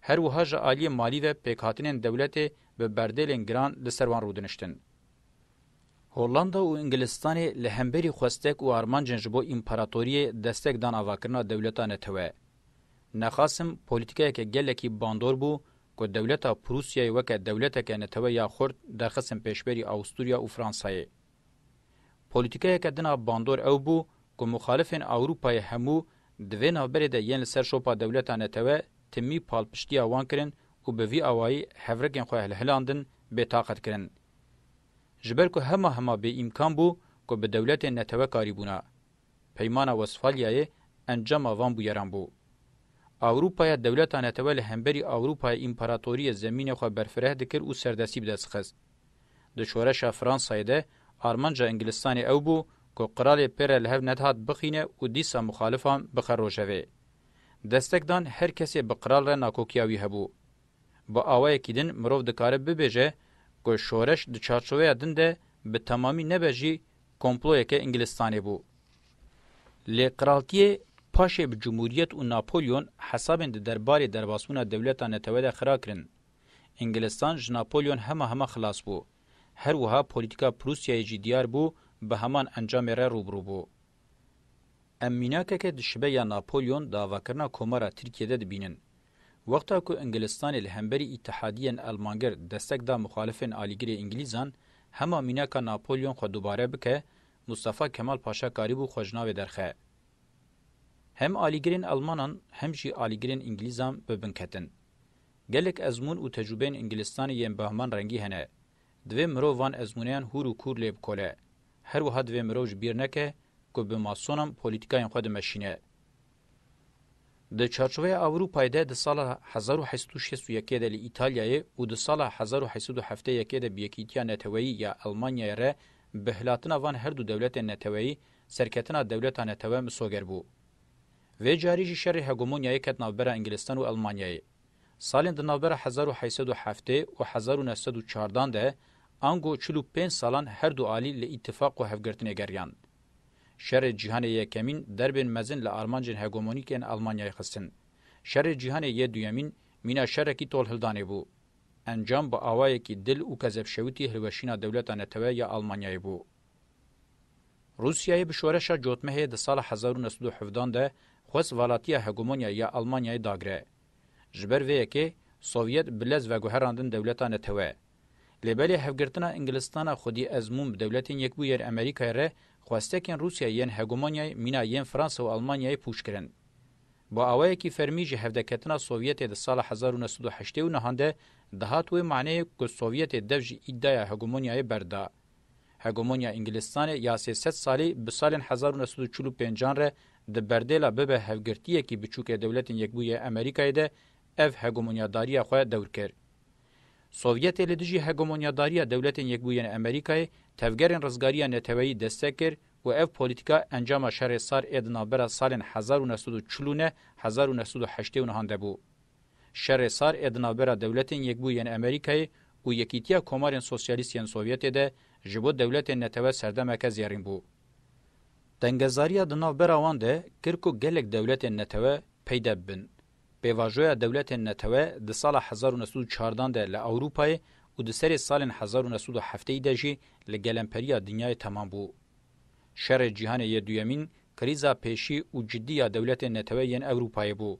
S1: Her wiha ji aliyê malî ve pêkhatinên dewletê bi berdêlên giran li ser wan rûdiniştin. Hollanda û Ingilistanê li hemberî xwestek û armancên ji bo împaratoriyê destek dan avakirina dewleta netewe. Nexasim polîtîkayeke gelekî bandor bû ku dewleta Prûsyayê weke dewleteke netewe ya xurt derxistin pêşberî Awusturya û Fransayê. Polîtîkayeke din a bandor ew bû ku muxalifên Ewrûpayê hemû di vê navberê de yên li ser şopa dewleta netewe timî palpiştiya wan kirin û bi vî awayî hevrikên xwe hilhilandin bêtaqet kirin Ji ber ku hema hema bêîmkan bû ku bi dewletên netewe karî bûna. Peymana Westfalyayê encama van bûyeran bû. Ewropaya dewleta netewe li hemberî Ewropaya împaratoriyê zemînê xwe berfireh dikir û serdestî bi dest dixist. Di şoreşa Fransayê de armanca Ingilistanê ew bû ku qiralê pê re li hev nedihat bixîne û dîsa muxalifan bixe rojevê. Destek dan her kesê bi qiral re nakokiya wî hebû. Bi awayekî din mirov dikare bibêje ku şoreş di çarçoveya din de bi temamî nebe jî komployeke Îngilistanê bû. Lê qiraltiyê paşê bi Cumhuriyet û Napolyon hesabên di derbarê derbasbûna dewleta netewe de xira kirin. Îngilistan ji Napolyon hema hema xilas bû. Her wiha polîtîka Prûsyayê jî diyar bû bi heman encamê re rûbirû bû. Em mînakeke dişibe ya Napolyon davakirina Komara Tirkiyê de dibînin. Wexta ku Ingilistanê li hemberî îtihadiyên elmangir destek da muxalifên alîgirê îngilîzan hema mînaka Napolyon xwe dubare bike, Mustafa Kemal Paşa karîbû xwe ji navê derxe. Hem alîgirên elmanan hem jî alîgirên îngilîzan bi bin ketin. Gelek ezmûn û tecrûbeyên Ingilistanê yên behman rengî hene. Divê mirov van ezmûneyan hûr û kûr lê bikole. Her wiha divê mirov ji bîr neke ku bi masonan polîtîkayên xwe dimeşîne. Di çarçoveya Ewrûpayê de di sala hezar û heşt sed û şêst û yek de li Îtalyayê û di sala hezar û heşt sed û heftê yek de bi Yekîtiya Neteweyî ya Elmanyayê re bi hilatina van her du dewletên neteweyî serketina dewleta netewe misoger bû. Vê carî jî şerê hegemonyayê ket navbera Îngilstan û Elmanyayê. Salên di navbera hezar û heşt sed û heftê û hezar û neh sed û çardan de ango çil û pênc salan her du alî li îtîfaq û hevgirtinê geriyan. Şerê Cîhanê Yekemîn derbên mezin li armancên hegemonîk ên Elmanyayê xistin. Şerê Cîhanê yê Duyemîn mîna şerekî tolhildanê bû. Encam bi awayekî dil û kezebşewitî hilweşîna dewleta netewe ya Elmanyayê bû. Rûsyayê bi şoreşa cotmehê di sala hezar û neh sed û hevdan de xwest valatiya hegemonyayê ya Almanyayê dagire. Ji ber vê yekê Sovyet bi lez veguherandin dewleta netewe. Lê belê hevgirtina Ingilistana xwedî ezmûn bi dewletên Yekbûyêr Amerîkayê re xwestekên Rûsyayê yên hegemonyayê mîna yên Fransa û Almanyayê pûç kirin. Bi awayekî fermî ji hevdeketina Sovyetê di sala hezar û neh sed û heştê û nihan de dihat wê maneyê ku Sovyetê dev ji îdaya hegemonyayê berda. Hegemonya Îngilîstanê ya sê sed salî bi salên hezar û neh sed û çil û pênc an re di berdêla bibe hevgirtiyekî biçûkê Dewletên Yekbûyî Amerîkayê de ev hegemonyadariya xwe dewr kir. Sovyetê li dijî hegemonyadariya Dewletên Yekbûyên Amerîkayê tevgerên rizgariya neteweyî destek kir û ev polîtîka encama Şerê Sar ê di navbera salên hezar û neh sed û çil û neh hezar û neh sed û heştê û nihan de bû. Şerê sar ê di navbera Dewletên Yekbûyî yên Amerîkayê û Yekîtiya Komarên Sosyalîst yên Sovyetê de ji bo dewletên netewe serdemeke zêrîn bû. Tengezariya di navbera wan de kir ku gelek dewletên netewe peyde bibin. Pêvajoya dewletên netewe di sala hezar û neh sed û çardan de li Ewrûpayê û di serê salên hezar û neh sed û hefteyî de jî li gelemperiya dinyayê temam bû. Şerê Cîhanê yê Duyemîn krîza pêşî û cidî ya dewletên netewe yên Ewrûpayê bû.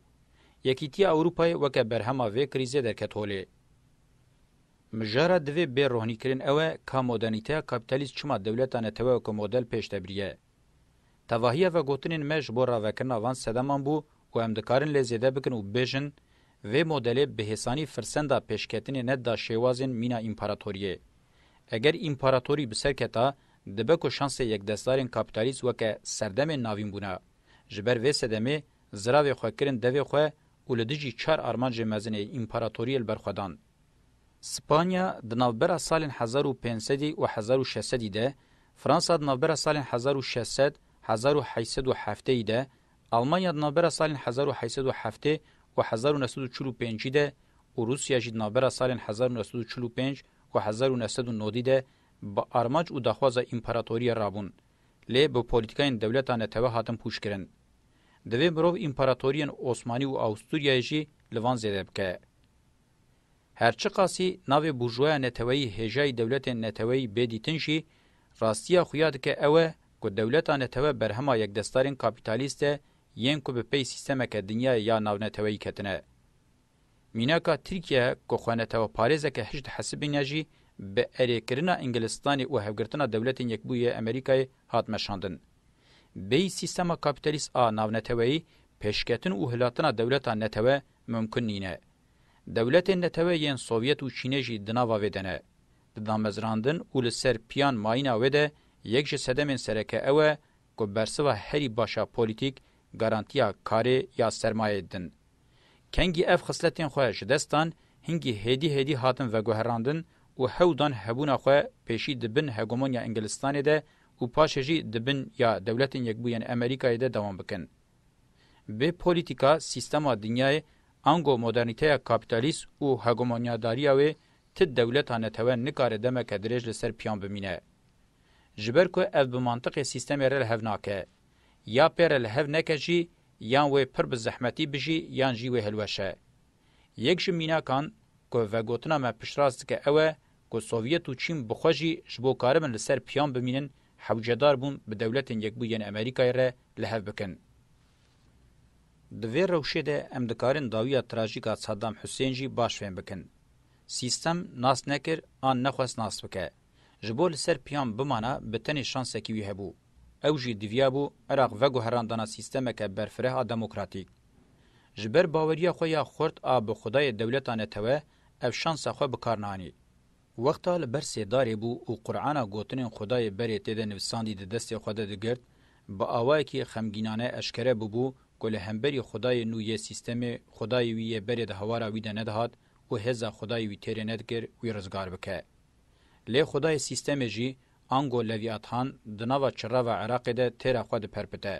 S1: Yekîtiya Ewropayê weke berhema vê krîzê derket holê. Mijara divê bê rohnîkirin ew e ka modernîteya kapîtalîst çima dewleta netewe weke model pêş de biriye. Tevahiya vegotinên me ji bo ravekirina van sedeman bû û em dikarin lê zêde bikin û bibêjin, Vê modelê bi hêsanî firsenda pêşketinê nedida şêwazên mîna împaratoriyê. Eger împaratorî bi ser keta, dibe ku şansê yekdestdarên kapîtalîst weke serdemên navîn bûna. Ji ber vê sedemê Ziravê xwe kirin devê xwe û li dijî çar armancê mezin ê împaratoriyê li ber xwe dan. Spanya di navbera salên hezar û pênc sedî û hezar û şeş sedî de, Fransa di navbera salên hezar û şeş sed, hezar û heşt sed û hefteyî de, Almanya di navbera salên hezar û heşt sed û heftê û hezar û neh sed û çil û pêncî de û Rûsya jî di navbera salên hezar û neh sed û çil û pênc û hezar û neh sed û nodî de bi armanc û daxwaza împaratoriyê rabûn lê bi polîtîkayên dewleta netewe hatin pûçkirin. Divê mirov împaratoriyên Osmanî û Awsturyayê jî li van zêde bike. Her çiqasî navê burjuwaya neteweyî hêjayî dewletên neteweyî bê dîtin jî, rastiya xwe ya dike ew e ku dewleta netewe berhema yekdestarên kapîtalîst e yên ku bi pey sîstemeke dinyayê ya navneteweyî ketine. Mînaka Tirkiye ku xwe neteweparêzeke hişk dihesibîne jî bi erêkirina Ingilistanê û hevgirtina Dewletên Yekbûyî yê Amerîkayê hat meşandin. Bêyî sîstema kapîtalîst a navneteweyî pêşketin û hilatina dewleta netewe mimkun nîne. Dewletên netewe yên Sovyet û Çînê jî di nava vê de ne. Di damezrandin û li ser piyan mayîna wê de yek ji sedemên sereke ew e ku bersiva herî baş a polîtîk garantiya karê ya sermayeyê din. Kengî ev xisletên xwe ji dest dan, hingî hêdî hêdî hatin veguherandin û hew dan hebûna xwe pêşî di bin hegemonya Îngilistanê de û paşê jî di bin ya Dewletên Yekbûyên Amerîkayê de dewam bikin. Bê polîtîka sîstema dinyayê ango modernîteya kapîtalîst û hegemonyadariya wê ti dewleta netewe nikare demeke dirêj li ser piyan bimîne. Ji ber ku ev bi mantiqê sîstemê re li hev nake. Ya pê re li hev neke jî yan wê pir bi zehmetî bijî yan jî wê hilweşe. Yek ji mînakan ku vegotina me piştrast dike ew e ku Sovyet û Çîn bi xwe jî ji bo karibin li ser piyan bimînin hewcedar bûn bi dewletên yekbû yên Amerîkayê re li hev bikin. Di vê rewşê de em dikarin dawiya trajîk a Saddam Hussein jî baş fêm bikin. Sîstem nas nekir an nexwest nas bike. Ji bo li ser piyan bimana bi tenê şansekî wî hebû. Ew jî diviya bû Iraq veguherandana sîstemeke berfireh a demokratîk. Ji ber baweriya xwe ya xurt a bi xwedayê dewleta netewe ev şansa xwe bi kar neanî. Wexta li ber sêdarê bû û Qur'ana gotinên xwedayê berê tê de nivisandî di destê xwe de digirt, bi awayekî xemgînane eşkere bûbû ku li hemberî xwedayê nû yê sîstemê xwedayê wî yê berê di hewara wî de nedihat û hêza xwedayê wî têrê nedikir wî rizgar bike. Lê xwedayê sîstemê jî ango Levîathan di nava çireva Iraqê de têra xwe diperpite.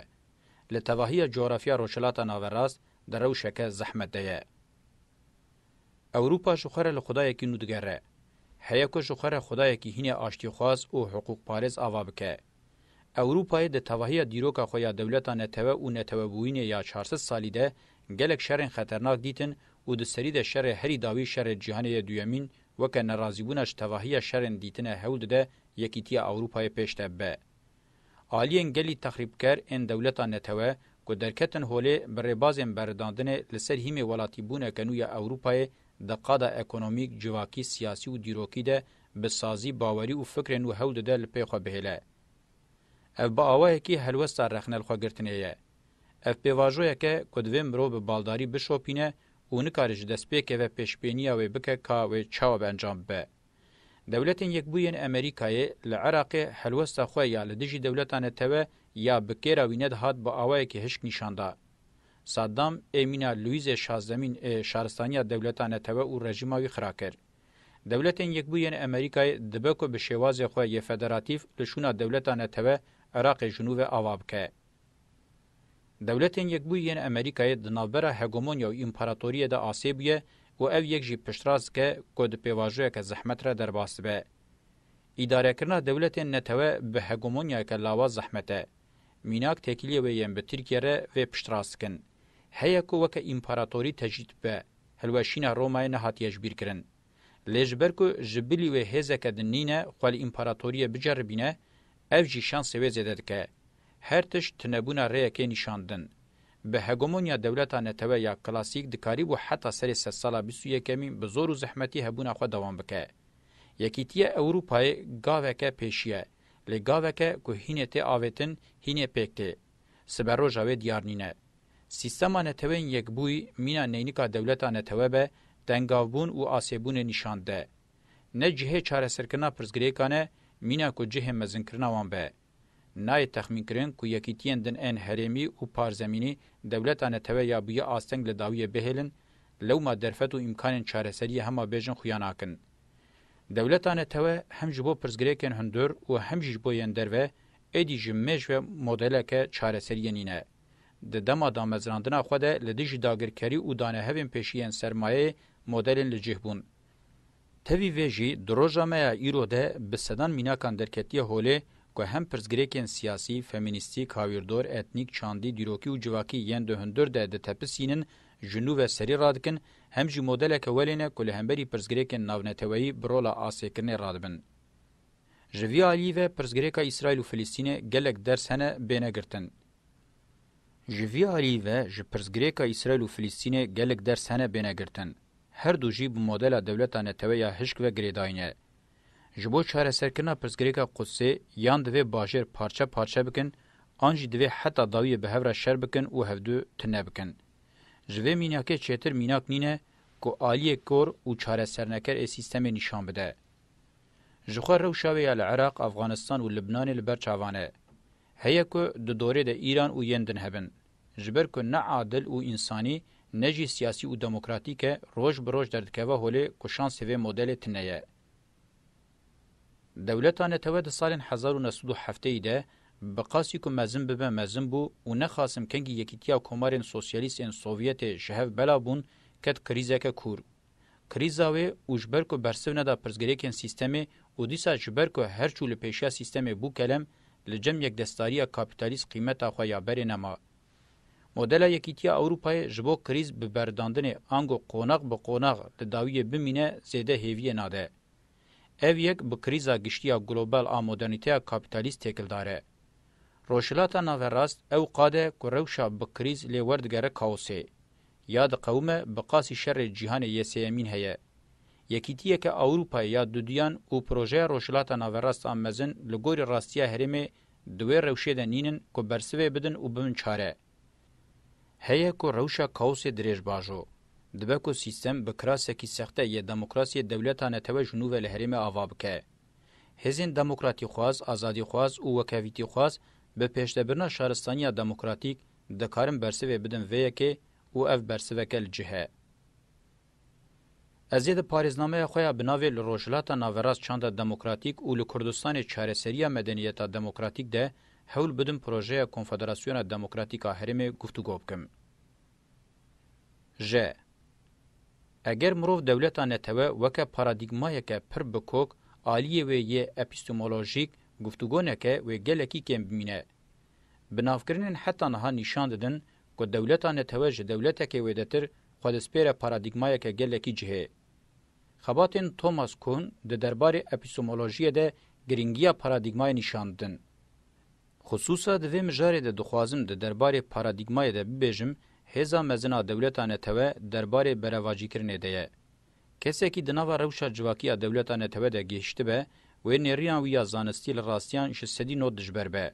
S1: Li tevahiya cografya Rojhilata Naverast di rewşeke zehmet de ye. Ewropa ji xwe re li xwedayekî nû digere. Heye ku ji xwe re xwedayekî hînê aştîxwaz û hiqûqparêz ava bike. Ewropayê di tevahiya dîroka xwe ya dewleta netewe û netewebûyînê ya çarsid salî de gelek şerên xeternak dîtin û di serî de şerê herî dawî şerê cîhanê yê duyemîn weke nerazîbûna ji tevahiya şerên dîtine hewl dide Yekîtiya Ewropayê pêş de be. Aliyên gelî texrîbker ên dewleta netewe ku derketin holê bi rêbazên berridandinê li ser hîmê welatîbûneke nû ya Ewropayê di qada ekonomîk, civakî, siyasî û dîrokî de bi sazî, bawerî û fikrên nû hewl dide li pey xwe bihêle. Ev bi awayekî helwesta rexnelxwegirtinê ye. Ev pêvajoyek e ku divê mirov bi baldarî bişopîne û nikare ji destpêkê ve pêşbîniya wê bike ka wê çawa bi encam bibe. Dewletên Yekbûyên Amerîkayê li Iraqê helwesta xwe ya li dijî dewleta netewe ya bi kêra wî nedihat bi awayekî hişk nîşan da. Saddam ê mîna Luîzê Şazdemîn ê şaristaniya dewleta netewe û rejîma wî xira kir. Dewletên Yekbûyên Amerîkayê dibe ku bi şêwazê xwe yê federatîf li şûna dewleta netewe Iraqê ji nû ve ava bike. Dewletên Yekbûyî yên Amerîkayê di navbera hegemonya û împaratoriyê de asê bûye û ev yek jî piştrast dike ku di pêvajoyeke zehmet re derbas dibe. Îdarekirina dewletên netewe bi hegemonyayeke lawa zehmet e. Mînak têkiliyê wê yên bi Tirkiye re vê piştrast dikin. Heye ku weke împaratorî tecrîd bibe. Hilweşîna Romayê nehatiye jibîrkirin. Lê ji ber ku ji bilî wê hêzeke din nîne xwe li împaratoriyê biceribîne, ev jî şansê wê zêde dike. Her tişt tunebûna rêyekê nîşan din. Bi hegemoniya dewleta netewe ya klasîk dikarîbû heta serê sedsala bîst û yekemîn bi zor û zehmetî hebûna xwe dewam bike. Yekîtiya Ewrûpayê gaveke pêşî ye. Lê gaveke ku hînê tê avêtin, hînê pêk tê. Siberoja wê diyar nîne. Sîstema neteweyên yekbûyî mîna neynika dewleta netewe be, tengavbûn û asêbûnê nîşan de. Ne cihê çareserkirina pirsgirêkan e, mîna ku cihê mezinkirina wan be. Nayê texmînkirin ku yekîtiyên din ên herêmî û parzemînî dewleta netewe ya bûye asteng li dawiyê bihêlin, lewma derfet û îmkanên çareseriyê hema bêjin xuya nakin. Dewleta netewe hem ji bo pirsgirêkên hundir û hem jî ji bo yên derve Êdî ji mêj ve modeleke çareseriyê nîne. Di dema damezrandina xwe de li dijî dagirkerî û danehevên pêşî yên sermayeyê modelên li cih bûn. Tevî vê jî di roja me ya îro de bi sedan mînakan derketiye holê ku hem pirsgirêkên siyasî, femînîstîk, hawîrdor, etnîk, çandî, dîrokî û civakî yên di hundir de ditepisînin ji nû ve serî radikin, hem jî modeleke welêne ku li hemberî pirsgirêkên navneteweyî bi rola asêkirinê radibin. Ji vî aliyî ve pirsgirêka Îsraîl û Filistînê gelek ders hene bêne girtin. Ji vî aliyî ve ji pirsgirêka Îsraîl û Filistînê gelek ders hene bêne girtin. Her du jî bi modela dewleta netewe ya hişk ve girêdayîn e. Ji bo çareserkirina pirsgirêka Qudsê yan divê bajêr parçe parçe bikin an jî divê heta dawiyê bi hev re şer bikin û hev du tune bikin. Ji vê mînakê çêtir mînak nîne ku aliyê kor û çareserneker ê sîstemê nîşan bide. Ji xwe rewşa wê ya li Iraq, Afganistan û Libnanê li ber çavan e. Heye ku di dorê de Îran û yên din hebin. Ji ber ku ne adil û însanî, ne jî siyasî û demokratîk e, roj bi roj derdikeve holê ku şansê vê modelê tune ye. Dewleta netewe di salên hezar û neh sed û hefteyî de bi qasî ku mezin bibe mezin bû û ne xasim kengî yekîtiya komarên sosyalîst ên Sovyetê ji hev bela bûn, ket krîzeke kûr. Krîza wê û ji ber ku bersiv neda pirsgirêkên sîstemê û dîsa ji ber ku her çû li pêşiya sîstemê bû kelem, li cem yekdestariya kapîtalîst qîmeta xwe ya berê nema. Modela Yekîtiya Ewropayê ji bo krîz bi berdandinê ango qonax bi qonax li dawiyê bimîne zêde hêviyê nade. Ev yek bi krîza giştî ya global a modernîteya kapîtalîst têkildar e. Rojhilata Naverast ew qad e ku rewşa bi krîz lê werdigere kaosê. Ya diqewime bi qasî şerê cîhanê yê sêyemîn heye. Yekîtiyeke Ewropayê ya duduyan û projeya Rojhilata Naverast a Mezin li gorî rastiya herêmê di wê rewşê de nînin ku bersivê bidin û bibin çare. Heye ku rewşa kaosê dirêj bajo. Dibe ku sîstem bi kirasekî sexte yê demokrasiyê dewleta netewe ji nû ve li herêmê ava bike. Hêzên demokratîxwaz, azadîxwaz û wekevîtîxwaz bi pêşdebirina şaristaniya demokratîk Dikarim bersivê bidim vê yekê û ev bersiveke li cih e. Ez ê di parêznameya xwe ya bi navê Li Rojhilata Naverast Çanda Demokratîk û li Kurdistanê Çareseriya Medeniyeta Demokratîk de hewl bidim projeya Konfederasyona Demokratîk a Herêmê guftûgo bikim. J. Eger mirov dewleta netewe weke paradîgmayeke pir bi kok, aliyê wê yê epîstemolojîk, guftûgo neke wê gelekî kêm bimîne. Binavkirinên heta niha nîşan didin ku dewleta netewe ji dewletekê wêdetir xwe dispêre paradîgmayeke gelekî cihê. Xebatên Thomas Kuhn di derbarê epîstemolojiyê de girîngiya paradîgmayê nîşan didin. Xisûsa di vê mijarê de dixwazim di derbarê paradîgmayê de bibêjim hêza mezin a dewleta netewe derbarê berevacîkirinê de ye. Kesekî di nava rewşa civakî ya dewleta netewe de gihiştibe, wê nêrîna wî ya zanistî li rastiyan ji sedî nod dijber be.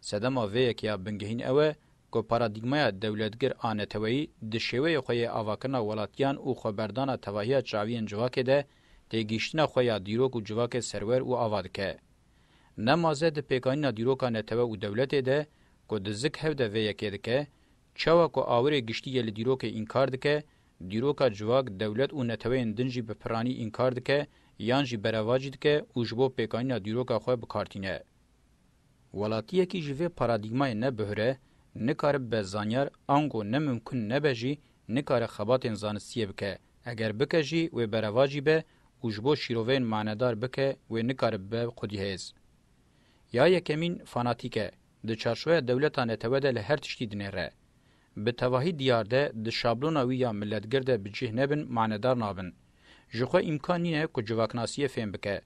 S1: Sedema vê yekê ya bingehîn ew e ku paradîgmaya dewletgir a neteweyî di şêweyê xwe yê avakirina welatiyan û xweberdana tevahiya çaviyên civakê de têgihiştina xwe ya dîrok û civakê serwer û ava dike. Ne maze di pêkanîna dîroka netewe û dewletê de ku di zik hev de vê yekê dike, Çawa ku awirê giştî yê li dîrokê înkar dike, dîroka civak, dewlet û neteweyên din jî bi piranî înkar dike yan jî berevacî dike û ji bo pêkanîna dîroka xwe bi kar tîne. Welatiyekî ji vê paradîgmayê ne bihûre, nikare bibe zanyar, ango ne mimkûn nebe jî nikare xebatên zanistiyê bike, eger bike jî wê berevacî be û ji bo şîroveyên manedar bike wê nikare bibe xwedî hêz. Ya yekemîn fanatîk e, Di çarçoveya dewleta netewe de li her tiştî dinêre. Bi tevahî diyar de di şablona wî ya miletgir de bi cih nebin manedar nabin. Ji xwe îmkan nîne ku civaknasiyê fêm bike.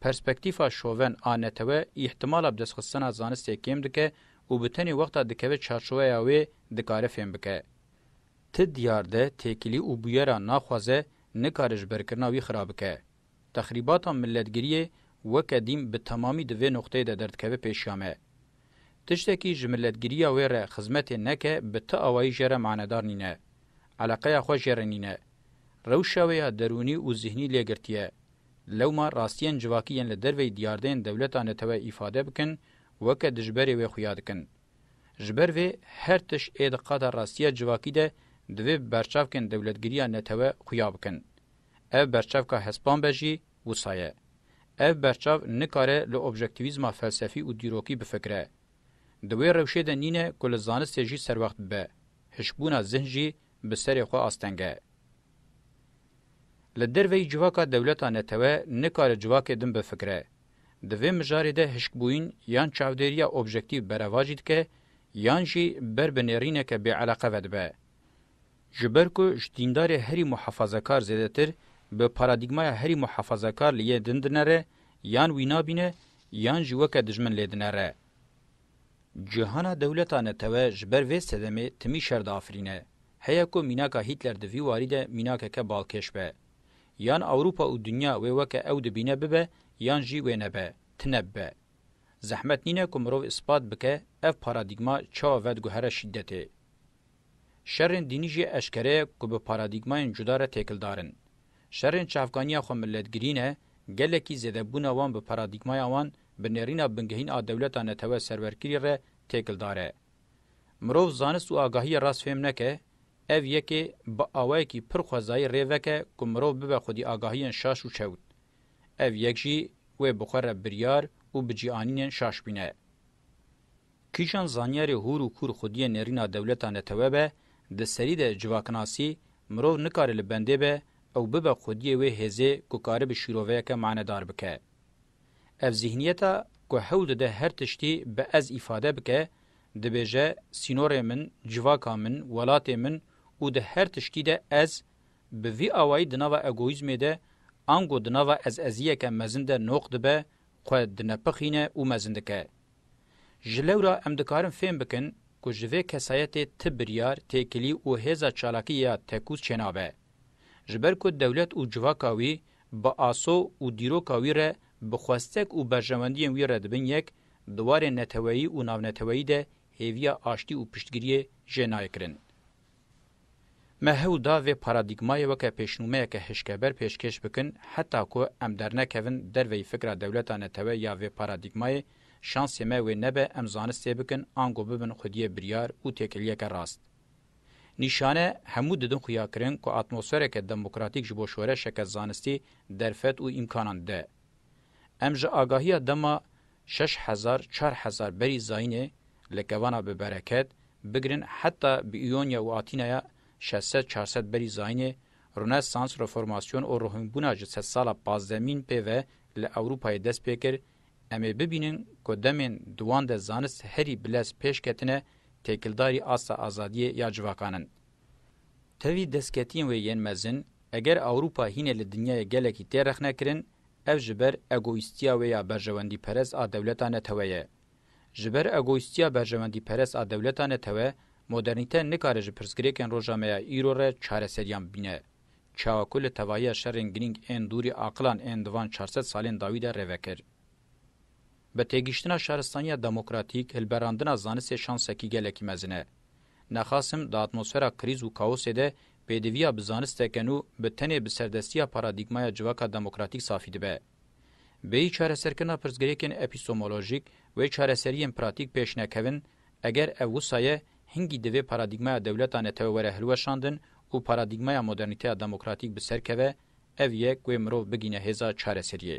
S1: Perspektîfa şoven a netewe îhtimala bi destxistina zanistê kêm dike û bi tenê wexta dikeve çarçoveya wê dikare fêm bike. Ti diyar de têkilî û bûyera naxwaze nikare ji berkirina wî xira bike. Texrîbata milletgiriyê weke dîm bi temamî di vê noqteyê de derdikeve pêşiya me. Tiştekî ji milletgiriya wê re xizmetê neke bi ti awayî jê re manedar nîne. Eleqeya xwe jê re nîne. Rewşa wê ya derûnî û zihnî lê girtiye. Lewma rastiyên civakî yên li derveyî diyardeyên dewleta netewe îfade bikin weke dijberê wê xuya dikin. Ji ber vê her tişt ê di qada rastiya civakî de divê bi berçavkên dewletgiriya netewe xuya bikin. Ev berçavka hespan be jî wisa ye. Ev berçav nikare li objektivîzma felsefî û dîrokî bifikire. Di wê rewşê de nîne ku li zanistê jî serwext bibe, hişkbûna zihn jî bi serê xwe astenge. Li derveyî civaka dewleta netewe nikare civakê din bifikire. Di vê mijarê de hişkbûyîn yan çavdêriya objektîv berevajî dike yan jî ber bi nêrîneke bêeleqe vedibe. Ji ber ku ji dîndarê herî muhafazekar zêdetir bi paradîgmaya herî muhafazekar li yê din dinere, yan wî nabîne yan jî weke dijmin lê dinere. Cihana dewleta netewe ji ber vê sedemê timî şer diafirîne. Heye ku mînaka Hîtler di vî warî de mînakeke balkêş be. Yan Ewropa û dinya wê weke ew dibîne bibe yan jî wê nebe, tine bibe. Zehmet nîne ku mirov îspat bike ev paradîgma çawa vediguhere şîdetê. Şerên dînî jî eşkere ye ku bi paradîgmayên cuda re têkildar in. Şerên çavkaniya xwe milletgirî ne, gelekî zêdebûna wan bi paradîgmaya wan, bi nêrîna bingehîn a dewleta netewe serwerkirî re têkildar e. Mirov zanist û agahiyê rast fêm neke, ev yekê bi awayekî pir xwezayî rê veke ku mirov bibe xwedî agahiyên şaş û çewt. Ev yek jî wê bi xwe re biryar û bi cîanînên şaş bîne. Kîjan zanyarê hûr û kûr xwediyê nêrîna dewleta netewe be, di serî de civaknasî, mirov nikare li bendê be ew bibe xwediyê wê hêzê ku karibe şîroveyeke manedar bike. Ev zîhniyeta ku hewl dide her tiştî bi ez îfade bike, dibêje sînorê min, civaka min, welatê min û di her tiştî de ez, bi vî awayî di nava egoîzmê de ango di nava ez-eziyeke mezin de noq dibe, xwe dinepixîne û mezin dike. Ji lewra em dikarin fêm bikin ku ji vê kesayetê ti biryar, têkilî û hêza çalakî ya tekûz çênabe. Ji ber ku dewlet û civaka wî bi aso û dîroka wî re bi xwestek û berjewendiyên wî re dibin yek, di warên neteweyî û navneteweyî de hêviya aştî û piştgiriyê jê nayê kirin. Me hewl da vê paradîgmayê weke pêşnûmeyeke hişkeber pêşkêş bikin heta ku em dernekevin derveyî fikra dewleta netewe ya vê paradîgmayê, şansê me wê nebe em zanistê bikin ango bibin xwediyê biryar û têkiliyeke rast. Nîşane hemû didin xwe ya kirin ku atmosfereke demokratîk ji bo şoreşeke zanistî derfet û îmkanan dide. Em ji agahiya dema Şeş hezar, çar hezar berî zayînê li kevana bi bereket, bigirin heta bi Îonya û Atînaya şeş sed, çar sed berî zayînê, Rûnesans, Reformasyon û Rohînbûna ji sed sala pazdemîn pê ve li Ewrûpayê dest pê kir, em ê bibînin ku demên di wan de zanist herî bi lez pêş ketine, têkildarî asta azadiyê ya civakan in. Tevî destketiyên wê yên mezin, eger Ewrûpa hînê li dinyayê gelekî tê rexnekirin, Ev ji ber egoîstiya wê ya berjewendîperest a dewleta netewe ye. Ji ber egoîstiya berjewendîperest a dewleta netewe, modernîte nikare ji pirsgirêkên roja me ya îro re çareseriyan bibîne. Çawa ku li tevahiya şerên girîng ên dûrî aqilan ên di van çar sed salên dawî de rêvekir. Bi têgihiştina şaristaniya demokratîk, hilberandina zanistê şansekî gelekî mezin e. Nexasim di atmosfera krîz û kaosê de pêdiviya bi zanisteke nû bi tenê bi serdestiya paradîgmaya civaka demokratîk safî dibe. Bêyî çareserkirina pirsgirêkên epîstemolojîk wê çareseriyên pratîk pêş nekevin, eger ev wisa ye, hingî divê paradîgmaya dewleta netewe were hilweşandin û paradîgmaya modernîteya demokratîk bi ser keve, Ev ye ku mirov bigîne hêza çareseriyê.